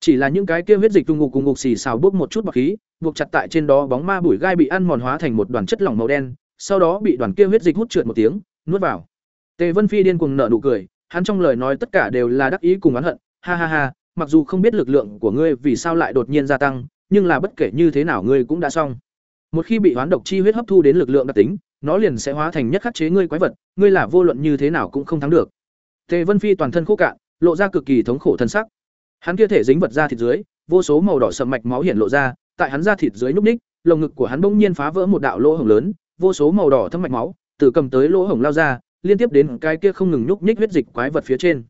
Speaker 1: Chỉ là những cái kia huyết dịch tung ngục cùng ngục xì xào bốc một chút bạc khí, buộc chặt tại trên đó bóng ma bụi gai bị ăn mòn hóa thành một đoàn chất lỏng màu đen, sau đó bị đoàn kia huyết dịch hút trượt một tiếng, nuốt vào. Tề Vân Phi điên cuồng nở nụ cười, hắn trong lời nói tất cả đều là đắc ý cùng oán hận, ha ha ha, mặc dù không biết lực lượng của ngươi vì sao lại đột nhiên gia tăng, nhưng là bất kể như thế nào ngươi cũng đã xong. Một khi bị hoán độc chi huyết hấp thu đến lực lượng đặc tính, nó liền sẽ hóa thành nhất khắc chế ngươi quái vật, ngươi là vô luận như thế nào cũng không thắng được. Tề Vân Phi toàn thân khô cạn, lộ ra cực kỳ thống khổ thân sắc. Hắn kia thể dính vật ra thịt dưới, vô số màu đỏ sậm mạch máu hiện lộ ra, tại hắn da thịt dưới núp ních, lồng ngực của hắn bỗng nhiên phá vỡ một đạo lỗ hổng lớn, vô số màu đỏ thâm mạch máu từ cầm tới lỗ hổng lao ra, liên tiếp đến cái kia không ngừng nhúc nhích huyết dịch quái vật phía trên.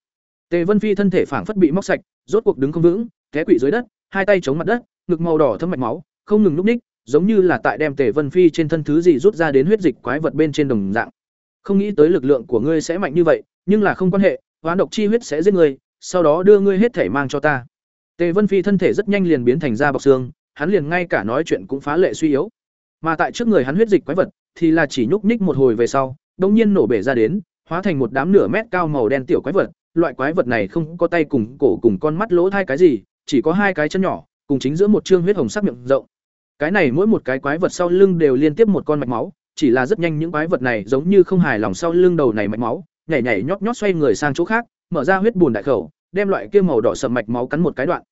Speaker 1: Tề Vân Phi thân thể phảng phất bị móc sạch, rốt cuộc đứng không vững, té quỵ dưới đất, hai tay chống mặt đất, ngực màu đỏ thâm mạch máu, không ngừng nhúc nhích, giống như là tại đem Tề Vân Phi trên thân thứ gì rút ra đến huyết dịch quái vật bên trên đồng dạng. Không nghĩ tới lực lượng của ngươi sẽ mạnh như vậy, nhưng là không quan hệ, hoán độc chi huyết sẽ giết ngươi, sau đó đưa ngươi hết thể mang cho ta. Tề Vân Phi thân thể rất nhanh liền biến thành da bọc xương, hắn liền ngay cả nói chuyện cũng phá lệ suy yếu. Mà tại trước người hắn huyết dịch quái vật thì là chỉ nhúc nhích một hồi về sau, đống nhiên nổ bể ra đến, hóa thành một đám nửa mét cao màu đen tiểu quái vật, loại quái vật này không có tay cùng cổ cùng con mắt lỗ thay cái gì, chỉ có hai cái chân nhỏ, cùng chính giữa một trương huyết hồng sắc miệng rộng. Cái này mỗi một cái quái vật sau lưng đều liên tiếp một con mạch máu, chỉ là rất nhanh những quái vật này giống như không hài lòng sau lưng đầu này mạch máu, nhảy nhảy nhót nhót xoay người sang chỗ khác, mở ra huyết bùn đại khẩu, đem loại kia màu đỏ sậm mạch máu cắn một cái đoạn.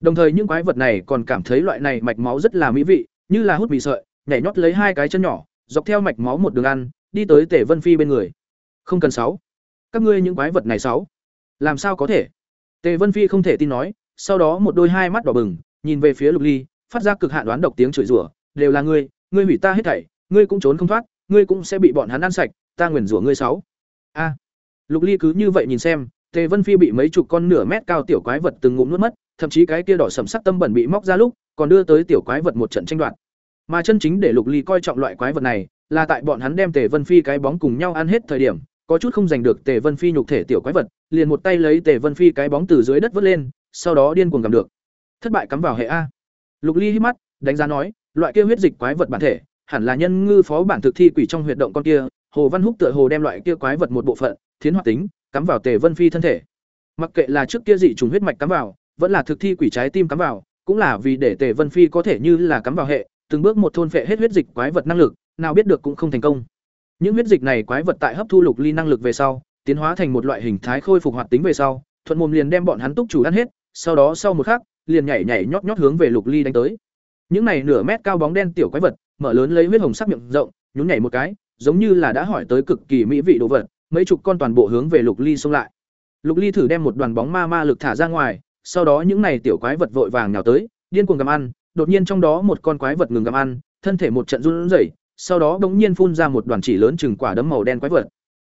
Speaker 1: Đồng thời những quái vật này còn cảm thấy loại này mạch máu rất là mỹ vị, như là hút mì sợi, nhảy nhót lấy hai cái chân nhỏ, dọc theo mạch máu một đường ăn, đi tới Tề Vân Phi bên người. Không cần sáu. Các ngươi những quái vật này sáu. Làm sao có thể? Tề Vân Phi không thể tin nói, sau đó một đôi hai mắt đỏ bừng, nhìn về phía Lục Ly, phát ra cực hạn đoán độc tiếng chửi rủa, đều là ngươi, ngươi hủy ta hết thảy, ngươi cũng trốn không thoát, ngươi cũng sẽ bị bọn hắn ăn sạch, ta nguyền rủa ngươi sáu. A. Lục Ly cứ như vậy nhìn xem, Tề Vân Phi bị mấy chục con nửa mét cao tiểu quái vật từng ngụm nuốt mất, thậm chí cái kia đỏ sẫm sắc tâm bẩn bị móc ra lúc, còn đưa tới tiểu quái vật một trận tranh đoạt. Mà chân chính để Lục Ly coi trọng loại quái vật này, là tại bọn hắn đem Tề Vân Phi cái bóng cùng nhau ăn hết thời điểm, có chút không giành được Tề Vân Phi nhục thể tiểu quái vật, liền một tay lấy Tề Vân Phi cái bóng từ dưới đất vớt lên, sau đó điên cuồng cầm được. Thất bại cắm vào hệ a. Lục Ly hít mắt, đánh giá nói, loại kia huyết dịch quái vật bản thể, hẳn là nhân ngư phó bản thực thi quỷ trong huyệt động con kia, Hồ Văn Húc tựa hồ đem loại kia quái vật một bộ phận, thiến hoạt tính, cắm vào Tề Vân Phi thân thể. Mặc kệ là trước kia dị trùng huyết mạch cắm vào, vẫn là thực thi quỷ trái tim cắm vào, cũng là vì để Tề Vân Phi có thể như là cắm vào hệ, từng bước một thôn phệ hết huyết dịch quái vật năng lực, nào biết được cũng không thành công. Những huyết dịch này quái vật tại hấp thu lục ly năng lực về sau, tiến hóa thành một loại hình thái khôi phục hoạt tính về sau, thuận mồm liền đem bọn hắn túc chủ ăn hết, sau đó sau một khắc, liền nhảy nhảy nhót nhót hướng về lục ly đánh tới. Những này nửa mét cao bóng đen tiểu quái vật, mở lớn lấy huyết hồng sắc miệng rộng, nhún nhảy một cái, giống như là đã hỏi tới cực kỳ mỹ vị đồ vật, mấy chục con toàn bộ hướng về lục ly xông lại. Lục ly thử đem một đoàn bóng ma ma lực thả ra ngoài, sau đó những này tiểu quái vật vội vàng nhào tới, điên cuồng gặm ăn, đột nhiên trong đó một con quái vật ngừng gặm ăn, thân thể một trận run rẩy, sau đó bỗng nhiên phun ra một đoàn chỉ lớn chừng quả đấm màu đen quái vật.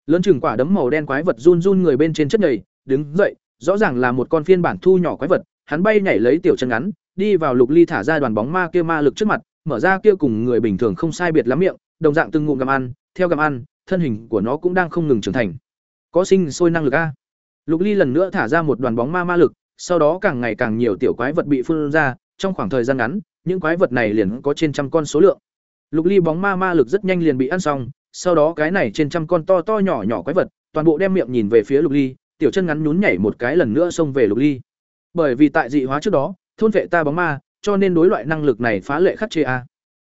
Speaker 1: Lớn chừng quả đấm màu đen quái vật run run người bên trên chất nhầy, đứng dậy, rõ ràng là một con phiên bản thu nhỏ quái vật, hắn bay nhảy lấy tiểu chân ngắn, đi vào Lục Ly thả ra đoàn bóng ma kia ma lực trước mặt, mở ra kia cùng người bình thường không sai biệt lắm miệng, đồng dạng từng ngụm gặm ăn, theo gặm ăn, thân hình của nó cũng đang không ngừng trưởng thành. Có sinh sôi năng lực a. Lục Ly lần nữa thả ra một đoàn bóng ma ma lực, sau đó càng ngày càng nhiều tiểu quái vật bị phun ra, trong khoảng thời gian ngắn, những quái vật này liền có trên trăm con số lượng. Lục Ly bóng ma ma lực rất nhanh liền bị ăn xong, sau đó cái này trên trăm con to to nhỏ nhỏ quái vật, toàn bộ đem miệng nhìn về phía Lục Ly, tiểu chân ngắn nhún nhảy một cái lần nữa xông về Lục Ly. Bởi vì tại dị hóa trước đó, thôn vệ ta bóng ma, cho nên đối loại năng lực này phá lệ khắc chế a.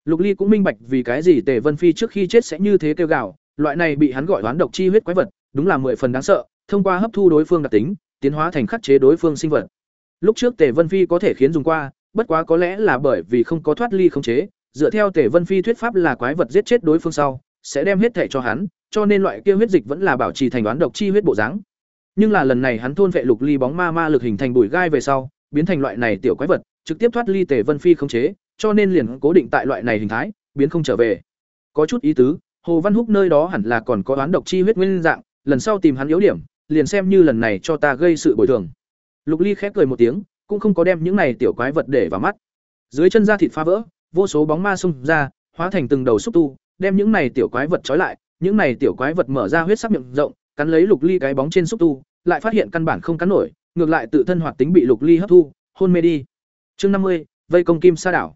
Speaker 1: Lục Ly cũng minh bạch vì cái gì Tề Vân Phi trước khi chết sẽ như thế kêu gào, loại này bị hắn gọi hoán độc chi huyết quái vật, đúng là mười phần đáng sợ, thông qua hấp thu đối phương đặc tính, tiến hóa thành khắc chế đối phương sinh vật. Lúc trước Tề Vân Phi có thể khiến dùng qua, bất quá có lẽ là bởi vì không có thoát ly khống chế, dựa theo Tề Vân Phi thuyết pháp là quái vật giết chết đối phương sau, sẽ đem hết thể cho hắn, cho nên loại kia huyết dịch vẫn là bảo trì thành đoán độc chi huyết bộ dáng. Nhưng là lần này hắn thôn vệ lục ly bóng ma ma lực hình thành bụi gai về sau, biến thành loại này tiểu quái vật, trực tiếp thoát ly Tề Vân Phi khống chế, cho nên liền cố định tại loại này hình thái, biến không trở về. Có chút ý tứ, Hồ Văn Húc nơi đó hẳn là còn có đoán độc chi huyết nguyên dạng, lần sau tìm hắn yếu điểm, liền xem như lần này cho ta gây sự bồi thường. Lục Ly khép cười một tiếng, cũng không có đem những này tiểu quái vật để vào mắt. Dưới chân da thịt phá vỡ, vô số bóng ma xung ra, hóa thành từng đầu xúc tu, đem những này tiểu quái vật trói lại, những này tiểu quái vật mở ra huyết sắc miệng rộng, cắn lấy Lục Ly cái bóng trên xúc tu, lại phát hiện căn bản không cắn nổi, ngược lại tự thân hoạt tính bị Lục Ly hấp thu, hôn mê đi. Chương năm mươi, vây công kim sa đảo.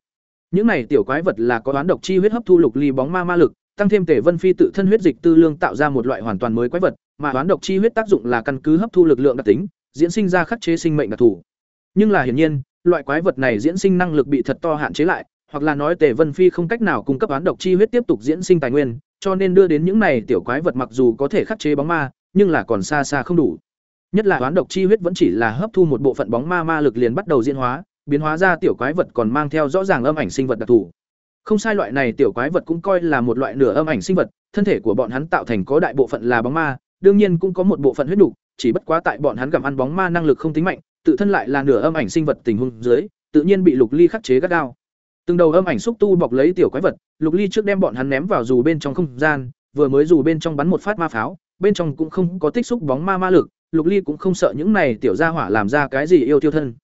Speaker 1: Những này tiểu quái vật là có đoán độc chi huyết hấp thu Lục Ly bóng ma ma lực, tăng thêm Tề Vân Phi tự thân huyết dịch tư lương tạo ra một loại hoàn toàn mới quái vật, mà đoán độc chi huyết tác dụng là căn cứ hấp thu lực lượng đặc tính, diễn sinh ra khắc chế sinh mệnh đặc thù. Nhưng là hiển nhiên, loại quái vật này diễn sinh năng lực bị thật to hạn chế lại, hoặc là nói Tề Vân Phi không cách nào cung cấp án độc chi huyết tiếp tục diễn sinh tài nguyên, cho nên đưa đến những này tiểu quái vật mặc dù có thể khắc chế bóng ma, nhưng là còn xa xa không đủ. Nhất là án độc chi huyết vẫn chỉ là hấp thu một bộ phận bóng ma ma lực liền bắt đầu diễn hóa, biến hóa ra tiểu quái vật còn mang theo rõ ràng âm ảnh sinh vật đặc thù. Không sai loại này tiểu quái vật cũng coi là một loại nửa âm ảnh sinh vật, thân thể của bọn hắn tạo thành có đại bộ phận là bóng ma, đương nhiên cũng có một bộ phận huyết đủ, chỉ bất quá tại bọn hắn gặm ăn bóng ma năng lực không tính mạnh, tự thân lại là nửa âm ảnh sinh vật tình huống dưới, tự nhiên bị Lục Ly khắc chế gắt gao. Từng đầu âm ảnh xúc tu bọc lấy tiểu quái vật, Lục Ly trước đem bọn hắn ném vào dù bên trong không gian, vừa mới dù bên trong bắn một phát ma pháo, bên trong cũng không có tích xúc bóng ma ma lực, Lục Ly cũng không sợ những này tiểu gia hỏa làm ra cái gì yêu tiêu thân.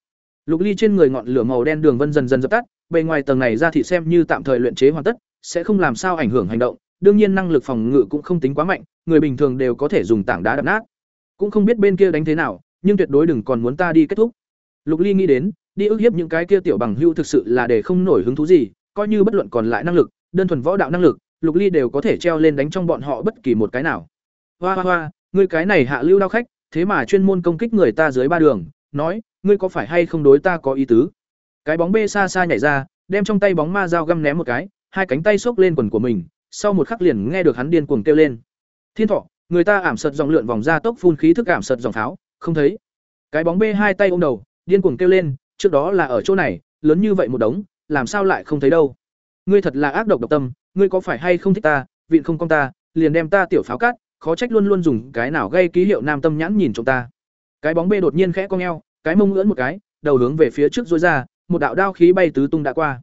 Speaker 1: Lục Ly trên người ngọn lửa màu đen đường vân dần dần dập tắt, bề ngoài tầng này ra thị xem như tạm thời luyện chế hoàn tất, sẽ không làm sao ảnh hưởng hành động, đương nhiên năng lực phòng ngự cũng không tính quá mạnh, người bình thường đều có thể dùng tảng đá đập nát. Cũng không biết bên kia đánh thế nào, nhưng tuyệt đối đừng còn muốn ta đi kết thúc. Lục Ly nghĩ đến, đi ức hiếp những cái kia tiểu bằng hưu thực sự là để không nổi hứng thú gì, coi như bất luận còn lại năng lực, đơn thuần võ đạo năng lực, Lục Ly đều có thể treo lên đánh trong bọn họ bất kỳ một cái nào. Hoa hoa hoa, ngươi cái này hạ lưu đao khách, thế mà chuyên môn công kích người ta dưới ba đường, nói, ngươi có phải hay không đối ta có ý tứ? Cái bóng bê xa xa nhảy ra, đem trong tay bóng ma dao găm ném một cái, hai cánh tay xốc lên quần của mình, sau một khắc liền nghe được hắn điên cuồng kêu lên. Thiên thọ, người ta ảm sật dòng lượn vòng ra tốc phun khí thức ảm sật dòng pháo, không thấy. Cái bóng bê hai tay ôm đầu, điên cuồng kêu lên, trước đó là ở chỗ này, lớn như vậy một đống, làm sao lại không thấy đâu? Ngươi thật là ác độc độc tâm, ngươi có phải hay không thích ta, vịn không công ta, liền đem ta tiểu pháo cắt, khó trách luôn luôn dùng cái nào gây ký hiệu nam tâm nhãn nhìn chúng ta. Cái bóng bê đột nhiên khẽ cong eo, cái mông ngưỡn một cái, đầu hướng về phía trước dối ra, một đạo đao khí bay tứ tung đã qua.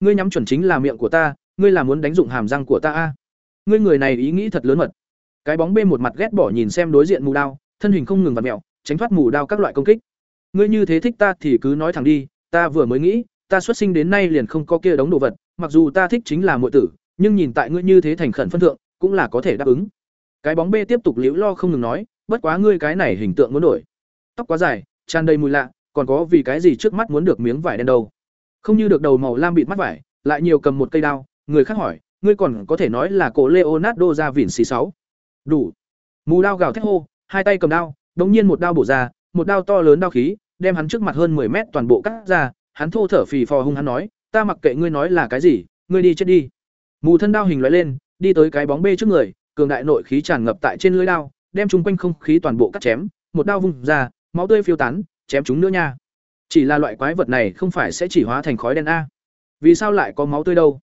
Speaker 1: Ngươi nhắm chuẩn chính là miệng của ta, ngươi là muốn đánh dụng hàm răng của ta a? Ngươi người này ý nghĩ thật lớn mật. Cái bóng bê một mặt ghét bỏ nhìn xem đối diện mù đao, thân hình không ngừng vặn mèo, tránh thoát mù đao các loại công kích. Ngươi như thế thích ta thì cứ nói thẳng đi, ta vừa mới nghĩ, ta xuất sinh đến nay liền không có kia đống đồ vật, mặc dù ta thích chính là muội tử, nhưng nhìn tại ngươi như thế thành khẩn phân thượng, cũng là có thể đáp ứng. Cái bóng bê tiếp tục liễu lo không ngừng nói, bất quá ngươi cái này hình tượng muốn đổi. Tóc quá dài, tràn đầy mùi lạ, còn có vì cái gì trước mắt muốn được miếng vải đen đâu? Không như được đầu màu lam bịt mắt vải, lại nhiều cầm một cây đao, người khác hỏi, ngươi còn có thể nói là cổ Leonardo da Vinci sáu. Đủ. Mù đao gào thét hô, hai tay cầm đao, đống nhiên một đao bổ ra, một đao to lớn đao khí, đem hắn trước mặt hơn 10 mét toàn bộ cắt ra, hắn thô thở phì phò hung hắn nói, ta mặc kệ ngươi nói là cái gì, ngươi đi chết đi. Mù thân đao hình lóe lên, đi tới cái bóng bê trước người, cường đại nội khí tràn ngập tại trên lưỡi đao, đem chúng quanh không khí toàn bộ cắt chém, một đao vung ra, máu tươi phiêu tán, chém chúng nữa nha. Chỉ là loại quái vật này không phải sẽ chỉ hóa thành khói đen a. Vì sao lại có máu tươi đâu?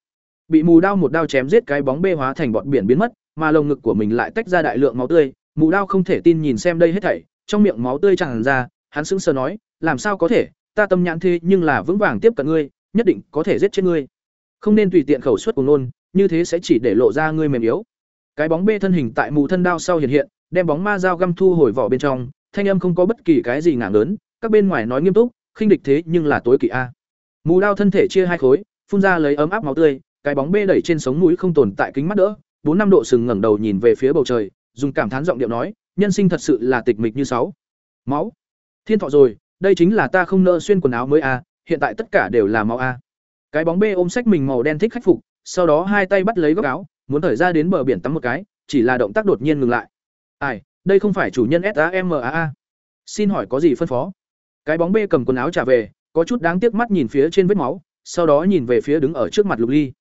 Speaker 1: Bị mù đao một đao chém giết cái bóng bê hóa thành bọt biển biến mất, mà lồng ngực của mình lại tách ra đại lượng máu tươi, mù đao không thể tin nhìn xem đây hết thảy, trong miệng máu tươi tràn ra, hắn sững sờ nói, làm sao có thể, ta tâm nhãn thế nhưng là vững vàng tiếp cận ngươi, nhất định có thể giết chết ngươi. Không nên tùy tiện khẩu suất cùng luôn, như thế sẽ chỉ để lộ ra ngươi mềm yếu. Cái bóng bê thân hình tại mù thân đao sau hiện hiện, đem bóng ma dao găm thu hồi vỏ bên trong, thanh âm không có bất kỳ cái gì ngả lớn, các bên ngoài nói nghiêm túc, khinh địch thế nhưng là tối kỵ a. Mù đao thân thể chia hai khối, phun ra lấy ấm áp máu tươi, cái bóng bê đẩy trên sống mũi không tồn tại kính mắt đỡ, bốn năm độ sừng ngẩng đầu nhìn về phía bầu trời, dùng cảm thán giọng điệu nói, nhân sinh thật sự là tịch mịch như sáu. máu. Thiên thọ rồi, đây chính là ta không nợ xuyên quần áo mới a hiện tại tất cả đều là máu a cái bóng bê ôm sách mình màu đen thích khách phục, sau đó hai tay bắt lấy góc áo, muốn thở ra đến bờ biển tắm một cái, chỉ là động tác đột nhiên ngừng lại. Ai, đây không phải chủ nhân samaa xin hỏi có gì phân phó? Cái bóng bê cầm quần áo trả về, có chút đáng tiếc mắt nhìn phía trên vết máu, sau đó nhìn về phía đứng ở trước mặt lục ly.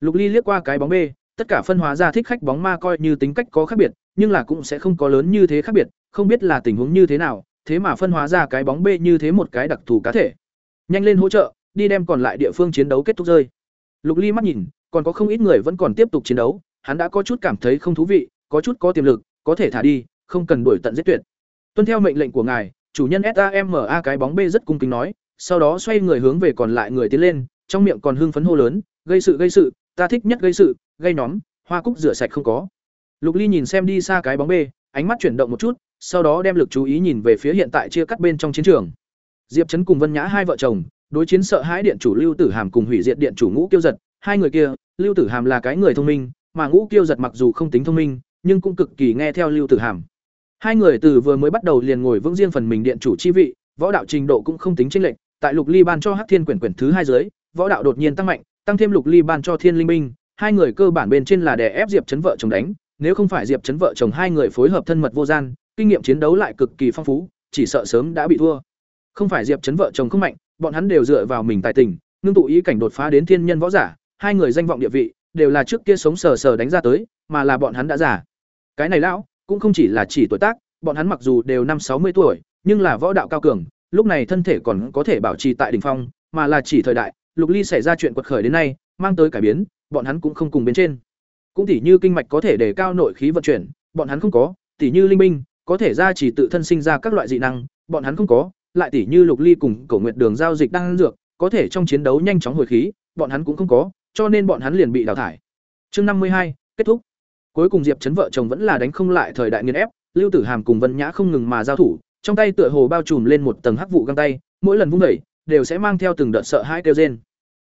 Speaker 1: Lục ly liếc qua cái bóng bê, tất cả phân hóa ra thích khách bóng ma coi như tính cách có khác biệt nhưng là cũng sẽ không có lớn như thế khác biệt, không biết là tình huống như thế nào, thế mà phân hóa ra cái bóng B như thế một cái đặc thù cá thể. Nhanh lên hỗ trợ, đi đem còn lại địa phương chiến đấu kết thúc rơi. Lục ly mắt nhìn, còn có không ít người vẫn còn tiếp tục chiến đấu, hắn đã có chút cảm thấy không thú vị, có chút có tiềm lực, có thể thả đi, không cần đuổi tận giết tuyệt. Tuân theo mệnh lệnh của ngài, chủ nhân sama cái bóng b rất cung kính nói, sau đó xoay người hướng về còn lại người tiến lên, trong miệng còn hưng phấn hô lớn, gây sự gây sự, ta thích nhất gây sự, gây nhóm, hoa cúc rửa sạch không có lục ly nhìn xem đi xa cái bóng b ánh mắt chuyển động một chút sau đó đem lực chú ý nhìn về phía hiện tại chia cắt bên trong chiến trường. Diệp trấn cùng vân nhã hai vợ chồng đối chiến sợ hãi điện chủ lưu tử hàm cùng hủy diệt điện chủ ngũ kiêu giật hai người kia lưu tử hàm là cái người thông minh mà ngũ kiêu giật mặc dù không tính thông minh nhưng cũng cực kỳ nghe theo lưu tử hàm. Hai người từ vừa mới bắt đầu liền ngồi vững riêng phần mình điện chủ chi vị võ đạo trình độ cũng không tính chênh lệch tại lục ly ban cho hắc thiên quyển quyển thứ hai giới võ đạo đột nhiên tăng mạnh tăng thêm lục ly ban cho thiên linh Minh, hai người cơ bản bên trên là đè ép diệp chấn vợ chồng đánh nếu không phải diệp chấn vợ chồng hai người phối hợp thân mật vô gian, kinh nghiệm chiến đấu lại cực kỳ phong phú, chỉ sợ sớm đã bị thua. Không phải diệp chấn vợ chồng không mạnh, bọn hắn đều dựa vào mình tài tình, ngưng tụ ý cảnh đột phá đến thiên nhân võ giả, hai người danh vọng địa vị, đều là trước kia sống sờ sờ đánh ra tới, mà là bọn hắn đã giả cái này lão, cũng không chỉ là chỉ tuổi tác, bọn hắn mặc dù đều năm sáu mươi tuổi, nhưng là võ đạo cao cường, lúc này thân thể còn có thể bảo trì tại đỉnh phong, mà là chỉ thời đại, lục ly xảy ra chuyện quật khởi đến nay, mang tới cải biến, bọn hắn cũng không cùng bên trên cũng tỉ như kinh mạch có thể để cao nội khí vận chuyển, bọn hắn không có, tỉ như linh minh, có thể ra chỉ tự thân sinh ra các loại dị năng, bọn hắn không có, lại tỉ như lục ly cùng cổ nguyện đường giao dịch đang dược, có thể trong chiến đấu nhanh chóng hồi khí, bọn hắn cũng không có, cho nên bọn hắn liền bị đào thải. Chương năm mươi hai, kết thúc. Cuối cùng diệp chấn vợ chồng vẫn là đánh không lại thời đại nghiên ép, lưu tử hàm cùng vân nhã không ngừng mà giao thủ, trong tay tựa hồ bao trùm lên một tầng hắc vụ găng tay, mỗi lần vung đẩy đều sẽ mang theo từng đợt sợ hãi kêu rên.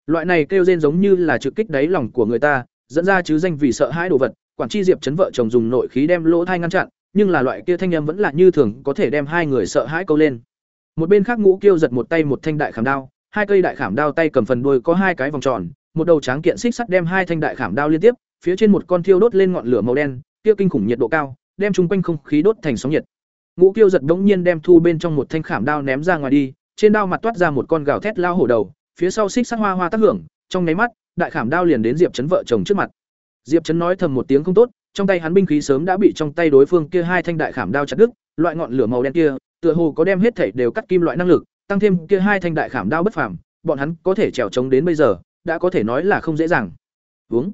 Speaker 1: Loại này kêu rên giống như là trực kích đáy lòng của người ta dẫn ra chứ danh vì sợ hãi đồ vật, quản tri diệp chấn vợ chồng dùng nội khí đem lỗ thai ngăn chặn, nhưng là loại kia thanh âm vẫn là như thường có thể đem hai người sợ hãi câu lên. Một bên khác ngũ kêu giật một tay một thanh đại khảm đao, hai cây đại khảm đao tay cầm phần đuôi có hai cái vòng tròn, một đầu tráng kiện xích sắt đem hai thanh đại khảm đao liên tiếp, phía trên một con thiêu đốt lên ngọn lửa màu đen, kia kinh khủng nhiệt độ cao, đem chung quanh không khí đốt thành sóng nhiệt. Ngũ kiêu giật đống nhiên đem thu bên trong một thanh khảm đao ném ra ngoài đi, trên đao mặt toát ra một con gào thét lao hổ đầu, phía sau xích sắt hoa hoa tác hưởng, trong nháy mắt đại khảm đao liền đến diệp chấn vợ chồng trước mặt. Diệp chấn nói thầm một tiếng không tốt, trong tay hắn binh khí sớm đã bị trong tay đối phương kia hai thanh đại khảm đao chặt đứt, loại ngọn lửa màu đen kia, tựa hồ có đem hết thảy đều cắt kim loại năng lực, tăng thêm kia hai thanh đại khảm đao bất phàm, bọn hắn có thể trèo trống đến bây giờ, đã có thể nói là không dễ dàng. Uống.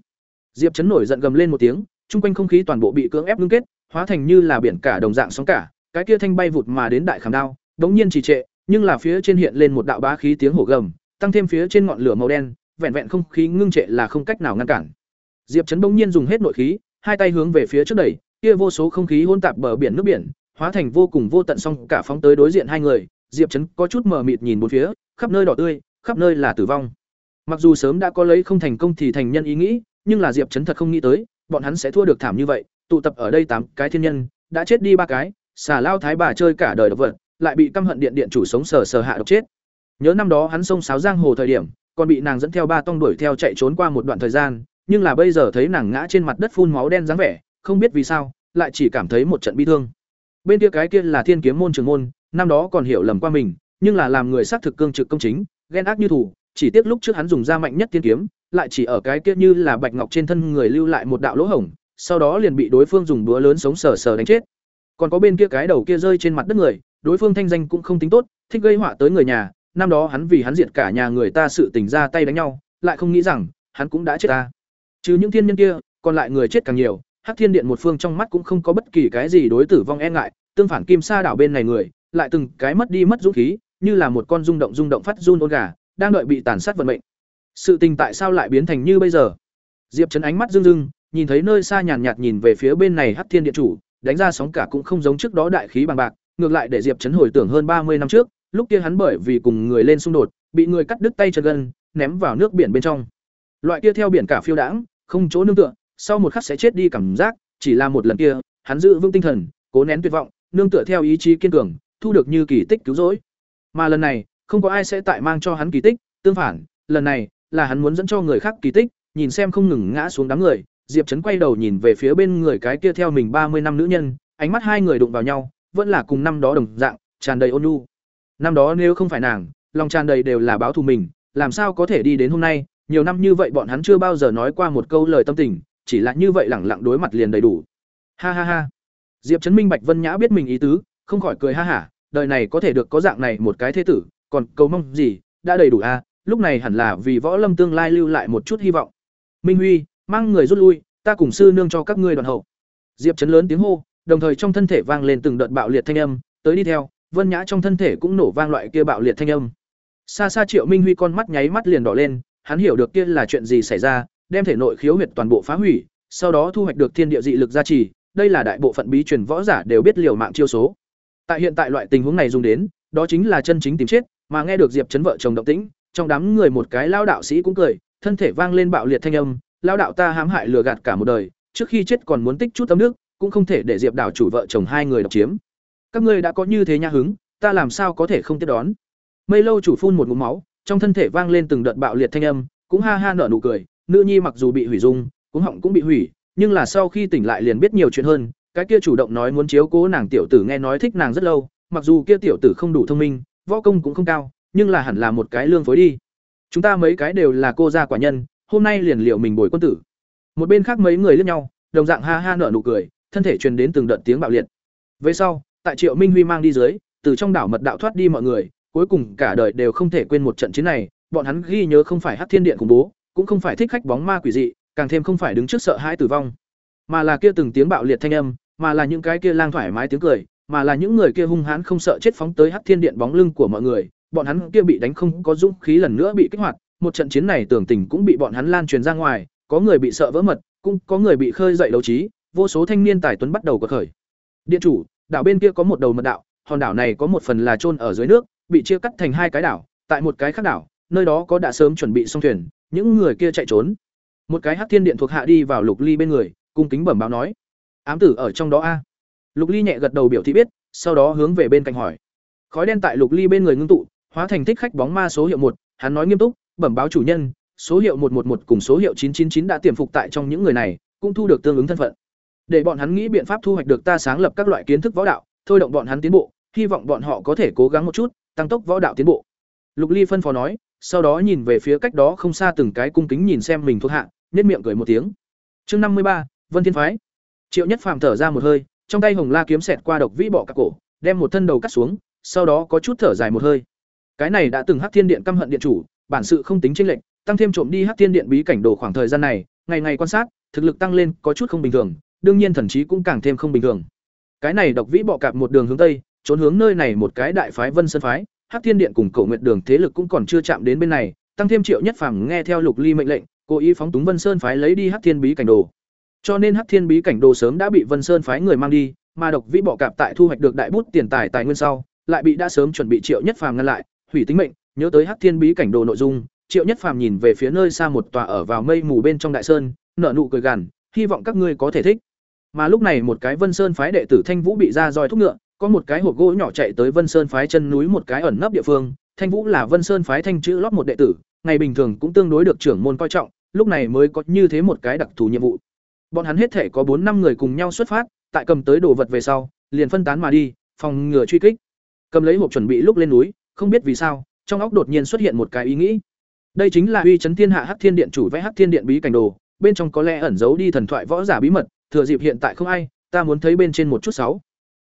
Speaker 1: Diệp chấn nổi giận gầm lên một tiếng, chung quanh không khí toàn bộ bị cưỡng ép ngưng kết, hóa thành như là biển cả đồng dạng sóng cả, cái kia thanh bay vụt mà đến đại khảm đao, đống nhiên trì trệ, nhưng là phía trên hiện lên một đạo bá khí tiếng hổ gầm, tăng thêm phía trên ngọn lửa màu đen vẹn vẹn không khí ngưng trệ là không cách nào ngăn cản diệp chấn bỗng nhiên dùng hết nội khí hai tay hướng về phía trước đẩy kia vô số không khí hỗn tạp bờ biển nước biển hóa thành vô cùng vô tận song cả phóng tới đối diện hai người diệp chấn có chút mờ mịt nhìn bốn phía khắp nơi đỏ tươi khắp nơi là tử vong Mặc dù sớm đã có lấy không thành công thì thành nhân ý nghĩ, nhưng là Diệp Chấn thật không nghĩ tới, bọn hắn sẽ thua được thảm như vậy, tụ tập ở đây tám cái thiên nhân, đã chết đi ba cái, xà lao thái bà chơi cả đời độc vật, lại bị căm hận điện điện chủ sống sờ sờ hạ độc chết. Nhớ năm đó hắn sông sáo giang hồ thời điểm, còn bị nàng dẫn theo ba tông đuổi theo chạy trốn qua một đoạn thời gian, nhưng là bây giờ thấy nàng ngã trên mặt đất phun máu đen dáng vẻ, không biết vì sao, lại chỉ cảm thấy một trận bi thương. Bên kia cái kia là Thiên Kiếm môn trường môn, năm đó còn hiểu lầm qua mình, nhưng là làm người xác thực cương trực công chính, ghen ác như thủ, chỉ tiếc lúc trước hắn dùng ra mạnh nhất tiên kiếm, lại chỉ ở cái kia như là bạch ngọc trên thân người lưu lại một đạo lỗ hổng, sau đó liền bị đối phương dùng búa lớn sống sờ sờ đánh chết. Còn có bên kia cái đầu kia rơi trên mặt đất người, đối phương thanh danh cũng không tính tốt, thích gây họa tới người nhà, năm đó hắn vì hắn diệt cả nhà người ta sự tình ra tay đánh nhau, lại không nghĩ rằng hắn cũng đã chết ta. Trừ những thiên nhân kia, còn lại người chết càng nhiều, Hắc Thiên Điện một phương trong mắt cũng không có bất kỳ cái gì đối tử vong e ngại, tương phản Kim Sa đảo bên này người, lại từng cái mất đi mất dũng khí, như là một con rung động rung động phát run ôn gà, đang đợi bị tàn sát vận mệnh. Sự tình tại sao lại biến thành như bây giờ? Diệp Trấn ánh mắt rưng rưng, nhìn thấy nơi xa nhàn nhạt nhìn về phía bên này Hắc Thiên Điện chủ, đánh ra sóng cả cũng không giống trước đó đại khí bằng bạc, ngược lại để Diệp Trấn hồi tưởng hơn ba mươi năm trước, lúc kia hắn bởi vì cùng người lên xung đột, bị người cắt đứt tay chân gân, ném vào nước biển bên trong. Loại kia theo biển cả phiêu đãng, không chỗ nương tựa, sau một khắc sẽ chết đi cảm giác, chỉ là một lần kia, hắn giữ vững tinh thần, cố nén tuyệt vọng, nương tựa theo ý chí kiên cường, thu được như kỳ tích cứu rỗi. Mà lần này, không có ai sẽ tại mang cho hắn kỳ tích, tương phản, lần này là hắn muốn dẫn cho người khác kỳ tích, nhìn xem không ngừng ngã xuống đám người, Diệp Trấn quay đầu nhìn về phía bên người cái kia theo mình ba mươi năm nữ nhân, ánh mắt hai người đụng vào nhau, vẫn là cùng năm đó đồng dạng, tràn đầy ôn nhu. Năm đó nếu không phải nàng, lòng tràn đầy đều là báo thù mình, làm sao có thể đi đến hôm nay, nhiều năm như vậy bọn hắn chưa bao giờ nói qua một câu lời tâm tình, chỉ là như vậy lẳng lặng đối mặt liền đầy đủ. Ha ha ha. Diệp Trấn Minh Bạch Vân Nhã biết mình ý tứ, không khỏi cười ha hả, đời này có thể được có dạng này một cái thế tử, còn cầu mong gì, đã đầy đủ a, à, lúc này hẳn là vì võ lâm tương lai lưu lại một chút hy vọng. Minh Huy, mang người rút lui, ta cùng sư nương cho các ngươi đoàn hậu. Diệp Trấn lớn tiếng hô, đồng thời trong thân thể vang lên từng đợt bạo liệt thanh âm, tới đi theo, Vân Nhã trong thân thể cũng nổ vang loại kia bạo liệt thanh âm. Xa xa Triệu Minh Huy con mắt nháy mắt liền đỏ lên, hắn hiểu được kia là chuyện gì xảy ra, đem thể nội khiếu huyệt toàn bộ phá hủy, sau đó thu hoạch được thiên địa dị lực gia trì, đây là đại bộ phận bí truyền võ giả đều biết liều mạng chiêu số. Tại hiện tại loại tình huống này dùng đến, đó chính là chân chính tìm chết, mà nghe được Diệp Chấn vợ chồng động tĩnh, trong đám người một cái lao đạo sĩ cũng cười, thân thể vang lên bạo liệt thanh âm, lao đạo ta hãm hại lừa gạt cả một đời, trước khi chết còn muốn tích chút tâm nước, cũng không thể để Diệp đảo chủ vợ chồng hai người độc chiếm. Các ngươi đã có như thế nha hứng, ta làm sao có thể không tiếp đón. Mây lâu chủ phun một ngụm máu, trong thân thể vang lên từng đợt bạo liệt thanh âm, cũng ha ha nở nụ cười, nữ nhi mặc dù bị hủy dung, cũng họng cũng bị hủy, nhưng là sau khi tỉnh lại liền biết nhiều chuyện hơn, cái kia chủ động nói muốn chiếu cố nàng tiểu tử nghe nói thích nàng rất lâu, mặc dù kia tiểu tử không đủ thông minh, võ công cũng không cao, nhưng là hẳn là một cái lương phối đi. Chúng ta mấy cái đều là cô gia quả nhân, hôm nay liền liệu mình bồi quân tử. Một bên khác mấy người liếc nhau, đồng dạng ha ha nở nụ cười, thân thể truyền đến từng đợt tiếng bạo liệt. Về sau, tại Triệu Minh Huy mang đi dưới, từ trong đảo mật đạo thoát đi mọi người, cuối cùng cả đời đều không thể quên một trận chiến này, bọn hắn ghi nhớ không phải Hắc Thiên Điện khủng bố, cũng không phải thích khách bóng ma quỷ dị, càng thêm không phải đứng trước sợ hãi tử vong, mà là kia từng tiếng bạo liệt thanh âm, mà là những cái kia lang thoải mái tiếng cười, mà là những người kia hung hãn không sợ chết phóng tới Hắc Thiên Điện bóng lưng của mọi người, bọn hắn kia bị đánh không có dũng khí lần nữa bị kích hoạt, một trận chiến này tưởng tình cũng bị bọn hắn lan truyền ra ngoài, có người bị sợ vỡ mật, cũng có người bị khơi dậy đấu trí, vô số thanh niên tài tuấn bắt đầu quật khởi. Điện chủ, đảo bên kia có một đầu mật đạo, hòn đảo này có một phần là chôn ở dưới nước, bị chia cắt thành hai cái đảo, tại một cái khác đảo, nơi đó có đã sớm chuẩn bị xong thuyền, những người kia chạy trốn. Một cái Hắc Thiên Điện thuộc hạ đi vào Lục Ly bên người, cung kính bẩm báo nói: "Ám tử ở trong đó a?" Lục Ly nhẹ gật đầu biểu thị biết, sau đó hướng về bên cạnh hỏi. Khói đen tại Lục Ly bên người ngưng tụ, hóa thành thích khách bóng ma số hiệu một, hắn nói nghiêm túc, bẩm báo chủ nhân, số hiệu một một một cùng số hiệu chín chín chín đã tiềm phục tại trong những người này, cũng thu được tương ứng thân phận. Để bọn hắn nghĩ biện pháp thu hoạch được ta sáng lập các loại kiến thức võ đạo, thôi động bọn hắn tiến bộ, hy vọng bọn họ có thể cố gắng một chút, tăng tốc võ đạo tiến bộ. Lục Ly phân phó nói, sau đó nhìn về phía cách đó không xa từng cái cung kính nhìn xem mình thuộc hạ, nhất miệng cười một tiếng. Chương năm mươi ba, Vân Thiên phái. Triệu Nhất Phàm thở ra một hơi, trong tay Hồng La kiếm xẹt qua độc vĩ bỏ các cổ, đem một thân đầu cắt xuống, sau đó có chút thở dài một hơi. Cái này đã từng Hắc Thiên Điện căm hận điện chủ, bản sự không tính tranh lệnh, tăng thêm trộm đi Hắc Thiên Điện bí cảnh đồ khoảng thời gian này, ngày ngày quan sát, thực lực tăng lên có chút không bình thường, đương nhiên thần trí cũng càng thêm không bình thường. Cái này độc vĩ bọ cạp một đường hướng tây, trốn hướng nơi này một cái đại phái Vân Sơn phái, Hắc Thiên Điện cùng Cổ Nguyệt Đường thế lực cũng còn chưa chạm đến bên này, tăng thêm Triệu Nhất Phàm nghe theo Lục Ly mệnh lệnh, cố ý phóng túng Vân Sơn phái lấy đi Hắc Thiên bí cảnh đồ. Cho nên Hắc Thiên bí cảnh đồ sớm đã bị Vân Sơn phái người mang đi, mà độc vĩ bọ cạp tại thu hoạch được đại bút tiền tài tài nguyên sau, lại bị đã sớm chuẩn bị Triệu Nhất Phàm ngăn lại, hủy tính mệnh, nhớ tới Hắc Thiên bí cảnh đồ nội dung, Triệu Nhất Phàm nhìn về phía nơi xa một tòa ở vào mây mù bên trong đại sơn, nở nụ cười gằn, hy vọng các ngươi có thể thích. Mà lúc này một cái Vân Sơn phái đệ tử Thanh Vũ bị ra roi thúc ngựa, có một cái hộp gỗ nhỏ chạy tới Vân Sơn phái chân núi một cái ẩn nấp địa phương, Thanh Vũ là Vân Sơn phái thanh chữ lót một đệ tử, ngày bình thường cũng tương đối được trưởng môn coi trọng, lúc này mới có như thế một cái đặc thù nhiệm vụ. Bọn hắn hết thể có bốn năm người cùng nhau xuất phát, tại cầm tới đồ vật về sau, liền phân tán mà đi, phòng ngừa truy kích. Cầm lấy hộp chuẩn bị lúc lên núi, không biết vì sao, trong óc đột nhiên xuất hiện một cái ý nghĩ. Đây chính là uy chấn thiên hạ Hắc Thiên Điện chủ vẽ Hắc Thiên Điện bí cảnh đồ, bên trong có lẽ ẩn giấu đi thần thoại võ giả bí mật, thừa dịp hiện tại không ai, ta muốn thấy bên trên một chút sáu.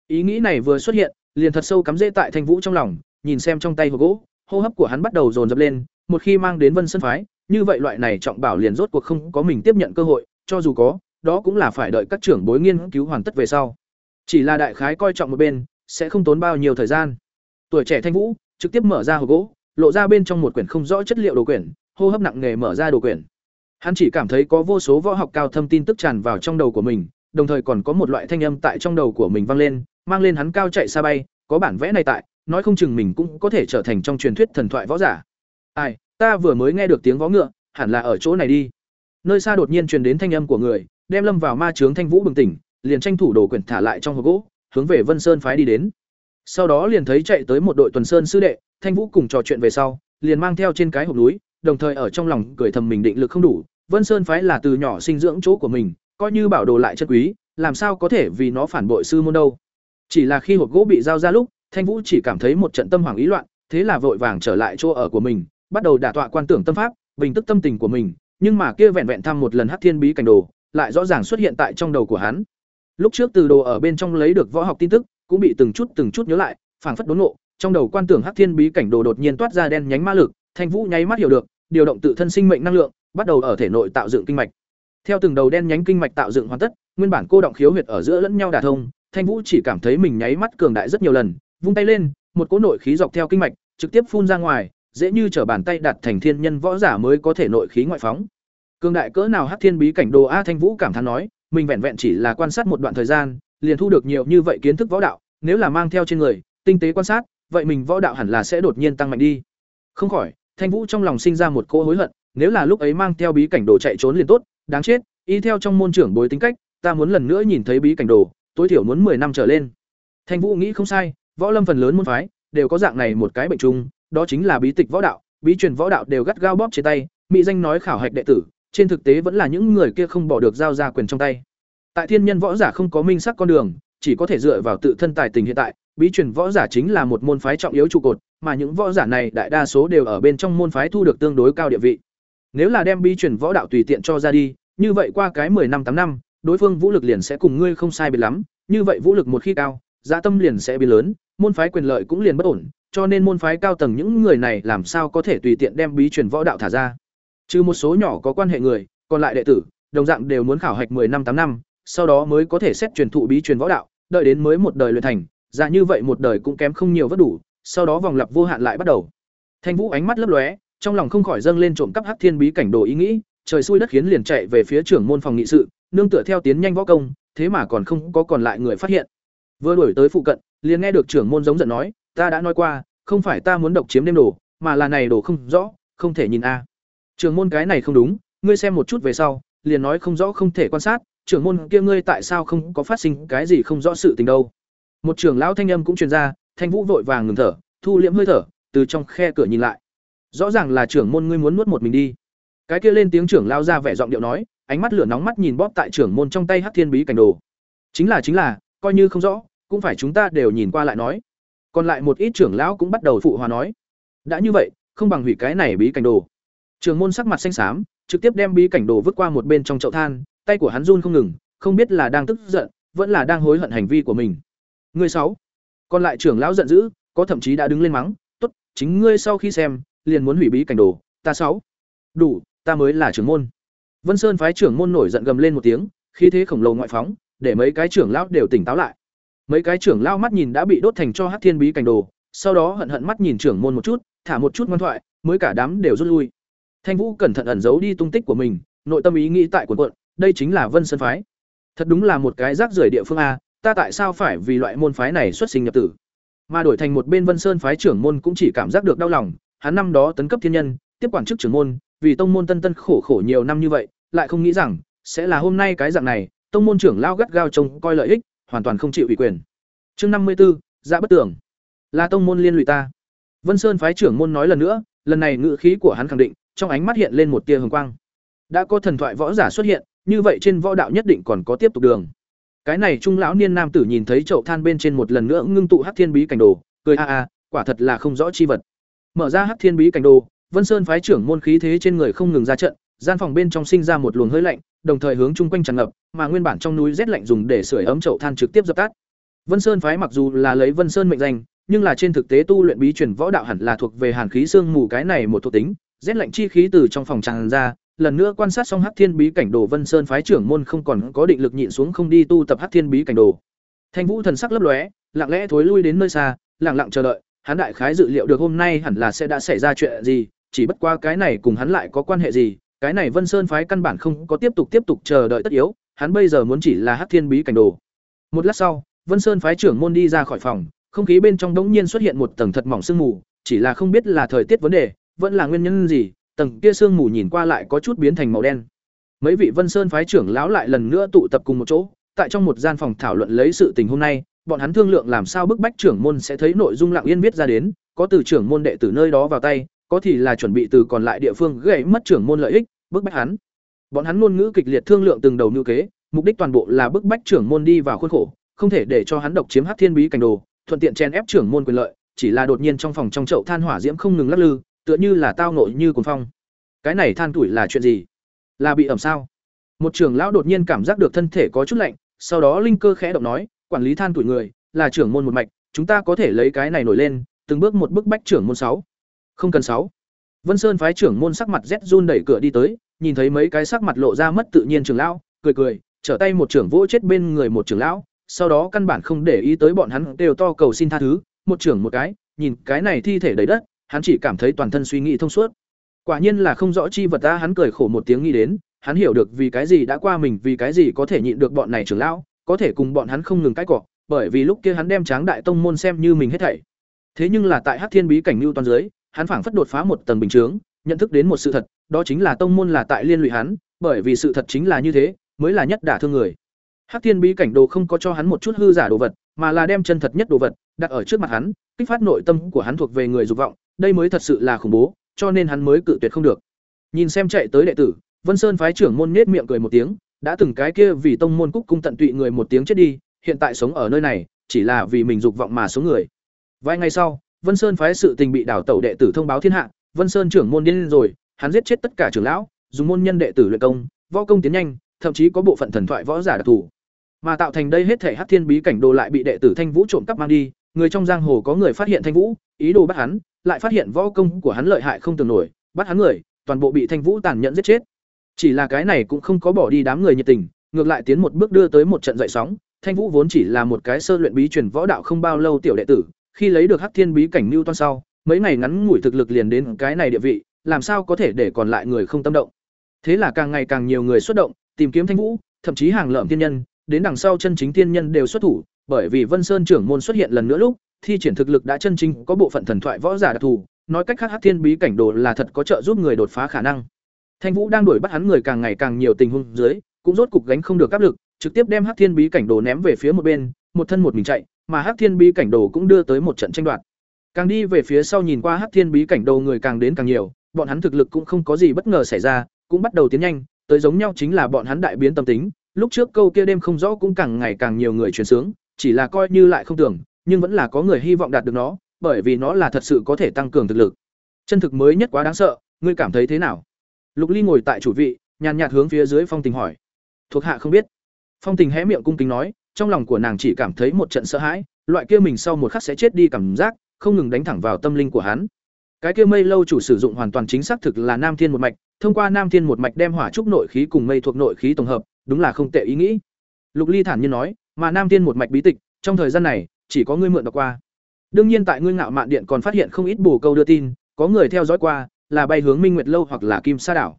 Speaker 1: Ý nghĩ này vừa xuất hiện, liền thật sâu cắm rễ tại Thanh Vũ trong lòng, nhìn xem trong tay hồ gỗ, hô hấp của hắn bắt đầu dồn dập lên, một khi mang đến Vân Sơn phái, như vậy loại này trọng bảo liền rốt cuộc không có mình tiếp nhận cơ hội, cho dù có, đó cũng là phải đợi các trưởng bối nghiên cứu hoàn tất về sau. Chỉ là đại khái coi trọng một bên, sẽ không tốn bao nhiêu thời gian. Tuổi trẻ Thanh Vũ trực tiếp mở ra hồ gỗ, lộ ra bên trong một quyển không rõ chất liệu đồ quyển, hô hấp nặng nề mở ra đồ quyển. Hắn chỉ cảm thấy có vô số võ học cao thâm tin tức tràn vào trong đầu của mình, đồng thời còn có một loại thanh âm tại trong đầu của mình vang lên, mang lên hắn cao chạy xa bay, có bản vẽ này tại, nói không chừng mình cũng có thể trở thành trong truyền thuyết thần thoại võ giả. Ai, ta vừa mới nghe được tiếng vó ngựa, hẳn là ở chỗ này đi. Nơi xa đột nhiên truyền đến thanh âm của người, đem Lâm vào ma chướng Thanh Vũ bừng tỉnh, liền tranh thủ đồ quyển thả lại trong hộp gỗ, hướng về Vân Sơn phái đi đến. Sau đó liền thấy chạy tới một đội tuần sơn sư đệ, Thanh Vũ cùng trò chuyện về sau, liền mang theo trên cái hộp núi, đồng thời ở trong lòng cười thầm mình định lực không đủ, Vân Sơn phái là từ nhỏ sinh dưỡng chỗ của mình, coi như bảo đồ lại chân quý, làm sao có thể vì nó phản bội sư môn đâu. Chỉ là khi hộp gỗ bị giao ra lúc, Thanh Vũ chỉ cảm thấy một trận tâm hoảng ý loạn, thế là vội vàng trở lại chỗ ở của mình, bắt đầu đả tọa quan tưởng tâm pháp, bình tức tâm tình của mình, nhưng mà kia vẹn vẹn thăm một lần Hắc Thiên Bí cảnh đồ, lại rõ ràng xuất hiện tại trong đầu của hắn. Lúc trước từ đồ ở bên trong lấy được võ học tin tức, cũng bị từng chút từng chút nhớ lại, phảng phất đốn ngộ, trong đầu quan tưởng Hắc Thiên Bí cảnh đồ đột nhiên toát ra đen nhánh ma lực, Thanh Vũ nháy mắt hiểu được, điều động tự thân sinh mệnh năng lượng, bắt đầu ở thể nội tạo dựng kinh mạch. Theo từng đầu đen nhánh kinh mạch tạo dựng hoàn tất, nguyên bản cô động khiếu huyệt ở giữa lẫn nhau đả thông, Thanh Vũ chỉ cảm thấy mình nháy mắt cường đại rất nhiều lần, vung tay lên, một cỗ nội khí dọc theo kinh mạch, trực tiếp phun ra ngoài, dễ như trở bàn tay đặt thành thiên nhân võ giả mới có thể nội khí ngoại phóng. Cường đại cỡ nào Hắc Thiên Bí cảnh đồ A Thanh Vũ cảm thán nói, mình vẹn vẹn chỉ là quan sát một đoạn thời gian, liền thu được nhiều như vậy kiến thức võ đạo, nếu là mang theo trên người, tinh tế quan sát, vậy mình võ đạo hẳn là sẽ đột nhiên tăng mạnh đi. Không khỏi, Thanh Vũ trong lòng sinh ra một cỗ hối hận, nếu là lúc ấy mang theo bí cảnh đồ chạy trốn liền tốt, đáng chết, y theo trong môn trưởng bối tính cách, ta muốn lần nữa nhìn thấy bí cảnh đồ, tối thiểu muốn 10 năm trở lên. Thanh Vũ nghĩ không sai, võ lâm phần lớn môn phái đều có dạng này một cái bệnh chung, đó chính là bí tịch võ đạo, bí truyền võ đạo đều gắt gao bóp trên tay, mỹ danh nói khảo hạch đệ tử, trên thực tế vẫn là những người kia không bỏ được giao ra quyền trong tay. Tại thiên nhân võ giả không có minh sắc con đường, chỉ có thể dựa vào tự thân tài tình hiện tại, bí truyền võ giả chính là một môn phái trọng yếu trụ cột, mà những võ giả này đại đa số đều ở bên trong môn phái thu được tương đối cao địa vị. Nếu là đem bí truyền võ đạo tùy tiện cho ra đi, như vậy qua cái 10 năm 8 năm, đối phương vũ lực liền sẽ cùng ngươi không sai biệt lắm, như vậy vũ lực một khi cao, giá tâm liền sẽ biến lớn, môn phái quyền lợi cũng liền bất ổn, cho nên môn phái cao tầng những người này làm sao có thể tùy tiện đem bí truyền võ đạo thả ra. Trừ một số nhỏ có quan hệ người, còn lại đệ tử, đồng dạng đều muốn khảo hạch 10 năm 8 năm, sau đó mới có thể xét truyền thụ bí truyền võ đạo, đợi đến mới một đời luyện thành, ra như vậy một đời cũng kém không nhiều vất đủ, sau đó vòng lặp vô hạn lại bắt đầu. Thanh Vũ ánh mắt lấp lóe, trong lòng không khỏi dâng lên trộm cắp Hắc Thiên bí cảnh đồ ý nghĩ, trời xui đất khiến liền chạy về phía trưởng môn phòng nghị sự, nương tựa theo tiến nhanh võ công, thế mà còn không có còn lại người phát hiện. Vừa đuổi tới phụ cận, liền nghe được trưởng môn giống giận nói, "Ta đã nói qua, không phải ta muốn độc chiếm đêm đồ, mà là này đồ không rõ, không thể nhìn a." Trưởng môn cái này không đúng, ngươi xem một chút về sau, liền nói không rõ không thể quan sát, trưởng môn kia ngươi tại sao không có phát sinh cái gì không rõ sự tình đâu? Một trưởng lão thanh âm cũng truyền ra, Thanh Vũ vội vàng ngừng thở, thu liễm hơi thở, từ trong khe cửa nhìn lại. Rõ ràng là trưởng môn ngươi muốn nuốt một mình đi. Cái kia lên tiếng trưởng lão ra vẻ giọng điệu nói, ánh mắt lửa nóng mắt nhìn bóp tại trưởng môn trong tay hát Thiên Bí cảnh đồ. Chính là chính là, coi như không rõ, cũng phải chúng ta đều nhìn qua lại nói. Còn lại một ít trưởng lão cũng bắt đầu phụ hòa nói. Đã như vậy, không bằng hủy cái này bí cảnh đồ. Trưởng môn sắc mặt xanh xám, trực tiếp đem bí cảnh đồ vứt qua một bên trong chậu than, tay của hắn run không ngừng, không biết là đang tức giận, vẫn là đang hối hận hành vi của mình. Người sáu. Còn lại trưởng lão giận dữ, có thậm chí đã đứng lên mắng, "Tốt, chính ngươi sau khi xem, liền muốn hủy bí cảnh đồ, ta sáu. Đủ, ta mới là trưởng môn." Vân Sơn phái trưởng môn nổi giận gầm lên một tiếng, khí thế khổng lồ ngoại phóng, để mấy cái trưởng lão đều tỉnh táo lại. Mấy cái trưởng lão mắt nhìn đã bị đốt thành cho Hắc Thiên bí cảnh đồ, sau đó hận hận mắt nhìn trưởng môn một chút, thả một chút ngoan thoại, mới cả đám đều rút lui. Thanh Vũ cẩn thận ẩn giấu đi tung tích của mình, nội tâm ý nghĩ tại quần quận, đây chính là Vân Sơn phái. Thật đúng là một cái rác rưởi địa phương a, ta tại sao phải vì loại môn phái này xuất sinh nhập tử? Mà đổi thành một bên Vân Sơn phái trưởng môn cũng chỉ cảm giác được đau lòng, hắn năm đó tấn cấp thiên nhân, tiếp quản chức trưởng môn, vì tông môn tân tân khổ khổ nhiều năm như vậy, lại không nghĩ rằng sẽ là hôm nay cái dạng này, tông môn trưởng lao gắt gao trông coi lợi ích, hoàn toàn không chịu ủy quyền. Chương năm mươi 54, dạ bất tưởng. Là tông môn liên lụy ta. Vân Sơn phái trưởng môn nói lần nữa, lần này ngữ khí của hắn khẳng định, trong ánh mắt hiện lên một tia hồng quang. Đã có thần thoại võ giả xuất hiện, như vậy trên võ đạo nhất định còn có tiếp tục đường. Cái này trung lão niên nam tử nhìn thấy chậu than bên trên một lần nữa ngưng tụ hắc thiên bí cảnh đồ, cười a a, quả thật là không rõ chi vật. Mở ra hắc thiên bí cảnh đồ, Vân Sơn phái trưởng môn khí thế trên người không ngừng ra trận, gian phòng bên trong sinh ra một luồng hơi lạnh, đồng thời hướng chung quanh tràn ngập, mà nguyên bản trong núi rét lạnh dùng để sưởi ấm chậu than trực tiếp dập tắt. Vân Sơn phái mặc dù là lấy Vân Sơn mệnh danh, nhưng là trên thực tế tu luyện bí truyền võ đạo hẳn là thuộc về hàn khí xương mù cái này một thuộc tính, rét lạnh chi khí từ trong phòng tràn ra, lần nữa quan sát xong Hắc Thiên Bí cảnh đồ Vân Sơn phái trưởng môn không còn có định lực nhịn xuống không đi tu tập Hắc Thiên Bí cảnh đồ. Thanh Vũ thần sắc lấp lóe, lặng lẽ thối lui đến nơi xa, lặng lặng chờ đợi, hắn đại khái dự liệu được hôm nay hẳn là sẽ đã xảy ra chuyện gì, chỉ bất qua cái này cùng hắn lại có quan hệ gì, cái này Vân Sơn phái căn bản không có tiếp tục tiếp tục chờ đợi tất yếu, hắn bây giờ muốn chỉ là Hắc Thiên Bí cảnh đồ. Một lát sau, Vân Sơn phái trưởng môn đi ra khỏi phòng, không khí bên trong đống nhiên xuất hiện một tầng thật mỏng sương mù, chỉ là không biết là thời tiết vấn đề, vẫn là nguyên nhân gì, tầng kia sương mù nhìn qua lại có chút biến thành màu đen. Mấy vị Vân Sơn phái trưởng lão lại lần nữa tụ tập cùng một chỗ, tại trong một gian phòng thảo luận lấy sự tình hôm nay, bọn hắn thương lượng làm sao bức bách trưởng môn sẽ thấy nội dung lặng yên viết ra đến, có từ trưởng môn đệ tử nơi đó vào tay, có thì là chuẩn bị từ còn lại địa phương gãy mất trưởng môn lợi ích, bức bách hắn. Bọn hắn ngôn ngữ kịch liệt thương lượng từng đầu nhu kế, mục đích toàn bộ là bức bách trưởng môn đi vào khuôn khổ, không thể để cho hắn độc chiếm Hắc Thiên Bí cảnh đồ, thuận tiện chen ép trưởng môn quyền lợi, chỉ là đột nhiên trong phòng trong chậu than hỏa diễm không ngừng lắc lư, tựa như là tao nội như cuồng phong. Cái này than tuổi là chuyện gì? Là bị ẩm sao? Một trưởng lão đột nhiên cảm giác được thân thể có chút lạnh, sau đó linh cơ khẽ động nói, quản lý than tuổi người, là trưởng môn một mạch, chúng ta có thể lấy cái này nổi lên, từng bước một bức bách trưởng môn sáu. Không cần sáu. Vân Sơn phái trưởng môn sắc mặt rét run đẩy cửa đi tới, nhìn thấy mấy cái sắc mặt lộ ra mất tự nhiên trưởng lão, cười cười, trở tay một trưởng vỗ chết bên người một trưởng lão, sau đó căn bản không để ý tới bọn hắn đều to cầu xin tha thứ, một trưởng một cái, nhìn cái này thi thể đầy đất, hắn chỉ cảm thấy toàn thân suy nghĩ thông suốt. Quả nhiên là không rõ chi vật ta, hắn cười khổ một tiếng nghĩ đến, hắn hiểu được vì cái gì đã qua mình, vì cái gì có thể nhịn được bọn này trưởng lão, có thể cùng bọn hắn không ngừng cãi cọ, bởi vì lúc kia hắn đem Tráng Đại Tông môn xem như mình hết thảy. Thế nhưng là tại Hắc Thiên Bí cảnh lưu toàn dưới, hắn phảng phất đột phá một tầng bình chướng, nhận thức đến một sự thật, đó chính là tông môn là tại liên lụy hắn, bởi vì sự thật chính là như thế, mới là nhất đả thương người. Hắc Thiên Bí cảnh đồ không có cho hắn một chút hư giả đồ vật, mà là đem chân thật nhất đồ vật đặt ở trước mặt hắn, kích phát nội tâm của hắn thuộc về người dục vọng, đây mới thật sự là khủng bố, cho nên hắn mới cự tuyệt không được. Nhìn xem chạy tới đệ tử, Vân Sơn phái trưởng môn nhếch miệng cười một tiếng, đã từng cái kia vì tông môn cúc cung tận tụy người một tiếng chết đi, hiện tại sống ở nơi này, chỉ là vì mình dục vọng mà sống người. Vài ngày sau, Vân Sơn phái sự tình bị đảo tẩu đệ tử thông báo thiên hạ, Vân Sơn trưởng môn điên rồi, hắn giết chết tất cả trưởng lão, dùng môn nhân đệ tử luyện công, võ công tiến nhanh, thậm chí có bộ phận thần thoại võ giả đặc thù. Mà tạo thành đây hết thể Hắc Thiên bí cảnh đồ lại bị đệ tử Thanh Vũ trộm cắp mang đi, người trong giang hồ có người phát hiện Thanh Vũ, ý đồ bắt hắn, lại phát hiện võ công của hắn lợi hại không tưởng nổi, bắt hắn người, toàn bộ bị Thanh Vũ tàn nhẫn giết chết. Chỉ là cái này cũng không có bỏ đi đám người nhiệt tình, ngược lại tiến một bước đưa tới một trận dậy sóng, Thanh Vũ vốn chỉ là một cái sơ luyện bí truyền võ đạo không bao lâu tiểu đệ tử, khi lấy được Hắc Thiên bí cảnh lưu toan sau, mấy ngày ngắn ngủi thực lực liền đến cái này địa vị, làm sao có thể để còn lại người không tâm động. Thế là càng ngày càng nhiều người xuất động, tìm kiếm Thanh Vũ, thậm chí hàng lợm thiên nhân, đến đằng sau chân chính thiên nhân đều xuất thủ, bởi vì Vân Sơn trưởng môn xuất hiện lần nữa lúc, thi triển thực lực đã chân chính có bộ phận thần thoại võ giả đặc thù, nói cách khác Hắc Thiên bí cảnh đồ là thật có trợ giúp người đột phá khả năng. Thanh Vũ đang đuổi bắt hắn người càng ngày càng nhiều tình huống dưới, cũng rốt cục gánh không được áp lực, trực tiếp đem Hắc Thiên bí cảnh đồ ném về phía một bên, một thân một mình chạy, mà Hắc Thiên bí cảnh đồ cũng đưa tới một trận tranh đoạt. Càng đi về phía sau nhìn qua Hắc Thiên bí cảnh đồ người càng đến càng nhiều, bọn hắn thực lực cũng không có gì bất ngờ xảy ra, cũng bắt đầu tiến nhanh, tới giống nhau chính là bọn hắn đại biến tâm tính, lúc trước câu kia đêm không rõ cũng càng ngày càng nhiều người truyền sướng, chỉ là coi như lại không tưởng, nhưng vẫn là có người hy vọng đạt được nó, bởi vì nó là thật sự có thể tăng cường thực lực. Chân thực mới nhất quá đáng sợ, ngươi cảm thấy thế nào? Lục Ly ngồi tại chủ vị, nhàn nhạt hướng phía dưới Phong Tình hỏi. Thuộc hạ không biết. Phong Tình hé miệng cung kính nói, trong lòng của nàng chỉ cảm thấy một trận sợ hãi, loại kia mình sau một khắc sẽ chết đi cảm giác, không ngừng đánh thẳng vào tâm linh của hắn. Cái kia mây lâu chủ sử dụng hoàn toàn chính xác thực là Nam Thiên một mạch, thông qua Nam Thiên một mạch đem hỏa trúc nội khí cùng mây thuộc nội khí tổng hợp, đúng là không tệ ý nghĩ. Lục Ly thản nhiên nói, mà Nam Thiên một mạch bí tịch, trong thời gian này, chỉ có ngươi mượn đọc qua. Đương nhiên tại ngươi ngạo mạn điện còn phát hiện không ít bổ câu đưa tin, có người theo dõi qua, là bay hướng Minh Nguyệt lâu hoặc là Kim Sa đảo.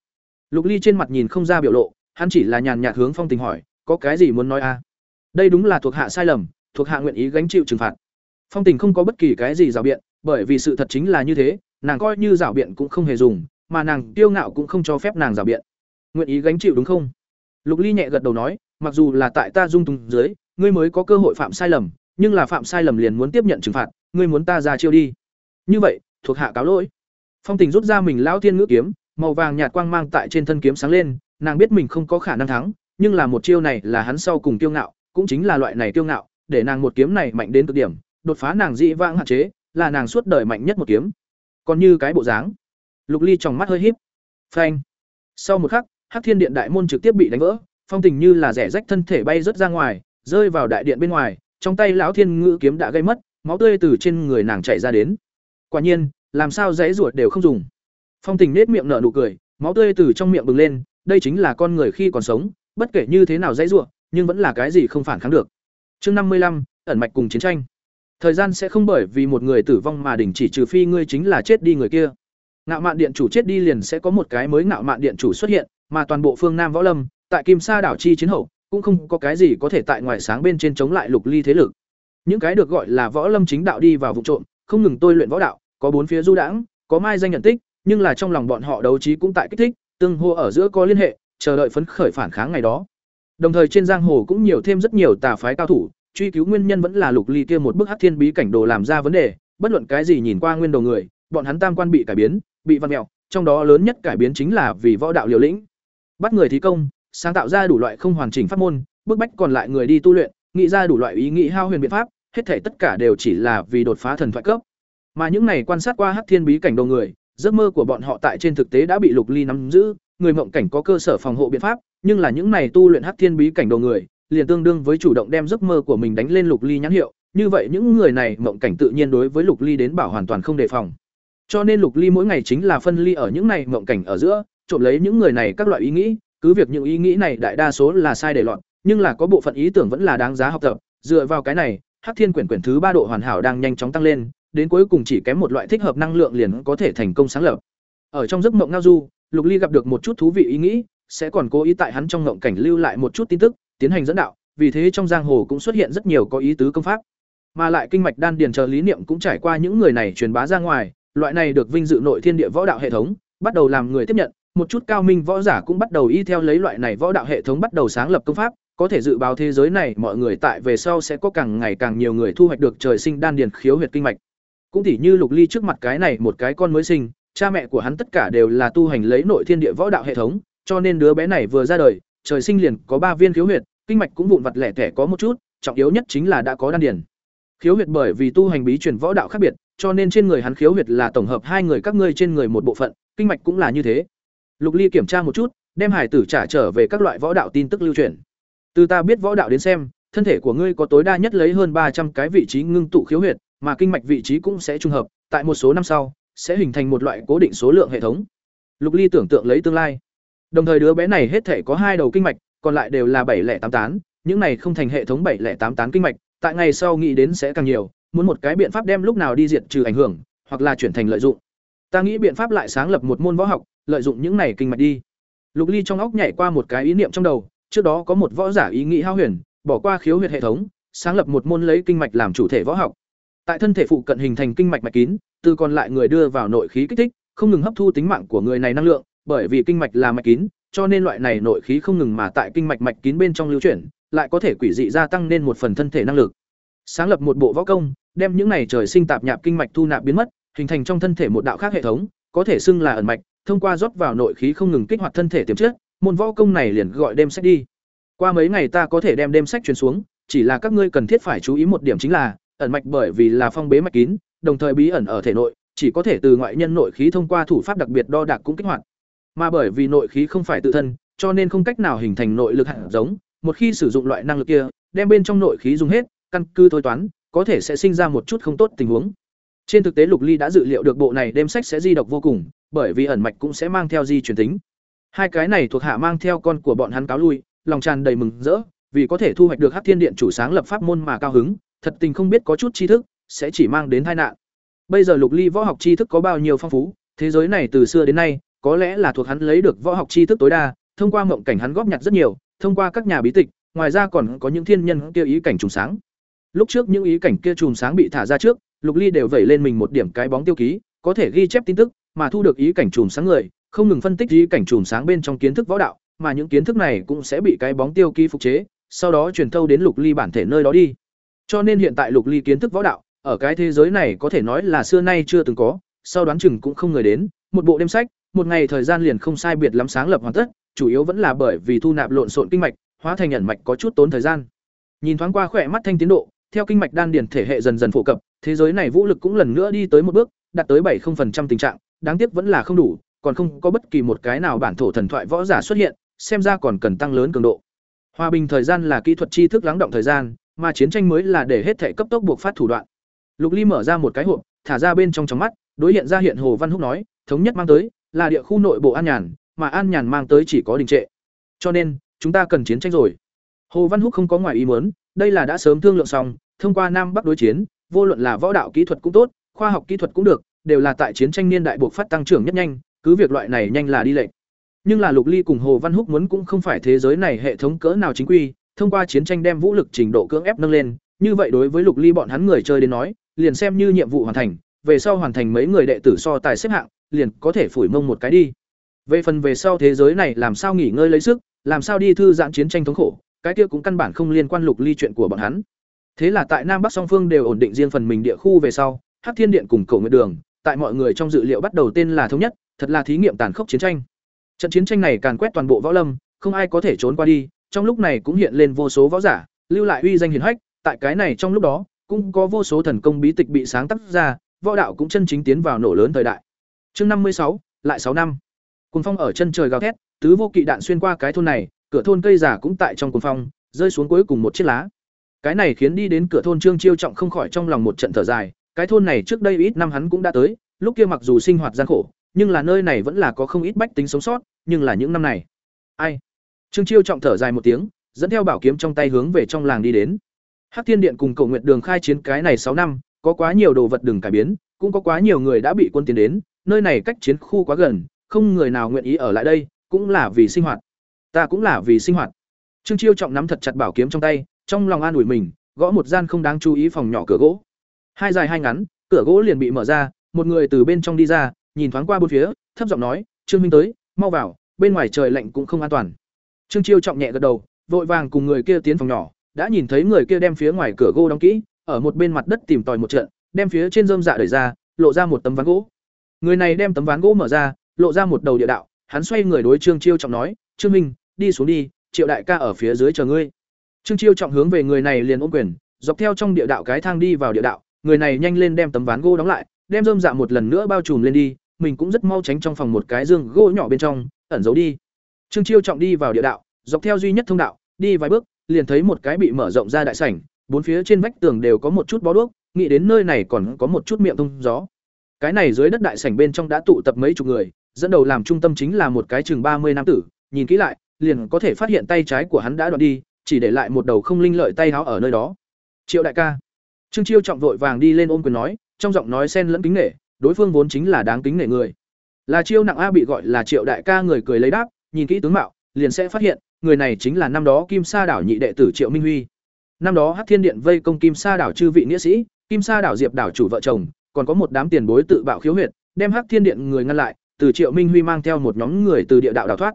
Speaker 1: Lục Ly trên mặt nhìn không ra biểu lộ, hắn chỉ là nhàn nhạt hướng Phong Tình hỏi, có cái gì muốn nói a? À? Đây đúng là thuộc hạ sai lầm, thuộc hạ nguyện ý gánh chịu trừng phạt. Phong Tình không có bất kỳ cái gì giảo biện, bởi vì sự thật chính là như thế, nàng coi như giảo biện cũng không hề dùng, mà nàng kiêu ngạo cũng không cho phép nàng giảo biện. Nguyện ý gánh chịu đúng không? Lục Ly nhẹ gật đầu nói, mặc dù là tại ta dung túng dưới, ngươi mới có cơ hội phạm sai lầm, nhưng là phạm sai lầm liền muốn tiếp nhận trừng phạt, ngươi muốn ta ra chiêu đi. Như vậy, thuộc hạ cáo lỗi. Phong Tình rút ra mình lão thiên ngữ kiếm, màu vàng nhạt quang mang tại trên thân kiếm sáng lên, nàng biết mình không có khả năng thắng, nhưng là một chiêu này là hắn sau cùng kiêu ngạo, cũng chính là loại này kiêu ngạo, để nàng một kiếm này mạnh đến cực điểm, đột phá nàng dị vãng hạn chế, là nàng suốt đời mạnh nhất một kiếm. Còn như cái bộ dáng, Lục Ly trong mắt hơi híp. Phanh. Sau một khắc, Hắc Thiên Điện đại môn trực tiếp bị đánh vỡ, Phong Tình như là rẻ rách thân thể bay rất ra ngoài, rơi vào đại điện bên ngoài, trong tay lão Thiên Ngữ kiếm đã gây mất, máu tươi từ trên người nàng chảy ra đến. Quả nhiên, làm sao dãy ruột đều không dùng. Phong Tình nết miệng nở nụ cười, máu tươi từ trong miệng bừng lên, đây chính là con người khi còn sống, bất kể như thế nào dãy ruột, nhưng vẫn là cái gì không phản kháng được. Chương năm mươi lăm, ẩn mạch cùng chiến tranh. Thời gian sẽ không bởi vì một người tử vong mà đình chỉ trừ phi ngươi chính là chết đi người kia. Ngạo Mạn Điện chủ chết đi liền sẽ có một cái mới Ngạo Mạn Điện chủ xuất hiện, mà toàn bộ phương Nam Võ Lâm, tại Kim Sa đảo chi chiến hậu, cũng không có cái gì có thể tại ngoài sáng bên trên chống lại Lục Ly thế lực. Những cái được gọi là Võ Lâm chính đạo đi vào vụ trộm, không ngừng tôi luyện võ đạo, có bốn phía du đãng, có mai danh nhận tích, nhưng là trong lòng bọn họ đấu trí cũng tại kích thích, tương hô ở giữa có liên hệ, chờ đợi phấn khởi phản kháng ngày đó. Đồng thời trên giang hồ cũng nhiều thêm rất nhiều tà phái cao thủ, truy cứu nguyên nhân vẫn là Lục Ly kia một bức hắc thiên bí cảnh đồ làm ra vấn đề, bất luận cái gì nhìn qua nguyên đồ người, bọn hắn tam quan bị cải biến, bị văn mèo, trong đó lớn nhất cải biến chính là vì võ đạo liều lĩnh. Bắt người thí công, sáng tạo ra đủ loại không hoàn chỉnh pháp môn, bức bách còn lại người đi tu luyện, nghĩ ra đủ loại ý nghĩ hao huyền biện pháp, hết thảy tất cả đều chỉ là vì đột phá thần thoại cấp. Mà những này quan sát qua hắc thiên bí cảnh đồ người, giấc mơ của bọn họ tại trên thực tế đã bị Lục Ly nắm giữ, người mộng cảnh có cơ sở phòng hộ biện pháp, nhưng là những này tu luyện hắc thiên bí cảnh đồ người, liền tương đương với chủ động đem giấc mơ của mình đánh lên Lục Ly nhãn hiệu, như vậy những người này mộng cảnh tự nhiên đối với Lục Ly đến bảo hoàn toàn không đề phòng. Cho nên Lục Ly mỗi ngày chính là phân ly ở những này mộng cảnh ở giữa, trộm lấy những người này các loại ý nghĩ, cứ việc những ý nghĩ này đại đa số là sai để loạn, nhưng là có bộ phận ý tưởng vẫn là đáng giá học tập, dựa vào cái này, Hắc Thiên quyển quyển thứ ba độ hoàn hảo đang nhanh chóng tăng lên, đến cuối cùng chỉ kém một loại thích hợp năng lượng liền có thể thành công sáng lập. Ở trong giấc mộng ngao du, Lục Ly gặp được một chút thú vị ý nghĩ, sẽ còn cố ý tại hắn trong mộng cảnh lưu lại một chút tin tức, tiến hành dẫn đạo, vì thế trong giang hồ cũng xuất hiện rất nhiều có ý tứ công pháp. Mà lại kinh mạch đan điền chờ lý niệm cũng trải qua những người này truyền bá ra ngoài, loại này được vinh dự nội thiên địa võ đạo hệ thống, bắt đầu làm người tiếp nhận, một chút cao minh võ giả cũng bắt đầu y theo lấy loại này võ đạo hệ thống bắt đầu sáng lập công pháp, có thể dự báo thế giới này mọi người tại về sau sẽ có càng ngày càng nhiều người thu hoạch được trời sinh đan điền khiếu huyệt kinh mạch. Cũng tỉ như Lục Ly trước mặt cái này một cái con mới sinh, cha mẹ của hắn tất cả đều là tu hành lấy nội thiên địa võ đạo hệ thống, cho nên đứa bé này vừa ra đời, trời sinh liền có ba viên khiếu huyệt, kinh mạch cũng vụn vặt lẻ tẻ có một chút, trọng yếu nhất chính là đã có đan điền. Khiếu huyệt bởi vì tu hành bí truyền võ đạo khác biệt, cho nên trên người hắn khiếu huyệt là tổng hợp hai người các ngươi trên người một bộ phận, kinh mạch cũng là như thế. Lục Ly kiểm tra một chút, đem hải tử trả trở về các loại võ đạo tin tức lưu truyền. Từ ta biết võ đạo đến xem, thân thể của ngươi có tối đa nhất lấy hơn ba trăm cái vị trí ngưng tụ khiếu huyệt, mà kinh mạch vị trí cũng sẽ trung hợp, tại một số năm sau sẽ hình thành một loại cố định số lượng hệ thống. Lục Ly tưởng tượng lấy tương lai. Đồng thời đứa bé này hết thể có hai đầu kinh mạch, còn lại đều là bảy lẻ tám tán, những này không thành hệ thống bảy lẻ tám tán kinh mạch, tại ngày sau nghĩ đến sẽ càng nhiều, muốn một cái biện pháp đem lúc nào đi diệt trừ ảnh hưởng, hoặc là chuyển thành lợi dụng. Ta nghĩ biện pháp lại sáng lập một môn võ học, lợi dụng những này kinh mạch đi. Lục Ly trong óc nhảy qua một cái ý niệm trong đầu, trước đó có một võ giả ý nghĩ hao huyền, bỏ qua khiếu huyệt hệ thống, sáng lập một môn lấy kinh mạch làm chủ thể võ học. Tại thân thể phụ cận hình thành kinh mạch mạch kín, từ còn lại người đưa vào nội khí kích thích, không ngừng hấp thu tính mạng của người này năng lượng, bởi vì kinh mạch là mạch kín, cho nên loại này nội khí không ngừng mà tại kinh mạch mạch kín bên trong lưu chuyển, lại có thể quỷ dị gia tăng nên một phần thân thể năng lực. Sáng lập một bộ võ công, đem những này trời sinh tạp nhạp kinh mạch thu nạp biến mất, hình thành trong thân thể một đạo khác hệ thống, có thể xưng là ẩn mạch, thông qua rót vào nội khí không ngừng kích hoạt thân thể tiềm chất, môn võ công này liền gọi đêm sách đi. Qua mấy ngày ta có thể đem đêm sách truyền xuống, chỉ là các ngươi cần thiết phải chú ý một điểm chính là, ẩn mạch bởi vì là phong bế mạch kín, đồng thời bí ẩn ở thể nội, chỉ có thể từ ngoại nhân nội khí thông qua thủ pháp đặc biệt đo đạc cũng kích hoạt. Mà bởi vì nội khí không phải tự thân, cho nên không cách nào hình thành nội lực hạt giống, một khi sử dụng loại năng lực kia, đem bên trong nội khí dùng hết, căn cứ thôi toán, có thể sẽ sinh ra một chút không tốt tình huống. Trên thực tế Lục Ly đã dự liệu được bộ này đem sách sẽ di độc vô cùng, bởi vì ẩn mạch cũng sẽ mang theo di truyền tính. Hai cái này thuộc hạ mang theo con của bọn hắn cáo lui, lòng tràn đầy mừng rỡ, vì có thể thu hoạch được Hắc Thiên Điện chủ sáng lập pháp môn mà cao hứng, thật tình không biết có chút tri thức sẽ chỉ mang đến tai nạn. Bây giờ Lục Ly võ học tri thức có bao nhiêu phong phú, thế giới này từ xưa đến nay, có lẽ là thuộc hắn lấy được võ học tri thức tối đa, thông qua mộng cảnh hắn góp nhặt rất nhiều, thông qua các nhà bí tịch, ngoài ra còn có những thiên nhân kia ý cảnh trùng sáng. Lúc trước những ý cảnh kia trùng sáng bị thả ra trước, Lục Ly đều vẩy lên mình một điểm cái bóng tiêu ký, có thể ghi chép tin tức, mà thu được ý cảnh trùng sáng người, không ngừng phân tích ý cảnh trùng sáng bên trong kiến thức võ đạo, mà những kiến thức này cũng sẽ bị cái bóng tiêu ký phục chế, sau đó truyền thâu đến Lục Ly bản thể nơi đó đi. Cho nên hiện tại Lục Ly kiến thức võ đạo, ở cái thế giới này có thể nói là xưa nay chưa từng có, sau đoán chừng cũng không người đến, một bộ đêm sách, một ngày thời gian liền không sai biệt lắm sáng lập hoàn tất, chủ yếu vẫn là bởi vì thu nạp lộn xộn kinh mạch, hóa thành nhận mạch có chút tốn thời gian. Nhìn thoáng qua khỏe mắt thanh tiến độ, theo kinh mạch đan điền thể hệ dần dần phổ cập, thế giới này vũ lực cũng lần nữa đi tới một bước, đạt tới 70% tình trạng, đáng tiếc vẫn là không đủ, còn không có bất kỳ một cái nào bản thổ thần thoại võ giả xuất hiện, xem ra còn cần tăng lớn cường độ. Hòa bình thời gian là kỹ thuật tri thức lắng động thời gian, mà chiến tranh mới là để hết thể cấp tốc buộc phát thủ đoạn. Lục Ly mở ra một cái hộp, thả ra bên trong trong mắt, đối hiện ra hiện Hồ Văn Húc nói, thống nhất mang tới là địa khu nội bộ an nhàn, mà an nhàn mang tới chỉ có đình trệ. Cho nên, chúng ta cần chiến tranh rồi. Hồ Văn Húc không có ngoài ý muốn, đây là đã sớm thương lượng xong, thông qua Nam Bắc đối chiến, vô luận là võ đạo kỹ thuật cũng tốt, khoa học kỹ thuật cũng được, đều là tại chiến tranh niên đại buộc phát tăng trưởng nhất nhanh, cứ việc loại này nhanh là đi lệnh. Nhưng là Lục Ly cùng Hồ Văn Húc muốn cũng không phải thế giới này hệ thống cỡ nào chính quy, thông qua chiến tranh đem vũ lực trình độ cưỡng ép nâng lên, như vậy đối với Lục Ly bọn hắn người chơi đến nói, liền xem như nhiệm vụ hoàn thành, về sau hoàn thành mấy người đệ tử so tài xếp hạng, liền có thể phủi mông một cái đi. Về phần về sau thế giới này làm sao nghỉ ngơi lấy sức, làm sao đi thư giãn chiến tranh thống khổ, cái kia cũng căn bản không liên quan lục ly chuyện của bọn hắn. Thế là tại Nam Bắc song phương đều ổn định riêng phần mình địa khu về sau, Hắc Thiên Điện cùng Cổ Nguyệt Đường, tại mọi người trong dự liệu bắt đầu tên là thống nhất, thật là thí nghiệm tàn khốc chiến tranh. Trận chiến tranh này càn quét toàn bộ võ lâm, không ai có thể trốn qua đi, trong lúc này cũng hiện lên vô số võ giả, lưu lại uy danh hiển hách, tại cái này trong lúc đó, cũng có vô số thần công bí tịch bị sáng tác ra, võ đạo cũng chân chính tiến vào nổ lớn thời đại. Chương năm mươi sáu, lại sáu năm. Cuồng phong ở chân trời gào thét, tứ vô kỵ đạn xuyên qua cái thôn này, cửa thôn cây giả cũng tại trong cuồng phong, rơi xuống cuối cùng một chiếc lá. Cái này khiến đi đến cửa thôn Trương Chiêu Trọng không khỏi trong lòng một trận thở dài, cái thôn này trước đây ít năm hắn cũng đã tới, lúc kia mặc dù sinh hoạt gian khổ, nhưng là nơi này vẫn là có không ít bách tính sống sót, nhưng là những năm này. Ai? Trương Chiêu Trọng thở dài một tiếng, dẫn theo bảo kiếm trong tay hướng về trong làng đi đến. Hắc Thiên Điện cùng Cổ Nguyệt Đường khai chiến cái này sáu năm, có quá nhiều đồ vật đừng cải biến, cũng có quá nhiều người đã bị quân tiến đến, nơi này cách chiến khu quá gần, không người nào nguyện ý ở lại đây, cũng là vì sinh hoạt. Ta cũng là vì sinh hoạt. Trương Chiêu trọng nắm thật chặt bảo kiếm trong tay, trong lòng an ủi mình, gõ một gian không đáng chú ý phòng nhỏ cửa gỗ. Hai dài hai ngắn, cửa gỗ liền bị mở ra, một người từ bên trong đi ra, nhìn thoáng qua bốn phía, thấp giọng nói, "Trương Minh tới, mau vào, bên ngoài trời lạnh cũng không an toàn." Trương Chiêu trọng nhẹ gật đầu, vội vàng cùng người kia tiến phòng nhỏ, đã nhìn thấy người kia đem phía ngoài cửa gỗ đóng kỹ, ở một bên mặt đất tìm tòi một trận, đem phía trên rơm dạ đẩy ra, lộ ra một tấm ván gỗ. Người này đem tấm ván gỗ mở ra, lộ ra một đầu địa đạo, hắn xoay người đối Trương Chiêu trọng nói, "Trương Minh, đi xuống đi, Triệu đại ca ở phía dưới chờ ngươi." Trương Chiêu trọng hướng về người này liền ôm quyền, dọc theo trong địa đạo cái thang đi vào địa đạo, người này nhanh lên đem tấm ván gỗ đóng lại, đem rơm dạ một lần nữa bao trùm lên đi, mình cũng rất mau tránh trong phòng một cái giường gỗ nhỏ bên trong, ẩn giấu đi. Trương Chiêu trọng đi vào địa đạo, dọc theo duy nhất thông đạo, đi vài bước, liền thấy một cái bị mở rộng ra đại sảnh, bốn phía trên vách tường đều có một chút bó đuốc, nghĩ đến nơi này còn có một chút miệng thông gió. Cái này dưới đất đại sảnh bên trong đã tụ tập mấy chục người, dẫn đầu làm trung tâm chính là một cái chừng mươi nam tử, nhìn kỹ lại, liền có thể phát hiện tay trái của hắn đã đoạn đi, chỉ để lại một đầu không linh lợi tay áo ở nơi đó. Triệu đại ca. Trương Chiêu trọng vội vàng đi lên ôm quyền nói, trong giọng nói xen lẫn kính nể, đối phương vốn chính là đáng kính nể người. Là Chiêu nặng a bị gọi là Triệu đại ca người cười lấy đáp, nhìn kỹ tướng mạo, liền sẽ phát hiện, người này chính là năm đó Kim Sa đảo nhị đệ tử Triệu Minh Huy. Năm đó Hắc Thiên Điện vây công Kim Sa đảo chư vị nghĩa sĩ, Kim Sa đảo Diệp đảo chủ vợ chồng, còn có một đám tiền bối tự bạo khiếu huyệt, đem Hắc Thiên Điện người ngăn lại, từ Triệu Minh Huy mang theo một nhóm người từ địa đạo đào thoát.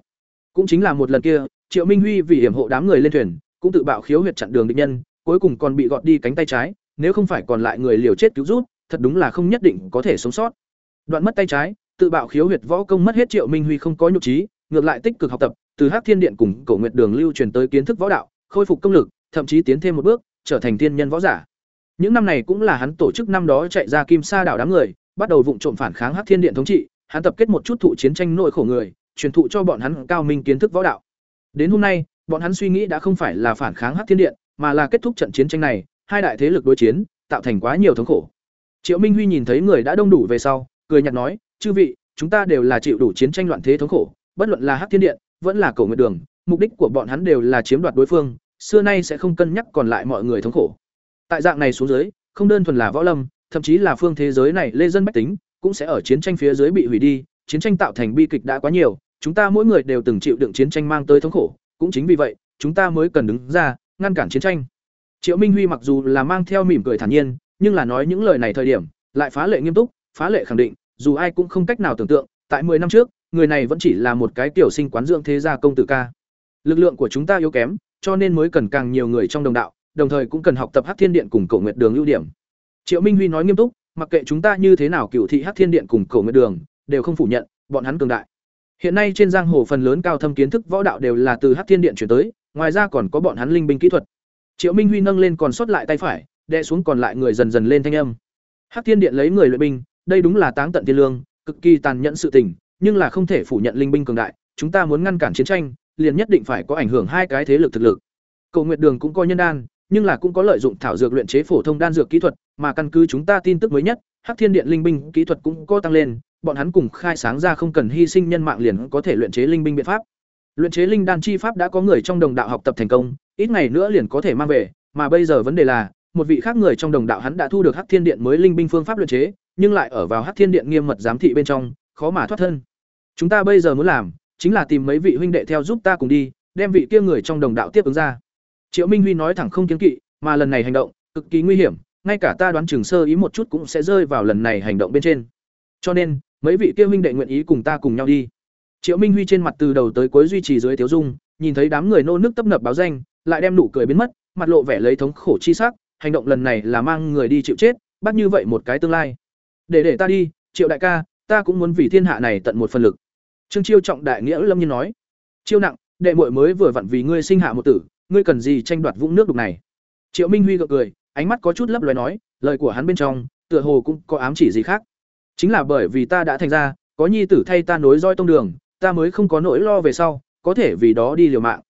Speaker 1: Cũng chính là một lần kia, Triệu Minh Huy vì hiểm hộ đám người lên thuyền, cũng tự bạo khiếu huyệt chặn đường địch nhân, cuối cùng còn bị gọt đi cánh tay trái, nếu không phải còn lại người liều chết cứu rút, thật đúng là không nhất định có thể sống sót. Đoạn mất tay trái, tự bạo khiếu huyệt võ công mất hết Triệu Minh Huy không có nhục trí, ngược lại tích cực học tập, từ Hắc Thiên Điện cùng Cổ Nguyệt Đường lưu truyền tới kiến thức võ đạo, khôi phục công lực, thậm chí tiến thêm một bước, trở thành tiên nhân võ giả. Những năm này cũng là hắn tổ chức năm đó chạy ra Kim Sa đảo đám người, bắt đầu vụng trộm phản kháng Hắc Thiên Điện thống trị, hắn tập kết một chút thụ chiến tranh nội khổ người, truyền thụ cho bọn hắn cao minh kiến thức võ đạo. Đến hôm nay, bọn hắn suy nghĩ đã không phải là phản kháng Hắc Thiên Điện, mà là kết thúc trận chiến tranh này, hai đại thế lực đối chiến, tạo thành quá nhiều thống khổ. Triệu Minh Huy nhìn thấy người đã đông đủ về sau, cười nhạt nói, "Chư vị, chúng ta đều là chịu đủ chiến tranh loạn thế thống khổ, bất luận là Hắc Thiên Điện, vẫn là Cổ Nguyệt Đường, mục đích của bọn hắn đều là chiếm đoạt đối phương, xưa nay sẽ không cân nhắc còn lại mọi người thống khổ. Tại dạng này xuống dưới, không đơn thuần là võ lâm, thậm chí là phương thế giới này lê dân bách tính, cũng sẽ ở chiến tranh phía dưới bị hủy đi, chiến tranh tạo thành bi kịch đã quá nhiều, chúng ta mỗi người đều từng chịu đựng chiến tranh mang tới thống khổ, cũng chính vì vậy, chúng ta mới cần đứng ra, ngăn cản chiến tranh. Triệu Minh Huy mặc dù là mang theo mỉm cười thản nhiên, nhưng là nói những lời này thời điểm, lại phá lệ nghiêm túc, phá lệ khẳng định, dù ai cũng không cách nào tưởng tượng, tại 10 năm trước, người này vẫn chỉ là một cái tiểu sinh quán dưỡng thế gia công tử ca. Lực lượng của chúng ta yếu kém, cho nên mới cần càng nhiều người trong đồng đạo, đồng thời cũng cần học tập Hắc Thiên Điện cùng Cổ Nguyệt Đường ưu điểm. Triệu Minh Huy nói nghiêm túc, mặc kệ chúng ta như thế nào cựu thị Hắc Thiên Điện cùng Cổ Nguyệt Đường, đều không phủ nhận, bọn hắn cường đại. Hiện nay trên giang hồ phần lớn cao thâm kiến thức võ đạo đều là từ Hắc Thiên Điện chuyển tới, ngoài ra còn có bọn hắn linh binh kỹ thuật. Triệu Minh Huy nâng lên còn sót lại tay phải, đè xuống còn lại người dần dần lên thanh âm. Hắc Thiên Điện lấy người luyện binh, đây đúng là táng tận thiên lương, cực kỳ tàn nhẫn sự tình, nhưng là không thể phủ nhận linh binh cường đại, chúng ta muốn ngăn cản chiến tranh, liền nhất định phải có ảnh hưởng hai cái thế lực thực lực. Cổ Nguyệt Đường cũng coi nhân đan, nhưng là cũng có lợi dụng thảo dược luyện chế phổ thông đan dược kỹ thuật, mà căn cứ chúng ta tin tức mới nhất, Hắc Thiên Điện linh binh kỹ thuật cũng có tăng lên, bọn hắn cùng khai sáng ra không cần hy sinh nhân mạng liền có thể luyện chế linh binh biện pháp. Luyện chế linh đan chi pháp đã có người trong đồng đạo học tập thành công, ít ngày nữa liền có thể mang về, mà bây giờ vấn đề là, một vị khác người trong đồng đạo hắn đã thu được Hắc Thiên Điện mới linh binh phương pháp luyện chế, nhưng lại ở vào Hắc Thiên Điện nghiêm mật giám thị bên trong, khó mà thoát thân. Chúng ta bây giờ muốn làm, chính là tìm mấy vị huynh đệ theo giúp ta cùng đi, đem vị kia người trong đồng đạo tiếp ứng ra. Triệu Minh Huy nói thẳng không kiêng kỵ, mà lần này hành động cực kỳ nguy hiểm, ngay cả ta đoán chừng sơ ý một chút cũng sẽ rơi vào lần này hành động bên trên. Cho nên, mấy vị kia huynh đệ nguyện ý cùng ta cùng nhau đi. Triệu Minh Huy trên mặt từ đầu tới cuối duy trì dưới thiếu dung, nhìn thấy đám người nô nước tấp nập báo danh, lại đem nụ cười biến mất, mặt lộ vẻ lấy thống khổ chi sắc, hành động lần này là mang người đi chịu chết, bắt như vậy một cái tương lai. Để để ta đi, Triệu đại ca, ta cũng muốn vì thiên hạ này tận một phần lực. Trương Chiêu trọng đại nghĩa lâm nhiên nói. Chiêu nặng, đệ muội mới vừa vặn vì ngươi sinh hạ một tử, ngươi cần gì tranh đoạt vũng nước đục này? Triệu Minh Huy gật cười, ánh mắt có chút lấp lóe nói, lời của hắn bên trong, tựa hồ cũng có ám chỉ gì khác. Chính là bởi vì ta đã thành ra, có nhi tử thay ta nối roi tông đường, ta mới không có nỗi lo về sau, có thể vì đó đi liều mạng.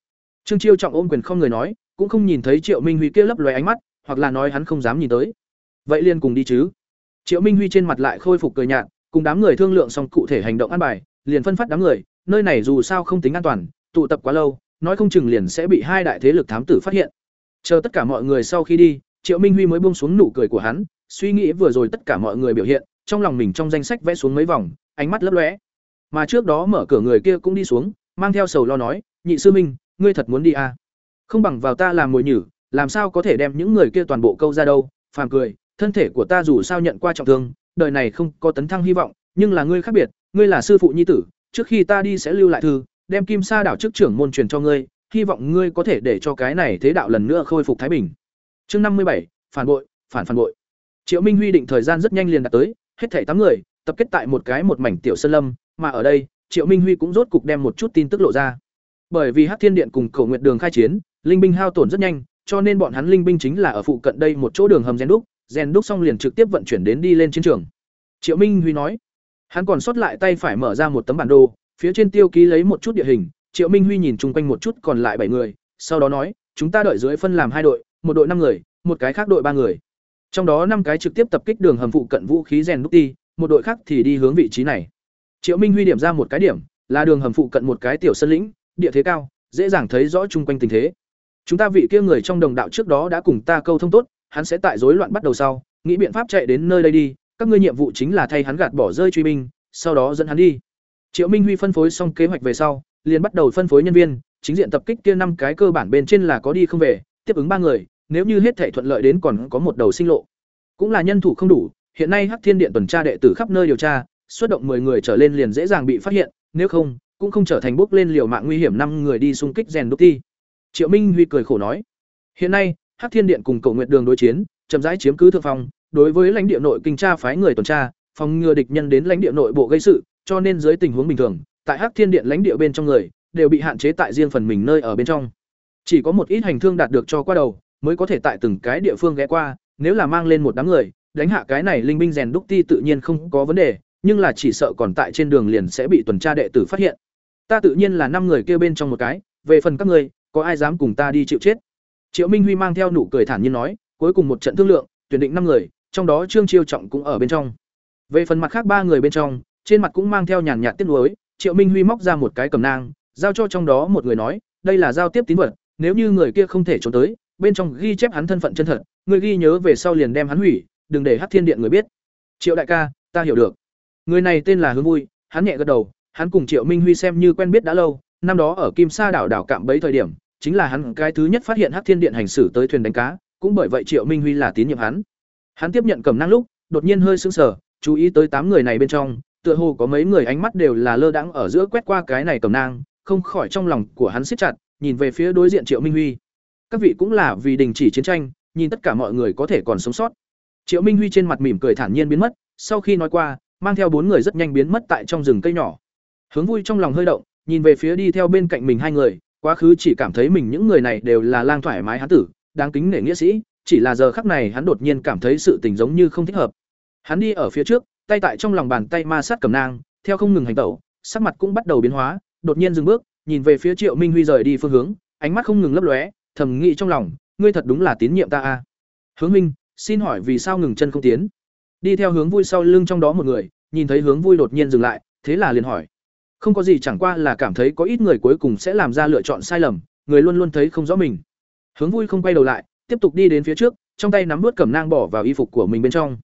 Speaker 1: Trương Chiêu trọng ôm quyền không người nói, cũng không nhìn thấy Triệu Minh Huy kia lấp lóe ánh mắt, hoặc là nói hắn không dám nhìn tới. Vậy liền cùng đi chứ. Triệu Minh Huy trên mặt lại khôi phục cười nhạt, cùng đám người thương lượng xong cụ thể hành động an bài, liền phân phát đám người, nơi này dù sao không tính an toàn, tụ tập quá lâu, nói không chừng liền sẽ bị hai đại thế lực thám tử phát hiện. Chờ tất cả mọi người sau khi đi, Triệu Minh Huy mới buông xuống nụ cười của hắn, suy nghĩ vừa rồi tất cả mọi người biểu hiện, trong lòng mình trong danh sách vẽ xuống mấy vòng, ánh mắt lấp lóe. Mà trước đó mở cửa người kia cũng đi xuống, mang theo sầu lo nói, "Nhị sư minh, ngươi thật muốn đi à? Không bằng vào ta làm mồi nhử, làm sao có thể đem những người kia toàn bộ câu ra đâu?" Phàm cười, "Thân thể của ta dù sao nhận qua trọng thương, đời này không có tấn thăng hy vọng, nhưng là ngươi khác biệt, ngươi là sư phụ nhi tử, trước khi ta đi sẽ lưu lại thư, đem Kim Sa đảo chức trưởng môn truyền cho ngươi, hy vọng ngươi có thể để cho cái này thế đạo lần nữa khôi phục thái bình. Chương năm mươi bảy phản bội, phản phản bội. Triệu Minh Huy định thời gian rất nhanh liền đạt tới, hết thảy tám người, tập kết tại một cái một mảnh tiểu sơn lâm, mà ở đây, Triệu Minh Huy cũng rốt cục đem một chút tin tức lộ ra. Bởi vì Hắc Thiên Điện cùng Cổ Nguyệt Đường khai chiến, linh binh hao tổn rất nhanh, cho nên bọn hắn linh binh chính là ở phụ cận đây một chỗ đường hầm rèn đúc, rèn đúc xong liền trực tiếp vận chuyển đến đi lên chiến trường. Triệu Minh Huy nói, hắn còn sót lại tay phải mở ra một tấm bản đồ, phía trên tiêu ký lấy một chút địa hình, Triệu Minh Huy nhìn chung quanh một chút còn lại bảy người, sau đó nói, chúng ta đợi dưới phân làm hai đội, một đội năm người, một cái khác đội ba người. Trong đó năm cái trực tiếp tập kích đường hầm phụ cận vũ khí rèn đúc ti, một đội khác thì đi hướng vị trí này. Triệu Minh Huy điểm ra một cái điểm, là đường hầm phụ cận một cái tiểu sân lĩnh, địa thế cao, dễ dàng thấy rõ chung quanh tình thế. Chúng ta vị kia người trong đồng đạo trước đó đã cùng ta câu thông tốt, hắn sẽ tại rối loạn bắt đầu sau, nghĩ biện pháp chạy đến nơi đây đi, các ngươi nhiệm vụ chính là thay hắn gạt bỏ rơi truy binh, sau đó dẫn hắn đi. Triệu Minh Huy phân phối xong kế hoạch về sau, liền bắt đầu phân phối nhân viên, chính diện tập kích kia năm cái cơ bản bên trên là có đi không về, tiếp ứng ba người, nếu như hết thể thuận lợi đến còn có một đầu sinh lộ. Cũng là nhân thủ không đủ, hiện nay Hắc Thiên Điện tuần tra đệ tử khắp nơi điều tra, xuất động 10 người trở lên liền dễ dàng bị phát hiện, nếu không, cũng không trở thành bước lên liều mạng nguy hiểm năm người đi xung kích rèn đúc thi. Triệu Minh Huy cười khổ nói, hiện nay, Hắc Thiên Điện cùng Cổ Nguyệt Đường đối chiến, chậm rãi chiếm cứ thượng phong, đối với lãnh địa nội kinh tra phái người tuần tra, phòng ngừa địch nhân đến lãnh địa nội bộ gây sự, cho nên dưới tình huống bình thường, tại Hắc Thiên Điện lãnh địa bên trong người đều bị hạn chế tại riêng phần mình nơi ở bên trong. Chỉ có một ít hành thương đạt được cho qua đầu, mới có thể tại từng cái địa phương ghé qua, nếu là mang lên một đám người, đánh hạ cái này linh binh rèn đúc ti tự nhiên không có vấn đề, nhưng là chỉ sợ còn tại trên đường liền sẽ bị tuần tra đệ tử phát hiện. Ta tự nhiên là năm người kia bên trong một cái, về phần các ngươi, có ai dám cùng ta đi chịu chết? Triệu Minh Huy mang theo nụ cười thản nhiên nói, cuối cùng một trận thương lượng, tuyển định năm người, trong đó Trương Chiêu Trọng cũng ở bên trong. Về phần mặt khác ba người bên trong, trên mặt cũng mang theo nhàn nhạt tiếc nuối, Triệu Minh Huy móc ra một cái cầm nang, giao cho trong đó một người nói, đây là giao tiếp tín vật, nếu như người kia không thể trốn tới, bên trong ghi chép hắn thân phận chân thật, người ghi nhớ về sau liền đem hắn hủy, đừng để Hắc Thiên Điện người biết. Triệu đại ca, ta hiểu được. Người này tên là Hướng Vui, hắn nhẹ gật đầu, hắn cùng Triệu Minh Huy xem như quen biết đã lâu, năm đó ở Kim Sa đảo đảo cạm bấy thời điểm, chính là hắn cái thứ nhất phát hiện Hắc Thiên Điện hành xử tới thuyền đánh cá, cũng bởi vậy Triệu Minh Huy là tín nhiệm hắn. Hắn tiếp nhận cầm năng lúc, đột nhiên hơi sững sờ, chú ý tới tám người này bên trong, tựa hồ có mấy người ánh mắt đều là lơ đãng ở giữa quét qua cái này cầm nang, không khỏi trong lòng của hắn siết chặt, nhìn về phía đối diện Triệu Minh Huy. Các vị cũng là vì đình chỉ chiến tranh, nhìn tất cả mọi người có thể còn sống sót. Triệu Minh Huy trên mặt mỉm cười thản nhiên biến mất, sau khi nói qua, mang theo bốn người rất nhanh biến mất tại trong rừng cây nhỏ. Hướng Vui trong lòng hơi động, nhìn về phía đi theo bên cạnh mình hai người, quá khứ chỉ cảm thấy mình những người này đều là lang thoải mái hán tử, đáng kính nể nghĩa sĩ, chỉ là giờ khắc này hắn đột nhiên cảm thấy sự tình giống như không thích hợp. Hắn đi ở phía trước, tay tại trong lòng bàn tay ma sát cầm nang, theo không ngừng hành tẩu, sắc mặt cũng bắt đầu biến hóa, đột nhiên dừng bước, nhìn về phía Triệu Minh Huy rời đi phương hướng, ánh mắt không ngừng lấp lóe, thầm nghĩ trong lòng, ngươi thật đúng là tín nhiệm ta a. Hướng Minh, xin hỏi vì sao ngừng chân không tiến? Đi theo hướng vui sau lưng trong đó một người, nhìn thấy hướng vui đột nhiên dừng lại, thế là liền hỏi. Không có gì chẳng qua là cảm thấy có ít người cuối cùng sẽ làm ra lựa chọn sai lầm, người luôn luôn thấy không rõ mình. Hướng vui không quay đầu lại, tiếp tục đi đến phía trước, trong tay nắm vớt cẩm nang bỏ vào y phục của mình bên trong.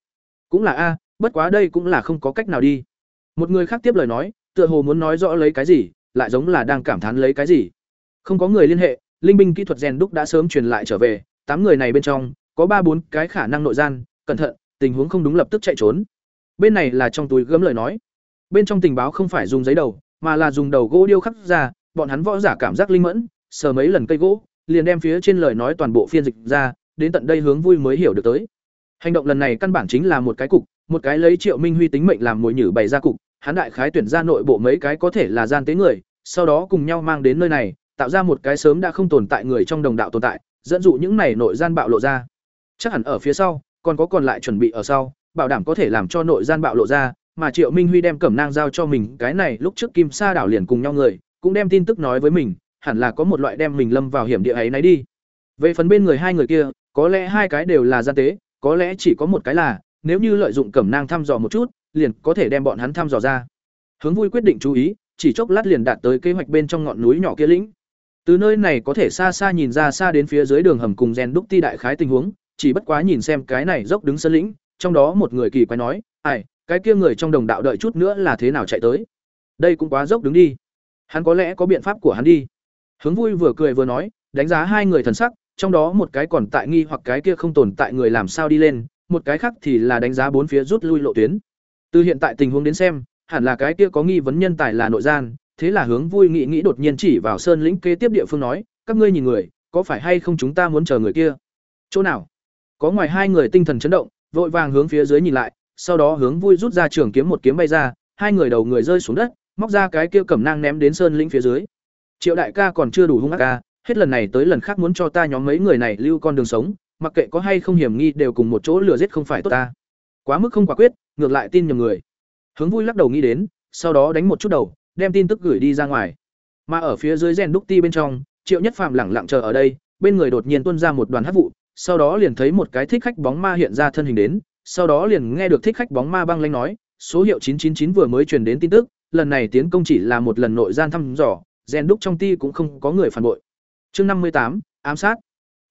Speaker 1: Cũng là a, bất quá đây cũng là không có cách nào đi. Một người khác tiếp lời nói, tựa hồ muốn nói rõ lấy cái gì, lại giống là đang cảm thán lấy cái gì. Không có người liên hệ, linh binh kỹ thuật rèn đúc đã sớm truyền lại trở về, tám người này bên trong, có ba bốn cái khả năng nội gian, cẩn thận, tình huống không đúng lập tức chạy trốn. Bên này là trong túi gấm lời nói. Bên trong tình báo không phải dùng giấy đầu, mà là dùng đầu gỗ điêu khắc ra, bọn hắn võ giả cảm giác linh mẫn, sờ mấy lần cây gỗ liền đem phía trên lời nói toàn bộ phiên dịch ra, đến tận đây hướng vui mới hiểu được tới. Hành động lần này căn bản chính là một cái cục, một cái lấy triệu minh huy tính mệnh làm mồi nhử bày ra cục, hắn đại khái tuyển ra nội bộ mấy cái có thể là gian tế người, sau đó cùng nhau mang đến nơi này, tạo ra một cái sớm đã không tồn tại người trong đồng đạo tồn tại, dẫn dụ những này nội gian bạo lộ ra. Chắc hẳn ở phía sau, còn có còn lại chuẩn bị ở sau, bảo đảm có thể làm cho nội gian bạo lộ ra, mà triệu minh huy đem cẩm nang giao cho mình, cái này lúc trước kim sa đảo liền cùng nhau người, cũng đem tin tức nói với mình hẳn là có một loại đem mình lâm vào hiểm địa ấy nấy đi. Về phần bên người hai người kia, có lẽ hai cái đều là gian tế, có lẽ chỉ có một cái là, nếu như lợi dụng cẩm nang thăm dò một chút, liền có thể đem bọn hắn thăm dò ra. Hướng vui quyết định chú ý, chỉ chốc lát liền đạt tới kế hoạch bên trong ngọn núi nhỏ kia lĩnh. Từ nơi này có thể xa xa nhìn ra xa đến phía dưới đường hầm cùng rèn đúc ti đại khái tình huống, chỉ bất quá nhìn xem cái này dốc đứng sân lĩnh, trong đó một người kỳ quái nói, ai, cái kia người trong đồng đạo đợi chút nữa là thế nào chạy tới? Đây cũng quá dốc đứng đi. Hắn có lẽ có biện pháp của hắn đi hướng vui vừa cười vừa nói, đánh giá hai người thần sắc, trong đó một cái còn tại nghi hoặc cái kia không tồn tại người làm sao đi lên, một cái khác thì là đánh giá bốn phía rút lui lộ tuyến. Từ hiện tại tình huống đến xem, hẳn là cái kia có nghi vấn nhân tài là nội gian, thế là hướng vui nghĩ nghĩ đột nhiên chỉ vào sơn lĩnh kế tiếp địa phương nói, các ngươi nhìn người, có phải hay không chúng ta muốn chờ người kia? Chỗ nào? Có ngoài hai người tinh thần chấn động, vội vàng hướng phía dưới nhìn lại, sau đó hướng vui rút ra trường kiếm một kiếm bay ra, hai người đầu người rơi xuống đất, móc ra cái kia cẩm nang ném đến sơn lĩnh phía dưới triệu đại ca còn chưa đủ hung ác ca, hết lần này tới lần khác muốn cho ta nhóm mấy người này lưu con đường sống, mặc kệ có hay không hiểm nghi đều cùng một chỗ lừa giết không phải tốt ta. Quá mức không quả quyết, ngược lại tin nhầm người. Hướng vui lắc đầu nghĩ đến, sau đó đánh một chút đầu, đem tin tức gửi đi ra ngoài. Mà ở phía dưới rèn đúc ti bên trong, triệu nhất phạm lẳng lặng chờ ở đây, bên người đột nhiên tuôn ra một đoàn hát vụ, sau đó liền thấy một cái thích khách bóng ma hiện ra thân hình đến, sau đó liền nghe được thích khách bóng ma băng lanh nói, số hiệu 999 vừa mới truyền đến tin tức, lần này tiến công chỉ là một lần nội gian thăm dò rèn đúc trong ti cũng không có người phản bội. Chương năm mươi tám, ám sát.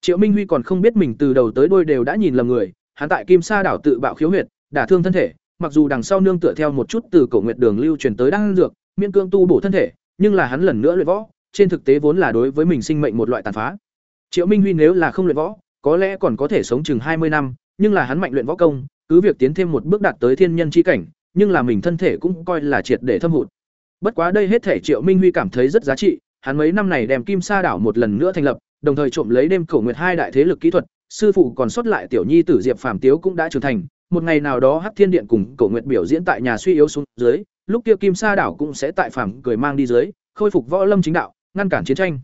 Speaker 1: Triệu minh huy còn không biết mình từ đầu tới đuôi đều đã nhìn lầm người, hắn tại kim sa đảo tự bạo khiếu huyệt, đả thương thân thể, mặc dù đằng sau nương tựa theo một chút từ cổ nguyệt đường lưu truyền tới đang dược, miễn cương tu bổ thân thể, nhưng là hắn lần nữa luyện võ, trên thực tế vốn là đối với mình sinh mệnh một loại tàn phá. Triệu minh huy nếu là không luyện võ, có lẽ còn có thể sống chừng hai mươi năm, nhưng là hắn mạnh luyện võ công, cứ việc tiến thêm một bước đạt tới thiên nhân chi cảnh, nhưng là mình thân thể cũng coi là triệt để thâm hụt bất quá đây hết thể triệu minh huy cảm thấy rất giá trị, hắn mấy năm này đem kim sa đảo một lần nữa thành lập, đồng thời trộm lấy đêm cổ nguyệt hai đại thế lực kỹ thuật, sư phụ còn xuất lại tiểu nhi tử diệp phàm tiếu cũng đã trưởng thành, một ngày nào đó hắc thiên điện cùng cổ nguyệt biểu diễn tại nhà suy yếu xuống dưới, lúc kia kim sa đảo cũng sẽ tại phàm cười mang đi dưới, khôi phục võ lâm chính đạo, ngăn cản chiến tranh.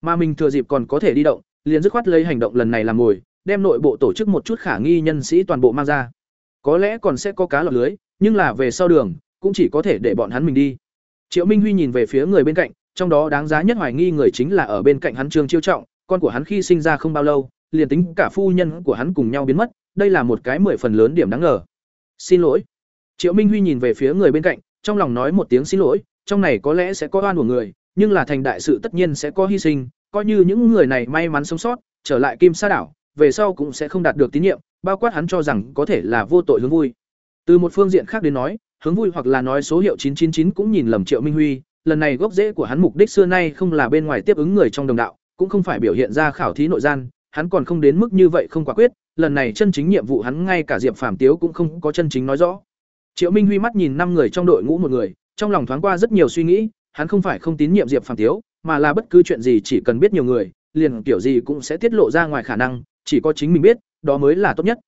Speaker 1: Mà mình thừa dịp còn có thể đi động, liền dứt khoát lấy hành động lần này làm ngồi, đem nội bộ tổ chức một chút khả nghi nhân sĩ toàn bộ mang ra. Có lẽ còn sẽ có cá lọt lưới, nhưng là về sau đường, cũng chỉ có thể để bọn hắn mình đi triệu minh huy nhìn về phía người bên cạnh, trong đó đáng giá nhất hoài nghi người chính là ở bên cạnh hắn trương chiêu trọng, con của hắn khi sinh ra không bao lâu, liền tính cả phu nhân của hắn cùng nhau biến mất, đây là một cái mười phần lớn điểm đáng ngờ. Xin lỗi. Triệu minh huy nhìn về phía người bên cạnh, trong lòng nói một tiếng xin lỗi, trong này có lẽ sẽ có oan của người, nhưng là thành đại sự tất nhiên sẽ có hy sinh, coi như những người này may mắn sống sót, trở lại kim sa đảo, về sau cũng sẽ không đạt được tín nhiệm, bao quát hắn cho rằng có thể là vô tội hướng vui. Từ một phương diện khác đến nói hướng vui hoặc là nói số hiệu 999 cũng nhìn lầm triệu minh huy. Lần này gốc rễ của hắn mục đích xưa nay không là bên ngoài tiếp ứng người trong đồng đạo, cũng không phải biểu hiện ra khảo thí nội gian, hắn còn không đến mức như vậy không quả quyết, lần này chân chính nhiệm vụ hắn ngay cả diệp phàm tiếu cũng không có chân chính nói rõ. Triệu minh huy mắt nhìn năm người trong đội ngũ một người, trong lòng thoáng qua rất nhiều suy nghĩ, hắn không phải không tín nhiệm diệp phàm tiếu, mà là bất cứ chuyện gì chỉ cần biết nhiều người, liền kiểu gì cũng sẽ tiết lộ ra ngoài khả năng, chỉ có chính mình biết, đó mới là tốt nhất.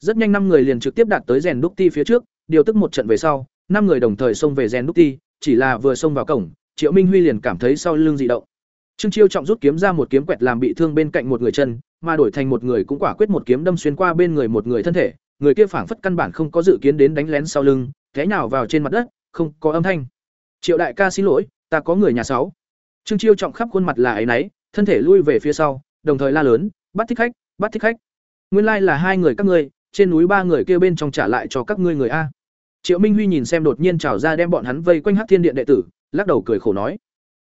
Speaker 1: Rất nhanh năm người liền trực tiếp đạt tới rèn đúc ti phía trước điều tức một trận về sau, năm người đồng thời xông về rèn đúc ti chỉ là vừa xông vào cổng, triệu minh huy liền cảm thấy sau lưng dị động. Trương chiêu trọng rút kiếm ra một kiếm quẹt làm bị thương bên cạnh một người chân, mà đổi thành một người cũng quả quyết một kiếm đâm xuyên qua bên người một người thân thể, người kia phảng phất căn bản không có dự kiến đến đánh lén sau lưng, té nhào vào trên mặt đất, không có âm thanh. Triệu đại ca xin lỗi, ta có người nhà sáu. Trương chiêu trọng khắp khuôn mặt là ấy nấy thân thể lui về phía sau, đồng thời la lớn, bắt thích khách, bắt thích khách. Nguyên lai là hai người các ngươi trên núi ba người kia bên trong trả lại cho các ngươi người a. Triệu minh huy nhìn xem đột nhiên trào ra đem bọn hắn vây quanh hắc thiên điện đệ tử, lắc đầu cười khổ nói.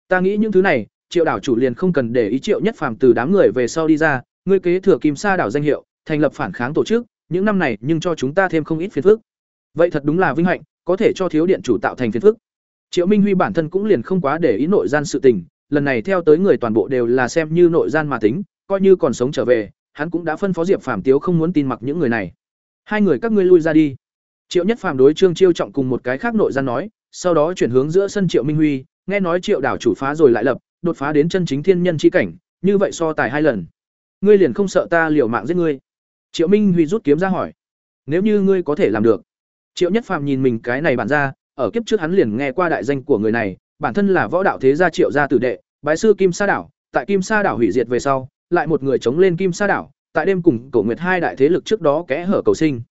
Speaker 1: Ta nghĩ những thứ này, triệu đảo chủ liền không cần để ý triệu nhất phàm từ đám người về sau đi ra, ngươi kế thừa kim sa đảo danh hiệu, thành lập phản kháng tổ chức, những năm này nhưng cho chúng ta thêm không ít phiền phức. Vậy thật đúng là vinh hạnh, có thể cho thiếu điện chủ tạo thành phiền phức. Triệu minh huy bản thân cũng liền không quá để ý nội gian sự tình, lần này theo tới người toàn bộ đều là xem như nội gian mà tính, coi như còn sống trở về, hắn cũng đã phân phó diệp phàm tiếu không muốn tin mặc những người này hai người các ngươi lui ra đi triệu nhất phàm đối trương chiêu trọng cùng một cái khác nội gian nói sau đó chuyển hướng giữa sân triệu minh huy nghe nói triệu đảo chủ phá rồi lại lập đột phá đến chân chính thiên nhân chi cảnh, như vậy so tài hai lần. Ngươi liền không sợ ta liều mạng giết ngươi? Triệu Minh Huy rút kiếm ra hỏi. Nếu như ngươi có thể làm được. Triệu Nhất Phàm nhìn mình cái này bản ra, ở kiếp trước hắn liền nghe qua đại danh của người này, bản thân là võ đạo thế gia Triệu gia tử đệ, bái sư Kim Sa đảo, tại Kim Sa đảo hủy diệt về sau, lại một người chống lên Kim Sa đảo, tại đêm cùng Cổ Nguyệt hai đại thế lực trước đó kẽ hở cầu sinh.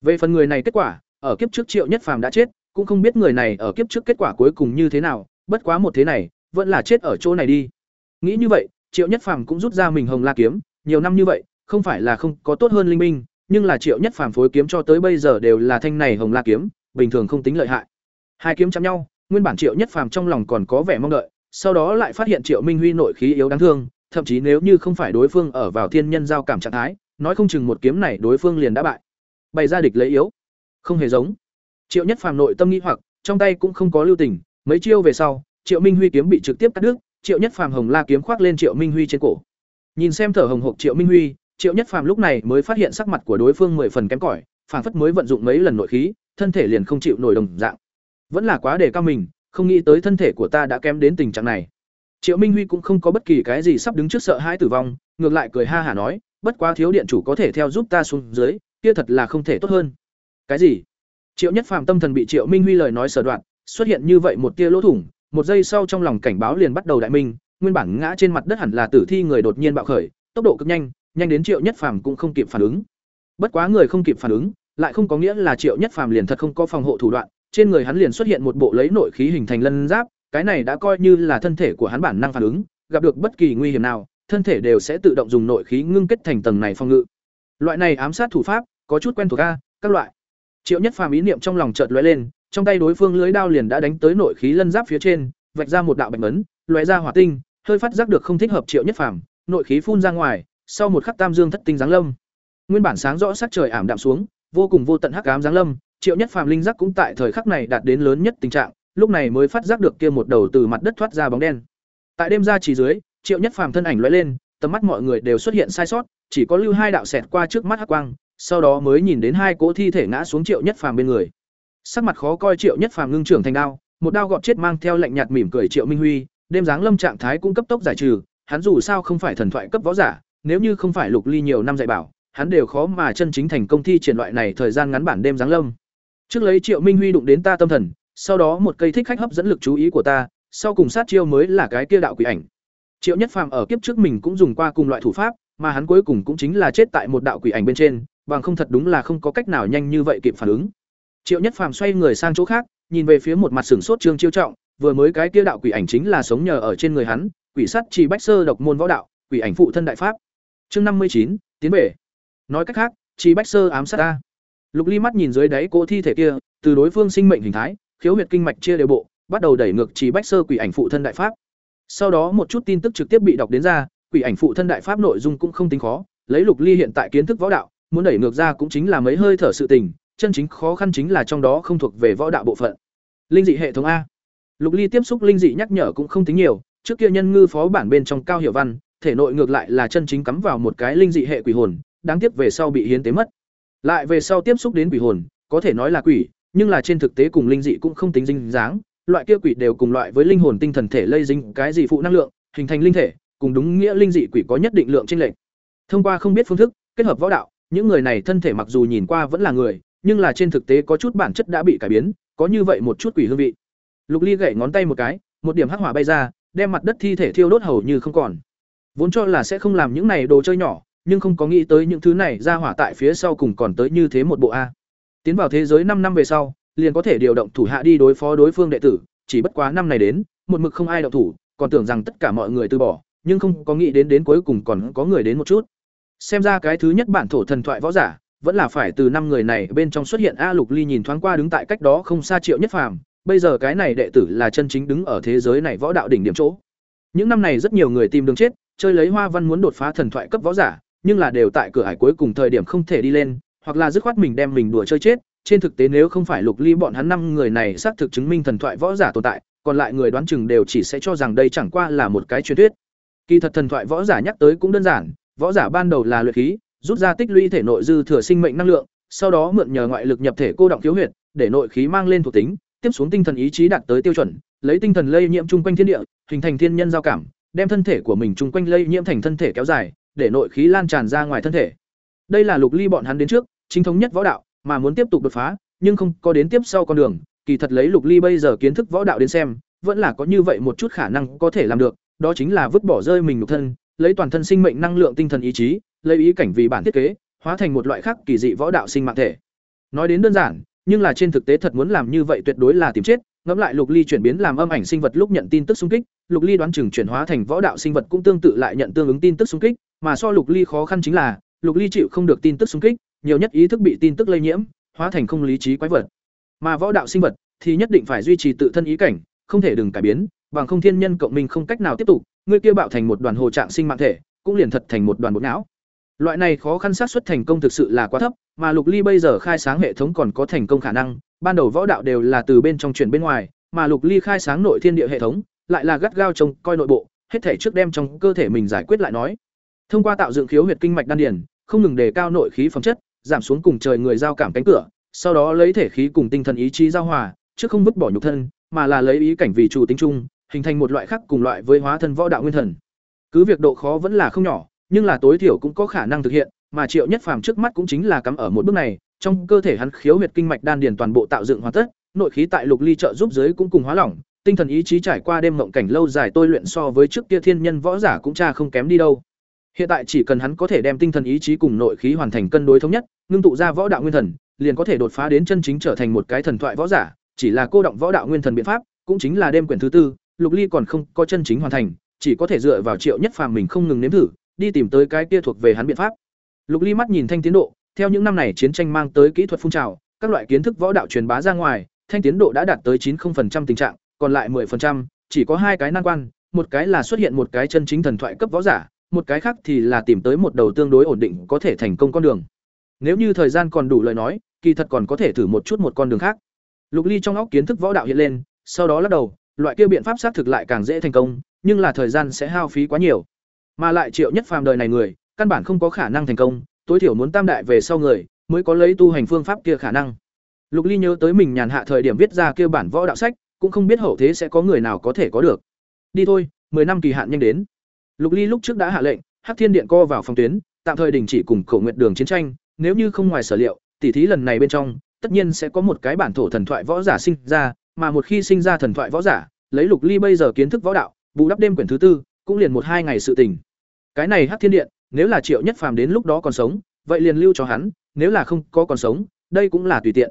Speaker 1: Về phần người này kết quả, ở kiếp trước Triệu Nhất Phàm đã chết, cũng không biết người này ở kiếp trước kết quả cuối cùng như thế nào, bất quá một thế này, vẫn là chết ở chỗ này đi. Nghĩ như vậy, Triệu Nhất Phàm cũng rút ra mình Hồng La kiếm, nhiều năm như vậy, không phải là không có tốt hơn linh minh, nhưng là Triệu Nhất Phàm phối kiếm cho tới bây giờ đều là thanh này Hồng La kiếm, bình thường không tính lợi hại. Hai kiếm chạm nhau, nguyên bản Triệu Nhất Phàm trong lòng còn có vẻ mong đợi, sau đó lại phát hiện Triệu Minh Huy nội khí yếu đáng thương, thậm chí nếu như không phải đối phương ở vào thiên nhân giao cảm trạng thái, nói không chừng một kiếm này đối phương liền đã bại. Bày ra địch lấy yếu, không hề giống. Triệu Nhất Phàm nội tâm nghĩ hoặc, trong tay cũng không có lưu tình, mấy chiêu về sau, Triệu Minh Huy kiếm bị trực tiếp cắt đứt, Triệu Nhất Phàm hồng la kiếm khoác lên Triệu Minh Huy trên cổ. Nhìn xem thở hồng hộc Triệu Minh Huy, Triệu Nhất Phàm lúc này mới phát hiện sắc mặt của đối phương mười phần kém cỏi, phảng phất mới vận dụng mấy lần nội khí, thân thể liền không chịu nổi đồng dạng. Vẫn là quá để cao mình, không nghĩ tới thân thể của ta đã kém đến tình trạng này. Triệu Minh Huy cũng không có bất kỳ cái gì sắp đứng trước sợ hãi tử vong, ngược lại cười ha hả nói, bất quá thiếu điện chủ có thể theo giúp ta xuống dưới, kia thật là không thể tốt hơn. Cái gì? Triệu Nhất Phàm tâm thần bị Triệu Minh Huy lời nói sở đoạn, xuất hiện như vậy một tia lỗ thủng, một giây sau trong lòng cảnh báo liền bắt đầu đại minh, nguyên bản ngã trên mặt đất hẳn là tử thi người đột nhiên bạo khởi, tốc độ cực nhanh, nhanh đến Triệu Nhất Phàm cũng không kịp phản ứng. Bất quá người không kịp phản ứng, lại không có nghĩa là Triệu Nhất Phàm liền thật không có phòng hộ thủ đoạn, trên người hắn liền xuất hiện một bộ lấy nội khí hình thành lân giáp, cái này đã coi như là thân thể của hắn bản năng phản ứng, gặp được bất kỳ nguy hiểm nào, thân thể đều sẽ tự động dùng nội khí ngưng kết thành tầng này phòng ngự. Loại này ám sát thủ pháp, có chút quen thuộc a, các loại. Triệu Nhất Phàm ý niệm trong lòng chợt lóe lên, trong tay đối phương lưới đao liền đã đánh tới nội khí lân giáp phía trên, vạch ra một đạo bạch ấn, lóe ra hỏa tinh, hơi phát giác được không thích hợp Triệu Nhất Phàm, nội khí phun ra ngoài, sau một khắc tam dương thất tinh giáng lâm. Nguyên bản sáng rõ sắc trời ảm đạm xuống, vô cùng vô tận hắc ám giáng lâm, Triệu Nhất Phàm linh giác cũng tại thời khắc này đạt đến lớn nhất tình trạng, lúc này mới phát giác được kia một đầu từ mặt đất thoát ra bóng đen. Tại đêm ra chỉ dưới, Triệu Nhất Phàm thân ảnh lóe lên, tầm mắt mọi người đều xuất hiện sai sót, chỉ có lưu hai đạo xẹt qua trước mắt hắc quang, sau đó mới nhìn đến hai cỗ thi thể ngã xuống Triệu Nhất Phàm bên người. Sắc mặt khó coi Triệu Nhất Phàm ngưng trưởng thành đao, một đao gọt chết mang theo lạnh nhạt mỉm cười Triệu Minh Huy, đêm dáng lâm trạng thái cũng cấp tốc giải trừ, hắn dù sao không phải thần thoại cấp võ giả, nếu như không phải Lục Ly nhiều năm dạy bảo, hắn đều khó mà chân chính thành công thi triển loại này thời gian ngắn bản đêm dáng lâm. Trước lấy Triệu Minh Huy đụng đến ta tâm thần, sau đó một cây thích khách hấp dẫn lực chú ý của ta, sau cùng sát chiêu mới là cái kia đạo quỷ ảnh. Triệu Nhất Phàm ở kiếp trước mình cũng dùng qua cùng loại thủ pháp, mà hắn cuối cùng cũng chính là chết tại một đạo quỷ ảnh bên trên, bằng không thật đúng là không có cách nào nhanh như vậy kịp phản ứng. Triệu Nhất Phàm xoay người sang chỗ khác, nhìn về phía một mặt sửng sốt Trương Chiêu Trọng, vừa mới cái kia đạo quỷ ảnh chính là sống nhờ ở trên người hắn, quỷ sắt chỉ bách sơ độc môn võ đạo, quỷ ảnh phụ thân đại pháp. Chương năm mươi chín tiến bể Nói cách khác, chỉ bách sơ ám sát ta. Lục Ly mắt nhìn dưới đáy cỗ thi thể kia, từ đối phương sinh mệnh hình thái, khiếu huyệt kinh mạch chia đều bộ, bắt đầu đẩy ngược chỉ bách sơ quỷ ảnh phụ thân đại pháp. Sau đó một chút tin tức trực tiếp bị đọc đến ra, quỷ ảnh phụ thân đại pháp nội dung cũng không tính khó, lấy Lục Ly hiện tại kiến thức võ đạo, muốn đẩy ngược ra cũng chính là mấy hơi thở sự tình, chân chính khó khăn chính là trong đó không thuộc về võ đạo bộ phận. Linh dị hệ thống A. Lục Ly tiếp xúc linh dị nhắc nhở cũng không tính nhiều, trước kia nhân ngư phó bản bên trong cao hiểu văn, thể nội ngược lại là chân chính cắm vào một cái linh dị hệ quỷ hồn, đáng tiếc về sau bị hiến tế mất. Lại về sau tiếp xúc đến quỷ hồn, có thể nói là quỷ, nhưng là trên thực tế cùng linh dị cũng không tính dính dáng, loại kia quỷ đều cùng loại với linh hồn tinh thần thể lây dính cái gì phụ năng lượng, hình thành linh thể, cùng đúng nghĩa linh dị quỷ có nhất định lượng chênh lệch. Thông qua không biết phương thức, kết hợp võ đạo, những người này thân thể mặc dù nhìn qua vẫn là người, nhưng là trên thực tế có chút bản chất đã bị cải biến, có như vậy một chút quỷ hương vị. Lục Ly gậy ngón tay một cái, một điểm hắc hỏa bay ra, đem mặt đất thi thể thiêu đốt hầu như không còn. Vốn cho là sẽ không làm những này đồ chơi nhỏ, nhưng không có nghĩ tới những thứ này ra hỏa tại phía sau cùng còn tới như thế một bộ a. Tiến vào thế giới năm năm về sau, liền có thể điều động thủ hạ đi đối phó đối phương đệ tử, chỉ bất quá năm này đến, một mực không ai động thủ, còn tưởng rằng tất cả mọi người từ bỏ, nhưng không có nghĩ đến đến cuối cùng còn có người đến một chút. Xem ra cái thứ nhất bản thổ thần thoại võ giả, vẫn là phải từ năm người này bên trong xuất hiện A Lục Ly nhìn thoáng qua đứng tại cách đó không xa Triệu Nhất Phàm, bây giờ cái này đệ tử là chân chính đứng ở thế giới này võ đạo đỉnh điểm chỗ. Những năm này rất nhiều người tìm đường chết, chơi lấy hoa văn muốn đột phá thần thoại cấp võ giả, nhưng là đều tại cửa ải cuối cùng thời điểm không thể đi lên, hoặc là dứt khoát mình đem mình đùa chơi chết. Trên thực tế nếu không phải Lục Ly bọn hắn năm người này xác thực chứng minh thần thoại võ giả tồn tại, còn lại người đoán chừng đều chỉ sẽ cho rằng đây chẳng qua là một cái truyền thuyết. Kỳ thật thần thoại võ giả nhắc tới cũng đơn giản, võ giả ban đầu là luyện khí, rút ra tích lũy thể nội dư thừa sinh mệnh năng lượng, sau đó mượn nhờ ngoại lực nhập thể cô động thiếu huyệt, để nội khí mang lên thuộc tính, tiếp xuống tinh thần ý chí đạt tới tiêu chuẩn, lấy tinh thần lây nhiễm chung quanh thiên địa, hình thành thiên nhân giao cảm, đem thân thể của mình chung quanh lây nhiễm thành thân thể kéo dài, để nội khí lan tràn ra ngoài thân thể. Đây là Lục Ly bọn hắn đến trước, chính thống nhất võ đạo, mà muốn tiếp tục đột phá, nhưng không có đến tiếp sau con đường, kỳ thật lấy Lục Ly bây giờ kiến thức võ đạo đến xem, vẫn là có như vậy một chút khả năng có thể làm được, đó chính là vứt bỏ rơi mình nhục thân, lấy toàn thân sinh mệnh năng lượng tinh thần ý chí, lấy ý cảnh vì bản thiết kế, hóa thành một loại khác kỳ dị võ đạo sinh mạng thể. Nói đến đơn giản, nhưng là trên thực tế thật muốn làm như vậy tuyệt đối là tìm chết, ngẫm lại Lục Ly chuyển biến làm âm ảnh sinh vật lúc nhận tin tức xung kích, Lục Ly đoán chừng chuyển hóa thành võ đạo sinh vật cũng tương tự lại nhận tương ứng tin tức xung kích, mà so Lục Ly khó khăn chính là, Lục Ly chịu không được tin tức xung kích, nhiều nhất ý thức bị tin tức lây nhiễm, hóa thành không lý trí quái vật. Mà võ đạo sinh vật thì nhất định phải duy trì tự thân ý cảnh, không thể đừng cải biến, bằng không thiên nhân cộng minh không cách nào tiếp tục, người kia bạo thành một đoàn hồ trạng sinh mạng thể, cũng liền thật thành một đoàn bột não. Loại này khó khăn xác suất thành công thực sự là quá thấp, mà Lục Ly bây giờ khai sáng hệ thống còn có thành công khả năng, ban đầu võ đạo đều là từ bên trong chuyển bên ngoài, mà Lục Ly khai sáng nội thiên địa hệ thống, lại là gắt gao trông coi nội bộ, hết thể trước đem trong cơ thể mình giải quyết lại nói. Thông qua tạo dựng khiếu huyệt kinh mạch đan điền, không ngừng đề cao nội khí phẩm chất, giảm xuống cùng trời người giao cảm cánh cửa, sau đó lấy thể khí cùng tinh thần ý chí giao hòa, chứ không vứt bỏ nhục thân, mà là lấy ý cảnh vì chủ tính chung, hình thành một loại khác cùng loại với hóa thân võ đạo nguyên thần. Cứ việc độ khó vẫn là không nhỏ, nhưng là tối thiểu cũng có khả năng thực hiện, mà Triệu Nhất Phàm trước mắt cũng chính là cắm ở một bước này, trong cơ thể hắn khiếu huyệt kinh mạch đan điền toàn bộ tạo dựng hoàn tất, nội khí tại lục ly trợ giúp dưới cũng cùng hóa lỏng, tinh thần ý chí trải qua đêm mộng cảnh lâu dài tôi luyện so với trước kia thiên nhân võ giả cũng cha không kém đi đâu. Hiện tại chỉ cần hắn có thể đem tinh thần ý chí cùng nội khí hoàn thành cân đối thống nhất, ngưng tụ ra võ đạo nguyên thần, liền có thể đột phá đến chân chính trở thành một cái thần thoại võ giả, chỉ là cô động võ đạo nguyên thần biện pháp, cũng chính là đêm quyển thứ tư, Lục Ly còn không có chân chính hoàn thành, chỉ có thể dựa vào Triệu Nhất Phàm mình không ngừng nếm thử, đi tìm tới cái kia thuộc về hắn biện pháp. Lục Ly mắt nhìn thanh tiến độ, theo những năm này chiến tranh mang tới kỹ thuật phun trào, các loại kiến thức võ đạo truyền bá ra ngoài, thanh tiến độ đã đạt tới 90% tình trạng, còn lại 10%, chỉ có hai cái nan quan, một cái là xuất hiện một cái chân chính thần thoại cấp võ giả, một cái khác thì là tìm tới một đầu tương đối ổn định có thể thành công con đường. Nếu như thời gian còn đủ lời nói, kỳ thật còn có thể thử một chút một con đường khác. Lục Ly trong óc kiến thức võ đạo hiện lên, sau đó lắc đầu, loại kia biện pháp xác thực lại càng dễ thành công, nhưng là thời gian sẽ hao phí quá nhiều. Mà lại Triệu Nhất Phàm đời này người, căn bản không có khả năng thành công, tối thiểu muốn tam đại về sau người, mới có lấy tu hành phương pháp kia khả năng. Lục Ly nhớ tới mình nhàn hạ thời điểm viết ra kia bản võ đạo sách, cũng không biết hậu thế sẽ có người nào có thể có được. Đi thôi, 10 năm kỳ hạn nhanh đến. Lục Ly lúc trước đã hạ lệnh, Hắc Thiên Điện co vào phòng tuyến, tạm thời đình chỉ cùng Cổ Nguyệt Đường chiến tranh, nếu như không ngoài sở liệu, tỉ thí lần này bên trong, tất nhiên sẽ có một cái bản thổ thần thoại võ giả sinh ra, mà một khi sinh ra thần thoại võ giả, lấy Lục Ly bây giờ kiến thức võ đạo, bù đắp đêm quyển thứ tư, cũng liền một hai ngày sự tình. Cái này Hắc Thiên Điện, nếu là Triệu Nhất Phàm đến lúc đó còn sống, vậy liền lưu cho hắn, nếu là không có còn sống, đây cũng là tùy tiện.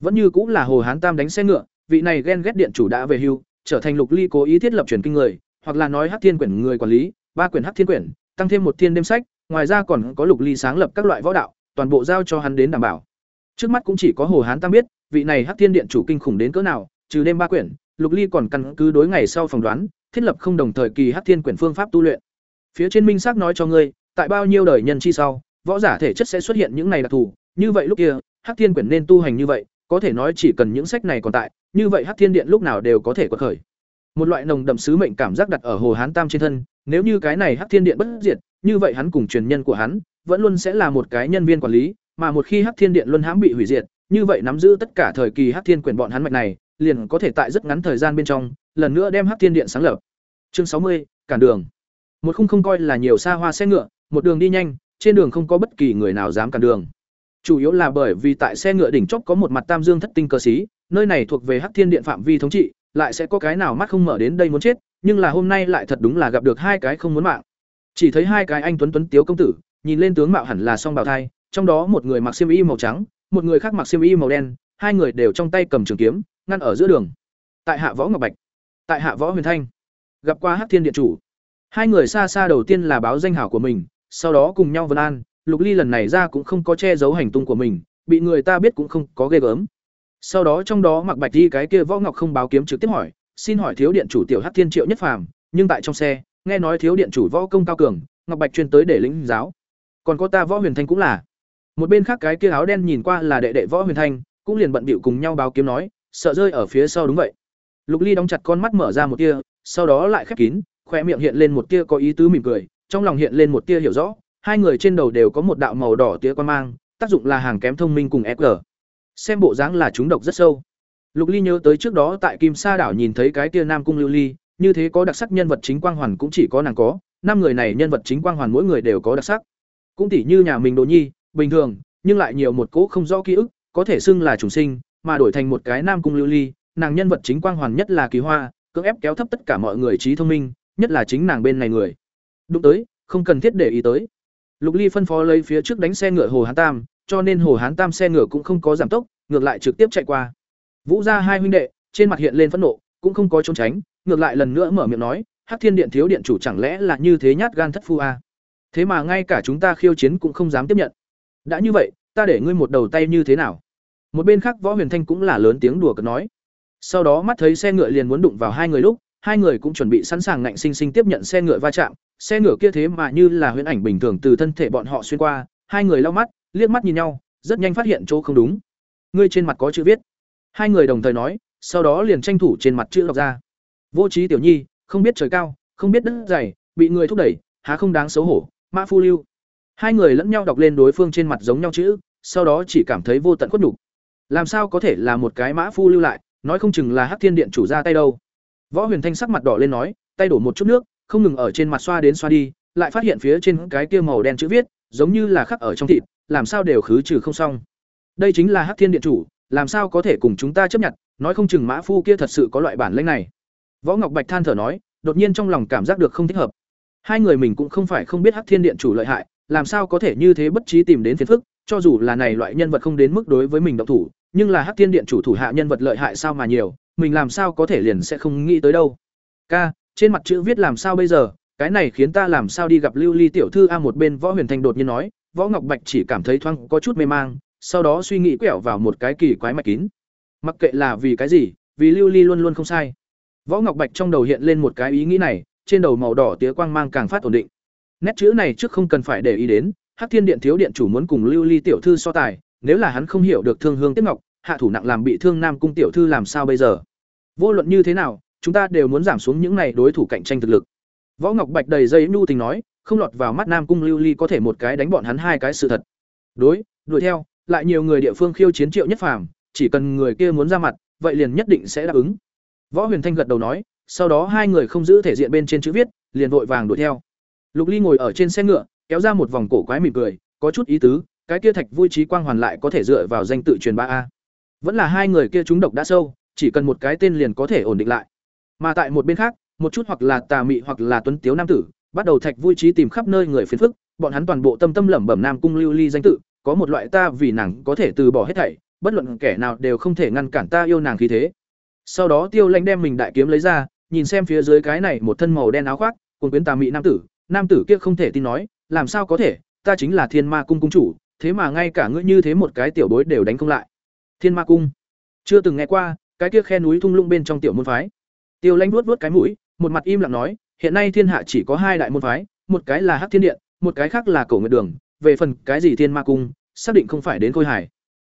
Speaker 1: Vẫn như cũng là Hồ Hán Tam đánh xe ngựa, vị này ghen ghét điện chủ đã về hưu, trở thành Lục Ly cố ý thiết lập truyền kinh người, hoặc là nói Hắc Thiên quyển người quản lý, ba quyển Hắc Thiên quyển, tăng thêm một thiên đêm sách, ngoài ra còn có Lục Ly sáng lập các loại võ đạo, toàn bộ giao cho hắn đến đảm bảo. Trước mắt cũng chỉ có Hồ Hán Tăng biết, vị này Hắc Thiên điện chủ kinh khủng đến cỡ nào, trừ đêm ba quyển, Lục Ly còn căn cứ đối ngày sau phỏng đoán, thiết lập không đồng thời kỳ Hắc Thiên quyển phương pháp tu luyện. Phía trên minh xác nói cho ngươi, tại bao nhiêu đời nhân chi sau, võ giả thể chất sẽ xuất hiện những này đặc thù, như vậy lúc kia, Hắc Thiên quyển nên tu hành như vậy, có thể nói chỉ cần những sách này còn tại, như vậy Hắc Thiên điện lúc nào đều có thể quật khởi. Một loại nồng đậm sứ mệnh cảm giác đặt ở Hồ Hán Tam trên thân, nếu như cái này Hắc Thiên điện bất diệt, như vậy hắn cùng truyền nhân của hắn vẫn luôn sẽ là một cái nhân viên quản lý, mà một khi Hắc Thiên điện luân hãm bị hủy diệt, như vậy nắm giữ tất cả thời kỳ Hắc Thiên Quyền bọn hắn mạch này, liền có thể tại rất ngắn thời gian bên trong, lần nữa đem Hắc Thiên điện sáng lập. Chương sáu mươi cản đường. Một khung không coi là nhiều xa hoa xe ngựa, một đường đi nhanh, trên đường không có bất kỳ người nào dám cản đường. Chủ yếu là bởi vì tại xe ngựa đỉnh chóp có một mặt Tam Dương Thất Tinh Cơ Sĩ nơi này thuộc về Hắc Thiên Điện phạm vi thống trị, lại sẽ có cái nào mắt không mở đến đây muốn chết, nhưng là hôm nay lại thật đúng là gặp được hai cái không muốn mạng. Chỉ thấy hai cái anh tuấn tuấn tiếu công tử, nhìn lên tướng mạo hẳn là song bào thai, trong đó một người mặc xiêm y màu trắng, một người khác mặc xiêm y màu đen, hai người đều trong tay cầm trường kiếm, ngăn ở giữa đường. Tại Hạ Võ Ngọc Bạch, tại Hạ Võ Huyền Thanh, gặp qua Hắc Thiên Điện chủ. Hai người xa xa đầu tiên là báo danh hảo của mình, sau đó cùng nhau vân an, Lục Ly lần này ra cũng không có che giấu hành tung của mình, bị người ta biết cũng không có ghê gớm. Sau đó trong đó mặc bạch đi cái kia võ ngọc không báo kiếm trực tiếp hỏi, xin hỏi thiếu điện chủ tiểu Hắc Thiên Triệu Nhất Phàm, nhưng tại trong xe, nghe nói thiếu điện chủ võ công cao cường, ngọc bạch chuyên tới để lĩnh giáo. Còn có ta võ huyền thanh cũng là. Một bên khác cái kia áo đen nhìn qua là đệ đệ võ huyền thanh, cũng liền bận bịu cùng nhau báo kiếm nói, sợ rơi ở phía sau đúng vậy. Lục Ly đóng chặt con mắt mở ra một tia, sau đó lại khép kín, khoe miệng hiện lên một tia có ý tứ mỉm cười, trong lòng hiện lên một tia hiểu rõ, hai người trên đầu đều có một đạo màu đỏ tía quan mang, tác dụng là hàng kém thông minh cùng EQ. Xem bộ dáng là chúng độc rất sâu. Lục Ly nhớ tới trước đó tại Kim Sa đảo nhìn thấy cái tia Nam cung Lưu Ly, như thế có đặc sắc nhân vật chính quang hoàn cũng chỉ có nàng có, năm người này nhân vật chính quang hoàn mỗi người đều có đặc sắc. Cũng tỉ như nhà mình Đồ Nhi, bình thường, nhưng lại nhiều một cố không rõ ký ức, có thể xưng là trùng sinh, mà đổi thành một cái Nam Cung Lưu Ly, nàng nhân vật chính quang hoàn nhất là Kỳ Hoa, cưỡng ép kéo thấp tất cả mọi người trí thông minh, nhất là chính nàng bên này người. Đúng tới, không cần thiết để ý tới. Lục Ly phân phó lấy phía trước đánh xe ngựa Hồ Hán Tam, cho nên Hồ Hán Tam xe ngựa cũng không có giảm tốc, ngược lại trực tiếp chạy qua. Vũ gia hai huynh đệ, trên mặt hiện lên phẫn nộ, cũng không có trốn tránh, ngược lại lần nữa mở miệng nói, Hắc Thiên Điện thiếu điện chủ chẳng lẽ là như thế nhát gan thất phu a? À? Thế mà ngay cả chúng ta khiêu chiến cũng không dám tiếp nhận. Đã như vậy, ta để ngươi một đầu tay như thế nào? Một bên khác Võ Huyền Thanh cũng là lớn tiếng đùa cợt nói. Sau đó mắt thấy xe ngựa liền muốn đụng vào hai người lúc, hai người cũng chuẩn bị sẵn sàng ngạnh sinh sinh tiếp nhận xe ngựa va chạm, xe ngựa kia thế mà như là huyễn ảnh bình thường từ thân thể bọn họ xuyên qua, hai người lau mắt, liếc mắt nhìn nhau, rất nhanh phát hiện chỗ không đúng. Ngươi trên mặt có chữ viết. Hai người đồng thời nói, sau đó liền tranh thủ trên mặt chữ đọc ra. Vô trí tiểu nhi, không biết trời cao, không biết đất dày, bị người thúc đẩy, há không đáng xấu hổ, Mã Phu Lưu. Hai người lẫn nhau đọc lên đối phương trên mặt giống nhau chữ, sau đó chỉ cảm thấy vô tận khuất nhục. Làm sao có thể là một cái Mã Phu Lưu lại, nói không chừng là Hắc Thiên Điện chủ ra tay đâu. Võ Huyền Thanh sắc mặt đỏ lên nói, tay đổ một chút nước, không ngừng ở trên mặt xoa đến xoa đi, lại phát hiện phía trên cái kia màu đen chữ viết, giống như là khắc ở trong thịt, làm sao đều khứ trừ không xong. Đây chính là Hắc Thiên Điện chủ, làm sao có thể cùng chúng ta chấp nhận, nói không chừng Mã Phu kia thật sự có loại bản lĩnh này. Võ Ngọc Bạch than thở nói, đột nhiên trong lòng cảm giác được không thích hợp. Hai người mình cũng không phải không biết Hắc Thiên Điện chủ lợi hại, làm sao có thể như thế bất trí tìm đến phiền phức, cho dù là này loại nhân vật không đến mức đối với mình động thủ, nhưng là Hắc Thiên Điện chủ thủ hạ nhân vật lợi hại sao mà nhiều, mình làm sao có thể liền sẽ không nghĩ tới đâu. Ca, trên mặt chữ viết làm sao bây giờ, cái này khiến ta làm sao đi gặp Lưu Ly tiểu thư a một bên Võ Huyền Thanh đột nhiên nói, Võ Ngọc Bạch chỉ cảm thấy thoáng có chút mê mang, sau đó suy nghĩ quẹo vào một cái kỳ quái mạch kín. Mặc kệ là vì cái gì, vì Lưu Ly luôn luôn không sai. Võ Ngọc Bạch trong đầu hiện lên một cái ý nghĩ này, trên đầu màu đỏ tía quang mang càng phát ổn định. Nét chữ này trước không cần phải để ý đến, Hắc Thiên Điện thiếu điện chủ muốn cùng Lưu Ly tiểu thư so tài, nếu là hắn không hiểu được thương hương tiếc ngọc, hạ thủ nặng làm bị thương Nam cung tiểu thư làm sao bây giờ? Vô luận như thế nào, chúng ta đều muốn giảm xuống những này đối thủ cạnh tranh thực lực. Võ Ngọc Bạch đầy dây nhu tình nói, không lọt vào mắt Nam cung Lưu Ly có thể một cái đánh bọn hắn hai cái sự thật. Đối, đuổi theo, lại nhiều người địa phương khiêu chiến Triệu Nhất Phàm, chỉ cần người kia muốn ra mặt, vậy liền nhất định sẽ đáp ứng. Võ Huyền Thanh gật đầu nói, sau đó hai người không giữ thể diện bên trên chữ viết, liền vội vàng đuổi theo. Lục Ly ngồi ở trên xe ngựa, kéo ra một vòng cổ quái mỉm cười, có chút ý tứ, cái kia thạch vui trí quang hoàn lại có thể dựa vào danh tự truyền ba a. Vẫn là hai người kia trúng độc đã sâu, chỉ cần một cái tên liền có thể ổn định lại. Mà tại một bên khác, một chút hoặc là tà mị hoặc là tuấn tiếu nam tử, bắt đầu thạch vui trí tìm khắp nơi người phiền phức, bọn hắn toàn bộ tâm tâm lẩm bẩm Nam cung Lưu Ly danh tự, có một loại ta vì nàng có thể từ bỏ hết thảy, bất luận kẻ nào đều không thể ngăn cản ta yêu nàng khí thế. Sau đó Tiêu Lãnh đem mình đại kiếm lấy ra, nhìn xem phía dưới cái này một thân màu đen áo khoác, cùng quyến tà mị nam tử, nam tử kia không thể tin nói, làm sao có thể, ta chính là Thiên Ma cung cung chủ, thế mà ngay cả ngươi như thế một cái tiểu bối đều đánh không lại. Thiên Ma cung? Chưa từng nghe qua, cái kia khe núi thung lũng bên trong tiểu môn phái. Tiêu Lãnh vuốt vuốt cái mũi, một mặt im lặng nói, hiện nay thiên hạ chỉ có hai đại môn phái, một cái là Hắc Thiên Điện, một cái khác là Cổ Nguyệt Đường, về phần cái gì Thiên Ma cung, xác định không phải đến Khôi Hải.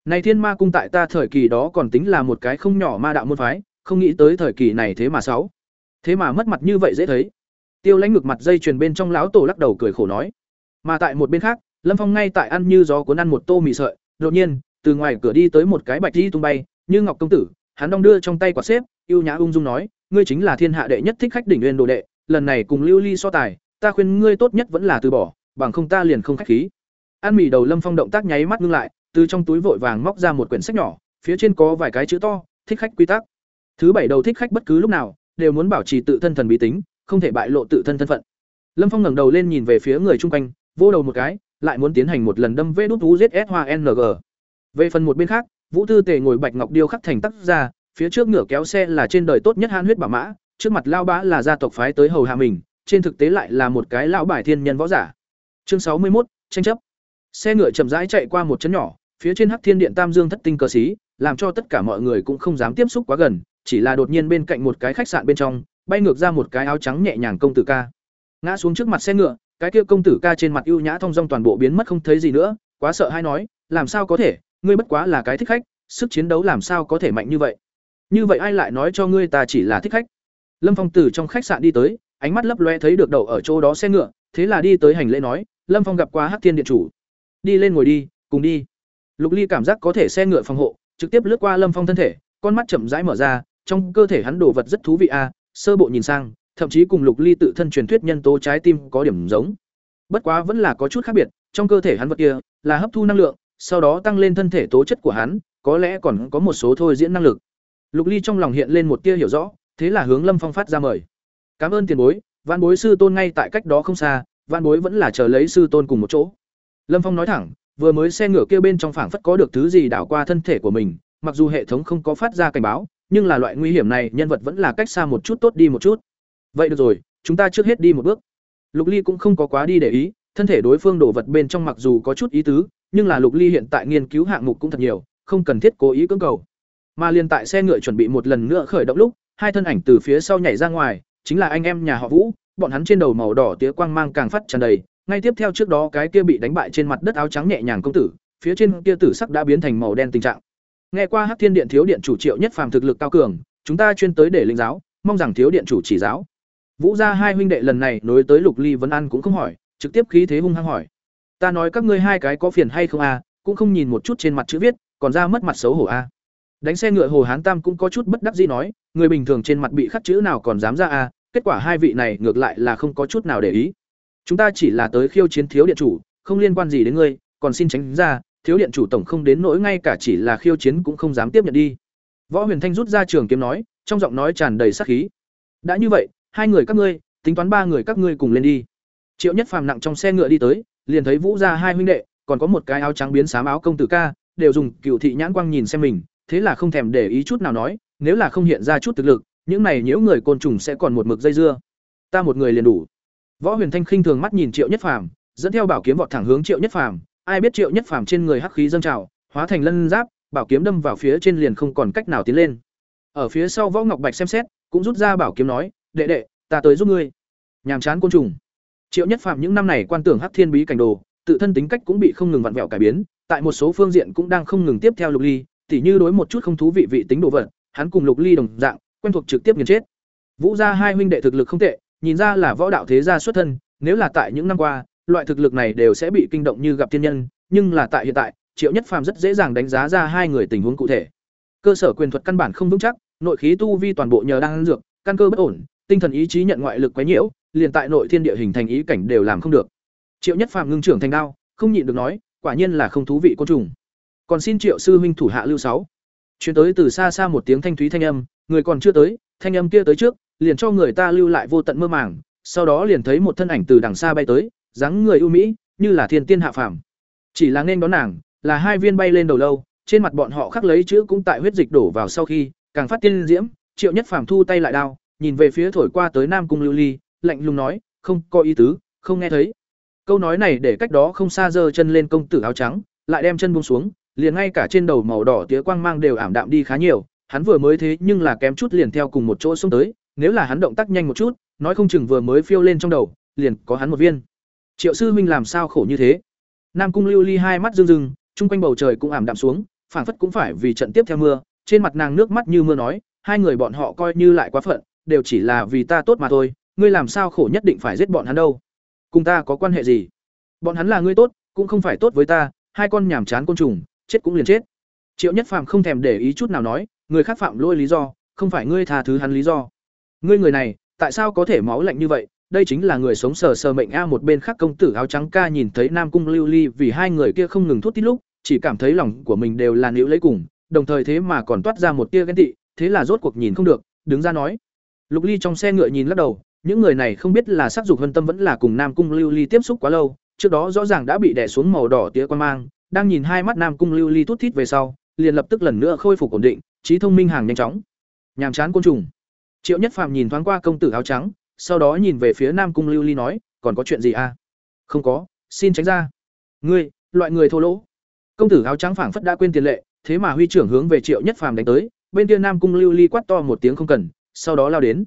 Speaker 1: Này Thiên Ma cung tại ta thời kỳ đó còn tính là một cái không nhỏ ma đạo môn phái, không nghĩ tới thời kỳ này thế mà sáu. Thế mà mất mặt như vậy dễ thấy. Tiêu Lãnh ngực mặt dây chuyền bên trong lão tổ lắc đầu cười khổ nói. Mà tại một bên khác, Lâm Phong ngay tại ăn như gió cuốn ăn một tô mì sợi, đột nhiên, từ ngoài cửa đi tới một cái bạch di tung bay, như ngọc công tử, hắn đong đưa trong tay quả xếp, yêu nhã ung dung nói, ngươi chính là thiên hạ đệ nhất thích khách đỉnh nguyên đồ đệ, lần này cùng Lưu Ly so tài, ta khuyên ngươi tốt nhất vẫn là từ bỏ, bằng không ta liền không khách khí. Ăn mì đầu Lâm Phong động tác nháy mắt ngưng lại, từ trong túi vội vàng móc ra một quyển sách nhỏ, phía trên có vài cái chữ to, thích khách quy tắc. Thứ bảy đầu thích khách bất cứ lúc nào đều muốn bảo trì tự thân thần bí tính, không thể bại lộ tự thân thân phận. Lâm Phong ngẩng đầu lên nhìn về phía người chung quanh, vô đầu một cái, lại muốn tiến hành một lần đâm vê đút UZS hoa NG. Về phần một bên khác, Vũ Tư Tề ngồi bạch ngọc điêu khắc thành tác ra, phía trước ngựa kéo xe là trên đời tốt nhất han huyết bảo mã, trước mặt lao bá là gia tộc phái tới hầu hạ mình, trên thực tế lại là một cái lão bài thiên nhân võ giả. Chương sáu mươi một tranh chấp. Xe ngựa chậm rãi chạy qua một chấn nhỏ, phía trên Hắc Thiên Điện Tam Dương thất tinh cờ xí, làm cho tất cả mọi người cũng không dám tiếp xúc quá gần, chỉ là đột nhiên bên cạnh một cái khách sạn bên trong, bay ngược ra một cái áo trắng nhẹ nhàng công tử ca. Ngã xuống trước mặt xe ngựa, cái kia công tử ca trên mặt ưu nhã thông dong toàn bộ biến mất không thấy gì nữa, quá sợ hay nói, làm sao có thể, ngươi bất quá là cái thích khách, sức chiến đấu làm sao có thể mạnh như vậy? Như vậy ai lại nói cho ngươi ta chỉ là thích khách? Lâm Phong từ trong khách sạn đi tới, ánh mắt lấp loe thấy được đậu ở chỗ đó xe ngựa, thế là đi tới hành lễ nói, Lâm Phong gặp qua Hắc Thiên điện chủ. Đi lên ngồi đi, cùng đi. Lục Ly cảm giác có thể xe ngựa phòng hộ, trực tiếp lướt qua Lâm Phong thân thể, con mắt chậm rãi mở ra, trong cơ thể hắn đồ vật rất thú vị a, à, sơ bộ nhìn sang, thậm chí cùng Lục Ly tự thân truyền thuyết nhân tố trái tim có điểm giống. Bất quá vẫn là có chút khác biệt, trong cơ thể hắn vật kia là hấp thu năng lượng, sau đó tăng lên thân thể tố chất của hắn, có lẽ còn có một số thôi diễn năng lực. Lục Ly trong lòng hiện lên một tia hiểu rõ, thế là hướng Lâm Phong phát ra mời. "Cảm ơn tiền bối." văn Bối sư tôn ngay tại cách đó không xa, văn Bối vẫn là chờ lấy sư tôn cùng một chỗ. Lâm Phong nói thẳng, vừa mới xe ngựa kia bên trong phảng phất có được thứ gì đảo qua thân thể của mình, mặc dù hệ thống không có phát ra cảnh báo, nhưng là loại nguy hiểm này nhân vật vẫn là cách xa một chút tốt đi một chút. Vậy được rồi, chúng ta trước hết đi một bước. Lục Ly cũng không có quá đi để ý, thân thể đối phương đổ vật bên trong mặc dù có chút ý tứ, nhưng là Lục Ly hiện tại nghiên cứu hạng mục cũng thật nhiều, không cần thiết cố ý cưỡng cầu. Mà liền tại xe ngựa chuẩn bị một lần nữa khởi động lúc, hai thân ảnh từ phía sau nhảy ra ngoài, chính là anh em nhà họ Vũ, bọn hắn trên đầu màu đỏ tía quang mang càng phát tràn đầy, ngay tiếp theo trước đó cái kia bị đánh bại trên mặt đất áo trắng nhẹ nhàng công tử, phía trên kia tử sắc đã biến thành màu đen tình trạng. Nghe qua Hắc Thiên Điện thiếu điện chủ Triệu Nhất Phàm thực lực cao cường, chúng ta chuyên tới để linh giáo, mong rằng thiếu điện chủ chỉ giáo. Vũ gia hai huynh đệ lần này nối tới Lục Ly vấn ăn cũng không hỏi, trực tiếp khí thế hung hăng hỏi. Ta nói các ngươi hai cái có phiền hay không à, cũng không nhìn một chút trên mặt chữ viết, còn ra mất mặt xấu hổ a. À. Đánh xe ngựa Hồ Hán Tam cũng có chút bất đắc dĩ nói, người bình thường trên mặt bị khắc chữ nào còn dám ra a, à, kết quả hai vị này ngược lại là không có chút nào để ý. Chúng ta chỉ là tới khiêu chiến thiếu điện chủ, không liên quan gì đến ngươi, còn xin tránh ra, thiếu điện chủ tổng không đến nỗi ngay cả chỉ là khiêu chiến cũng không dám tiếp nhận đi. Võ Huyền Thanh rút ra trường kiếm nói, trong giọng nói tràn đầy sắc khí. Đã như vậy, hai người các ngươi, tính toán ba người các ngươi cùng lên đi. Triệu Nhất Phàm nặng trong xe ngựa đi tới, liền thấy Vũ gia hai huynh đệ, còn có một cái áo trắng biến xám áo công tử ca, đều dùng cựu thị nhãn quang nhìn xem mình, thế là không thèm để ý chút nào nói, nếu là không hiện ra chút thực lực, những này nhiễu người côn trùng sẽ còn một mực dây dưa. Ta một người liền đủ. Võ Huyền Thanh khinh thường mắt nhìn Triệu Nhất Phàm, dẫn theo bảo kiếm vọt thẳng hướng Triệu Nhất Phàm, ai biết Triệu Nhất Phàm trên người hắc khí dâng trào, hóa thành lân giáp, bảo kiếm đâm vào phía trên liền không còn cách nào tiến lên. Ở phía sau Võ Ngọc Bạch xem xét, cũng rút ra bảo kiếm nói, "Đệ đệ, ta tới giúp ngươi." Nhàm chán côn trùng. Triệu Nhất Phàm những năm này quan tưởng hắc thiên bí cảnh đồ, tự thân tính cách cũng bị không ngừng vặn vẹo cải biến, tại một số phương diện cũng đang không ngừng tiếp theo Lục Ly, tỉ như đối một chút không thú vị vị tính đồ vật, hắn cùng Lục Ly đồng dạng, quen thuộc trực tiếp nghiền chết. Vũ gia hai huynh đệ thực lực không tệ, nhìn ra là võ đạo thế gia xuất thân, nếu là tại những năm qua, loại thực lực này đều sẽ bị kinh động như gặp thiên nhân, nhưng là tại hiện tại, Triệu Nhất Phàm rất dễ dàng đánh giá ra hai người tình huống cụ thể. Cơ sở quyền thuật căn bản không vững chắc, nội khí tu vi toàn bộ nhờ đang ăn dược, căn cơ bất ổn, tinh thần ý chí nhận ngoại lực quá nhiễu, liền tại nội thiên địa hình thành ý cảnh đều làm không được. Triệu Nhất Phàm ngưng trưởng thành đao, không nhịn được nói, quả nhiên là không thú vị côn trùng. Còn xin Triệu sư huynh thủ hạ lưu sáu. Truyền tới từ xa xa một tiếng thanh thúy thanh âm, người còn chưa tới, thanh âm kia tới trước, liền cho người ta lưu lại vô tận mơ màng, sau đó liền thấy một thân ảnh từ đằng xa bay tới, dáng người ưu mỹ, như là thiên tiên hạ phàm. Chỉ là nên đón nàng, là hai viên bay lên đầu lâu, trên mặt bọn họ khắc lấy chữ cũng tại huyết dịch đổ vào sau khi, càng phát tiên diễm, Triệu Nhất Phàm thu tay lại đao, nhìn về phía thổi qua tới Nam Cung Lưu Ly, lạnh lùng nói, "Không, có ý tứ, không nghe thấy." Câu nói này để cách đó không xa giơ chân lên công tử áo trắng, lại đem chân buông xuống, liền ngay cả trên đầu màu đỏ tía quang mang đều ảm đạm đi khá nhiều, hắn vừa mới thế nhưng là kém chút liền theo cùng một chỗ xuống tới, nếu là hắn động tác nhanh một chút, nói không chừng vừa mới phiêu lên trong đầu, liền có hắn một viên. Triệu sư huynh làm sao khổ như thế? Nam Cung Lưu Ly hai mắt rưng rưng, trung quanh bầu trời cũng ảm đạm xuống, phảng phất cũng phải vì trận tiếp theo mưa, trên mặt nàng nước mắt như mưa nói, hai người bọn họ coi như lại quá phận, đều chỉ là vì ta tốt mà thôi, ngươi làm sao khổ nhất định phải giết bọn hắn đâu? Cùng ta có quan hệ gì? Bọn hắn là ngươi tốt, cũng không phải tốt với ta, hai con nhảm chán côn trùng, chết cũng liền chết. Triệu Nhất Phàm không thèm để ý chút nào nói, người khác phạm lỗi lý do, không phải ngươi tha thứ hắn lý do. Ngươi người này, tại sao có thể máu lạnh như vậy? Đây chính là người sống sờ sờ mệnh a một bên khác công tử áo trắng ca nhìn thấy Nam Cung Lưu Ly vì hai người kia không ngừng thút tít lúc, chỉ cảm thấy lòng của mình đều là níu lấy cùng, đồng thời thế mà còn toát ra một tia ghen tị, thế là rốt cuộc nhìn không được, đứng ra nói. Lục Ly trong xe ngựa nhìn lắc đầu, những người này không biết là sắc dục hân tâm vẫn là cùng Nam Cung Lưu Ly tiếp xúc quá lâu, trước đó rõ ràng đã bị đè xuống màu đỏ tía quan mang, đang nhìn hai mắt Nam Cung Lưu Ly thút thít về sau, liền lập tức lần nữa khôi phục ổn định, trí thông minh hàng nhanh chóng. Nhàm chán côn trùng. Triệu Nhất Phàm nhìn thoáng qua công tử áo trắng, sau đó nhìn về phía Nam Cung Lưu Ly nói, còn có chuyện gì? À? Không có, xin tránh ra. Ngươi, loại người thô lỗ. Công tử áo trắng phảng phất đã quên tiền lệ, thế mà huy trưởng hướng về Triệu Nhất Phàm đánh tới, bên kia Nam Cung Lưu Ly quát to một tiếng không cần, sau đó lao đến.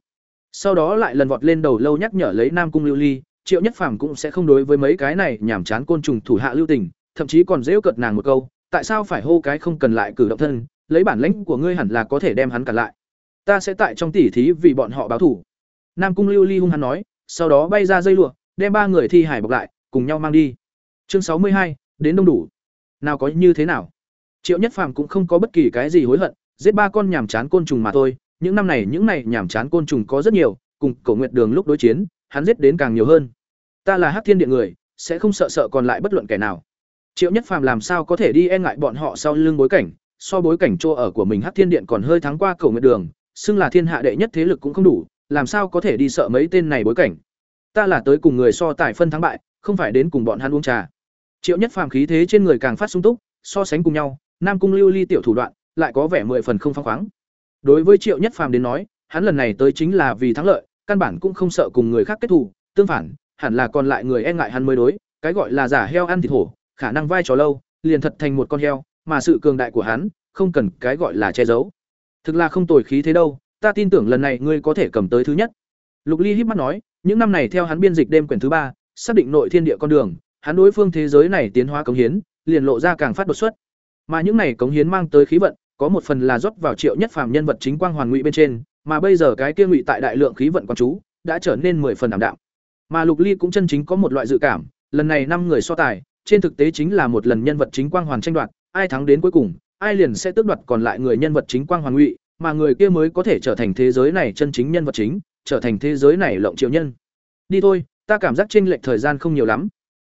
Speaker 1: Sau đó lại lần vọt lên đầu lâu nhắc nhở lấy Nam Cung Lưu Ly, Triệu Nhất Phàm cũng sẽ không đối với mấy cái này nhảm chán côn trùng thủ hạ lưu tình, thậm chí còn dễ cợt nàng một câu, tại sao phải hô cái không cần lại cử động thân, lấy bản lãnh của ngươi hẳn là có thể đem hắn cản lại. Ta sẽ tại trong tỉ thí vì bọn họ báo thủ. Nam Cung Lưu Ly hung hắn nói, sau đó bay ra dây lụa, đem ba người thi hải bọc lại, cùng nhau mang đi. Chương sáu mươi hai, đến đông đủ. Nào có như thế nào? Triệu Nhất Phàm cũng không có bất kỳ cái gì hối hận, giết ba con nhảm chán côn trùng mà thôi, những năm này những này nhảm chán côn trùng có rất nhiều, cùng Cổ nguyện Đường lúc đối chiến, hắn giết đến càng nhiều hơn. Ta là Hắc Thiên Điện người, sẽ không sợ sợ còn lại bất luận kẻ nào. Triệu Nhất Phàm làm sao có thể đi e ngại bọn họ sau lưng bối cảnh, so bối cảnh chỗ ở của mình Hắc Thiên Điện còn hơi thắng qua Cổ nguyện Đường, xưng là thiên hạ đệ nhất thế lực cũng không đủ, làm sao có thể đi sợ mấy tên này bối cảnh. Ta là tới cùng người so tài phân thắng bại, không phải đến cùng bọn hắn uống trà. Triệu Nhất Phàm khí thế trên người càng phát sung túc, so sánh cùng nhau, Nam Cung Lưu Ly tiểu thủ đoạn, lại có vẻ mười phần không phăng khoáng. Đối với Triệu Nhất Phàm đến nói, hắn lần này tới chính là vì thắng lợi, căn bản cũng không sợ cùng người khác kết thù, tương phản, hẳn là còn lại người e ngại hắn mới đối, cái gọi là giả heo ăn thịt hổ, khả năng vai trò lâu, liền thật thành một con heo, mà sự cường đại của hắn, không cần cái gọi là che giấu. Thực là không tồi khí thế đâu, ta tin tưởng lần này ngươi có thể cầm tới thứ nhất. Lục Ly híp mắt nói, những năm này theo hắn biên dịch đêm quyển thứ ba, xác định nội thiên địa con đường, hắn đối phương thế giới này tiến hóa cống hiến, liền lộ ra càng phát đột xuất. Mà những này cống hiến mang tới khí vận, có một phần là rót vào triệu nhất phàm nhân vật chính quang hoàn ngụy bên trên, mà bây giờ cái kia ngụy tại đại lượng khí vận quan chú, đã trở nên mười phần ảm đạm. Mà Lục Ly cũng chân chính có một loại dự cảm, lần này năm người so tài, trên thực tế chính là một lần nhân vật chính quang hoàn tranh đoạt, ai thắng đến cuối cùng, ai liền sẽ tước đoạt còn lại người nhân vật chính quang hoàng ngụy, mà người kia mới có thể trở thành thế giới này chân chính nhân vật chính, trở thành thế giới này lộng triệu nhân. Đi thôi, ta cảm giác chênh lệch thời gian không nhiều lắm.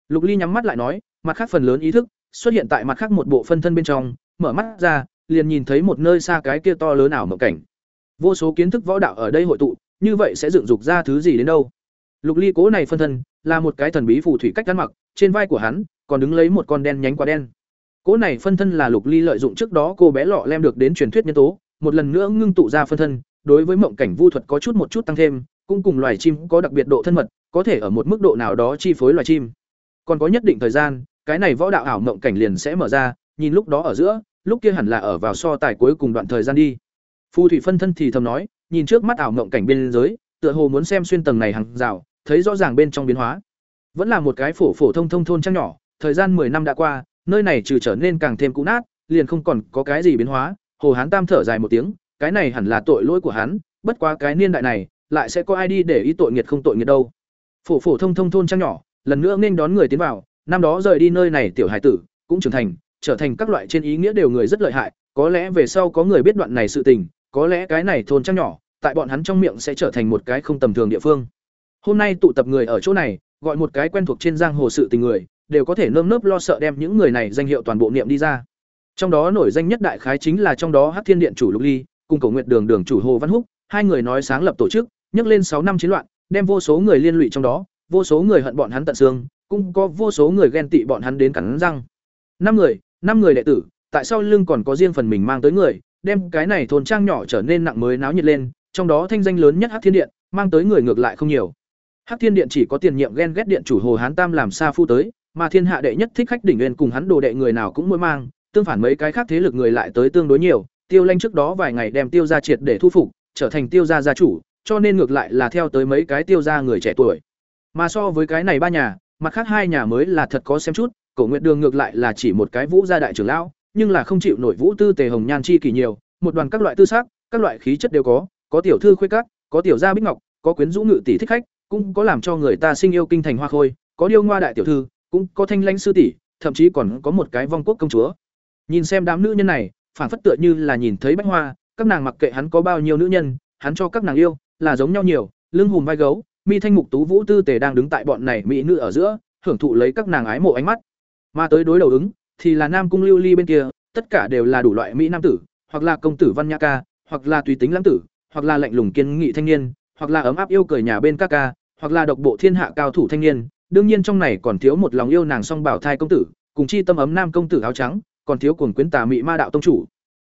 Speaker 1: Lục Ly nhắm mắt lại nói, mặt khác phần lớn ý thức xuất hiện tại mặt khác một bộ phân thân bên trong, mở mắt ra, liền nhìn thấy một nơi xa cái kia to lớn ảo mộng cảnh. Vô số kiến thức võ đạo ở đây hội tụ, như vậy sẽ dựng dục ra thứ gì đến đâu? Lục Ly cố này phân thân, là một cái thần bí phù thủy cách ăn mặc, trên vai của hắn còn đứng lấy một con đen nhánh quá đen. Cỗ này phân thân là Lục Ly lợi dụng trước đó cô bé lọ lem được đến truyền thuyết nhân tố, một lần nữa ngưng tụ ra phân thân, đối với mộng cảnh vu thuật có chút một chút tăng thêm, cũng cùng loài chim có đặc biệt độ thân mật, có thể ở một mức độ nào đó chi phối loài chim. Còn có nhất định thời gian, cái này võ đạo ảo mộng cảnh liền sẽ mở ra, nhìn lúc đó ở giữa, lúc kia hẳn là ở vào so tài cuối cùng đoạn thời gian đi. Phù thủy phân thân thì thầm nói, nhìn trước mắt ảo mộng cảnh bên giới, tựa hồ muốn xem xuyên tầng này hàng rào, thấy rõ ràng bên trong biến hóa. Vẫn là một cái phổ phổ thông thông thôn trang nhỏ, thời gian 10 năm đã qua, nơi này trừ trở nên càng thêm cũ nát, liền không còn có cái gì biến hóa. Hồ Hán Tam thở dài một tiếng, cái này hẳn là tội lỗi của hắn, bất quá cái niên đại này, lại sẽ có ai đi để ý tội nghiệt không tội nghiệt đâu. Phổ phổ thông thông thôn trang nhỏ, lần nữa nên đón người tiến vào, năm đó rời đi nơi này tiểu hải tử, cũng trưởng thành, trở thành các loại trên ý nghĩa đều người rất lợi hại, có lẽ về sau có người biết đoạn này sự tình, có lẽ cái này thôn trang nhỏ, tại bọn hắn trong miệng sẽ trở thành một cái không tầm thường địa phương. Hôm nay tụ tập người ở chỗ này, gọi một cái quen thuộc trên giang hồ sự tình người, đều có thể nơm nớp lo sợ đem những người này danh hiệu toàn bộ niệm đi ra. Trong đó nổi danh nhất đại khái chính là trong đó Hắc Thiên Điện chủ Lục Ly, cùng Cổ Nguyệt Đường đường chủ Hồ Văn Húc, hai người nói sáng lập tổ chức, nhấc lên sáu năm chiến loạn, đem vô số người liên lụy trong đó, vô số người hận bọn hắn tận xương, cũng có vô số người ghen tị bọn hắn đến cắn răng. Năm người, năm người đệ tử, tại sao lưng còn có riêng phần mình mang tới người, đem cái này thôn trang nhỏ trở nên nặng mới náo nhiệt lên, trong đó thanh danh lớn nhất Hắc Thiên Điện, mang tới người ngược lại không nhiều. Hắc Thiên Điện chỉ có tiền nhiệm ghen ghét điện chủ Hồ Hán Tam làm xa phu tới, mà thiên hạ đệ nhất thích khách đỉnh nguyên cùng hắn đồ đệ người nào cũng mỗi mang, tương phản mấy cái khác thế lực người lại tới tương đối nhiều, Tiêu Lanh trước đó vài ngày đem Tiêu gia triệt để thu phục, trở thành Tiêu gia gia chủ, cho nên ngược lại là theo tới mấy cái Tiêu gia người trẻ tuổi. Mà so với cái này ba nhà, mặt khác hai nhà mới là thật có xem chút, Cổ Nguyệt Đường ngược lại là chỉ một cái Vũ gia đại trưởng lão, nhưng là không chịu nổi Vũ Tư Tề Hồng Nhan chi kỳ nhiều, một đoàn các loại tư sắc, các loại khí chất đều có, có tiểu thư khuê cát có tiểu gia bích ngọc, có quyến rũ ngự tỷ thích khách, cũng có làm cho người ta sinh yêu kinh thành hoa khôi, có điêu ngoa đại tiểu thư, cũng có thanh lãnh sư tỷ, thậm chí còn có một cái vong quốc công chúa. Nhìn xem đám nữ nhân này, phản phất tựa như là nhìn thấy bách hoa, các nàng mặc kệ hắn có bao nhiêu nữ nhân, hắn cho các nàng yêu, là giống nhau nhiều, lưng hùm vai gấu, mi thanh mục tú vũ tư tề đang đứng tại bọn này mỹ nữ ở giữa, hưởng thụ lấy các nàng ái mộ ánh mắt. Mà tới đối đầu ứng, thì là Nam cung Lưu Ly bên kia, tất cả đều là đủ loại mỹ nam tử, hoặc là công tử văn nhã ca, hoặc là tùy tính lãng tử, hoặc là lạnh lùng kiên nghị thanh niên, hoặc là ấm áp yêu cười nhà bên các ca, hoặc là độc bộ thiên hạ cao thủ thanh niên, đương nhiên trong này còn thiếu một lòng yêu nàng song bảo thai công tử, cùng chi tâm ấm nam công tử áo trắng, còn thiếu cuồng quyến tà mỹ ma đạo tông chủ.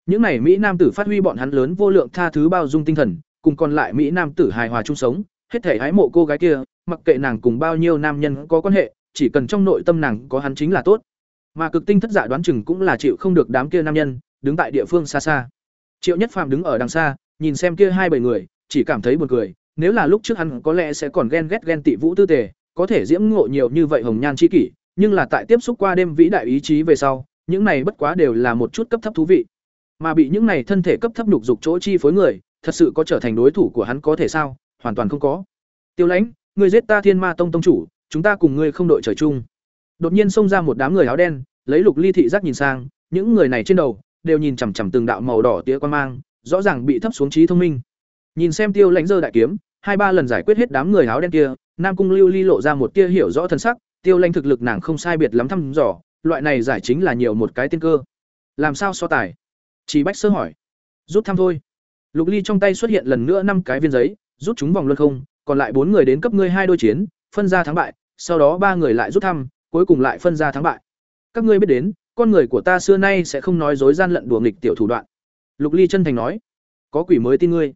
Speaker 1: Những này mỹ nam tử phát huy bọn hắn lớn vô lượng tha thứ bao dung tinh thần, cùng còn lại mỹ nam tử hài hòa chung sống, hết thể hái mộ cô gái kia, mặc kệ nàng cùng bao nhiêu nam nhân có quan hệ, chỉ cần trong nội tâm nàng có hắn chính là tốt. Mà cực tinh thất giả đoán chừng cũng là chịu không được đám kia nam nhân, đứng tại địa phương xa xa. Triệu Nhất Phàm đứng ở đằng xa, nhìn xem kia hai bảy người, chỉ cảm thấy buồn cười, nếu là lúc trước hắn có lẽ sẽ còn ghen ghét ghen tị Vũ Tư Tề, có thể diễm ngộ nhiều như vậy hồng nhan chi kỷ, nhưng là tại tiếp xúc qua đêm vĩ đại ý chí về sau, những này bất quá đều là một chút cấp thấp thú vị. Mà bị những này thân thể cấp thấp nhục dục chỗ chi phối người, thật sự có trở thành đối thủ của hắn có thể sao? Hoàn toàn không có. Tiêu Lãnh, ngươi giết ta Thiên Ma Tông tông chủ, chúng ta cùng ngươi không đội trời chung. Đột nhiên xông ra một đám người áo đen, lấy Lục Ly thị giác nhìn sang, những người này trên đầu đều nhìn chằm chằm từng đạo màu đỏ tía quan mang, rõ ràng bị thấp xuống trí thông minh. Nhìn xem Tiêu Lãnh giơ đại kiếm, hai ba lần giải quyết hết đám người áo đen kia, Nam Cung Lưu Ly lộ ra một tia hiểu rõ thân sắc, Tiêu Lanh thực lực nàng không sai biệt lắm thăm dò, loại này giải chính là nhiều một cái tiên cơ. Làm sao so tài? Chỉ Bách Sơ hỏi. Rút thăm thôi. Lục Ly trong tay xuất hiện lần nữa năm cái viên giấy, rút chúng vòng luân không, còn lại bốn người đến cấp ngươi hai đôi chiến, phân ra thắng bại, sau đó ba người lại rút thăm, cuối cùng lại phân ra thắng bại. Các ngươi biết đến, con người của ta xưa nay sẽ không nói dối gian lận đùa nghịch tiểu thủ đoạn. Lục Ly chân thành nói, có quỷ mới tin ngươi.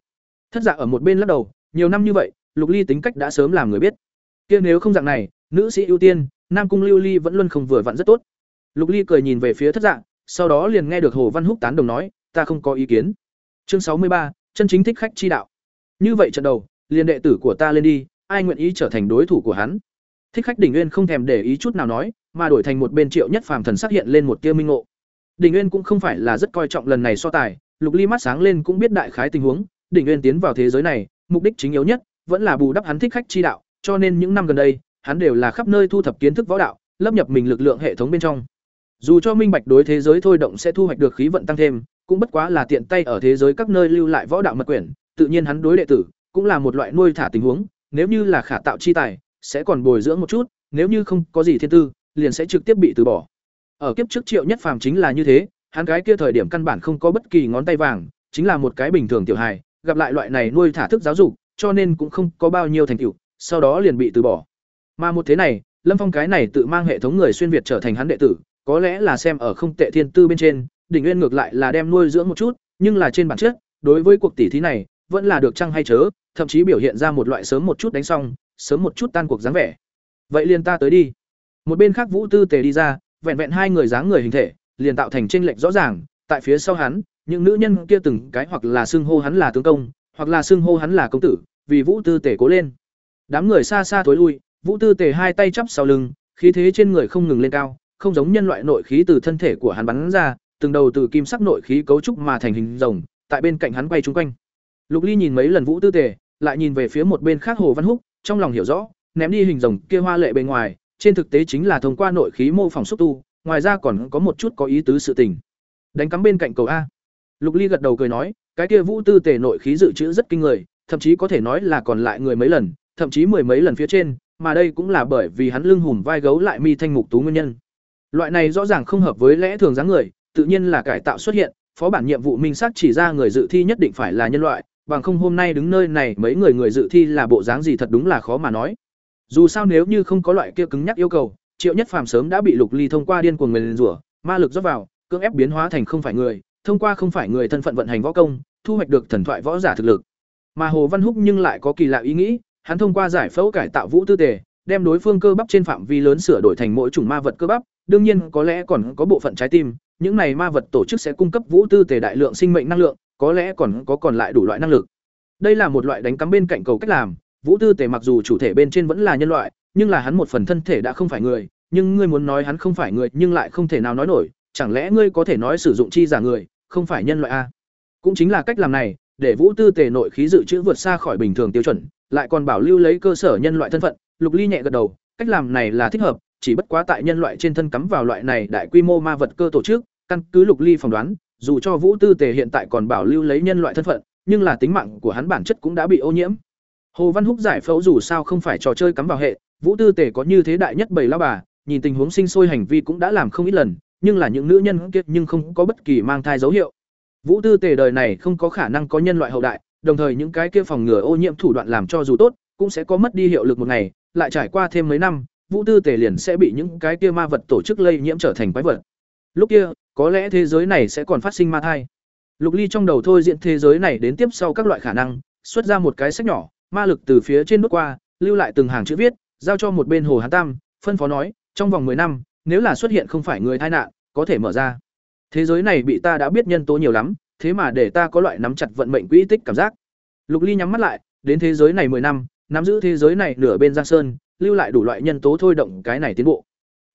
Speaker 1: Thất giả ở một bên lắc đầu, nhiều năm như vậy, Lục Ly tính cách đã sớm làm người biết. Kia nếu không dạng này, nữ sĩ ưu tiên, Nam cung Lưu Ly vẫn luôn không vừa vặn rất tốt. Lục Ly cười nhìn về phía Thất dạng, sau đó liền nghe được Hồ Văn Húc tán đồng nói, ta không có ý kiến. Chương sáu mươi ba, chân chính thích khách chi đạo. Như vậy trận đầu, liền đệ tử của ta lên đi, ai nguyện ý trở thành đối thủ của hắn. Thích khách đỉnh nguyên không thèm để ý chút nào nói, mà đổi thành một bên Triệu Nhất Phàm thần sắc hiện lên một tia minh ngộ. Đỉnh Nguyên cũng không phải là rất coi trọng lần này so tài, Lục Ly mắt sáng lên cũng biết đại khái tình huống, Đỉnh Nguyên tiến vào thế giới này, mục đích chính yếu nhất vẫn là bù đắp hắn thích khách chi đạo, cho nên những năm gần đây, hắn đều là khắp nơi thu thập kiến thức võ đạo, lấp nhập mình lực lượng hệ thống bên trong. Dù cho minh bạch đối thế giới thôi động sẽ thu hoạch được khí vận tăng thêm, cũng bất quá là tiện tay ở thế giới các nơi lưu lại võ đạo mật quyển, tự nhiên hắn đối đệ tử cũng là một loại nuôi thả tình huống, nếu như là khả tạo chi tài, sẽ còn bồi dưỡng một chút, nếu như không có gì thiên tư, liền sẽ trực tiếp bị từ bỏ. Ở kiếp trước Triệu Nhất Phàm chính là như thế, hắn cái kia thời điểm căn bản không có bất kỳ ngón tay vàng, chính là một cái bình thường tiểu hài, gặp lại loại này nuôi thả thức giáo dục, cho nên cũng không có bao nhiêu thành tựu, sau đó liền bị từ bỏ. Mà một thế này, Lâm Phong cái này tự mang hệ thống người xuyên việt trở thành hắn đệ tử, có lẽ là xem ở không tệ thiên tư bên trên, Đỉnh Nguyên ngược lại là đem nuôi dưỡng một chút, nhưng là trên bản chất, đối với cuộc tỷ thí này, vẫn là được chăng hay chớ, thậm chí biểu hiện ra một loại sớm một chút đánh xong, sớm một chút tan cuộc dáng vẻ. Vậy liền ta tới đi. Một bên khác Vũ Tư Tề đi ra, vẹn vẹn hai người dáng người hình thể, liền tạo thành chênh lệch rõ ràng, tại phía sau hắn, những nữ nhân kia từng cái hoặc là xưng hô hắn là tướng công, hoặc là xưng hô hắn là công tử, vì Vũ Tư Tề cố lên. Đám người xa xa tối lui, Vũ Tư Tề hai tay chắp sau lưng, khí thế trên người không ngừng lên cao, không giống nhân loại nội khí từ thân thể của hắn bắn ra, từng đầu từ kim sắc nội khí cấu trúc mà thành hình rồng, tại bên cạnh hắn quay chung quanh. Lục Ly nhìn mấy lần Vũ Tư Tề, lại nhìn về phía một bên khác Hồ Văn Húc, trong lòng hiểu rõ, ném đi hình rồng kia hoa lệ bề ngoài, trên thực tế chính là thông qua nội khí mô phỏng xúc tu, ngoài ra còn có một chút có ý tứ sự tình. Đánh cắm bên cạnh cầu a. Lục Ly gật đầu cười nói, cái kia Vũ Tư Tề nội khí dự trữ rất kinh người, thậm chí có thể nói là còn lại người mấy lần, thậm chí mười mấy lần phía trên, mà đây cũng là bởi vì hắn lưng hùm vai gấu lại mi thanh mục tú nguyên nhân. Loại này rõ ràng không hợp với lẽ thường dáng người, tự nhiên là cải tạo xuất hiện, phó bản nhiệm vụ minh xác chỉ ra người dự thi nhất định phải là nhân loại, bằng không hôm nay đứng nơi này mấy người người dự thi là bộ dáng gì thật đúng là khó mà nói. Dù sao nếu như không có loại kia cứng nhắc yêu cầu, Triệu Nhất Phàm sớm đã bị Lục Ly thông qua điên cuồng người rủa, ma lực rót vào, cưỡng ép biến hóa thành không phải người, thông qua không phải người thân phận vận hành võ công, thu hoạch được thần thoại võ giả thực lực. Mà Hồ Văn Húc nhưng lại có kỳ lạ ý nghĩ, hắn thông qua giải phẫu cải tạo vũ tư tề, đem đối phương cơ bắp trên phạm vi lớn sửa đổi thành mỗi chủng ma vật cơ bắp, đương nhiên có lẽ còn có bộ phận trái tim, những này ma vật tổ chức sẽ cung cấp vũ tư tề đại lượng sinh mệnh năng lượng, có lẽ còn có còn lại đủ loại năng lực. Đây là một loại đánh cắm bên cạnh cầu cách làm, Vũ Tư Tề mặc dù chủ thể bên trên vẫn là nhân loại, nhưng là hắn một phần thân thể đã không phải người, nhưng ngươi muốn nói hắn không phải người, nhưng lại không thể nào nói nổi, chẳng lẽ ngươi có thể nói sử dụng chi giả người, không phải nhân loại a? Cũng chính là cách làm này, để Vũ Tư Tề nội khí dự trữ vượt xa khỏi bình thường tiêu chuẩn, lại còn bảo lưu lấy cơ sở nhân loại thân phận, Lục Ly nhẹ gật đầu, cách làm này là thích hợp, chỉ bất quá tại nhân loại trên thân cắm vào loại này đại quy mô ma vật cơ tổ chức, căn cứ Lục Ly phỏng đoán, dù cho Vũ Tư Tề hiện tại còn bảo lưu lấy nhân loại thân phận, nhưng là tính mạng của hắn bản chất cũng đã bị ô nhiễm. Hồ Văn Húc giải phẫu dù sao không phải trò chơi cắm vào hệ, Vũ Tư Tề có như thế đại nhất bảy lao bà, nhìn tình huống sinh sôi hành vi cũng đã làm không ít lần, nhưng là những nữ nhân kia nhưng không có bất kỳ mang thai dấu hiệu. Vũ Tư Tề đời này không có khả năng có nhân loại hậu đại, đồng thời những cái kia phòng ngừa ô nhiễm thủ đoạn làm cho dù tốt, cũng sẽ có mất đi hiệu lực một ngày, lại trải qua thêm mấy năm, Vũ Tư Tề liền sẽ bị những cái kia ma vật tổ chức lây nhiễm trở thành quái vật. Lúc kia, có lẽ thế giới này sẽ còn phát sinh ma thai. Lục Ly trong đầu thôi diện thế giới này đến tiếp sau các loại khả năng, xuất ra một cái sách nhỏ, ma lực từ phía trên bước qua, lưu lại từng hàng chữ viết, giao cho một bên Hồ Hán Tam, phân phó nói, trong vòng 10 năm, nếu là xuất hiện không phải người tai nạn, có thể mở ra. Thế giới này bị ta đã biết nhân tố nhiều lắm, thế mà để ta có loại nắm chặt vận mệnh quỹ tích cảm giác. Lục Ly nhắm mắt lại, đến thế giới này 10 năm, nắm giữ thế giới này nửa bên Giang Sơn, lưu lại đủ loại nhân tố thôi động cái này tiến bộ.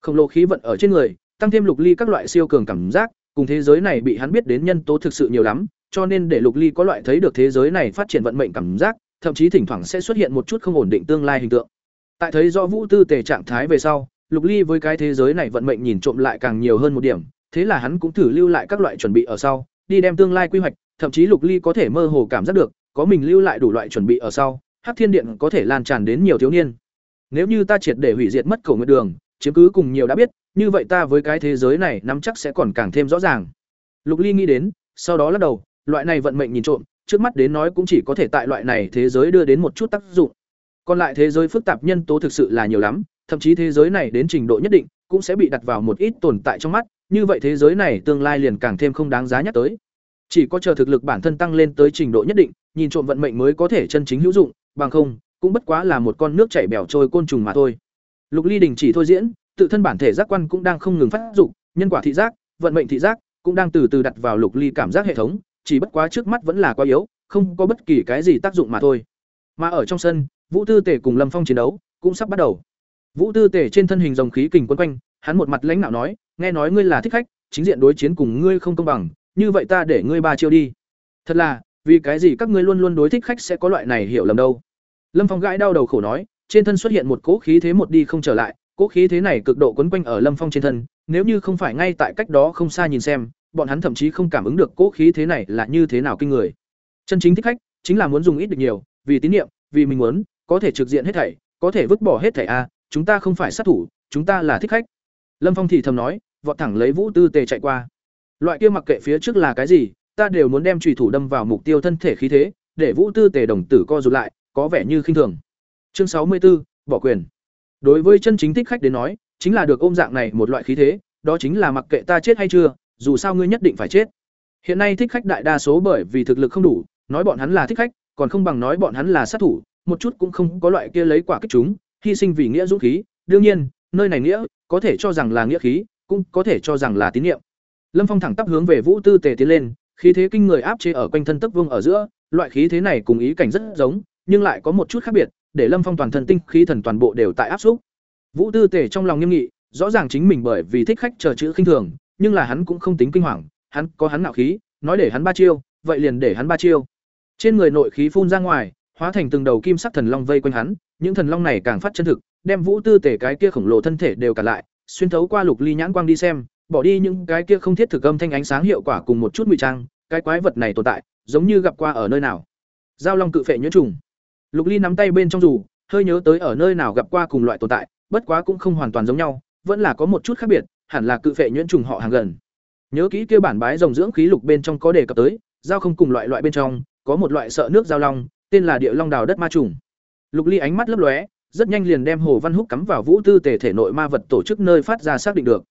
Speaker 1: Không lô khí vận ở trên người, tăng thêm Lục Ly các loại siêu cường cảm giác, cùng thế giới này bị hắn biết đến nhân tố thực sự nhiều lắm, cho nên để Lục Ly có loại thấy được thế giới này phát triển vận mệnh cảm giác, thậm chí thỉnh thoảng sẽ xuất hiện một chút không ổn định tương lai hình tượng. Tại thấy do Vũ Tư Tề trạng thái về sau, Lục Ly với cái thế giới này vận mệnh nhìn trộm lại càng nhiều hơn một điểm, thế là hắn cũng thử lưu lại các loại chuẩn bị ở sau, đi đem tương lai quy hoạch, thậm chí Lục Ly có thể mơ hồ cảm giác được, có mình lưu lại đủ loại chuẩn bị ở sau, Hắc Thiên Điện có thể lan tràn đến nhiều thiếu niên. Nếu như ta triệt để hủy diệt mất cổ nguyệt đường, chiếm cứ cùng nhiều đã biết, như vậy ta với cái thế giới này nắm chắc sẽ còn càng thêm rõ ràng. Lục Ly nghĩ đến, sau đó lắc đầu, loại này vận mệnh nhìn trộm, trước mắt đến nói cũng chỉ có thể tại loại này thế giới đưa đến một chút tác dụng. Còn lại thế giới phức tạp nhân tố thực sự là nhiều lắm, thậm chí thế giới này đến trình độ nhất định cũng sẽ bị đặt vào một ít tồn tại trong mắt, như vậy thế giới này tương lai liền càng thêm không đáng giá nhắc tới. Chỉ có chờ thực lực bản thân tăng lên tới trình độ nhất định, nhìn trộm vận mệnh mới có thể chân chính hữu dụng, bằng không, cũng bất quá là một con nước chảy bèo trôi côn trùng mà thôi. Lục Ly đình chỉ thôi diễn, tự thân bản thể giác quan cũng đang không ngừng phát dụng, nhân quả thị giác, vận mệnh thị giác cũng đang từ từ đặt vào Lục Ly cảm giác hệ thống, chỉ bất quá trước mắt vẫn là quá yếu, không có bất kỳ cái gì tác dụng mà thôi. Mà ở trong sân, Vũ Tư Tể cùng Lâm Phong chiến đấu cũng sắp bắt đầu. Vũ Tư Tể trên thân hình rồng khí kình quấn quanh, hắn một mặt lãnh nạo nói, nghe nói ngươi là thích khách, chính diện đối chiến cùng ngươi không công bằng, như vậy ta để ngươi ba chiêu đi. Thật là, vì cái gì các ngươi luôn luôn đối thích khách sẽ có loại này hiểu lầm đâu? Lâm Phong gãi đau đầu khổ nói, trên thân xuất hiện một cỗ khí thế một đi không trở lại, cỗ khí thế này cực độ quấn quanh ở Lâm Phong trên thân, nếu như không phải ngay tại cách đó không xa nhìn xem, bọn hắn thậm chí không cảm ứng được cỗ khí thế này là như thế nào kinh người. Chân chính thích khách chính là muốn dùng ít được nhiều, vì tín niệm, vì mình muốn, có thể trực diện hết thảy, có thể vứt bỏ hết thảy a, chúng ta không phải sát thủ, chúng ta là thích khách. Lâm Phong thì thầm nói, vọt thẳng lấy Vũ Tư Tề chạy qua. Loại kia mặc kệ phía trước là cái gì, ta đều muốn đem trùy thủ đâm vào mục tiêu thân thể khí thế, để Vũ Tư Tề đồng tử co rụt lại, có vẻ như khinh thường. Chương sáu mươi 64, bỏ quyền. Đối với chân chính thích khách đến nói, chính là được ôm dạng này một loại khí thế, đó chính là mặc kệ ta chết hay chưa, dù sao ngươi nhất định phải chết. Hiện nay thích khách đại đa số bởi vì thực lực không đủ, nói bọn hắn là thích khách, còn không bằng nói bọn hắn là sát thủ, một chút cũng không có loại kia lấy quả kích chúng, hy sinh vì nghĩa dũng khí, đương nhiên, nơi này nghĩa, có thể cho rằng là nghĩa khí, cũng có thể cho rằng là tín niệm. Lâm Phong thẳng tắp hướng về Vũ Tư Tề tiến lên, khí thế kinh người áp chế ở quanh thân tấc vương ở giữa, loại khí thế này cùng ý cảnh rất giống, nhưng lại có một chút khác biệt, để Lâm Phong toàn thân tinh khí thần toàn bộ đều tại áp xúc. Vũ Tư Tề trong lòng nghiêm nghị, rõ ràng chính mình bởi vì thích khách chờ chữ khinh thường, nhưng là hắn cũng không tính kinh hoàng, hắn có hắn nạo khí, nói để hắn ba chiêu, vậy liền để hắn ba chiêu. Trên người nội khí phun ra ngoài, hóa thành từng đầu kim sắc thần long vây quanh hắn, những thần long này càng phát chân thực, đem Vũ Tư Tề cái kia khổng lồ thân thể đều cả lại, xuyên thấu qua lục ly nhãn quang đi xem, bỏ đi những cái kia không thiết thực âm thanh ánh sáng hiệu quả cùng một chút ngụy trang, cái quái vật này tồn tại, giống như gặp qua ở nơi nào. Giao long cự phệ nhuyễn trùng. Lục Ly nắm tay bên trong dù, hơi nhớ tới ở nơi nào gặp qua cùng loại tồn tại, bất quá cũng không hoàn toàn giống nhau, vẫn là có một chút khác biệt, hẳn là cự phệ nhuyễn trùng họ hàng gần. Nhớ kỹ kia bản bái rồng dưỡng khí lục bên trong có đề cập tới, giao không cùng loại loại bên trong, có một loại sợ nước giao long, tên là địa long đào đất ma trùng. Lục Ly ánh mắt lấp lóe, rất nhanh liền đem Hồ Văn Húc cắm vào Vũ Tư Tề thể nội ma vật tổ chức nơi phát ra xác định được.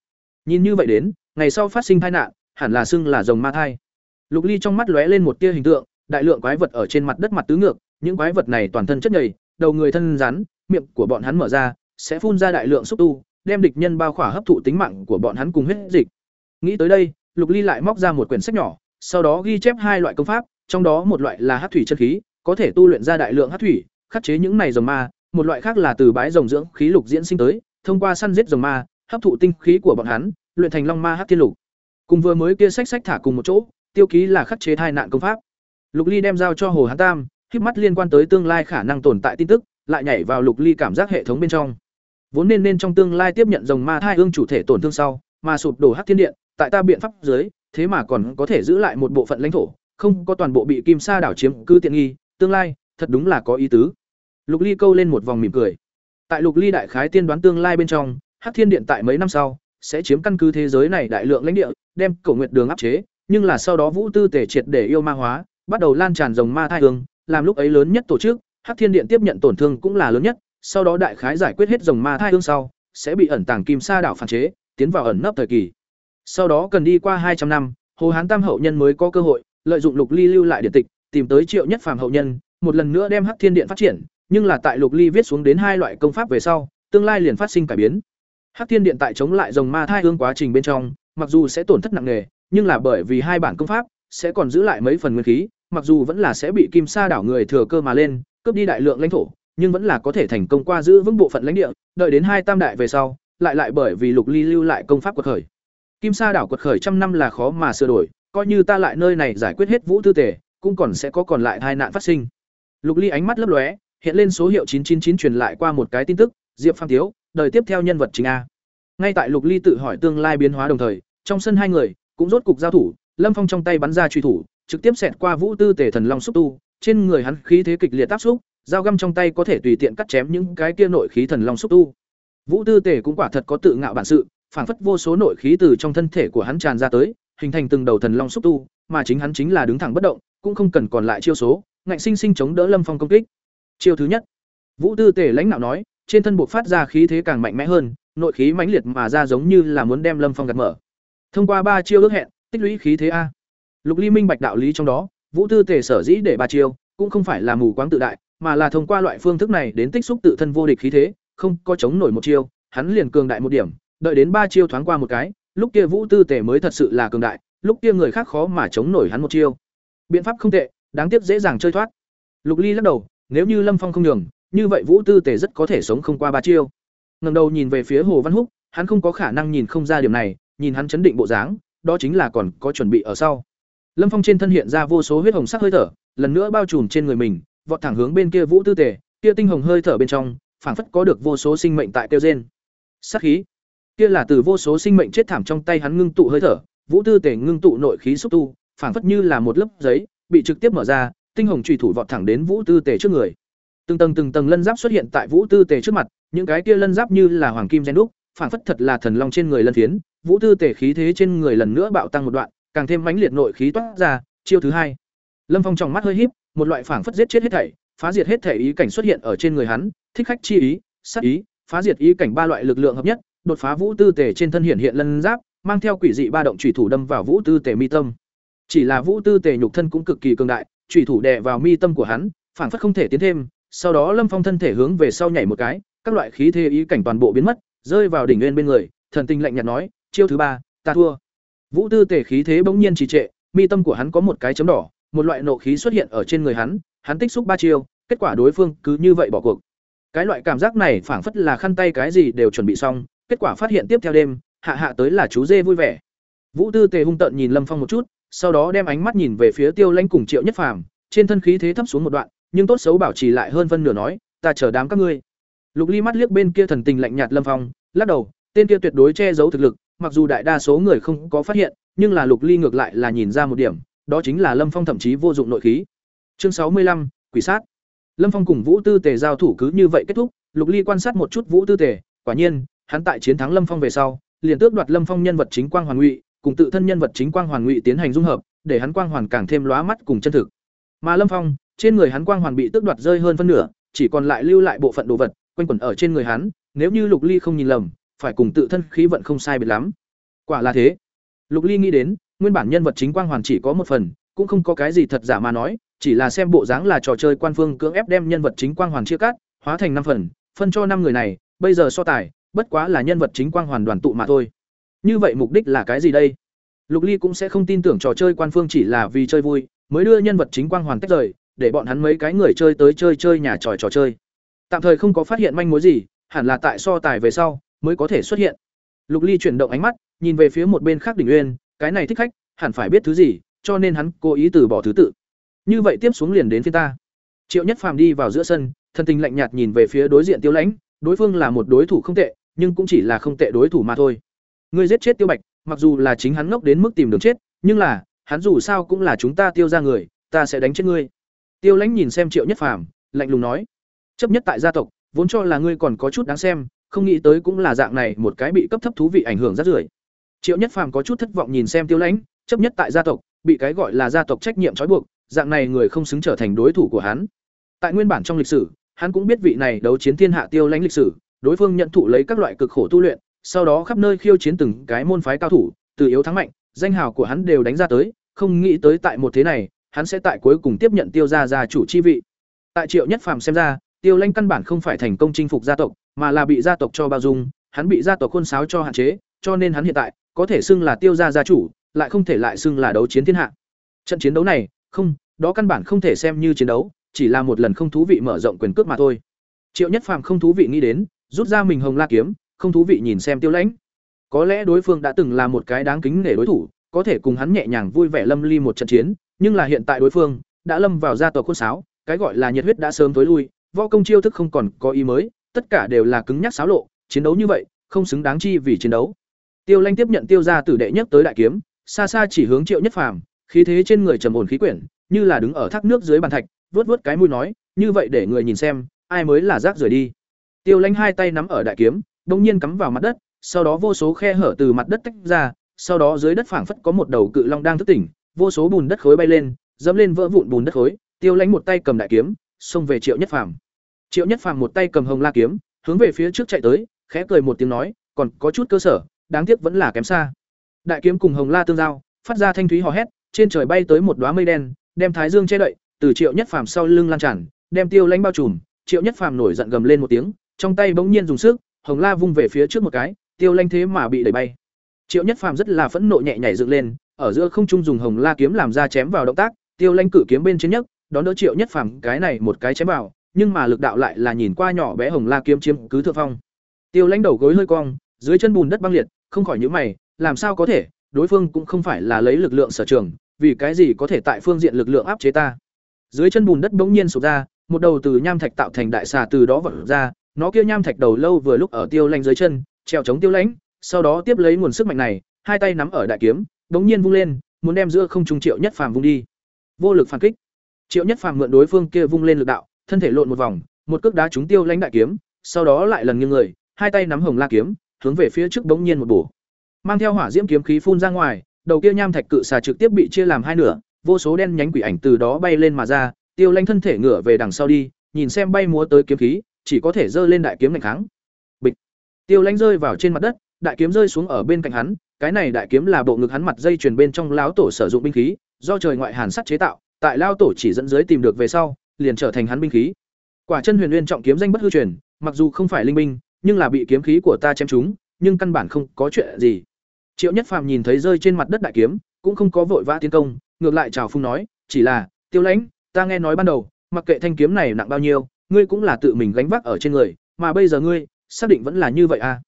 Speaker 1: Nhìn như vậy đến, ngày sau phát sinh tai nạn, hẳn là xưng là rồng ma thai. Lục Ly trong mắt lóe lên một tia hình tượng, đại lượng quái vật ở trên mặt đất mặt tứ ngược, những quái vật này toàn thân chất nhầy, đầu người thân rắn, miệng của bọn hắn mở ra, sẽ phun ra đại lượng xúc tu, đem địch nhân bao khỏa hấp thụ tính mạng của bọn hắn cùng huyết dịch. Nghĩ tới đây, Lục Ly lại móc ra một quyển sách nhỏ, sau đó ghi chép hai loại công pháp, trong đó một loại là hắc thủy chân khí, có thể tu luyện ra đại lượng hắc thủy, khắc chế những này rồng ma, một loại khác là từ bái rồng dưỡng khí lục diễn sinh tới, thông qua săn giết rồng ma, hấp thụ tinh khí của bọn hắn, luyện thành long ma hắc thiên lục. Cùng vừa mới kia sách sách thả cùng một chỗ, tiêu ký là khắc chế thai nạn công pháp. Lục Ly đem giao cho Hồ Hán Tam, khép mắt liên quan tới tương lai khả năng tồn tại tin tức, lại nhảy vào Lục Ly cảm giác hệ thống bên trong. Vốn nên nên trong tương lai tiếp nhận rồng ma thai ương chủ thể tổn thương sau, mà sụp đổ hắc thiên điện, tại ta biện pháp dưới, thế mà còn có thể giữ lại một bộ phận lãnh thổ, không có toàn bộ bị Kim Sa đảo chiếm cư tiện nghi, tương lai, thật đúng là có ý tứ. Lục Ly câu lên một vòng mỉm cười. Tại Lục Ly đại khái tiên đoán tương lai bên trong, Hắc Thiên Điện tại mấy năm sau sẽ chiếm căn cứ thế giới này đại lượng lãnh địa, đem Cổ Nguyệt Đường áp chế, nhưng là sau đó Vũ Tư Tề triệt để yêu ma hóa, bắt đầu lan tràn rồng ma thai hương, làm lúc ấy lớn nhất tổ chức, Hắc Thiên Điện tiếp nhận tổn thương cũng là lớn nhất, sau đó đại khái giải quyết hết rồng ma thai hương sau, sẽ bị ẩn tàng Kim Sa đảo phản chế, tiến vào ẩn nấp thời kỳ. Sau đó cần đi qua hai trăm năm, Hồ Hán Tam hậu nhân mới có cơ hội lợi dụng Lục Ly lưu lại điện tịch, tìm tới Triệu Nhất Phàm hậu nhân, một lần nữa đem Hắc Thiên Điện phát triển, nhưng là tại Lục Ly viết xuống đến hai loại công pháp về sau, tương lai liền phát sinh cải biến. Hắc Thiên Điện tại chống lại dòng ma thai hương quá trình bên trong, mặc dù sẽ tổn thất nặng nề, nhưng là bởi vì hai bản công pháp sẽ còn giữ lại mấy phần nguyên khí, mặc dù vẫn là sẽ bị Kim Sa đảo người thừa cơ mà lên, cướp đi đại lượng lãnh thổ, nhưng vẫn là có thể thành công qua giữ vững bộ phận lãnh địa, đợi đến hai tam đại về sau, lại lại bởi vì Lục Ly lưu lại công pháp quật khởi. Kim Sa đảo quật khởi trăm năm là khó mà sửa đổi, coi như ta lại nơi này giải quyết hết Vũ Tư Tề, cũng còn sẽ có còn lại hai nạn phát sinh. Lục Ly ánh mắt lấp lóe, hiện lên số hiệu 999 truyền lại qua một cái tin tức, Diệp Phàm thiếu, đời tiếp theo nhân vật chính a. Ngay tại Lục Ly tự hỏi tương lai biến hóa đồng thời, trong sân hai người cũng rốt cục giao thủ, Lâm Phong trong tay bắn ra truy thủ, trực tiếp xẹt qua Vũ Tư Tề Thần Long xúc tu, trên người hắn khí thế kịch liệt tác xúc, dao găm trong tay có thể tùy tiện cắt chém những cái kia nội khí thần long xúc tu. Vũ Tư Tề cũng quả thật có tự ngạo bản sự, phảng phất vô số nội khí từ trong thân thể của hắn tràn ra tới, hình thành từng đầu thần long xúc tu, mà chính hắn chính là đứng thẳng bất động, cũng không cần còn lại chiêu số, ngạnh sinh sinh chống đỡ Lâm Phong công kích. Chiêu thứ nhất, Vũ Tư tể lãnh đạo nói, trên thân buộc phát ra khí thế càng mạnh mẽ hơn, nội khí mãnh liệt mà ra giống như là muốn đem Lâm Phong gạt mở. Thông qua ba chiêu ước hẹn, tích lũy khí thế a. Lục Ly minh bạch đạo lý trong đó, Vũ Tư tể sở dĩ để ba chiêu, cũng không phải là mù quáng tự đại, mà là thông qua loại phương thức này đến tích xúc tự thân vô địch khí thế, không có chống nổi một chiêu, hắn liền cường đại một điểm, đợi đến ba chiêu thoáng qua một cái, lúc kia Vũ Tư tể mới thật sự là cường đại, lúc kia người khác khó mà chống nổi hắn một chiêu. Biện pháp không tệ, đáng tiếc dễ dàng chơi thoát. Lục Ly lắc đầu, nếu như Lâm Phong không nhường, như vậy Vũ Tư Tề rất có thể sống không qua ba chiêu. ngầm đầu nhìn về phía Hồ Văn Húc, hắn không có khả năng nhìn không ra điểm này, nhìn hắn chấn định bộ dáng, đó chính là còn có chuẩn bị ở sau. Lâm Phong trên thân hiện ra vô số huyết hồng sắc hơi thở, lần nữa bao trùm trên người mình, vọt thẳng hướng bên kia Vũ Tư Tề, kia tinh hồng hơi thở bên trong, phảng phất có được vô số sinh mệnh tại tiêu gen. Sắc khí. Kia là từ vô số sinh mệnh chết thảm trong tay hắn ngưng tụ hơi thở, Vũ Tư Tề ngưng tụ nội khí xúc tu, phảng phất như là một lớp giấy, bị trực tiếp mở ra, tinh hồng chủy thủ vọt thẳng đến Vũ Tư Tề trước người. Từng tầng từng tầng lân giáp xuất hiện tại Vũ Tư Tề trước mặt, những cái kia lân giáp như là hoàng kim gen đúc, phảng phất thật là thần long trên người lân phiến, Vũ Tư Tề khí thế trên người lần nữa bạo tăng một đoạn, càng thêm mãnh liệt nội khí toát ra, chiêu thứ hai. Lâm Phong trong mắt hơi híp, một loại phảng phất giết chết hết thảy, phá diệt hết thể ý cảnh xuất hiện ở trên người hắn, thích khách chi ý, sát ý, phá diệt ý cảnh ba loại lực lượng hợp nhất, đột phá Vũ Tư Tề trên thân hiện hiện lân giáp, mang theo quỷ dị ba động chủy thủ đâm vào Vũ Tư Tề mi tâm. Chỉ là Vũ Tư Tề nhục thân cũng cực kỳ cường đại, chủy thủ đè vào mi tâm của hắn, phảng phất không thể tiến thêm, sau đó Lâm Phong thân thể hướng về sau nhảy một cái, các loại khí thế ý cảnh toàn bộ biến mất, rơi vào đỉnh nguyên bên người, thần tinh lạnh nhạt nói, chiêu thứ ba, ta thua. Vũ Tư Tề khí thế bỗng nhiên trì trệ, mi tâm của hắn có một cái chấm đỏ, một loại nộ khí xuất hiện ở trên người hắn, hắn tích xúc ba chiêu, kết quả đối phương cứ như vậy bỏ cuộc. Cái loại cảm giác này phảng phất là khăn tay cái gì đều chuẩn bị xong, kết quả phát hiện tiếp theo đêm, hạ hạ tới là chú dê vui vẻ. Vũ Tư Tề hung tợn nhìn Lâm Phong một chút, sau đó đem ánh mắt nhìn về phía Tiêu Lãnh cùng Triệu Nhất Phàm, trên thân khí thế thấp xuống một đoạn, nhưng tốt xấu bảo trì lại hơn phân nửa nói, ta chờ đám các ngươi. Lục Ly mắt liếc bên kia thần tình lạnh nhạt Lâm Phong, lắc đầu, tên kia tuyệt đối che giấu thực lực, mặc dù đại đa số người không có phát hiện, nhưng là Lục Ly ngược lại là nhìn ra một điểm, đó chính là Lâm Phong thậm chí vô dụng nội khí. Chương sáu mươi lăm, quỷ sát. Lâm Phong cùng Vũ Tư Tề giao thủ cứ như vậy kết thúc, Lục Ly quan sát một chút Vũ Tư Tề, quả nhiên, hắn tại chiến thắng Lâm Phong về sau, liền tước đoạt Lâm Phong nhân vật chính quang hoàn ngụy, cùng tự thân nhân vật chính quang hoàn ngụy tiến hành dung hợp, để hắn quang hoàn càng thêm lóa mắt cùng chân thực. Mà Lâm Phong, trên người hắn quang hoàn bị tước đoạt rơi hơn phân nửa, chỉ còn lại lưu lại bộ phận đồ vật quanh quẩn ở trên người hắn, nếu như Lục Ly không nhìn lầm, phải cùng tự thân khí vận không sai biệt lắm. Quả là thế. Lục Ly nghĩ đến, nguyên bản nhân vật chính quang hoàn chỉ có một phần, cũng không có cái gì thật giả mà nói, chỉ là xem bộ dáng là trò chơi quan phương cưỡng ép đem nhân vật chính quang hoàn chia cắt, hóa thành năm phần, phân cho năm người này, bây giờ so tài, bất quá là nhân vật chính quang hoàn đoàn tụ mà thôi. Như vậy mục đích là cái gì đây? Lục Ly cũng sẽ không tin tưởng trò chơi quan phương chỉ là vì chơi vui, mới đưa nhân vật chính quang hoàn tách rời, để bọn hắn mấy cái người chơi tới chơi chơi nhà tròi trò chơi. Tạm thời không có phát hiện manh mối gì, hẳn là tại so tài về sau mới có thể xuất hiện. Lục Ly chuyển động ánh mắt, nhìn về phía một bên khác đỉnh uyên, cái này thích khách, hẳn phải biết thứ gì, cho nên hắn cố ý từ bỏ thứ tự. Như vậy tiếp xuống liền đến phía ta. Triệu Nhất Phàm đi vào giữa sân, thân tình lạnh nhạt nhìn về phía đối diện Tiêu Lãnh, đối phương là một đối thủ không tệ, nhưng cũng chỉ là không tệ đối thủ mà thôi. Ngươi giết chết Tiêu Bạch, mặc dù là chính hắn ngốc đến mức tìm đường chết, nhưng là, hắn dù sao cũng là chúng ta tiêu ra người, ta sẽ đánh chết ngươi. Tiêu Lãnh nhìn xem Triệu Nhất Phàm, lạnh lùng nói: "Chấp nhất tại gia tộc, vốn cho là ngươi còn có chút đáng xem, không nghĩ tới cũng là dạng này một cái bị cấp thấp thú vị ảnh hưởng rất rưởi." Triệu Nhất Phàm có chút thất vọng nhìn xem Tiêu Lãnh, chấp nhất tại gia tộc, bị cái gọi là gia tộc trách nhiệm trói buộc, dạng này người không xứng trở thành đối thủ của hắn. Tại nguyên bản trong lịch sử, hắn cũng biết vị này đấu chiến thiên hạ Tiêu Lãnh lịch sử, đối phương nhận thụ lấy các loại cực khổ tu luyện, sau đó khắp nơi khiêu chiến từng cái môn phái cao thủ, từ yếu thắng mạnh, danh hào của hắn đều đánh ra tới, không nghĩ tới tại một thế này, hắn sẽ tại cuối cùng tiếp nhận Tiêu gia gia chủ chi vị. Tại Triệu Nhất Phàm xem ra, Tiêu lanh căn bản không phải thành công chinh phục gia tộc, mà là bị gia tộc cho bao dung, hắn bị gia tộc khuôn sáo cho hạn chế, cho nên hắn hiện tại có thể xưng là Tiêu gia gia chủ, lại không thể lại xưng là đấu chiến thiên hạ. Trận chiến đấu này, không, đó căn bản không thể xem như chiến đấu, chỉ là một lần không thú vị mở rộng quyền cước mà thôi. Triệu Nhất Phàm không thú vị nghĩ đến, rút ra mình Hồng La kiếm, không thú vị nhìn xem Tiêu Lãnh. Có lẽ đối phương đã từng là một cái đáng kính nể đối thủ, có thể cùng hắn nhẹ nhàng vui vẻ lâm ly một trận chiến, nhưng là hiện tại đối phương đã lâm vào gia tộc khuôn sáo, cái gọi là nhiệt huyết đã sớm tối lui, võ công chiêu thức không còn có ý mới, tất cả đều là cứng nhắc xáo lộ, chiến đấu như vậy, không xứng đáng chi vì chiến đấu. Tiêu Lanh tiếp nhận Tiêu gia tử đệ nhất tới đại kiếm, xa xa chỉ hướng Triệu Nhất Phàm, khí thế trên người trầm ổn khí quyển, như là đứng ở thác nước dưới bàn thạch, vuốt vuốt cái mũi nói, như vậy để người nhìn xem, ai mới là rác rưởi đi. Tiêu Lãnh hai tay nắm ở đại kiếm, đông nhiên cắm vào mặt đất, sau đó vô số khe hở từ mặt đất tách ra, sau đó dưới đất phảng phất có một đầu cự long đang thức tỉnh, vô số bùn đất khối bay lên, dẫm lên vỡ vụn bùn đất khối, Tiêu Lãnh một tay cầm đại kiếm, xông về Triệu Nhất Phàm. Triệu Nhất Phàm một tay cầm Hồng La kiếm, hướng về phía trước chạy tới, khẽ cười một tiếng nói, còn có chút cơ sở, đáng tiếc vẫn là kém xa. Đại kiếm cùng Hồng La tương giao, phát ra thanh thúy hò hét, trên trời bay tới một đóa mây đen, đem Thái Dương che đậy, từ Triệu Nhất Phàm sau lưng lan tràn, đem Tiêu Lãnh bao trùm, Triệu Nhất Phàm nổi giận gầm lên một tiếng, trong tay bỗng nhiên dùng sức, Hồng La vung về phía trước một cái, Tiêu Lanh thế mà bị đẩy bay. Triệu Nhất Phàm rất là phẫn nộ nhẹ nhảy dựng lên, ở giữa không trung dùng Hồng La kiếm làm ra chém vào động tác, Tiêu Lanh cử kiếm bên trên nhất, đón đỡ Triệu Nhất Phàm cái này một cái chém vào, nhưng mà lực đạo lại là nhìn qua nhỏ bé Hồng La kiếm chiếm cứ thượng phong. Tiêu Lanh đầu gối hơi cong, dưới chân bùn đất băng liệt, không khỏi nhíu mày, làm sao có thể, đối phương cũng không phải là lấy lực lượng sở trường, vì cái gì có thể tại phương diện lực lượng áp chế ta. Dưới chân bùn đất bỗng nhiên sụp ra, một đầu từ nham thạch tạo thành đại xà từ đó vọt ra, nó kia nham thạch đầu lâu vừa lúc ở Tiêu Lãnh dưới chân, treo chống Tiêu Lãnh, sau đó tiếp lấy nguồn sức mạnh này, hai tay nắm ở đại kiếm, bỗng nhiên vung lên, muốn đem giữa không trung Triệu Nhất Phàm vung đi. Vô lực phản kích. Triệu Nhất Phàm mượn đối phương kia vung lên lực đạo, thân thể lộn một vòng, một cước đá trúng Tiêu Lãnh đại kiếm, sau đó lại lần nghiêng người, hai tay nắm hồng la kiếm, hướng về phía trước bỗng nhiên một bổ. Mang theo hỏa diễm kiếm khí phun ra ngoài, đầu kia nham thạch cự xà trực tiếp bị chia làm hai nửa, vô số đen nhánh quỷ ảnh từ đó bay lên mà ra, Tiêu Lãnh thân thể ngửa về đằng sau đi, nhìn xem bay múa tới kiếm khí, chỉ có thể giơ lên đại kiếm mạnh kháng. Bịch. Tiêu Lãnh rơi vào trên mặt đất, đại kiếm rơi xuống ở bên cạnh hắn, cái này đại kiếm là bộ ngực hắn mặt dây chuyền bên trong lão tổ sử dụng binh khí, do trời ngoại hàn sắt chế tạo, tại lao tổ chỉ dẫn dưới tìm được về sau, liền trở thành hắn binh khí. Quả chân huyền nguyên trọng kiếm danh bất hư truyền, mặc dù không phải linh binh, nhưng là bị kiếm khí của ta chém trúng, nhưng căn bản không có chuyện gì. Triệu Nhất Phàm nhìn thấy rơi trên mặt đất đại kiếm, cũng không có vội vã tiến công, ngược lại chào phung nói, chỉ là, Tiêu Lãnh, ta nghe nói ban đầu, mặc kệ thanh kiếm này nặng bao nhiêu, ngươi cũng là tự mình gánh vác ở trên người, mà bây giờ ngươi, xác định vẫn là như vậy à?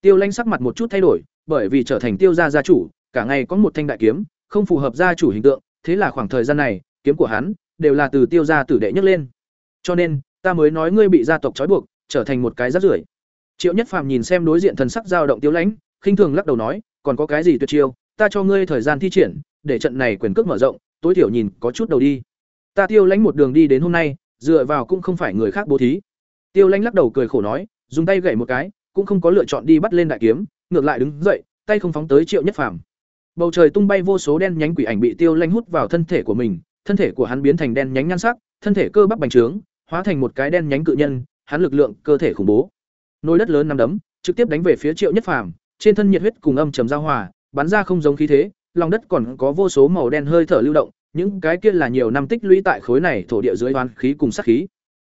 Speaker 1: Tiêu Lanh sắc mặt một chút thay đổi, bởi vì trở thành Tiêu gia gia chủ, cả ngày có một thanh đại kiếm, không phù hợp gia chủ hình tượng, thế là khoảng thời gian này, kiếm của hắn đều là từ Tiêu gia tử đệ nhất lên. Cho nên, ta mới nói ngươi bị gia tộc trói buộc, trở thành một cái rác rưởi. Triệu Nhất Phàm nhìn xem đối diện thần sắc dao động Tiêu Lãnh, khinh thường lắc đầu nói, còn có cái gì tuyệt chiêu, ta cho ngươi thời gian thi triển, để trận này quyền cước mở rộng, tối thiểu nhìn có chút đầu đi. Ta Tiêu Lãnh một đường đi đến hôm nay, dựa vào cũng không phải người khác bố thí. Tiêu Lãnh lắc đầu cười khổ nói, dùng tay gậy một cái, cũng không có lựa chọn đi bắt lên đại kiếm, ngược lại đứng dậy, tay không phóng tới Triệu Nhất Phàm. Bầu trời tung bay vô số đen nhánh quỷ ảnh bị Tiêu Lãnh hút vào thân thể của mình, thân thể của hắn biến thành đen nhánh nhan sắc, thân thể cơ bắp bành trướng, hóa thành một cái đen nhánh cự nhân, hắn lực lượng cơ thể khủng bố. Nồi đất lớn nằm đấm, trực tiếp đánh về phía Triệu Nhất Phàm, trên thân nhiệt huyết cùng âm trầm giao hòa, bắn ra không giống khí thế, lòng đất còn có vô số màu đen hơi thở lưu động, những cái kia là nhiều năm tích lũy tại khối này thổ địa dưới oán khí cùng sát khí.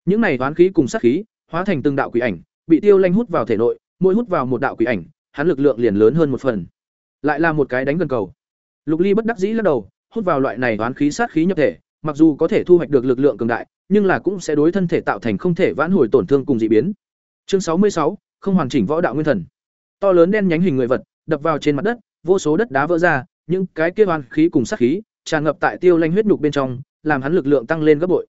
Speaker 1: Những này oán khí cùng sát khí, hóa thành từng đạo quỷ ảnh, bị Tiêu Lanh hút vào thể nội, mỗi hút vào một đạo quỷ ảnh, hắn lực lượng liền lớn hơn một phần. Lại là một cái đánh gần cầu. Lục Ly bất đắc dĩ lắc đầu, hút vào loại này oán khí sát khí nhập thể, mặc dù có thể thu hoạch được lực lượng cường đại, nhưng là cũng sẽ đối thân thể tạo thành không thể vãn hồi tổn thương cùng dị biến. Chương sáu mươi sáu không hoàn chỉnh võ đạo nguyên thần. To lớn đen nhánh hình người vật, đập vào trên mặt đất, vô số đất đá vỡ ra, những cái kia oán khí cùng sát khí tràn ngập tại Tiêu Lanh huyết nhục bên trong, làm hắn lực lượng tăng lên gấp bội.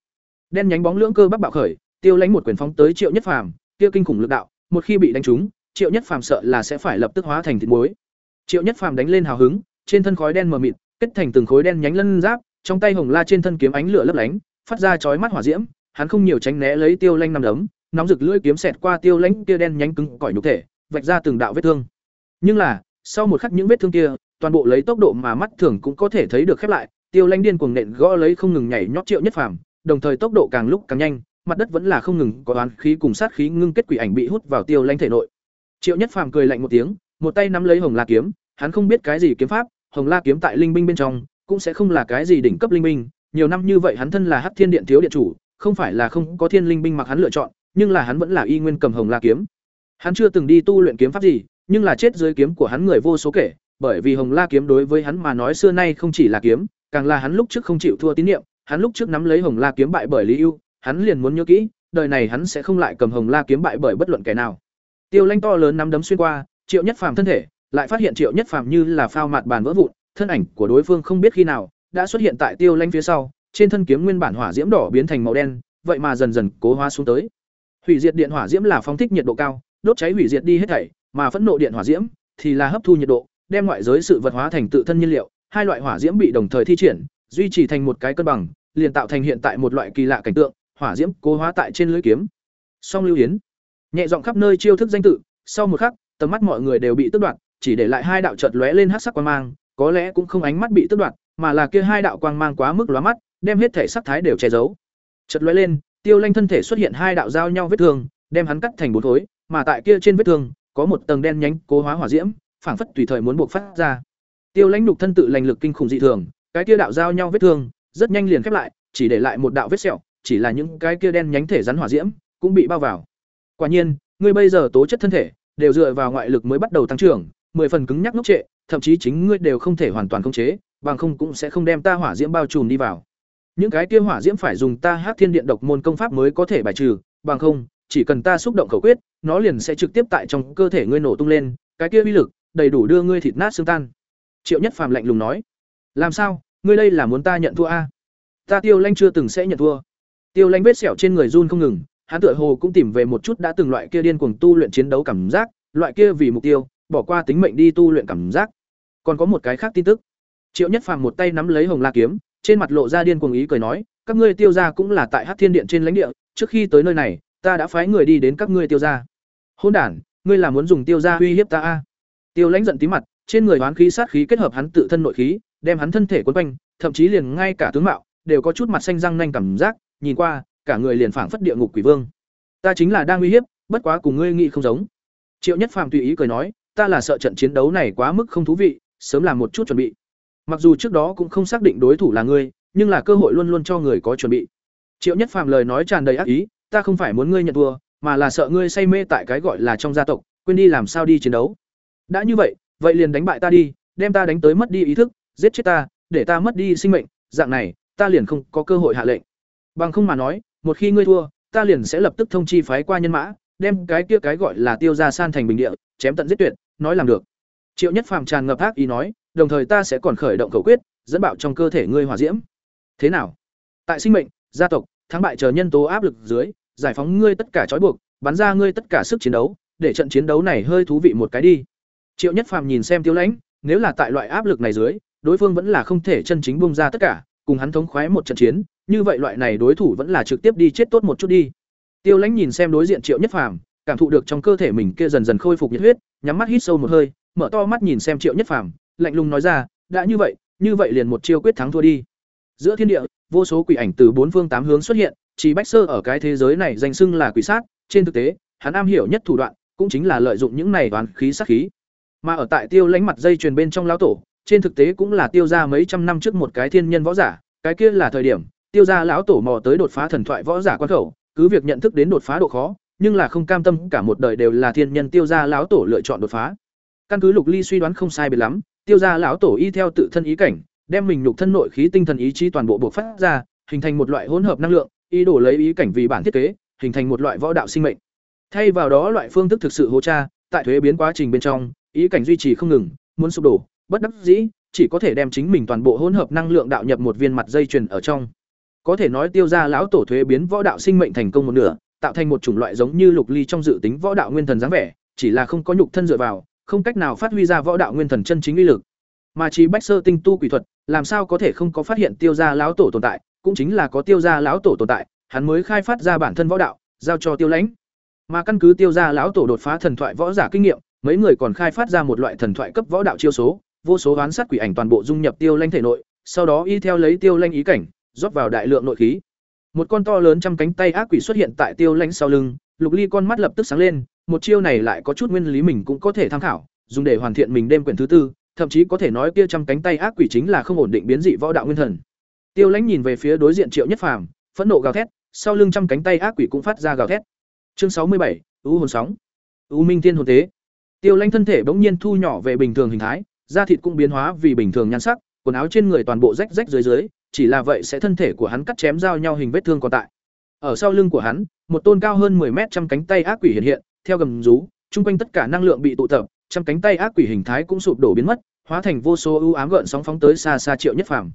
Speaker 1: Đen nhánh bóng lưỡng cơ bắp bạo khởi, Tiêu Lanh một quyền phóng tới Triệu Nhất Phàm, kia kinh khủng lực đạo, một khi bị đánh trúng, Triệu Nhất Phàm sợ là sẽ phải lập tức hóa thành thịt muối. Triệu Nhất Phàm đánh lên hào hứng, trên thân khói đen mờ mịt, kết thành từng khối đen nhánh lân giáp, trong tay hồng la trên thân kiếm ánh lửa lấp lánh, phát ra chói mắt hỏa diễm, hắn không nhiều tránh né lấy Tiêu Lanh nằm đấm, nóng rực lưỡi kiếm xẹt qua Tiêu lãnh kia đen nhánh cứng cỏi nhục thể, vạch ra từng đạo vết thương. Nhưng là, sau một khắc những vết thương kia, toàn bộ lấy tốc độ mà mắt thường cũng có thể thấy được khép lại, Tiêu Lanh điên cuồng nện gõ lấy không ngừng nhảy nhót Triệu Nhất Phàm, đồng thời tốc độ càng lúc càng nhanh, mặt đất vẫn là không ngừng có oán khí cùng sát khí ngưng kết quỷ ảnh bị hút vào Tiêu Lanh thể nội. Triệu Nhất Phàm cười lạnh một tiếng, một tay nắm lấy Hồng La kiếm, hắn không biết cái gì kiếm pháp, Hồng La kiếm tại linh binh bên trong, cũng sẽ không là cái gì đỉnh cấp linh binh, nhiều năm như vậy hắn thân là Hắc Thiên Điện thiếu điện chủ, không phải là không có thiên linh binh mặc hắn lựa chọn, nhưng là hắn vẫn là y nguyên cầm Hồng La kiếm. Hắn chưa từng đi tu luyện kiếm pháp gì, nhưng là chết dưới kiếm của hắn người vô số kể, bởi vì Hồng La kiếm đối với hắn mà nói xưa nay không chỉ là kiếm, càng là hắn lúc trước không chịu thua tín niệm, hắn lúc trước nắm lấy Hồng La kiếm bại bởi Lý Ưu, hắn liền muốn nhớ kỹ, đời này hắn sẽ không lại cầm Hồng La kiếm bại bởi bất luận kẻ nào. Tiêu Lanh to lớn nắm đấm xuyên qua, Triệu Nhất Phàm thân thể, lại phát hiện Triệu Nhất Phàm như là phao mạt bàn vỡ vụn, thân ảnh của đối phương không biết khi nào đã xuất hiện tại Tiêu Lanh phía sau, trên thân kiếm nguyên bản hỏa diễm đỏ biến thành màu đen, vậy mà dần dần cố hóa xuống tới. Hủy diệt điện hỏa diễm là phóng thích nhiệt độ cao, đốt cháy hủy diệt đi hết thảy, mà phẫn nộ điện hỏa diễm thì là hấp thu nhiệt độ, đem ngoại giới sự vật hóa thành tự thân nhiên liệu, hai loại hỏa diễm bị đồng thời thi triển, duy trì thành một cái cân bằng, liền tạo thành hiện tại một loại kỳ lạ cảnh tượng, hỏa diễm cố hóa tại trên lưỡi kiếm. Song Lưu Yến, nhẹ giọng khắp nơi chiêu thức danh tự, sau một khắc, tầm mắt mọi người đều bị tước đoạt, chỉ để lại hai đạo chợt lóe lên hắc sắc quang mang, có lẽ cũng không ánh mắt bị tước đoạt, mà là kia hai đạo quang mang quá mức lóa mắt, đem hết thể sắc thái đều che giấu. Chợt lóe lên, Tiêu Lanh thân thể xuất hiện hai đạo giao nhau vết thương, đem hắn cắt thành bốn khối, mà tại kia trên vết thương có một tầng đen nhánh cố hóa hỏa diễm, phảng phất tùy thời muốn buộc phát ra. Tiêu Lãnh đục thân tự lành lực kinh khủng dị thường, cái kia đạo giao nhau vết thương, rất nhanh liền khép lại, chỉ để lại một đạo vết sẹo, chỉ là những cái kia đen nhánh thể rắn hỏa diễm cũng bị bao vào. Quả nhiên, ngươi bây giờ tố chất thân thể đều dựa vào ngoại lực mới bắt đầu tăng trưởng, mười phần cứng nhắc ngốc trệ, thậm chí chính ngươi đều không thể hoàn toàn khống chế, bằng không cũng sẽ không đem ta hỏa diễm bao trùm đi vào. Những cái kia hỏa diễm phải dùng ta Hắc Thiên Điện độc môn công pháp mới có thể bài trừ, bằng không, chỉ cần ta xúc động khẩu quyết, nó liền sẽ trực tiếp tại trong cơ thể ngươi nổ tung lên, cái kia uy lực đầy đủ đưa ngươi thịt nát xương tan. Triệu Nhất Phàm lạnh lùng nói: "Làm sao? Ngươi đây là muốn ta nhận thua a?" Ta Tiêu Lanh chưa từng sẽ nhận thua. Tiêu Lanh vết sẹo trên người run không ngừng, hắn tựa hồ cũng tìm về một chút đã từng loại kia điên cuồng tu luyện chiến đấu cảm giác, loại kia vì mục tiêu, bỏ qua tính mệnh đi tu luyện cảm giác. Còn có một cái khác tin tức. Triệu Nhất Phàm một tay nắm lấy Hồng La kiếm, trên mặt lộ ra điên cuồng ý cười nói, các ngươi tiêu gia cũng là tại Hắc Thiên Điện trên lãnh địa, trước khi tới nơi này, ta đã phái người đi đến các ngươi tiêu gia. Hôn đản, ngươi là muốn dùng tiêu gia uy hiếp ta a? Tiêu Lãnh giận tí mặt, trên người hoán khí sát khí kết hợp hắn tự thân nội khí, đem hắn thân thể quấn quanh, thậm chí liền ngay cả tướng mạo đều có chút mặt xanh răng nanh cảm giác, nhìn qua, cả người liền phảng phất địa ngục quỷ vương. Ta chính là đang uy hiếp, bất quá cùng ngươi nghĩ không giống. Triệu Nhất Phàm tùy ý cười nói, ta là sợ trận chiến đấu này quá mức không thú vị, sớm làm một chút chuẩn bị. Mặc dù trước đó cũng không xác định đối thủ là ngươi, nhưng là cơ hội luôn luôn cho người có chuẩn bị. Triệu Nhất Phàm lời nói tràn đầy ác ý, ta không phải muốn ngươi nhận thua, mà là sợ ngươi say mê tại cái gọi là trong gia tộc, quên đi làm sao đi chiến đấu. Đã như vậy, vậy liền đánh bại ta đi, đem ta đánh tới mất đi ý thức, giết chết ta, để ta mất đi sinh mệnh, dạng này, ta liền không có cơ hội hạ lệnh. Bằng không mà nói, một khi ngươi thua, ta liền sẽ lập tức thông chi phái qua nhân mã, đem cái kia cái gọi là tiêu gia san thành bình địa, chém tận giết tuyệt, nói làm được. Triệu Nhất Phàm tràn ngập ác ý nói, đồng thời ta sẽ còn khởi động khẩu quyết, dẫn bạo trong cơ thể ngươi hòa diễm. Thế nào? Tại sinh mệnh, gia tộc, thắng bại chờ nhân tố áp lực dưới, giải phóng ngươi tất cả trói buộc, bắn ra ngươi tất cả sức chiến đấu, để trận chiến đấu này hơi thú vị một cái đi. Triệu Nhất Phàm nhìn xem Tiêu Lãnh, nếu là tại loại áp lực này dưới, đối phương vẫn là không thể chân chính bung ra tất cả, cùng hắn thống khoái một trận chiến, như vậy loại này đối thủ vẫn là trực tiếp đi chết tốt một chút đi. Tiêu Lãnh nhìn xem đối diện Triệu Nhất Phàm, cảm thụ được trong cơ thể mình kia dần dần khôi phục nhiệt huyết, nhắm mắt hít sâu một hơi, mở to mắt nhìn xem Triệu Nhất Phàm, lạnh lùng nói ra, đã như vậy, như vậy liền một chiêu quyết thắng thua đi. Giữa thiên địa, vô số quỷ ảnh từ bốn phương tám hướng xuất hiện, chỉ Bách Sơ ở cái thế giới này danh xưng là quỷ sát, trên thực tế, hắn am hiểu nhất thủ đoạn, cũng chính là lợi dụng những này toán khí sát khí. Mà ở tại Tiêu Lãnh mặt dây truyền bên trong lão tổ, trên thực tế cũng là tiêu ra mấy trăm năm trước một cái thiên nhân võ giả, cái kia là thời điểm, tiêu ra lão tổ mò tới đột phá thần thoại võ giả quan khẩu, cứ việc nhận thức đến đột phá độ khó, nhưng là không cam tâm cả một đời đều là thiên nhân tiêu ra lão tổ lựa chọn đột phá. Căn cứ Lục Ly suy đoán không sai biệt lắm, tiêu ra lão tổ y theo tự thân ý cảnh, đem mình lục thân nội khí tinh thần ý chí toàn bộ buộc phát ra, hình thành một loại hỗn hợp năng lượng, ý đồ lấy ý cảnh vì bản thiết kế, hình thành một loại võ đạo sinh mệnh. Thay vào đó loại phương thức thực sự hô tra, tại thuế biến quá trình bên trong, ý cảnh duy trì không ngừng, muốn sụp đổ, bất đắc dĩ, chỉ có thể đem chính mình toàn bộ hỗn hợp năng lượng đạo nhập một viên mặt dây chuyền ở trong. Có thể nói tiêu ra lão tổ thuế biến võ đạo sinh mệnh thành công một nửa, tạo thành một chủng loại giống như lục ly trong dự tính võ đạo nguyên thần dáng vẻ, chỉ là không có nhục thân dựa vào, không cách nào phát huy ra võ đạo nguyên thần chân chính uy lực. Mà chỉ bách sơ tinh tu quỷ thuật, làm sao có thể không có phát hiện tiêu gia lão tổ tồn tại, cũng chính là có tiêu gia lão tổ tồn tại, hắn mới khai phát ra bản thân võ đạo, giao cho tiêu lãnh. Mà căn cứ tiêu gia lão tổ đột phá thần thoại võ giả kinh nghiệm, mấy người còn khai phát ra một loại thần thoại cấp võ đạo chiêu số, vô số oán sát quỷ ảnh toàn bộ dung nhập tiêu lãnh thể nội, sau đó y theo lấy tiêu lãnh ý cảnh, rót vào đại lượng nội khí. Một con to lớn trăm cánh tay ác quỷ xuất hiện tại tiêu lãnh sau lưng, Lục Ly con mắt lập tức sáng lên, một chiêu này lại có chút nguyên lý mình cũng có thể tham khảo, dùng để hoàn thiện mình đêm quyển thứ tư, thậm chí có thể nói kia trăm cánh tay ác quỷ chính là không ổn định biến dị võ đạo nguyên thần. Tiêu Lãnh nhìn về phía đối diện Triệu Nhất Phàm, phẫn nộ gào thét, sau lưng trăm cánh tay ác quỷ cũng phát ra gào thét. Chương sáu mươi bảy, U hồn sóng. U Minh Tiên hồn tế. Tiêu Lanh thân thể bỗng nhiên thu nhỏ về bình thường hình thái, da thịt cũng biến hóa vì bình thường nhan sắc, quần áo trên người toàn bộ rách rách dưới dưới, chỉ là vậy sẽ thân thể của hắn cắt chém giao nhau hình vết thương còn tại. Ở sau lưng của hắn, một tôn cao hơn 10 mét trăm cánh tay ác quỷ hiện hiện, theo gầm rú, trung quanh tất cả năng lượng bị tụ tập, trăm cánh tay ác quỷ hình thái cũng sụp đổ biến mất, hóa thành vô số ưu ám gợn sóng phóng tới xa xa Triệu Nhất Phàm.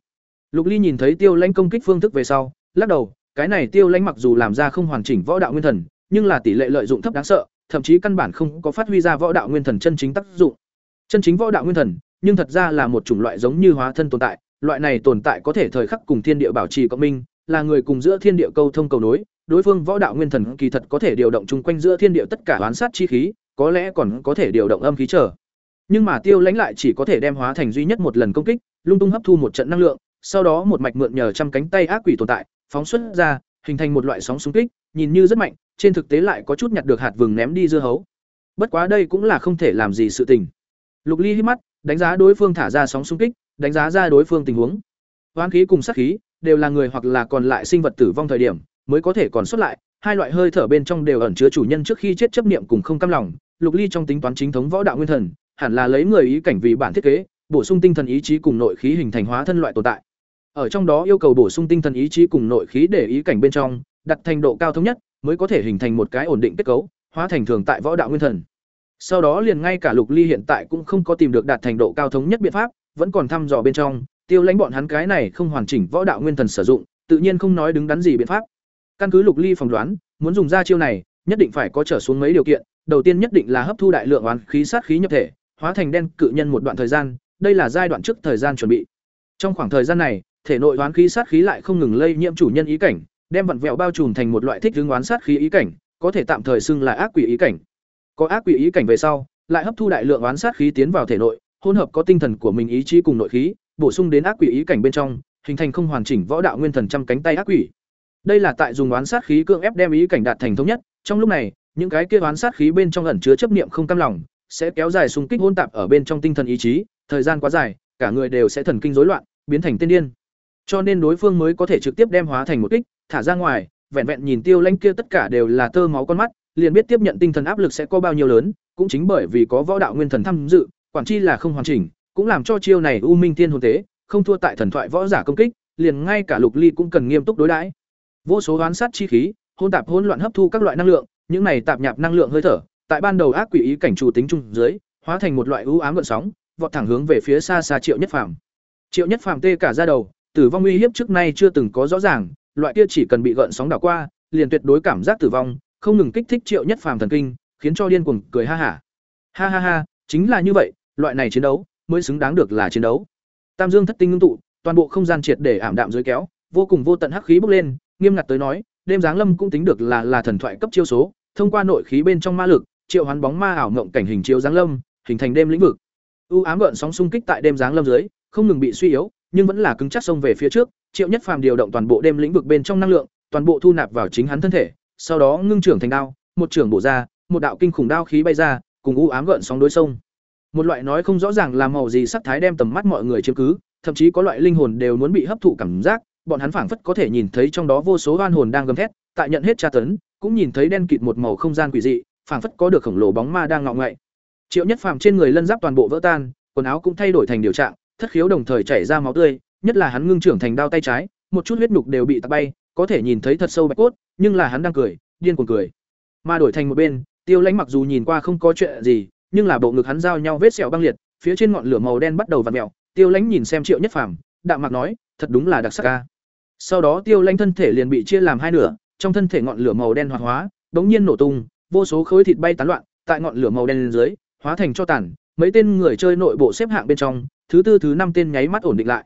Speaker 1: Lục Ly nhìn thấy Tiêu Lanh công kích phương thức về sau, lắc đầu, cái này Tiêu Lanh mặc dù làm ra không hoàn chỉnh võ đạo nguyên thần, nhưng là tỷ lệ lợi dụng thấp đáng sợ, thậm chí căn bản không có phát huy ra võ đạo nguyên thần chân chính tác dụng. Chân chính võ đạo nguyên thần, nhưng thật ra là một chủng loại giống như hóa thân tồn tại, loại này tồn tại có thể thời khắc cùng thiên địa bảo trì cộng minh, là người cùng giữa thiên địa câu thông cầu nối, đối phương võ đạo nguyên thần kỳ thật có thể điều động chung quanh giữa thiên địa tất cả oán sát chi khí, có lẽ còn có thể điều động âm khí trở. Nhưng mà Tiêu Lãnh lại chỉ có thể đem hóa thành duy nhất một lần công kích, lung tung hấp thu một trận năng lượng, sau đó một mạch mượn nhờ trăm cánh tay ác quỷ tồn tại, phóng xuất ra, hình thành một loại sóng xung kích, nhìn như rất mạnh, trên thực tế lại có chút nhặt được hạt vừng ném đi dưa hấu. Bất quá đây cũng là không thể làm gì sự tình. Lục Ly hít mắt, đánh giá đối phương thả ra sóng xung kích, đánh giá ra đối phương tình huống. Hoán khí cùng sát khí đều là người hoặc là còn lại sinh vật tử vong thời điểm mới có thể còn xuất lại, hai loại hơi thở bên trong đều ẩn chứa chủ nhân trước khi chết chấp niệm cùng không cam lòng. Lục Ly trong tính toán chính thống võ đạo nguyên thần, hẳn là lấy người ý cảnh vì bản thiết kế, bổ sung tinh thần ý chí cùng nội khí hình thành hóa thân loại tồn tại. Ở trong đó yêu cầu bổ sung tinh thần ý chí cùng nội khí để ý cảnh bên trong, đặt thành độ cao thống nhất, mới có thể hình thành một cái ổn định kết cấu, hóa thành thường tại võ đạo nguyên thần. Sau đó liền ngay cả Lục Ly hiện tại cũng không có tìm được đạt thành độ cao thống nhất biện pháp, vẫn còn thăm dò bên trong, tiêu lãnh bọn hắn cái này không hoàn chỉnh võ đạo nguyên thần sử dụng, tự nhiên không nói đứng đắn gì biện pháp. Căn cứ Lục Ly phỏng đoán, muốn dùng ra chiêu này, nhất định phải có trở xuống mấy điều kiện, đầu tiên nhất định là hấp thu đại lượng oán khí sát khí nhập thể, hóa thành đen cự nhân một đoạn thời gian, đây là giai đoạn trước thời gian chuẩn bị. Trong khoảng thời gian này, thể nội oán khí sát khí lại không ngừng lây nhiễm chủ nhân ý cảnh, đem vặn vẹo bao trùm thành một loại thích ứng oán sát khí ý cảnh, có thể tạm thời xưng là ác quỷ ý cảnh. Có ác quỷ ý cảnh về sau, lại hấp thu đại lượng oán sát khí tiến vào thể nội, hỗn hợp có tinh thần của mình ý chí cùng nội khí, bổ sung đến ác quỷ ý cảnh bên trong, hình thành không hoàn chỉnh võ đạo nguyên thần trăm cánh tay ác quỷ. Đây là tại dùng oán sát khí cưỡng ép đem ý cảnh đạt thành thống nhất, trong lúc này, những cái kia oán sát khí bên trong ẩn chứa chấp niệm không cam lòng, sẽ kéo dài xung kích hỗn tạp ở bên trong tinh thần ý chí, thời gian quá dài, cả người đều sẽ thần kinh rối loạn, biến thành tiên điên. Cho nên đối phương mới có thể trực tiếp đem hóa thành một kích, thả ra ngoài, vẹn vẹn nhìn Tiêu Lãnh kia tất cả đều là tơ máu con mắt, liền biết tiếp nhận tinh thần áp lực sẽ có bao nhiêu lớn, cũng chính bởi vì có võ đạo nguyên thần tham dự, quản chi là không hoàn chỉnh, cũng làm cho chiêu này U Minh Thiên hồn tế, không thua tại thần thoại võ giả công kích, liền ngay cả Lục Ly cũng cần nghiêm túc đối đãi. Vô số oán sát chi khí, hỗn tạp hỗn loạn hấp thu các loại năng lượng, những này tạp nhạp năng lượng hơi thở, tại ban đầu ác quỷ ý cảnh chủ tính trung dưới, hóa thành một loại u ám gợn sóng, vọt thẳng hướng về phía xa xa Triệu Nhất Phàm. Triệu Nhất Phàm tê cả ra đầu, tử vong uy hiếp trước nay chưa từng có rõ ràng, loại kia chỉ cần bị gợn sóng đảo qua, liền tuyệt đối cảm giác tử vong, không ngừng kích thích Triệu Nhất Phàm thần kinh, khiến cho điên cuồng cười ha hả. Ha ha ha, chính là như vậy, loại này chiến đấu mới xứng đáng được là chiến đấu. Tam Dương thất tinh ngưng tụ, toàn bộ không gian triệt để ảm đạm dưới kéo, vô cùng vô tận hắc khí bốc lên, nghiêm ngặt tới nói, đêm giáng lâm cũng tính được là là thần thoại cấp chiêu số, thông qua nội khí bên trong ma lực, triệu hoán bóng ma ảo ngộng cảnh hình chiếu giáng lâm, hình thành đêm lĩnh vực. U ám gợn sóng xung kích tại đêm giáng lâm dưới, không ngừng bị suy yếu, nhưng vẫn là cứng chắc xông về phía trước, Triệu Nhất Phàm điều động toàn bộ đêm lĩnh vực bên trong năng lượng, toàn bộ thu nạp vào chính hắn thân thể, sau đó ngưng trưởng thành đao, một trưởng bổ ra, một đạo kinh khủng đao khí bay ra, cùng u ám gợn sóng đối sông. Một loại nói không rõ ràng là màu gì sắc thái đem tầm mắt mọi người chiếm cứ, thậm chí có loại linh hồn đều muốn bị hấp thụ cảm giác, bọn hắn phảng phất có thể nhìn thấy trong đó vô số oan hồn đang gầm thét, tại nhận hết tra tấn, cũng nhìn thấy đen kịt một màu không gian quỷ dị, phảng phất có được khổng lồ bóng ma đang ngọ ngậy. Triệu Nhất Phàm trên người lân giáp toàn bộ vỡ tan, quần áo cũng thay đổi thành điều trạng, thất khiếu đồng thời chảy ra máu tươi, nhất là hắn ngưng trưởng thành đao tay trái, một chút huyết nhục đều bị tạt bay, có thể nhìn thấy thật sâu bạch cốt, nhưng là hắn đang cười, điên cuồng cười. Mà đổi thành một bên, Tiêu Lãnh mặc dù nhìn qua không có chuyện gì, nhưng là bộ ngực hắn giao nhau vết sẹo băng liệt, phía trên ngọn lửa màu đen bắt đầu vặn mèo. Tiêu Lãnh nhìn xem Triệu Nhất Phàm, đạm mạc nói, thật đúng là đặc sắc ca. Sau đó Tiêu Lãnh thân thể liền bị chia làm hai nửa, trong thân thể ngọn lửa màu đen hoạt hóa, bỗng nhiên nổ tung, vô số khối thịt bay tán loạn, tại ngọn lửa màu đen dưới, hóa thành cho tàn, mấy tên người chơi nội bộ xếp hạng bên trong, thứ tư thứ năm tên nháy mắt ổn định lại.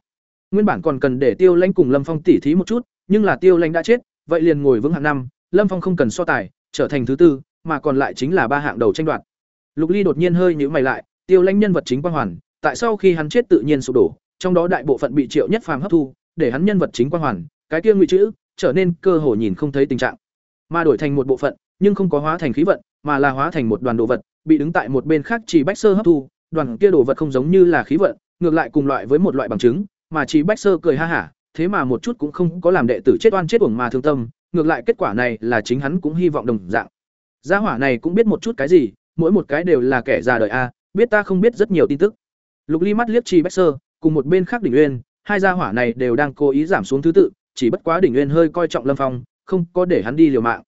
Speaker 1: Nguyên bản còn cần để Tiêu Lãnh cùng Lâm Phong tỉ thí một chút, nhưng là Tiêu Lãnh đã chết, vậy liền ngồi vững hạng năm, Lâm Phong không cần so tài, trở thành thứ tư, mà còn lại chính là ba hạng đầu tranh đoạt. Lục Ly đột nhiên hơi nhíu mày lại, Tiêu Lãnh nhân vật chính quang hoàn, tại sau khi hắn chết tự nhiên sụp đổ, trong đó đại bộ phận bị Triệu Nhất Phàm hấp thu, để hắn nhân vật chính quang hoàn, cái kia ngụy chữ, trở nên cơ hồ nhìn không thấy tình trạng. Mà đổi thành một bộ phận, nhưng không có hóa thành khí vận, mà là hóa thành một đoàn đồ vật, bị đứng tại một bên khác chỉ Bách Sơ hấp thu, đoàn kia đồ vật không giống như là khí vận, ngược lại cùng loại với một loại bằng chứng, mà chỉ Bách Sơ cười ha hả, thế mà một chút cũng không có làm đệ tử chết oan chết uổng mà thương tâm, ngược lại kết quả này là chính hắn cũng hy vọng đồng dạng. Gia hỏa này cũng biết một chút cái gì, mỗi một cái đều là kẻ già đời a, biết ta không biết rất nhiều tin tức. Lục Ly mắt liếc Trì Bách Sơ, cùng một bên khác Đỉnh Uyên, hai gia hỏa này đều đang cố ý giảm xuống thứ tự, chỉ bất quá Đỉnh Uyên hơi coi trọng Lâm Phong, không có để hắn đi liều mạng.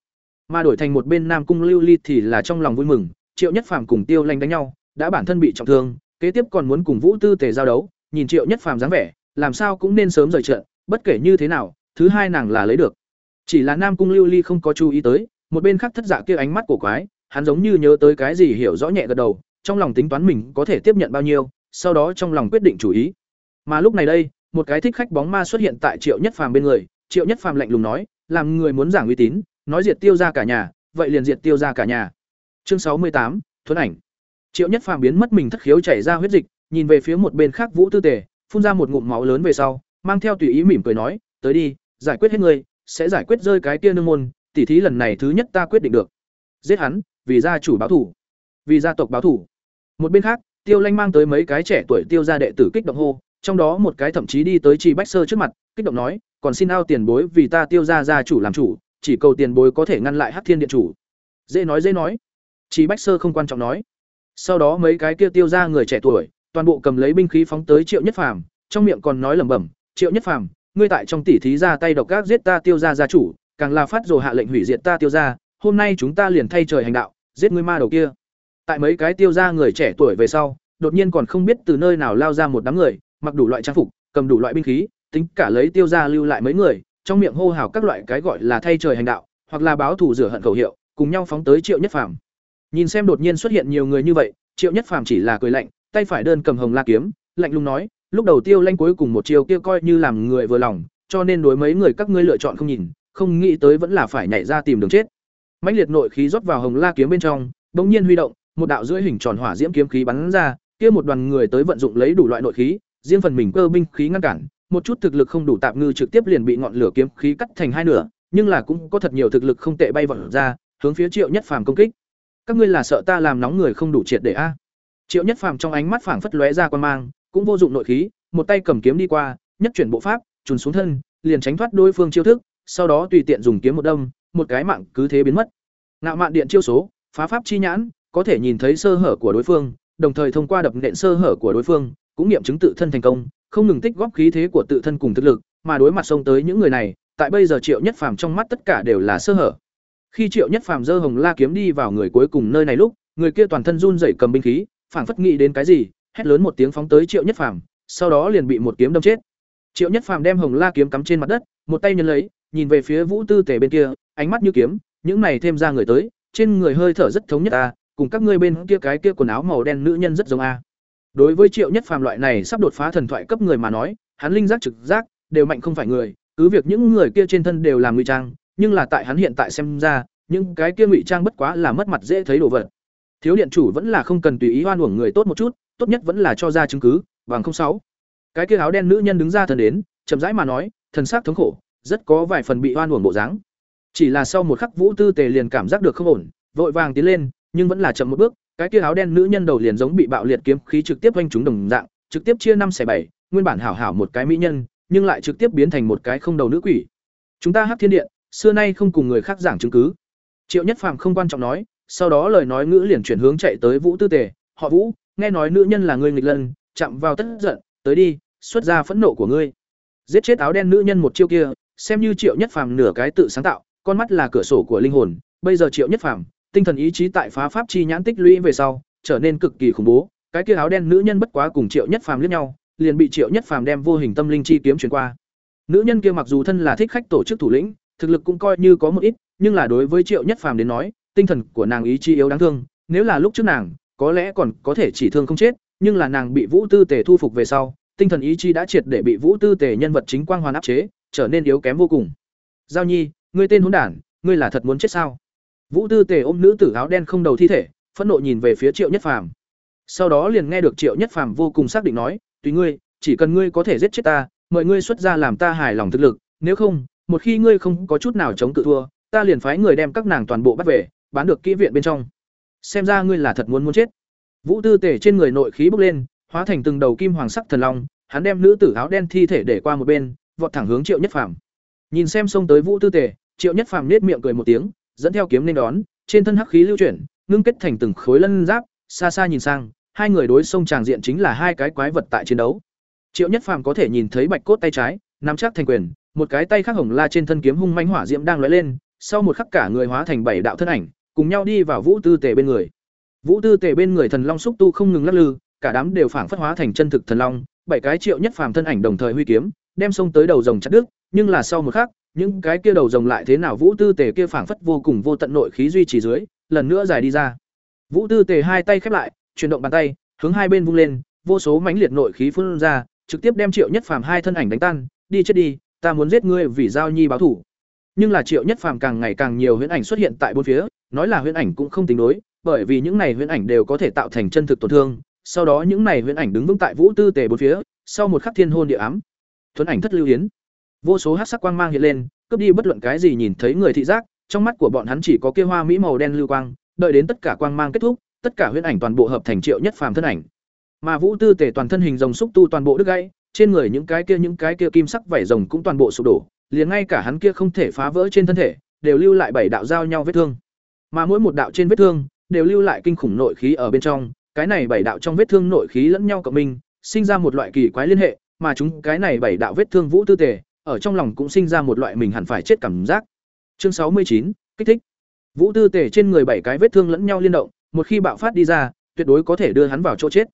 Speaker 1: Mà đổi thành một bên Nam Cung Lưu Ly thì là trong lòng vui mừng, Triệu Nhất Phàm cùng Tiêu Lanh đánh nhau, đã bản thân bị trọng thương, kế tiếp còn muốn cùng Vũ Tư Tề giao đấu, nhìn Triệu Nhất Phàm dáng vẻ, làm sao cũng nên sớm rời trận, bất kể như thế nào, thứ hai nàng là lấy được. Chỉ là Nam Cung Lưu Ly không có chú ý tới, một bên khác thất dạ kia ánh mắt của quái, hắn giống như nhớ tới cái gì hiểu rõ nhẹ gật đầu, trong lòng tính toán mình có thể tiếp nhận bao nhiêu, sau đó trong lòng quyết định chủ ý. Mà lúc này đây, một cái thích khách bóng ma xuất hiện tại Triệu Nhất Phàm bên người, Triệu Nhất Phàm lạnh lùng nói, làm người muốn giảng uy tín, nói diệt tiêu ra cả nhà, vậy liền diệt tiêu ra cả nhà. Chương sáu mươi tám, thuấn ảnh. Triệu Nhất Phàm biến mất mình thất khiếu chảy ra huyết dịch, nhìn về phía một bên khác Vũ Tư Tề, phun ra một ngụm máu lớn về sau, mang theo tùy ý mỉm cười nói, "Tới đi, giải quyết hết người, sẽ giải quyết rơi cái kia nương môn, tỉ thí lần này thứ nhất ta quyết định được." Giết hắn, vì gia chủ báo thủ, vì gia tộc báo thủ. Một bên khác, Tiêu Lanh mang tới mấy cái trẻ tuổi tiêu gia đệ tử kích động hô, trong đó một cái thậm chí đi tới Trì Bách Sơ trước mặt, kích động nói, "Còn xin ao tiền bối vì ta tiêu gia gia chủ làm chủ, chỉ cầu tiền bối có thể ngăn lại Hắc Thiên điện chủ." Dễ nói dễ nói. Trì Bách Sơ không quan trọng nói. Sau đó mấy cái kia tiêu gia người trẻ tuổi, toàn bộ cầm lấy binh khí phóng tới Triệu Nhất Phàm, trong miệng còn nói lẩm bẩm, "Triệu Nhất Phàm, ngươi tại trong tỉ thí ra tay độc ác giết ta tiêu gia gia chủ, càng là phát rồ hạ lệnh hủy diệt ta tiêu gia, hôm nay chúng ta liền thay trời hành đạo, giết ngươi ma đầu kia." Tại mấy cái tiêu gia người trẻ tuổi về sau, đột nhiên còn không biết từ nơi nào lao ra một đám người, mặc đủ loại trang phục, cầm đủ loại binh khí, tính cả lấy tiêu gia lưu lại mấy người, trong miệng hô hào các loại cái gọi là thay trời hành đạo, hoặc là báo thù rửa hận khẩu hiệu, cùng nhau phóng tới Triệu Nhất Phàm. Nhìn xem đột nhiên xuất hiện nhiều người như vậy, Triệu Nhất Phàm chỉ là cười lạnh, tay phải đơn cầm hồng la kiếm, lạnh lùng nói, lúc đầu Tiêu Lanh cuối cùng một chiều kia coi như làm người vừa lòng, cho nên đối mấy người các ngươi lựa chọn không nhìn, không nghĩ tới vẫn là phải nhảy ra tìm đường chết. Mãnh liệt nội khí rót vào hồng la kiếm bên trong, bỗng nhiên huy động, một đạo rưỡi hình tròn hỏa diễm kiếm khí bắn ra, kia một đoàn người tới vận dụng lấy đủ loại nội khí, riêng phần mình cơ binh khí ngăn cản, một chút thực lực không đủ tạp ngư trực tiếp liền bị ngọn lửa kiếm khí cắt thành hai nửa, nhưng là cũng có thật nhiều thực lực không tệ bay vọt ra, hướng phía Triệu Nhất Phàm công kích. Các ngươi là sợ ta làm nóng người không đủ triệt để a? Triệu Nhất Phàm trong ánh mắt phảng phất lóe ra quan mang, cũng vô dụng nội khí, một tay cầm kiếm đi qua, nhất chuyển bộ pháp, trùn xuống thân, liền tránh thoát đối phương chiêu thức, sau đó tùy tiện dùng kiếm một đâm, một cái mạng cứ thế biến mất. Ngạo mạn điện chiêu số, phá pháp chi nhãn, có thể nhìn thấy sơ hở của đối phương, đồng thời thông qua đập nện sơ hở của đối phương, cũng nghiệm chứng tự thân thành công, không ngừng tích góp khí thế của tự thân cùng thực lực, mà đối mặt xông tới những người này, tại bây giờ Triệu Nhất Phàm trong mắt tất cả đều là sơ hở. Khi Triệu Nhất Phàm giơ hồng la kiếm đi vào người cuối cùng nơi này lúc, người kia toàn thân run rẩy cầm binh khí, phảng phất nghĩ đến cái gì, hét lớn một tiếng phóng tới Triệu Nhất Phàm, sau đó liền bị một kiếm đâm chết. Triệu Nhất Phàm đem hồng la kiếm cắm trên mặt đất, một tay nhấn lấy, nhìn về phía Vũ Tư Tề bên kia, ánh mắt như kiếm, những này thêm ra người tới, trên người hơi thở rất thống nhất a, cùng các ngươi bên kia cái kia quần áo màu đen nữ nhân rất giống a. Đối với Triệu Nhất Phàm loại này sắp đột phá thần thoại cấp người mà nói, hắn linh giác trực giác đều mạnh không phải người, cứ việc những người kia trên thân đều làm ngụy trang, nhưng là tại hắn hiện tại xem ra, những cái kia ngụy trang bất quá là mất mặt dễ thấy đồ vật. Thiếu điện chủ vẫn là không cần tùy ý oan uổng người tốt một chút, tốt nhất vẫn là cho ra chứng cứ, bằng không sáu. Cái kia áo đen nữ nhân đứng ra thần đến, chậm rãi mà nói, thần sắc thống khổ, rất có vài phần bị oan uổng bộ dáng. Chỉ là sau một khắc Vũ Tư Tề liền cảm giác được không ổn, vội vàng tiến lên, nhưng vẫn là chậm một bước, cái kia áo đen nữ nhân đầu liền giống bị bạo liệt kiếm khí trực tiếp quanh trúng đồng dạng, trực tiếp chia năm xẻ bảy, nguyên bản hảo hảo một cái mỹ nhân, nhưng lại trực tiếp biến thành một cái không đầu nữ quỷ. Chúng ta Hắc Thiên Điện, xưa nay không cùng người khác giảng chứng cứ. Triệu Nhất Phàm không quan trọng nói, sau đó lời nói ngữ liền chuyển hướng chạy tới Vũ Tư Tề, "Họ Vũ, nghe nói nữ nhân là người nghịch lân, chạm vào tất giận, tới đi, xuất ra phẫn nộ của ngươi." Giết chết áo đen nữ nhân một chiêu kia, xem như Triệu Nhất Phàm nửa cái tự sáng tạo, con mắt là cửa sổ của linh hồn, bây giờ Triệu Nhất Phàm, tinh thần ý chí tại phá pháp chi nhãn tích lũy về sau, trở nên cực kỳ khủng bố, cái kia áo đen nữ nhân bất quá cùng Triệu Nhất Phàm liếc nhau, liền bị Triệu Nhất Phàm đem vô hình tâm linh chi kiếm truyền qua. Nữ nhân kia mặc dù thân là thích khách tổ chức thủ lĩnh, thực lực cũng coi như có một ít, nhưng là đối với Triệu Nhất Phàm đến nói, tinh thần của nàng ý chí yếu đáng thương, nếu là lúc trước nàng, có lẽ còn có thể chỉ thương không chết, nhưng là nàng bị Vũ Tư Tề thu phục về sau, tinh thần ý chí đã triệt để bị Vũ Tư Tề nhân vật chính quang hoàn áp chế, trở nên yếu kém vô cùng. Giao Nhi, ngươi tên hỗn đản, ngươi là thật muốn chết sao? Vũ Tư Tề ôm nữ tử áo đen không đầu thi thể, phẫn nộ nhìn về phía Triệu Nhất Phàm. Sau đó liền nghe được Triệu Nhất Phàm vô cùng xác định nói, "Tùy ngươi, chỉ cần ngươi có thể giết chết ta, mời ngươi xuất ra làm ta hài lòng thực lực, nếu không, một khi ngươi không có chút nào chống cự thua, ta liền phái người đem các nàng toàn bộ bắt về, bán được kỹ viện bên trong. Xem ra ngươi là thật muốn muốn chết." Vũ Tư Tề trên người nội khí bốc lên, hóa thành từng đầu kim hoàng sắc thần long, hắn đem nữ tử áo đen thi thể để qua một bên, vọt thẳng hướng Triệu Nhất Phàm. Nhìn xem xông tới Vũ Tư Tề, Triệu Nhất Phàm nhếch miệng cười một tiếng, dẫn theo kiếm nên đón, trên thân hắc khí lưu chuyển, ngưng kết thành từng khối lân giáp, xa xa nhìn sang, hai người đối xông tràng diện chính là hai cái quái vật tại chiến đấu. Triệu Nhất Phàm có thể nhìn thấy bạch cốt tay trái, nắm chắc thành quyền, một cái tay khắc hồng la trên thân kiếm hung mãnh hỏa diễm đang lóe lên, sau một khắc cả người hóa thành bảy đạo thân ảnh, cùng nhau đi vào Vũ Tư Tề bên người. Vũ Tư Tề bên người thần long xúc tu không ngừng lắc lư, cả đám đều phảng phất hóa thành chân thực thần long, bảy cái Triệu Nhất Phàm thân ảnh đồng thời huy kiếm, đem xông tới đầu rồng chặt đứt, nhưng là sau một khắc, những cái kia đầu rồng lại thế nào Vũ Tư Tề kia phảng phất vô cùng vô tận nội khí duy trì dưới, lần nữa dài đi ra. Vũ Tư Tề hai tay khép lại, chuyển động bàn tay, hướng hai bên vung lên, vô số mãnh liệt nội khí phun ra, trực tiếp đem Triệu Nhất Phàm hai thân ảnh đánh tan, đi chết đi, ta muốn giết ngươi vì giao nhi báo thủ. nhưng là triệu nhất phàm càng ngày càng nhiều huyễn ảnh xuất hiện tại bốn phía, nói là huyễn ảnh cũng không tính đối, bởi vì những này huyễn ảnh đều có thể tạo thành chân thực tổn thương, sau đó những này huyễn ảnh đứng vững tại vũ tư tề bốn phía, sau một khắc thiên hôn địa ám. Thuấn ảnh thất lưu hiến vô số hát sắc quang mang hiện lên, cướp đi bất luận cái gì nhìn thấy người thị giác, trong mắt của bọn hắn chỉ có kia hoa mỹ màu đen lưu quang, đợi đến tất cả quang mang kết thúc, tất cả huyễn ảnh toàn bộ hợp thành triệu nhất phàm thân ảnh. Mà vũ tư tề toàn thân hình rồng xúc tu toàn bộ đứt gãy trên người những cái kia những cái kia kim sắc vảy rồng cũng toàn bộ sụp đổ, liền ngay cả hắn kia không thể phá vỡ trên thân thể, đều lưu lại bảy đạo giao nhau vết thương. Mà mỗi một đạo trên vết thương, đều lưu lại kinh khủng nội khí ở bên trong, cái này bảy đạo trong vết thương nội khí lẫn nhau cộng minh, sinh ra một loại kỳ quái liên hệ, mà chúng cái này bảy đạo vết thương vũ tư tề, ở trong lòng cũng sinh ra một loại mình hẳn phải chết cảm giác. Chương sáu mươi chín, kích thích. Vũ tư tề trên người bảy cái vết thương lẫn nhau liên động, một khi bạo phát đi ra, tuyệt đối có thể đưa hắn vào chỗ chết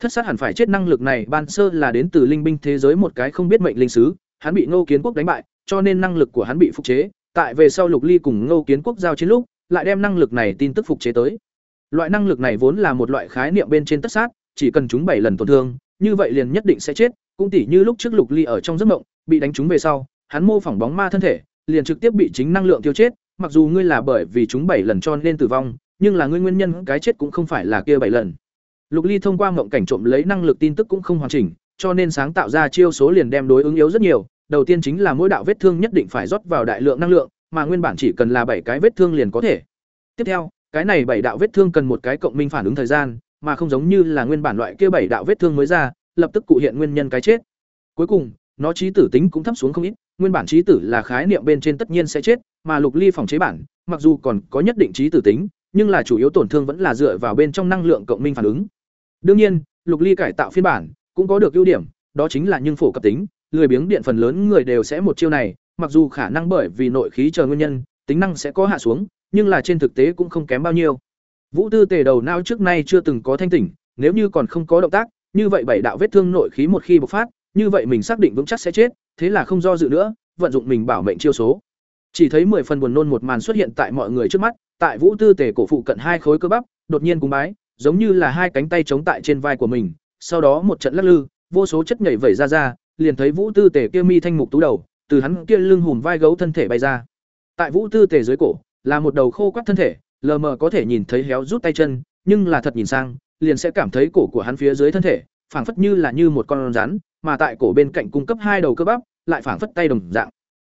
Speaker 1: thất sát hẳn phải chết năng lực này, ban sơ là đến từ linh binh thế giới một cái không biết mệnh linh sứ, hắn bị ngô kiến quốc đánh bại, cho nên năng lực của hắn bị phục chế. Tại về sau lục ly cùng ngô kiến quốc giao chiến lúc, lại đem năng lực này tin tức phục chế tới. Loại năng lực này vốn là một loại khái niệm bên trên tất sát, chỉ cần chúng bảy lần tổn thương, như vậy liền nhất định sẽ chết, cũng tỉ như lúc trước lục ly ở trong giấc mộng, bị đánh trúng về sau, hắn mô phỏng bóng ma thân thể, liền trực tiếp bị chính năng lượng tiêu chết, mặc dù ngươi là bởi vì chúng bảy lần cho nên tử vong, nhưng là ngươi nguyên nhân cái chết cũng không phải là kia bảy lần lục ly thông qua mộng cảnh trộm lấy năng lực tin tức cũng không hoàn chỉnh, cho nên sáng tạo ra chiêu số liền đem đối ứng yếu rất nhiều. Đầu tiên chính là mỗi đạo vết thương nhất định phải rót vào đại lượng năng lượng, mà nguyên bản chỉ cần là bảy cái vết thương liền có thể. Tiếp theo, cái này bảy đạo vết thương cần một cái cộng minh phản ứng thời gian, mà không giống như là nguyên bản loại kia bảy đạo vết thương mới ra, lập tức cụ hiện nguyên nhân cái chết. Cuối cùng, nó trí tử tính cũng thấp xuống không ít, nguyên bản trí tử là khái niệm bên trên tất nhiên sẽ chết, mà lục ly phòng chế bản, mặc dù còn có nhất định trí tử tính, nhưng là chủ yếu tổn thương vẫn là dựa vào bên trong năng lượng cộng minh phản ứng đương nhiên, lục ly cải tạo phiên bản cũng có được ưu điểm, đó chính là nhưng phổ cập tính, lười biếng điện phần lớn người đều sẽ một chiêu này, mặc dù khả năng bởi vì nội khí chờ nguyên nhân, tính năng sẽ có hạ xuống, nhưng là trên thực tế cũng không kém bao nhiêu. Vũ tư tề đầu não trước nay chưa từng có thanh tỉnh, nếu như còn không có động tác, như vậy bảy đạo vết thương nội khí một khi bộc phát, như vậy mình xác định vững chắc sẽ chết, thế là không do dự nữa, vận dụng mình bảo mệnh chiêu số. Chỉ thấy mười phần buồn nôn một màn xuất hiện tại mọi người trước mắt, tại vũ tư tề cổ phụ cận hai khối cơ bắp, đột nhiên cùng bái giống như là hai cánh tay chống tại trên vai của mình, sau đó một trận lắc lư, vô số chất nhảy vẩy ra ra, liền thấy vũ tư tề kia mi thanh mục tú đầu, từ hắn kia lưng hùm vai gấu thân thể bay ra. Tại vũ tư tề dưới cổ, là một đầu khô quắt thân thể, lờ mờ có thể nhìn thấy héo rút tay chân, nhưng là thật nhìn sang, liền sẽ cảm thấy cổ của hắn phía dưới thân thể, phảng phất như là như một con rắn, mà tại cổ bên cạnh cung cấp hai đầu cơ bắp, lại phảng phất tay đồng dạng.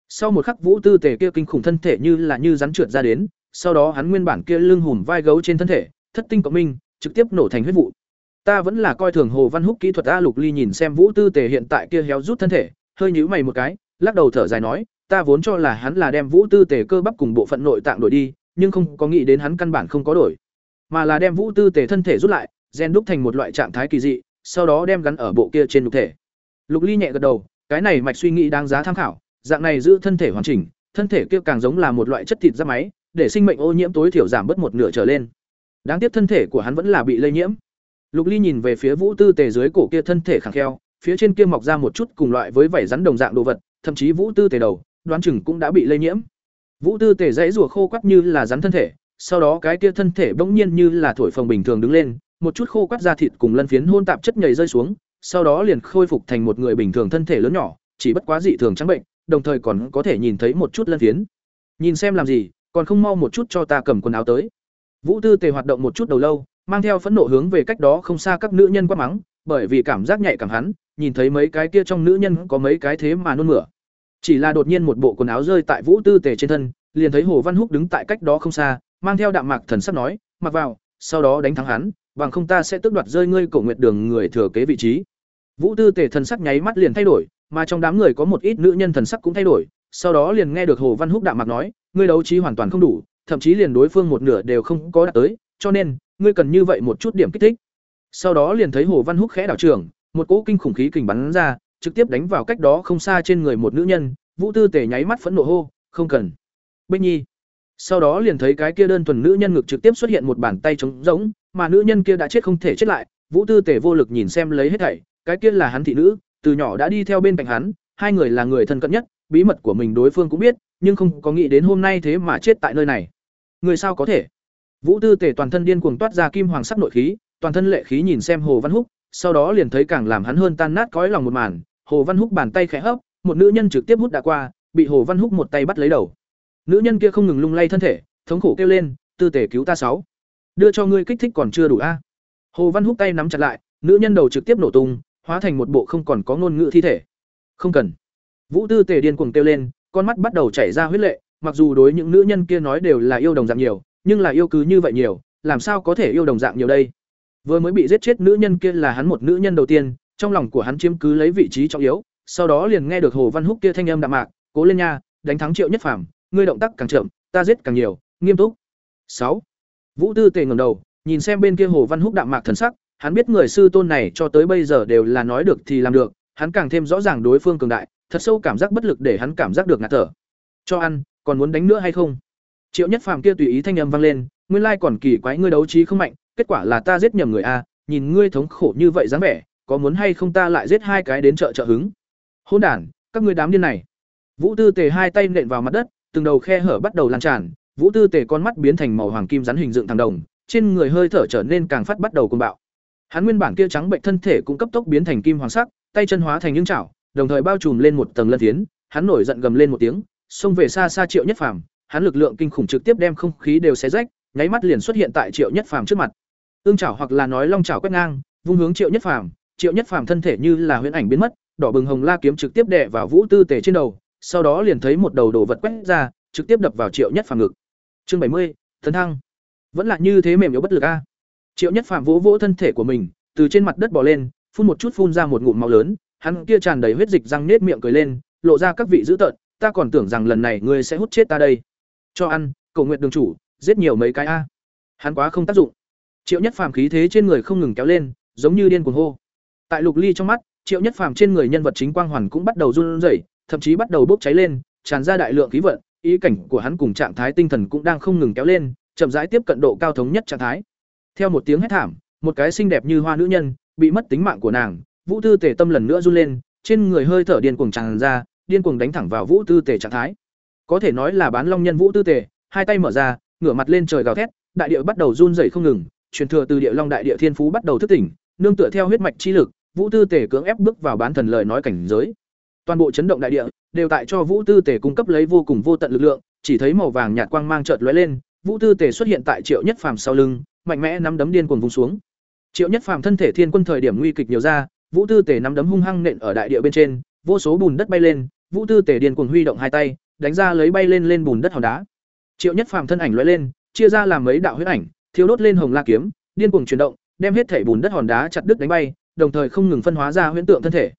Speaker 1: Sau một khắc vũ tư tề kia kinh khủng thân thể như là như rắn trượt ra đến, sau đó hắn nguyên bản kia lưng hùm vai gấu trên thân thể, thất tinh cộng minh trực tiếp nổ thành huyết vụ. Ta vẫn là coi thường hồ văn húc kỹ thuật a lục ly nhìn xem vũ tư tề hiện tại kia héo rút thân thể, hơi nhíu mày một cái, lắc đầu thở dài nói, ta vốn cho là hắn là đem vũ tư tề cơ bắp cùng bộ phận nội tạng đổi đi, nhưng không có nghĩ đến hắn căn bản không có đổi. Mà là đem vũ tư tề thân thể rút lại, gen đúc thành một loại trạng thái kỳ dị, sau đó đem gắn ở bộ kia trên nhục thể. Lục ly nhẹ gật đầu, cái này mạch suy nghĩ đáng giá tham khảo, dạng này giữ thân thể hoàn chỉnh, thân thể kia càng giống là một loại chất thịt ra máy, để sinh mệnh ô nhiễm tối thiểu giảm bớt một nửa trở lên đáng tiếc thân thể của hắn vẫn là bị lây nhiễm. Lục ly nhìn về phía vũ tư tề dưới cổ kia thân thể khẳng kheo, phía trên kia mọc ra một chút cùng loại với vảy rắn đồng dạng đồ vật, thậm chí vũ tư tề đầu, đoán chừng cũng đã bị lây nhiễm. Vũ tư tề dãy rùa khô quắt như là rắn thân thể, sau đó cái kia thân thể bỗng nhiên như là thổi phồng bình thường đứng lên, một chút khô quắt da thịt cùng lân phiến hôn tạp chất nhầy rơi xuống, sau đó liền khôi phục thành một người bình thường thân thể lớn nhỏ, chỉ bất quá dị thường trắng bệnh, đồng thời còn có thể nhìn thấy một chút lân phiến. Nhìn xem làm gì, còn không mau một chút cho ta cầm quần áo tới vũ tư tề hoạt động một chút đầu lâu, mang theo phẫn nộ hướng về cách đó không xa các nữ nhân quá mắng, bởi vì cảm giác nhạy cảm hắn, nhìn thấy mấy cái kia trong nữ nhân có mấy cái thế mà nôn mửa. Chỉ là đột nhiên một bộ quần áo rơi tại vũ tư tề trên thân, liền thấy hồ văn húc đứng tại cách đó không xa, mang theo đạm mạc thần sắc nói, mặc vào, sau đó đánh thắng hắn, bằng không ta sẽ tước đoạt rơi ngươi cổ nguyệt đường người thừa kế vị trí. Vũ tư tề thần sắc nháy mắt liền thay đổi, mà trong đám người có một ít nữ nhân thần sắc cũng thay đổi, sau đó liền nghe được hồ văn húc đạm mạc nói, ngươi đấu trí hoàn toàn không đủ thậm chí liền đối phương một nửa đều không có đạt tới cho nên ngươi cần như vậy một chút điểm kích thích. Sau đó liền thấy hồ văn húc khẽ đảo trưởng, một cỗ kinh khủng khí kình bắn ra trực tiếp đánh vào cách đó không xa trên người một nữ nhân vũ tư tề nháy mắt phẫn nộ hô không cần. Bích nhi. Sau đó liền thấy cái kia đơn thuần nữ nhân ngực trực tiếp xuất hiện một bàn tay trống rỗng mà nữ nhân kia đã chết không thể chết lại vũ tư tề vô lực nhìn xem lấy hết thảy cái kia là hắn thị nữ từ nhỏ đã đi theo bên cạnh hắn hai người là người thân cận nhất bí mật của mình đối phương cũng biết nhưng không có nghĩ đến hôm nay thế mà chết tại nơi này người sao có thể? Vũ tư tề toàn thân điên cuồng toát ra kim hoàng sắc nội khí, toàn thân lệ khí nhìn xem hồ văn húc, sau đó liền thấy càng làm hắn hơn tan nát cõi lòng một màn. Hồ văn húc bàn tay khẽ hấp, một nữ nhân trực tiếp hút đã qua, bị hồ văn húc một tay bắt lấy đầu. Nữ nhân kia không ngừng lung lay thân thể, thống khổ kêu lên, tư tể cứu ta sáu, đưa cho ngươi kích thích còn chưa đủ a. Hồ văn húc tay nắm chặt lại, nữ nhân đầu trực tiếp nổ tung, hóa thành một bộ không còn có ngôn ngữ thi thể. Không cần. Vũ tư tề điên cuồng kêu lên, con mắt bắt đầu chảy ra huyết lệ mặc dù đối những nữ nhân kia nói đều là yêu đồng dạng nhiều, nhưng là yêu cứ như vậy nhiều, làm sao có thể yêu đồng dạng nhiều đây? Vừa mới bị giết chết nữ nhân kia là hắn một nữ nhân đầu tiên, trong lòng của hắn chiếm cứ lấy vị trí trọng yếu, sau đó liền nghe được hồ văn húc kia thanh âm đạm mạc, cố lên nha, đánh thắng triệu nhất phàm, ngươi động tác càng chậm, ta giết càng nhiều, nghiêm túc. Sáu. Vũ tư tề ngẩng đầu, nhìn xem bên kia hồ văn húc đạm mạc thần sắc, hắn biết người sư tôn này cho tới bây giờ đều là nói được thì làm được, hắn càng thêm rõ ràng đối phương cường đại, thật sâu cảm giác bất lực để hắn cảm giác được ngạt thở. Cho ăn còn muốn đánh nữa hay không? Triệu nhất phàm kia tùy ý thanh âm vang lên, nguyên lai còn kỳ quái ngươi đấu trí không mạnh, kết quả là ta giết nhầm người a, nhìn ngươi thống khổ như vậy dáng vẻ, có muốn hay không ta lại giết hai cái đến chợ trợ hứng? Hôn đản, các ngươi đám điên này. Vũ tư tề hai tay nện vào mặt đất, từng đầu khe hở bắt đầu lan tràn, vũ tư tề con mắt biến thành màu hoàng kim rắn hình dựng thẳng đồng, trên người hơi thở trở nên càng phát bắt đầu cuồng bạo. Hắn nguyên bản kia trắng bệnh thân thể cũng cấp tốc biến thành kim hoàng sắc, tay chân hóa thành những chảo, đồng thời bao trùm lên một tầng lân thiến hắn nổi giận gầm lên một tiếng xông về xa xa triệu nhất phàm, hắn lực lượng kinh khủng trực tiếp đem không khí đều xé rách, nháy mắt liền xuất hiện tại triệu nhất phàm trước mặt. Ương chảo hoặc là nói long chảo quét ngang, vung hướng triệu nhất phàm, triệu nhất phàm thân thể như là huyễn ảnh biến mất, đỏ bừng hồng la kiếm trực tiếp đè vào vũ tư tề trên đầu, sau đó liền thấy một đầu đồ vật quét ra, trực tiếp đập vào triệu nhất phàm ngực. Chương bảy mươi thần thăng. Vẫn là như thế mềm yếu bất lực a. Triệu nhất phàm vỗ vỗ thân thể của mình, từ trên mặt đất bò lên, phun một chút phun ra một ngụm máu lớn, hắn kia tràn đầy huyết dịch răng nết miệng cười lên, lộ ra các vị dữ tợn ta còn tưởng rằng lần này ngươi sẽ hút chết ta đây. Cho ăn, cầu nguyện đường chủ, giết nhiều mấy cái a. Hắn quá không tác dụng. Triệu nhất phàm khí thế trên người không ngừng kéo lên, giống như điên cuồng hô. Tại lục ly trong mắt, triệu nhất phàm trên người nhân vật chính quang hoàn cũng bắt đầu run rẩy, thậm chí bắt đầu bốc cháy lên, tràn ra đại lượng khí vận, ý cảnh của hắn cùng trạng thái tinh thần cũng đang không ngừng kéo lên, chậm rãi tiếp cận độ cao thống nhất trạng thái. Theo một tiếng hét thảm, một cái xinh đẹp như hoa nữ nhân bị mất tính mạng của nàng, vũ tư tề tâm lần nữa run lên, trên người hơi thở điên cuồng tràn ra điên cuồng đánh thẳng vào vũ tư tề trạng thái. Có thể nói là bán long nhân vũ tư tề, hai tay mở ra, ngửa mặt lên trời gào thét, đại địa bắt đầu run rẩy không ngừng, truyền thừa từ địa long đại địa thiên phú bắt đầu thức tỉnh, nương tựa theo huyết mạch chi lực, vũ tư tề cưỡng ép bước vào bán thần lời nói cảnh giới. Toàn bộ chấn động đại địa đều tại cho vũ tư tề cung cấp lấy vô cùng vô tận lực lượng, chỉ thấy màu vàng nhạt quang mang chợt lóe lên, vũ tư tề xuất hiện tại triệu nhất phàm sau lưng, mạnh mẽ nắm đấm điên cuồng vung xuống. Triệu nhất phàm thân thể thiên quân thời điểm nguy kịch nhiều ra, vũ tư tề nắm đấm hung hăng nện ở đại địa bên trên, vô số bùn đất bay lên vũ tư tề điên cuồng huy động hai tay, đánh ra lấy bay lên lên bùn đất hòn đá. Triệu nhất phàm thân ảnh lóe lên, chia ra làm mấy đạo huyết ảnh thiếu đốt lên hồng la kiếm, điên cuồng chuyển động, đem hết thể bùn đất hòn đá chặt đứt đánh bay, đồng thời không ngừng phân hóa ra huyễn tượng thân thể.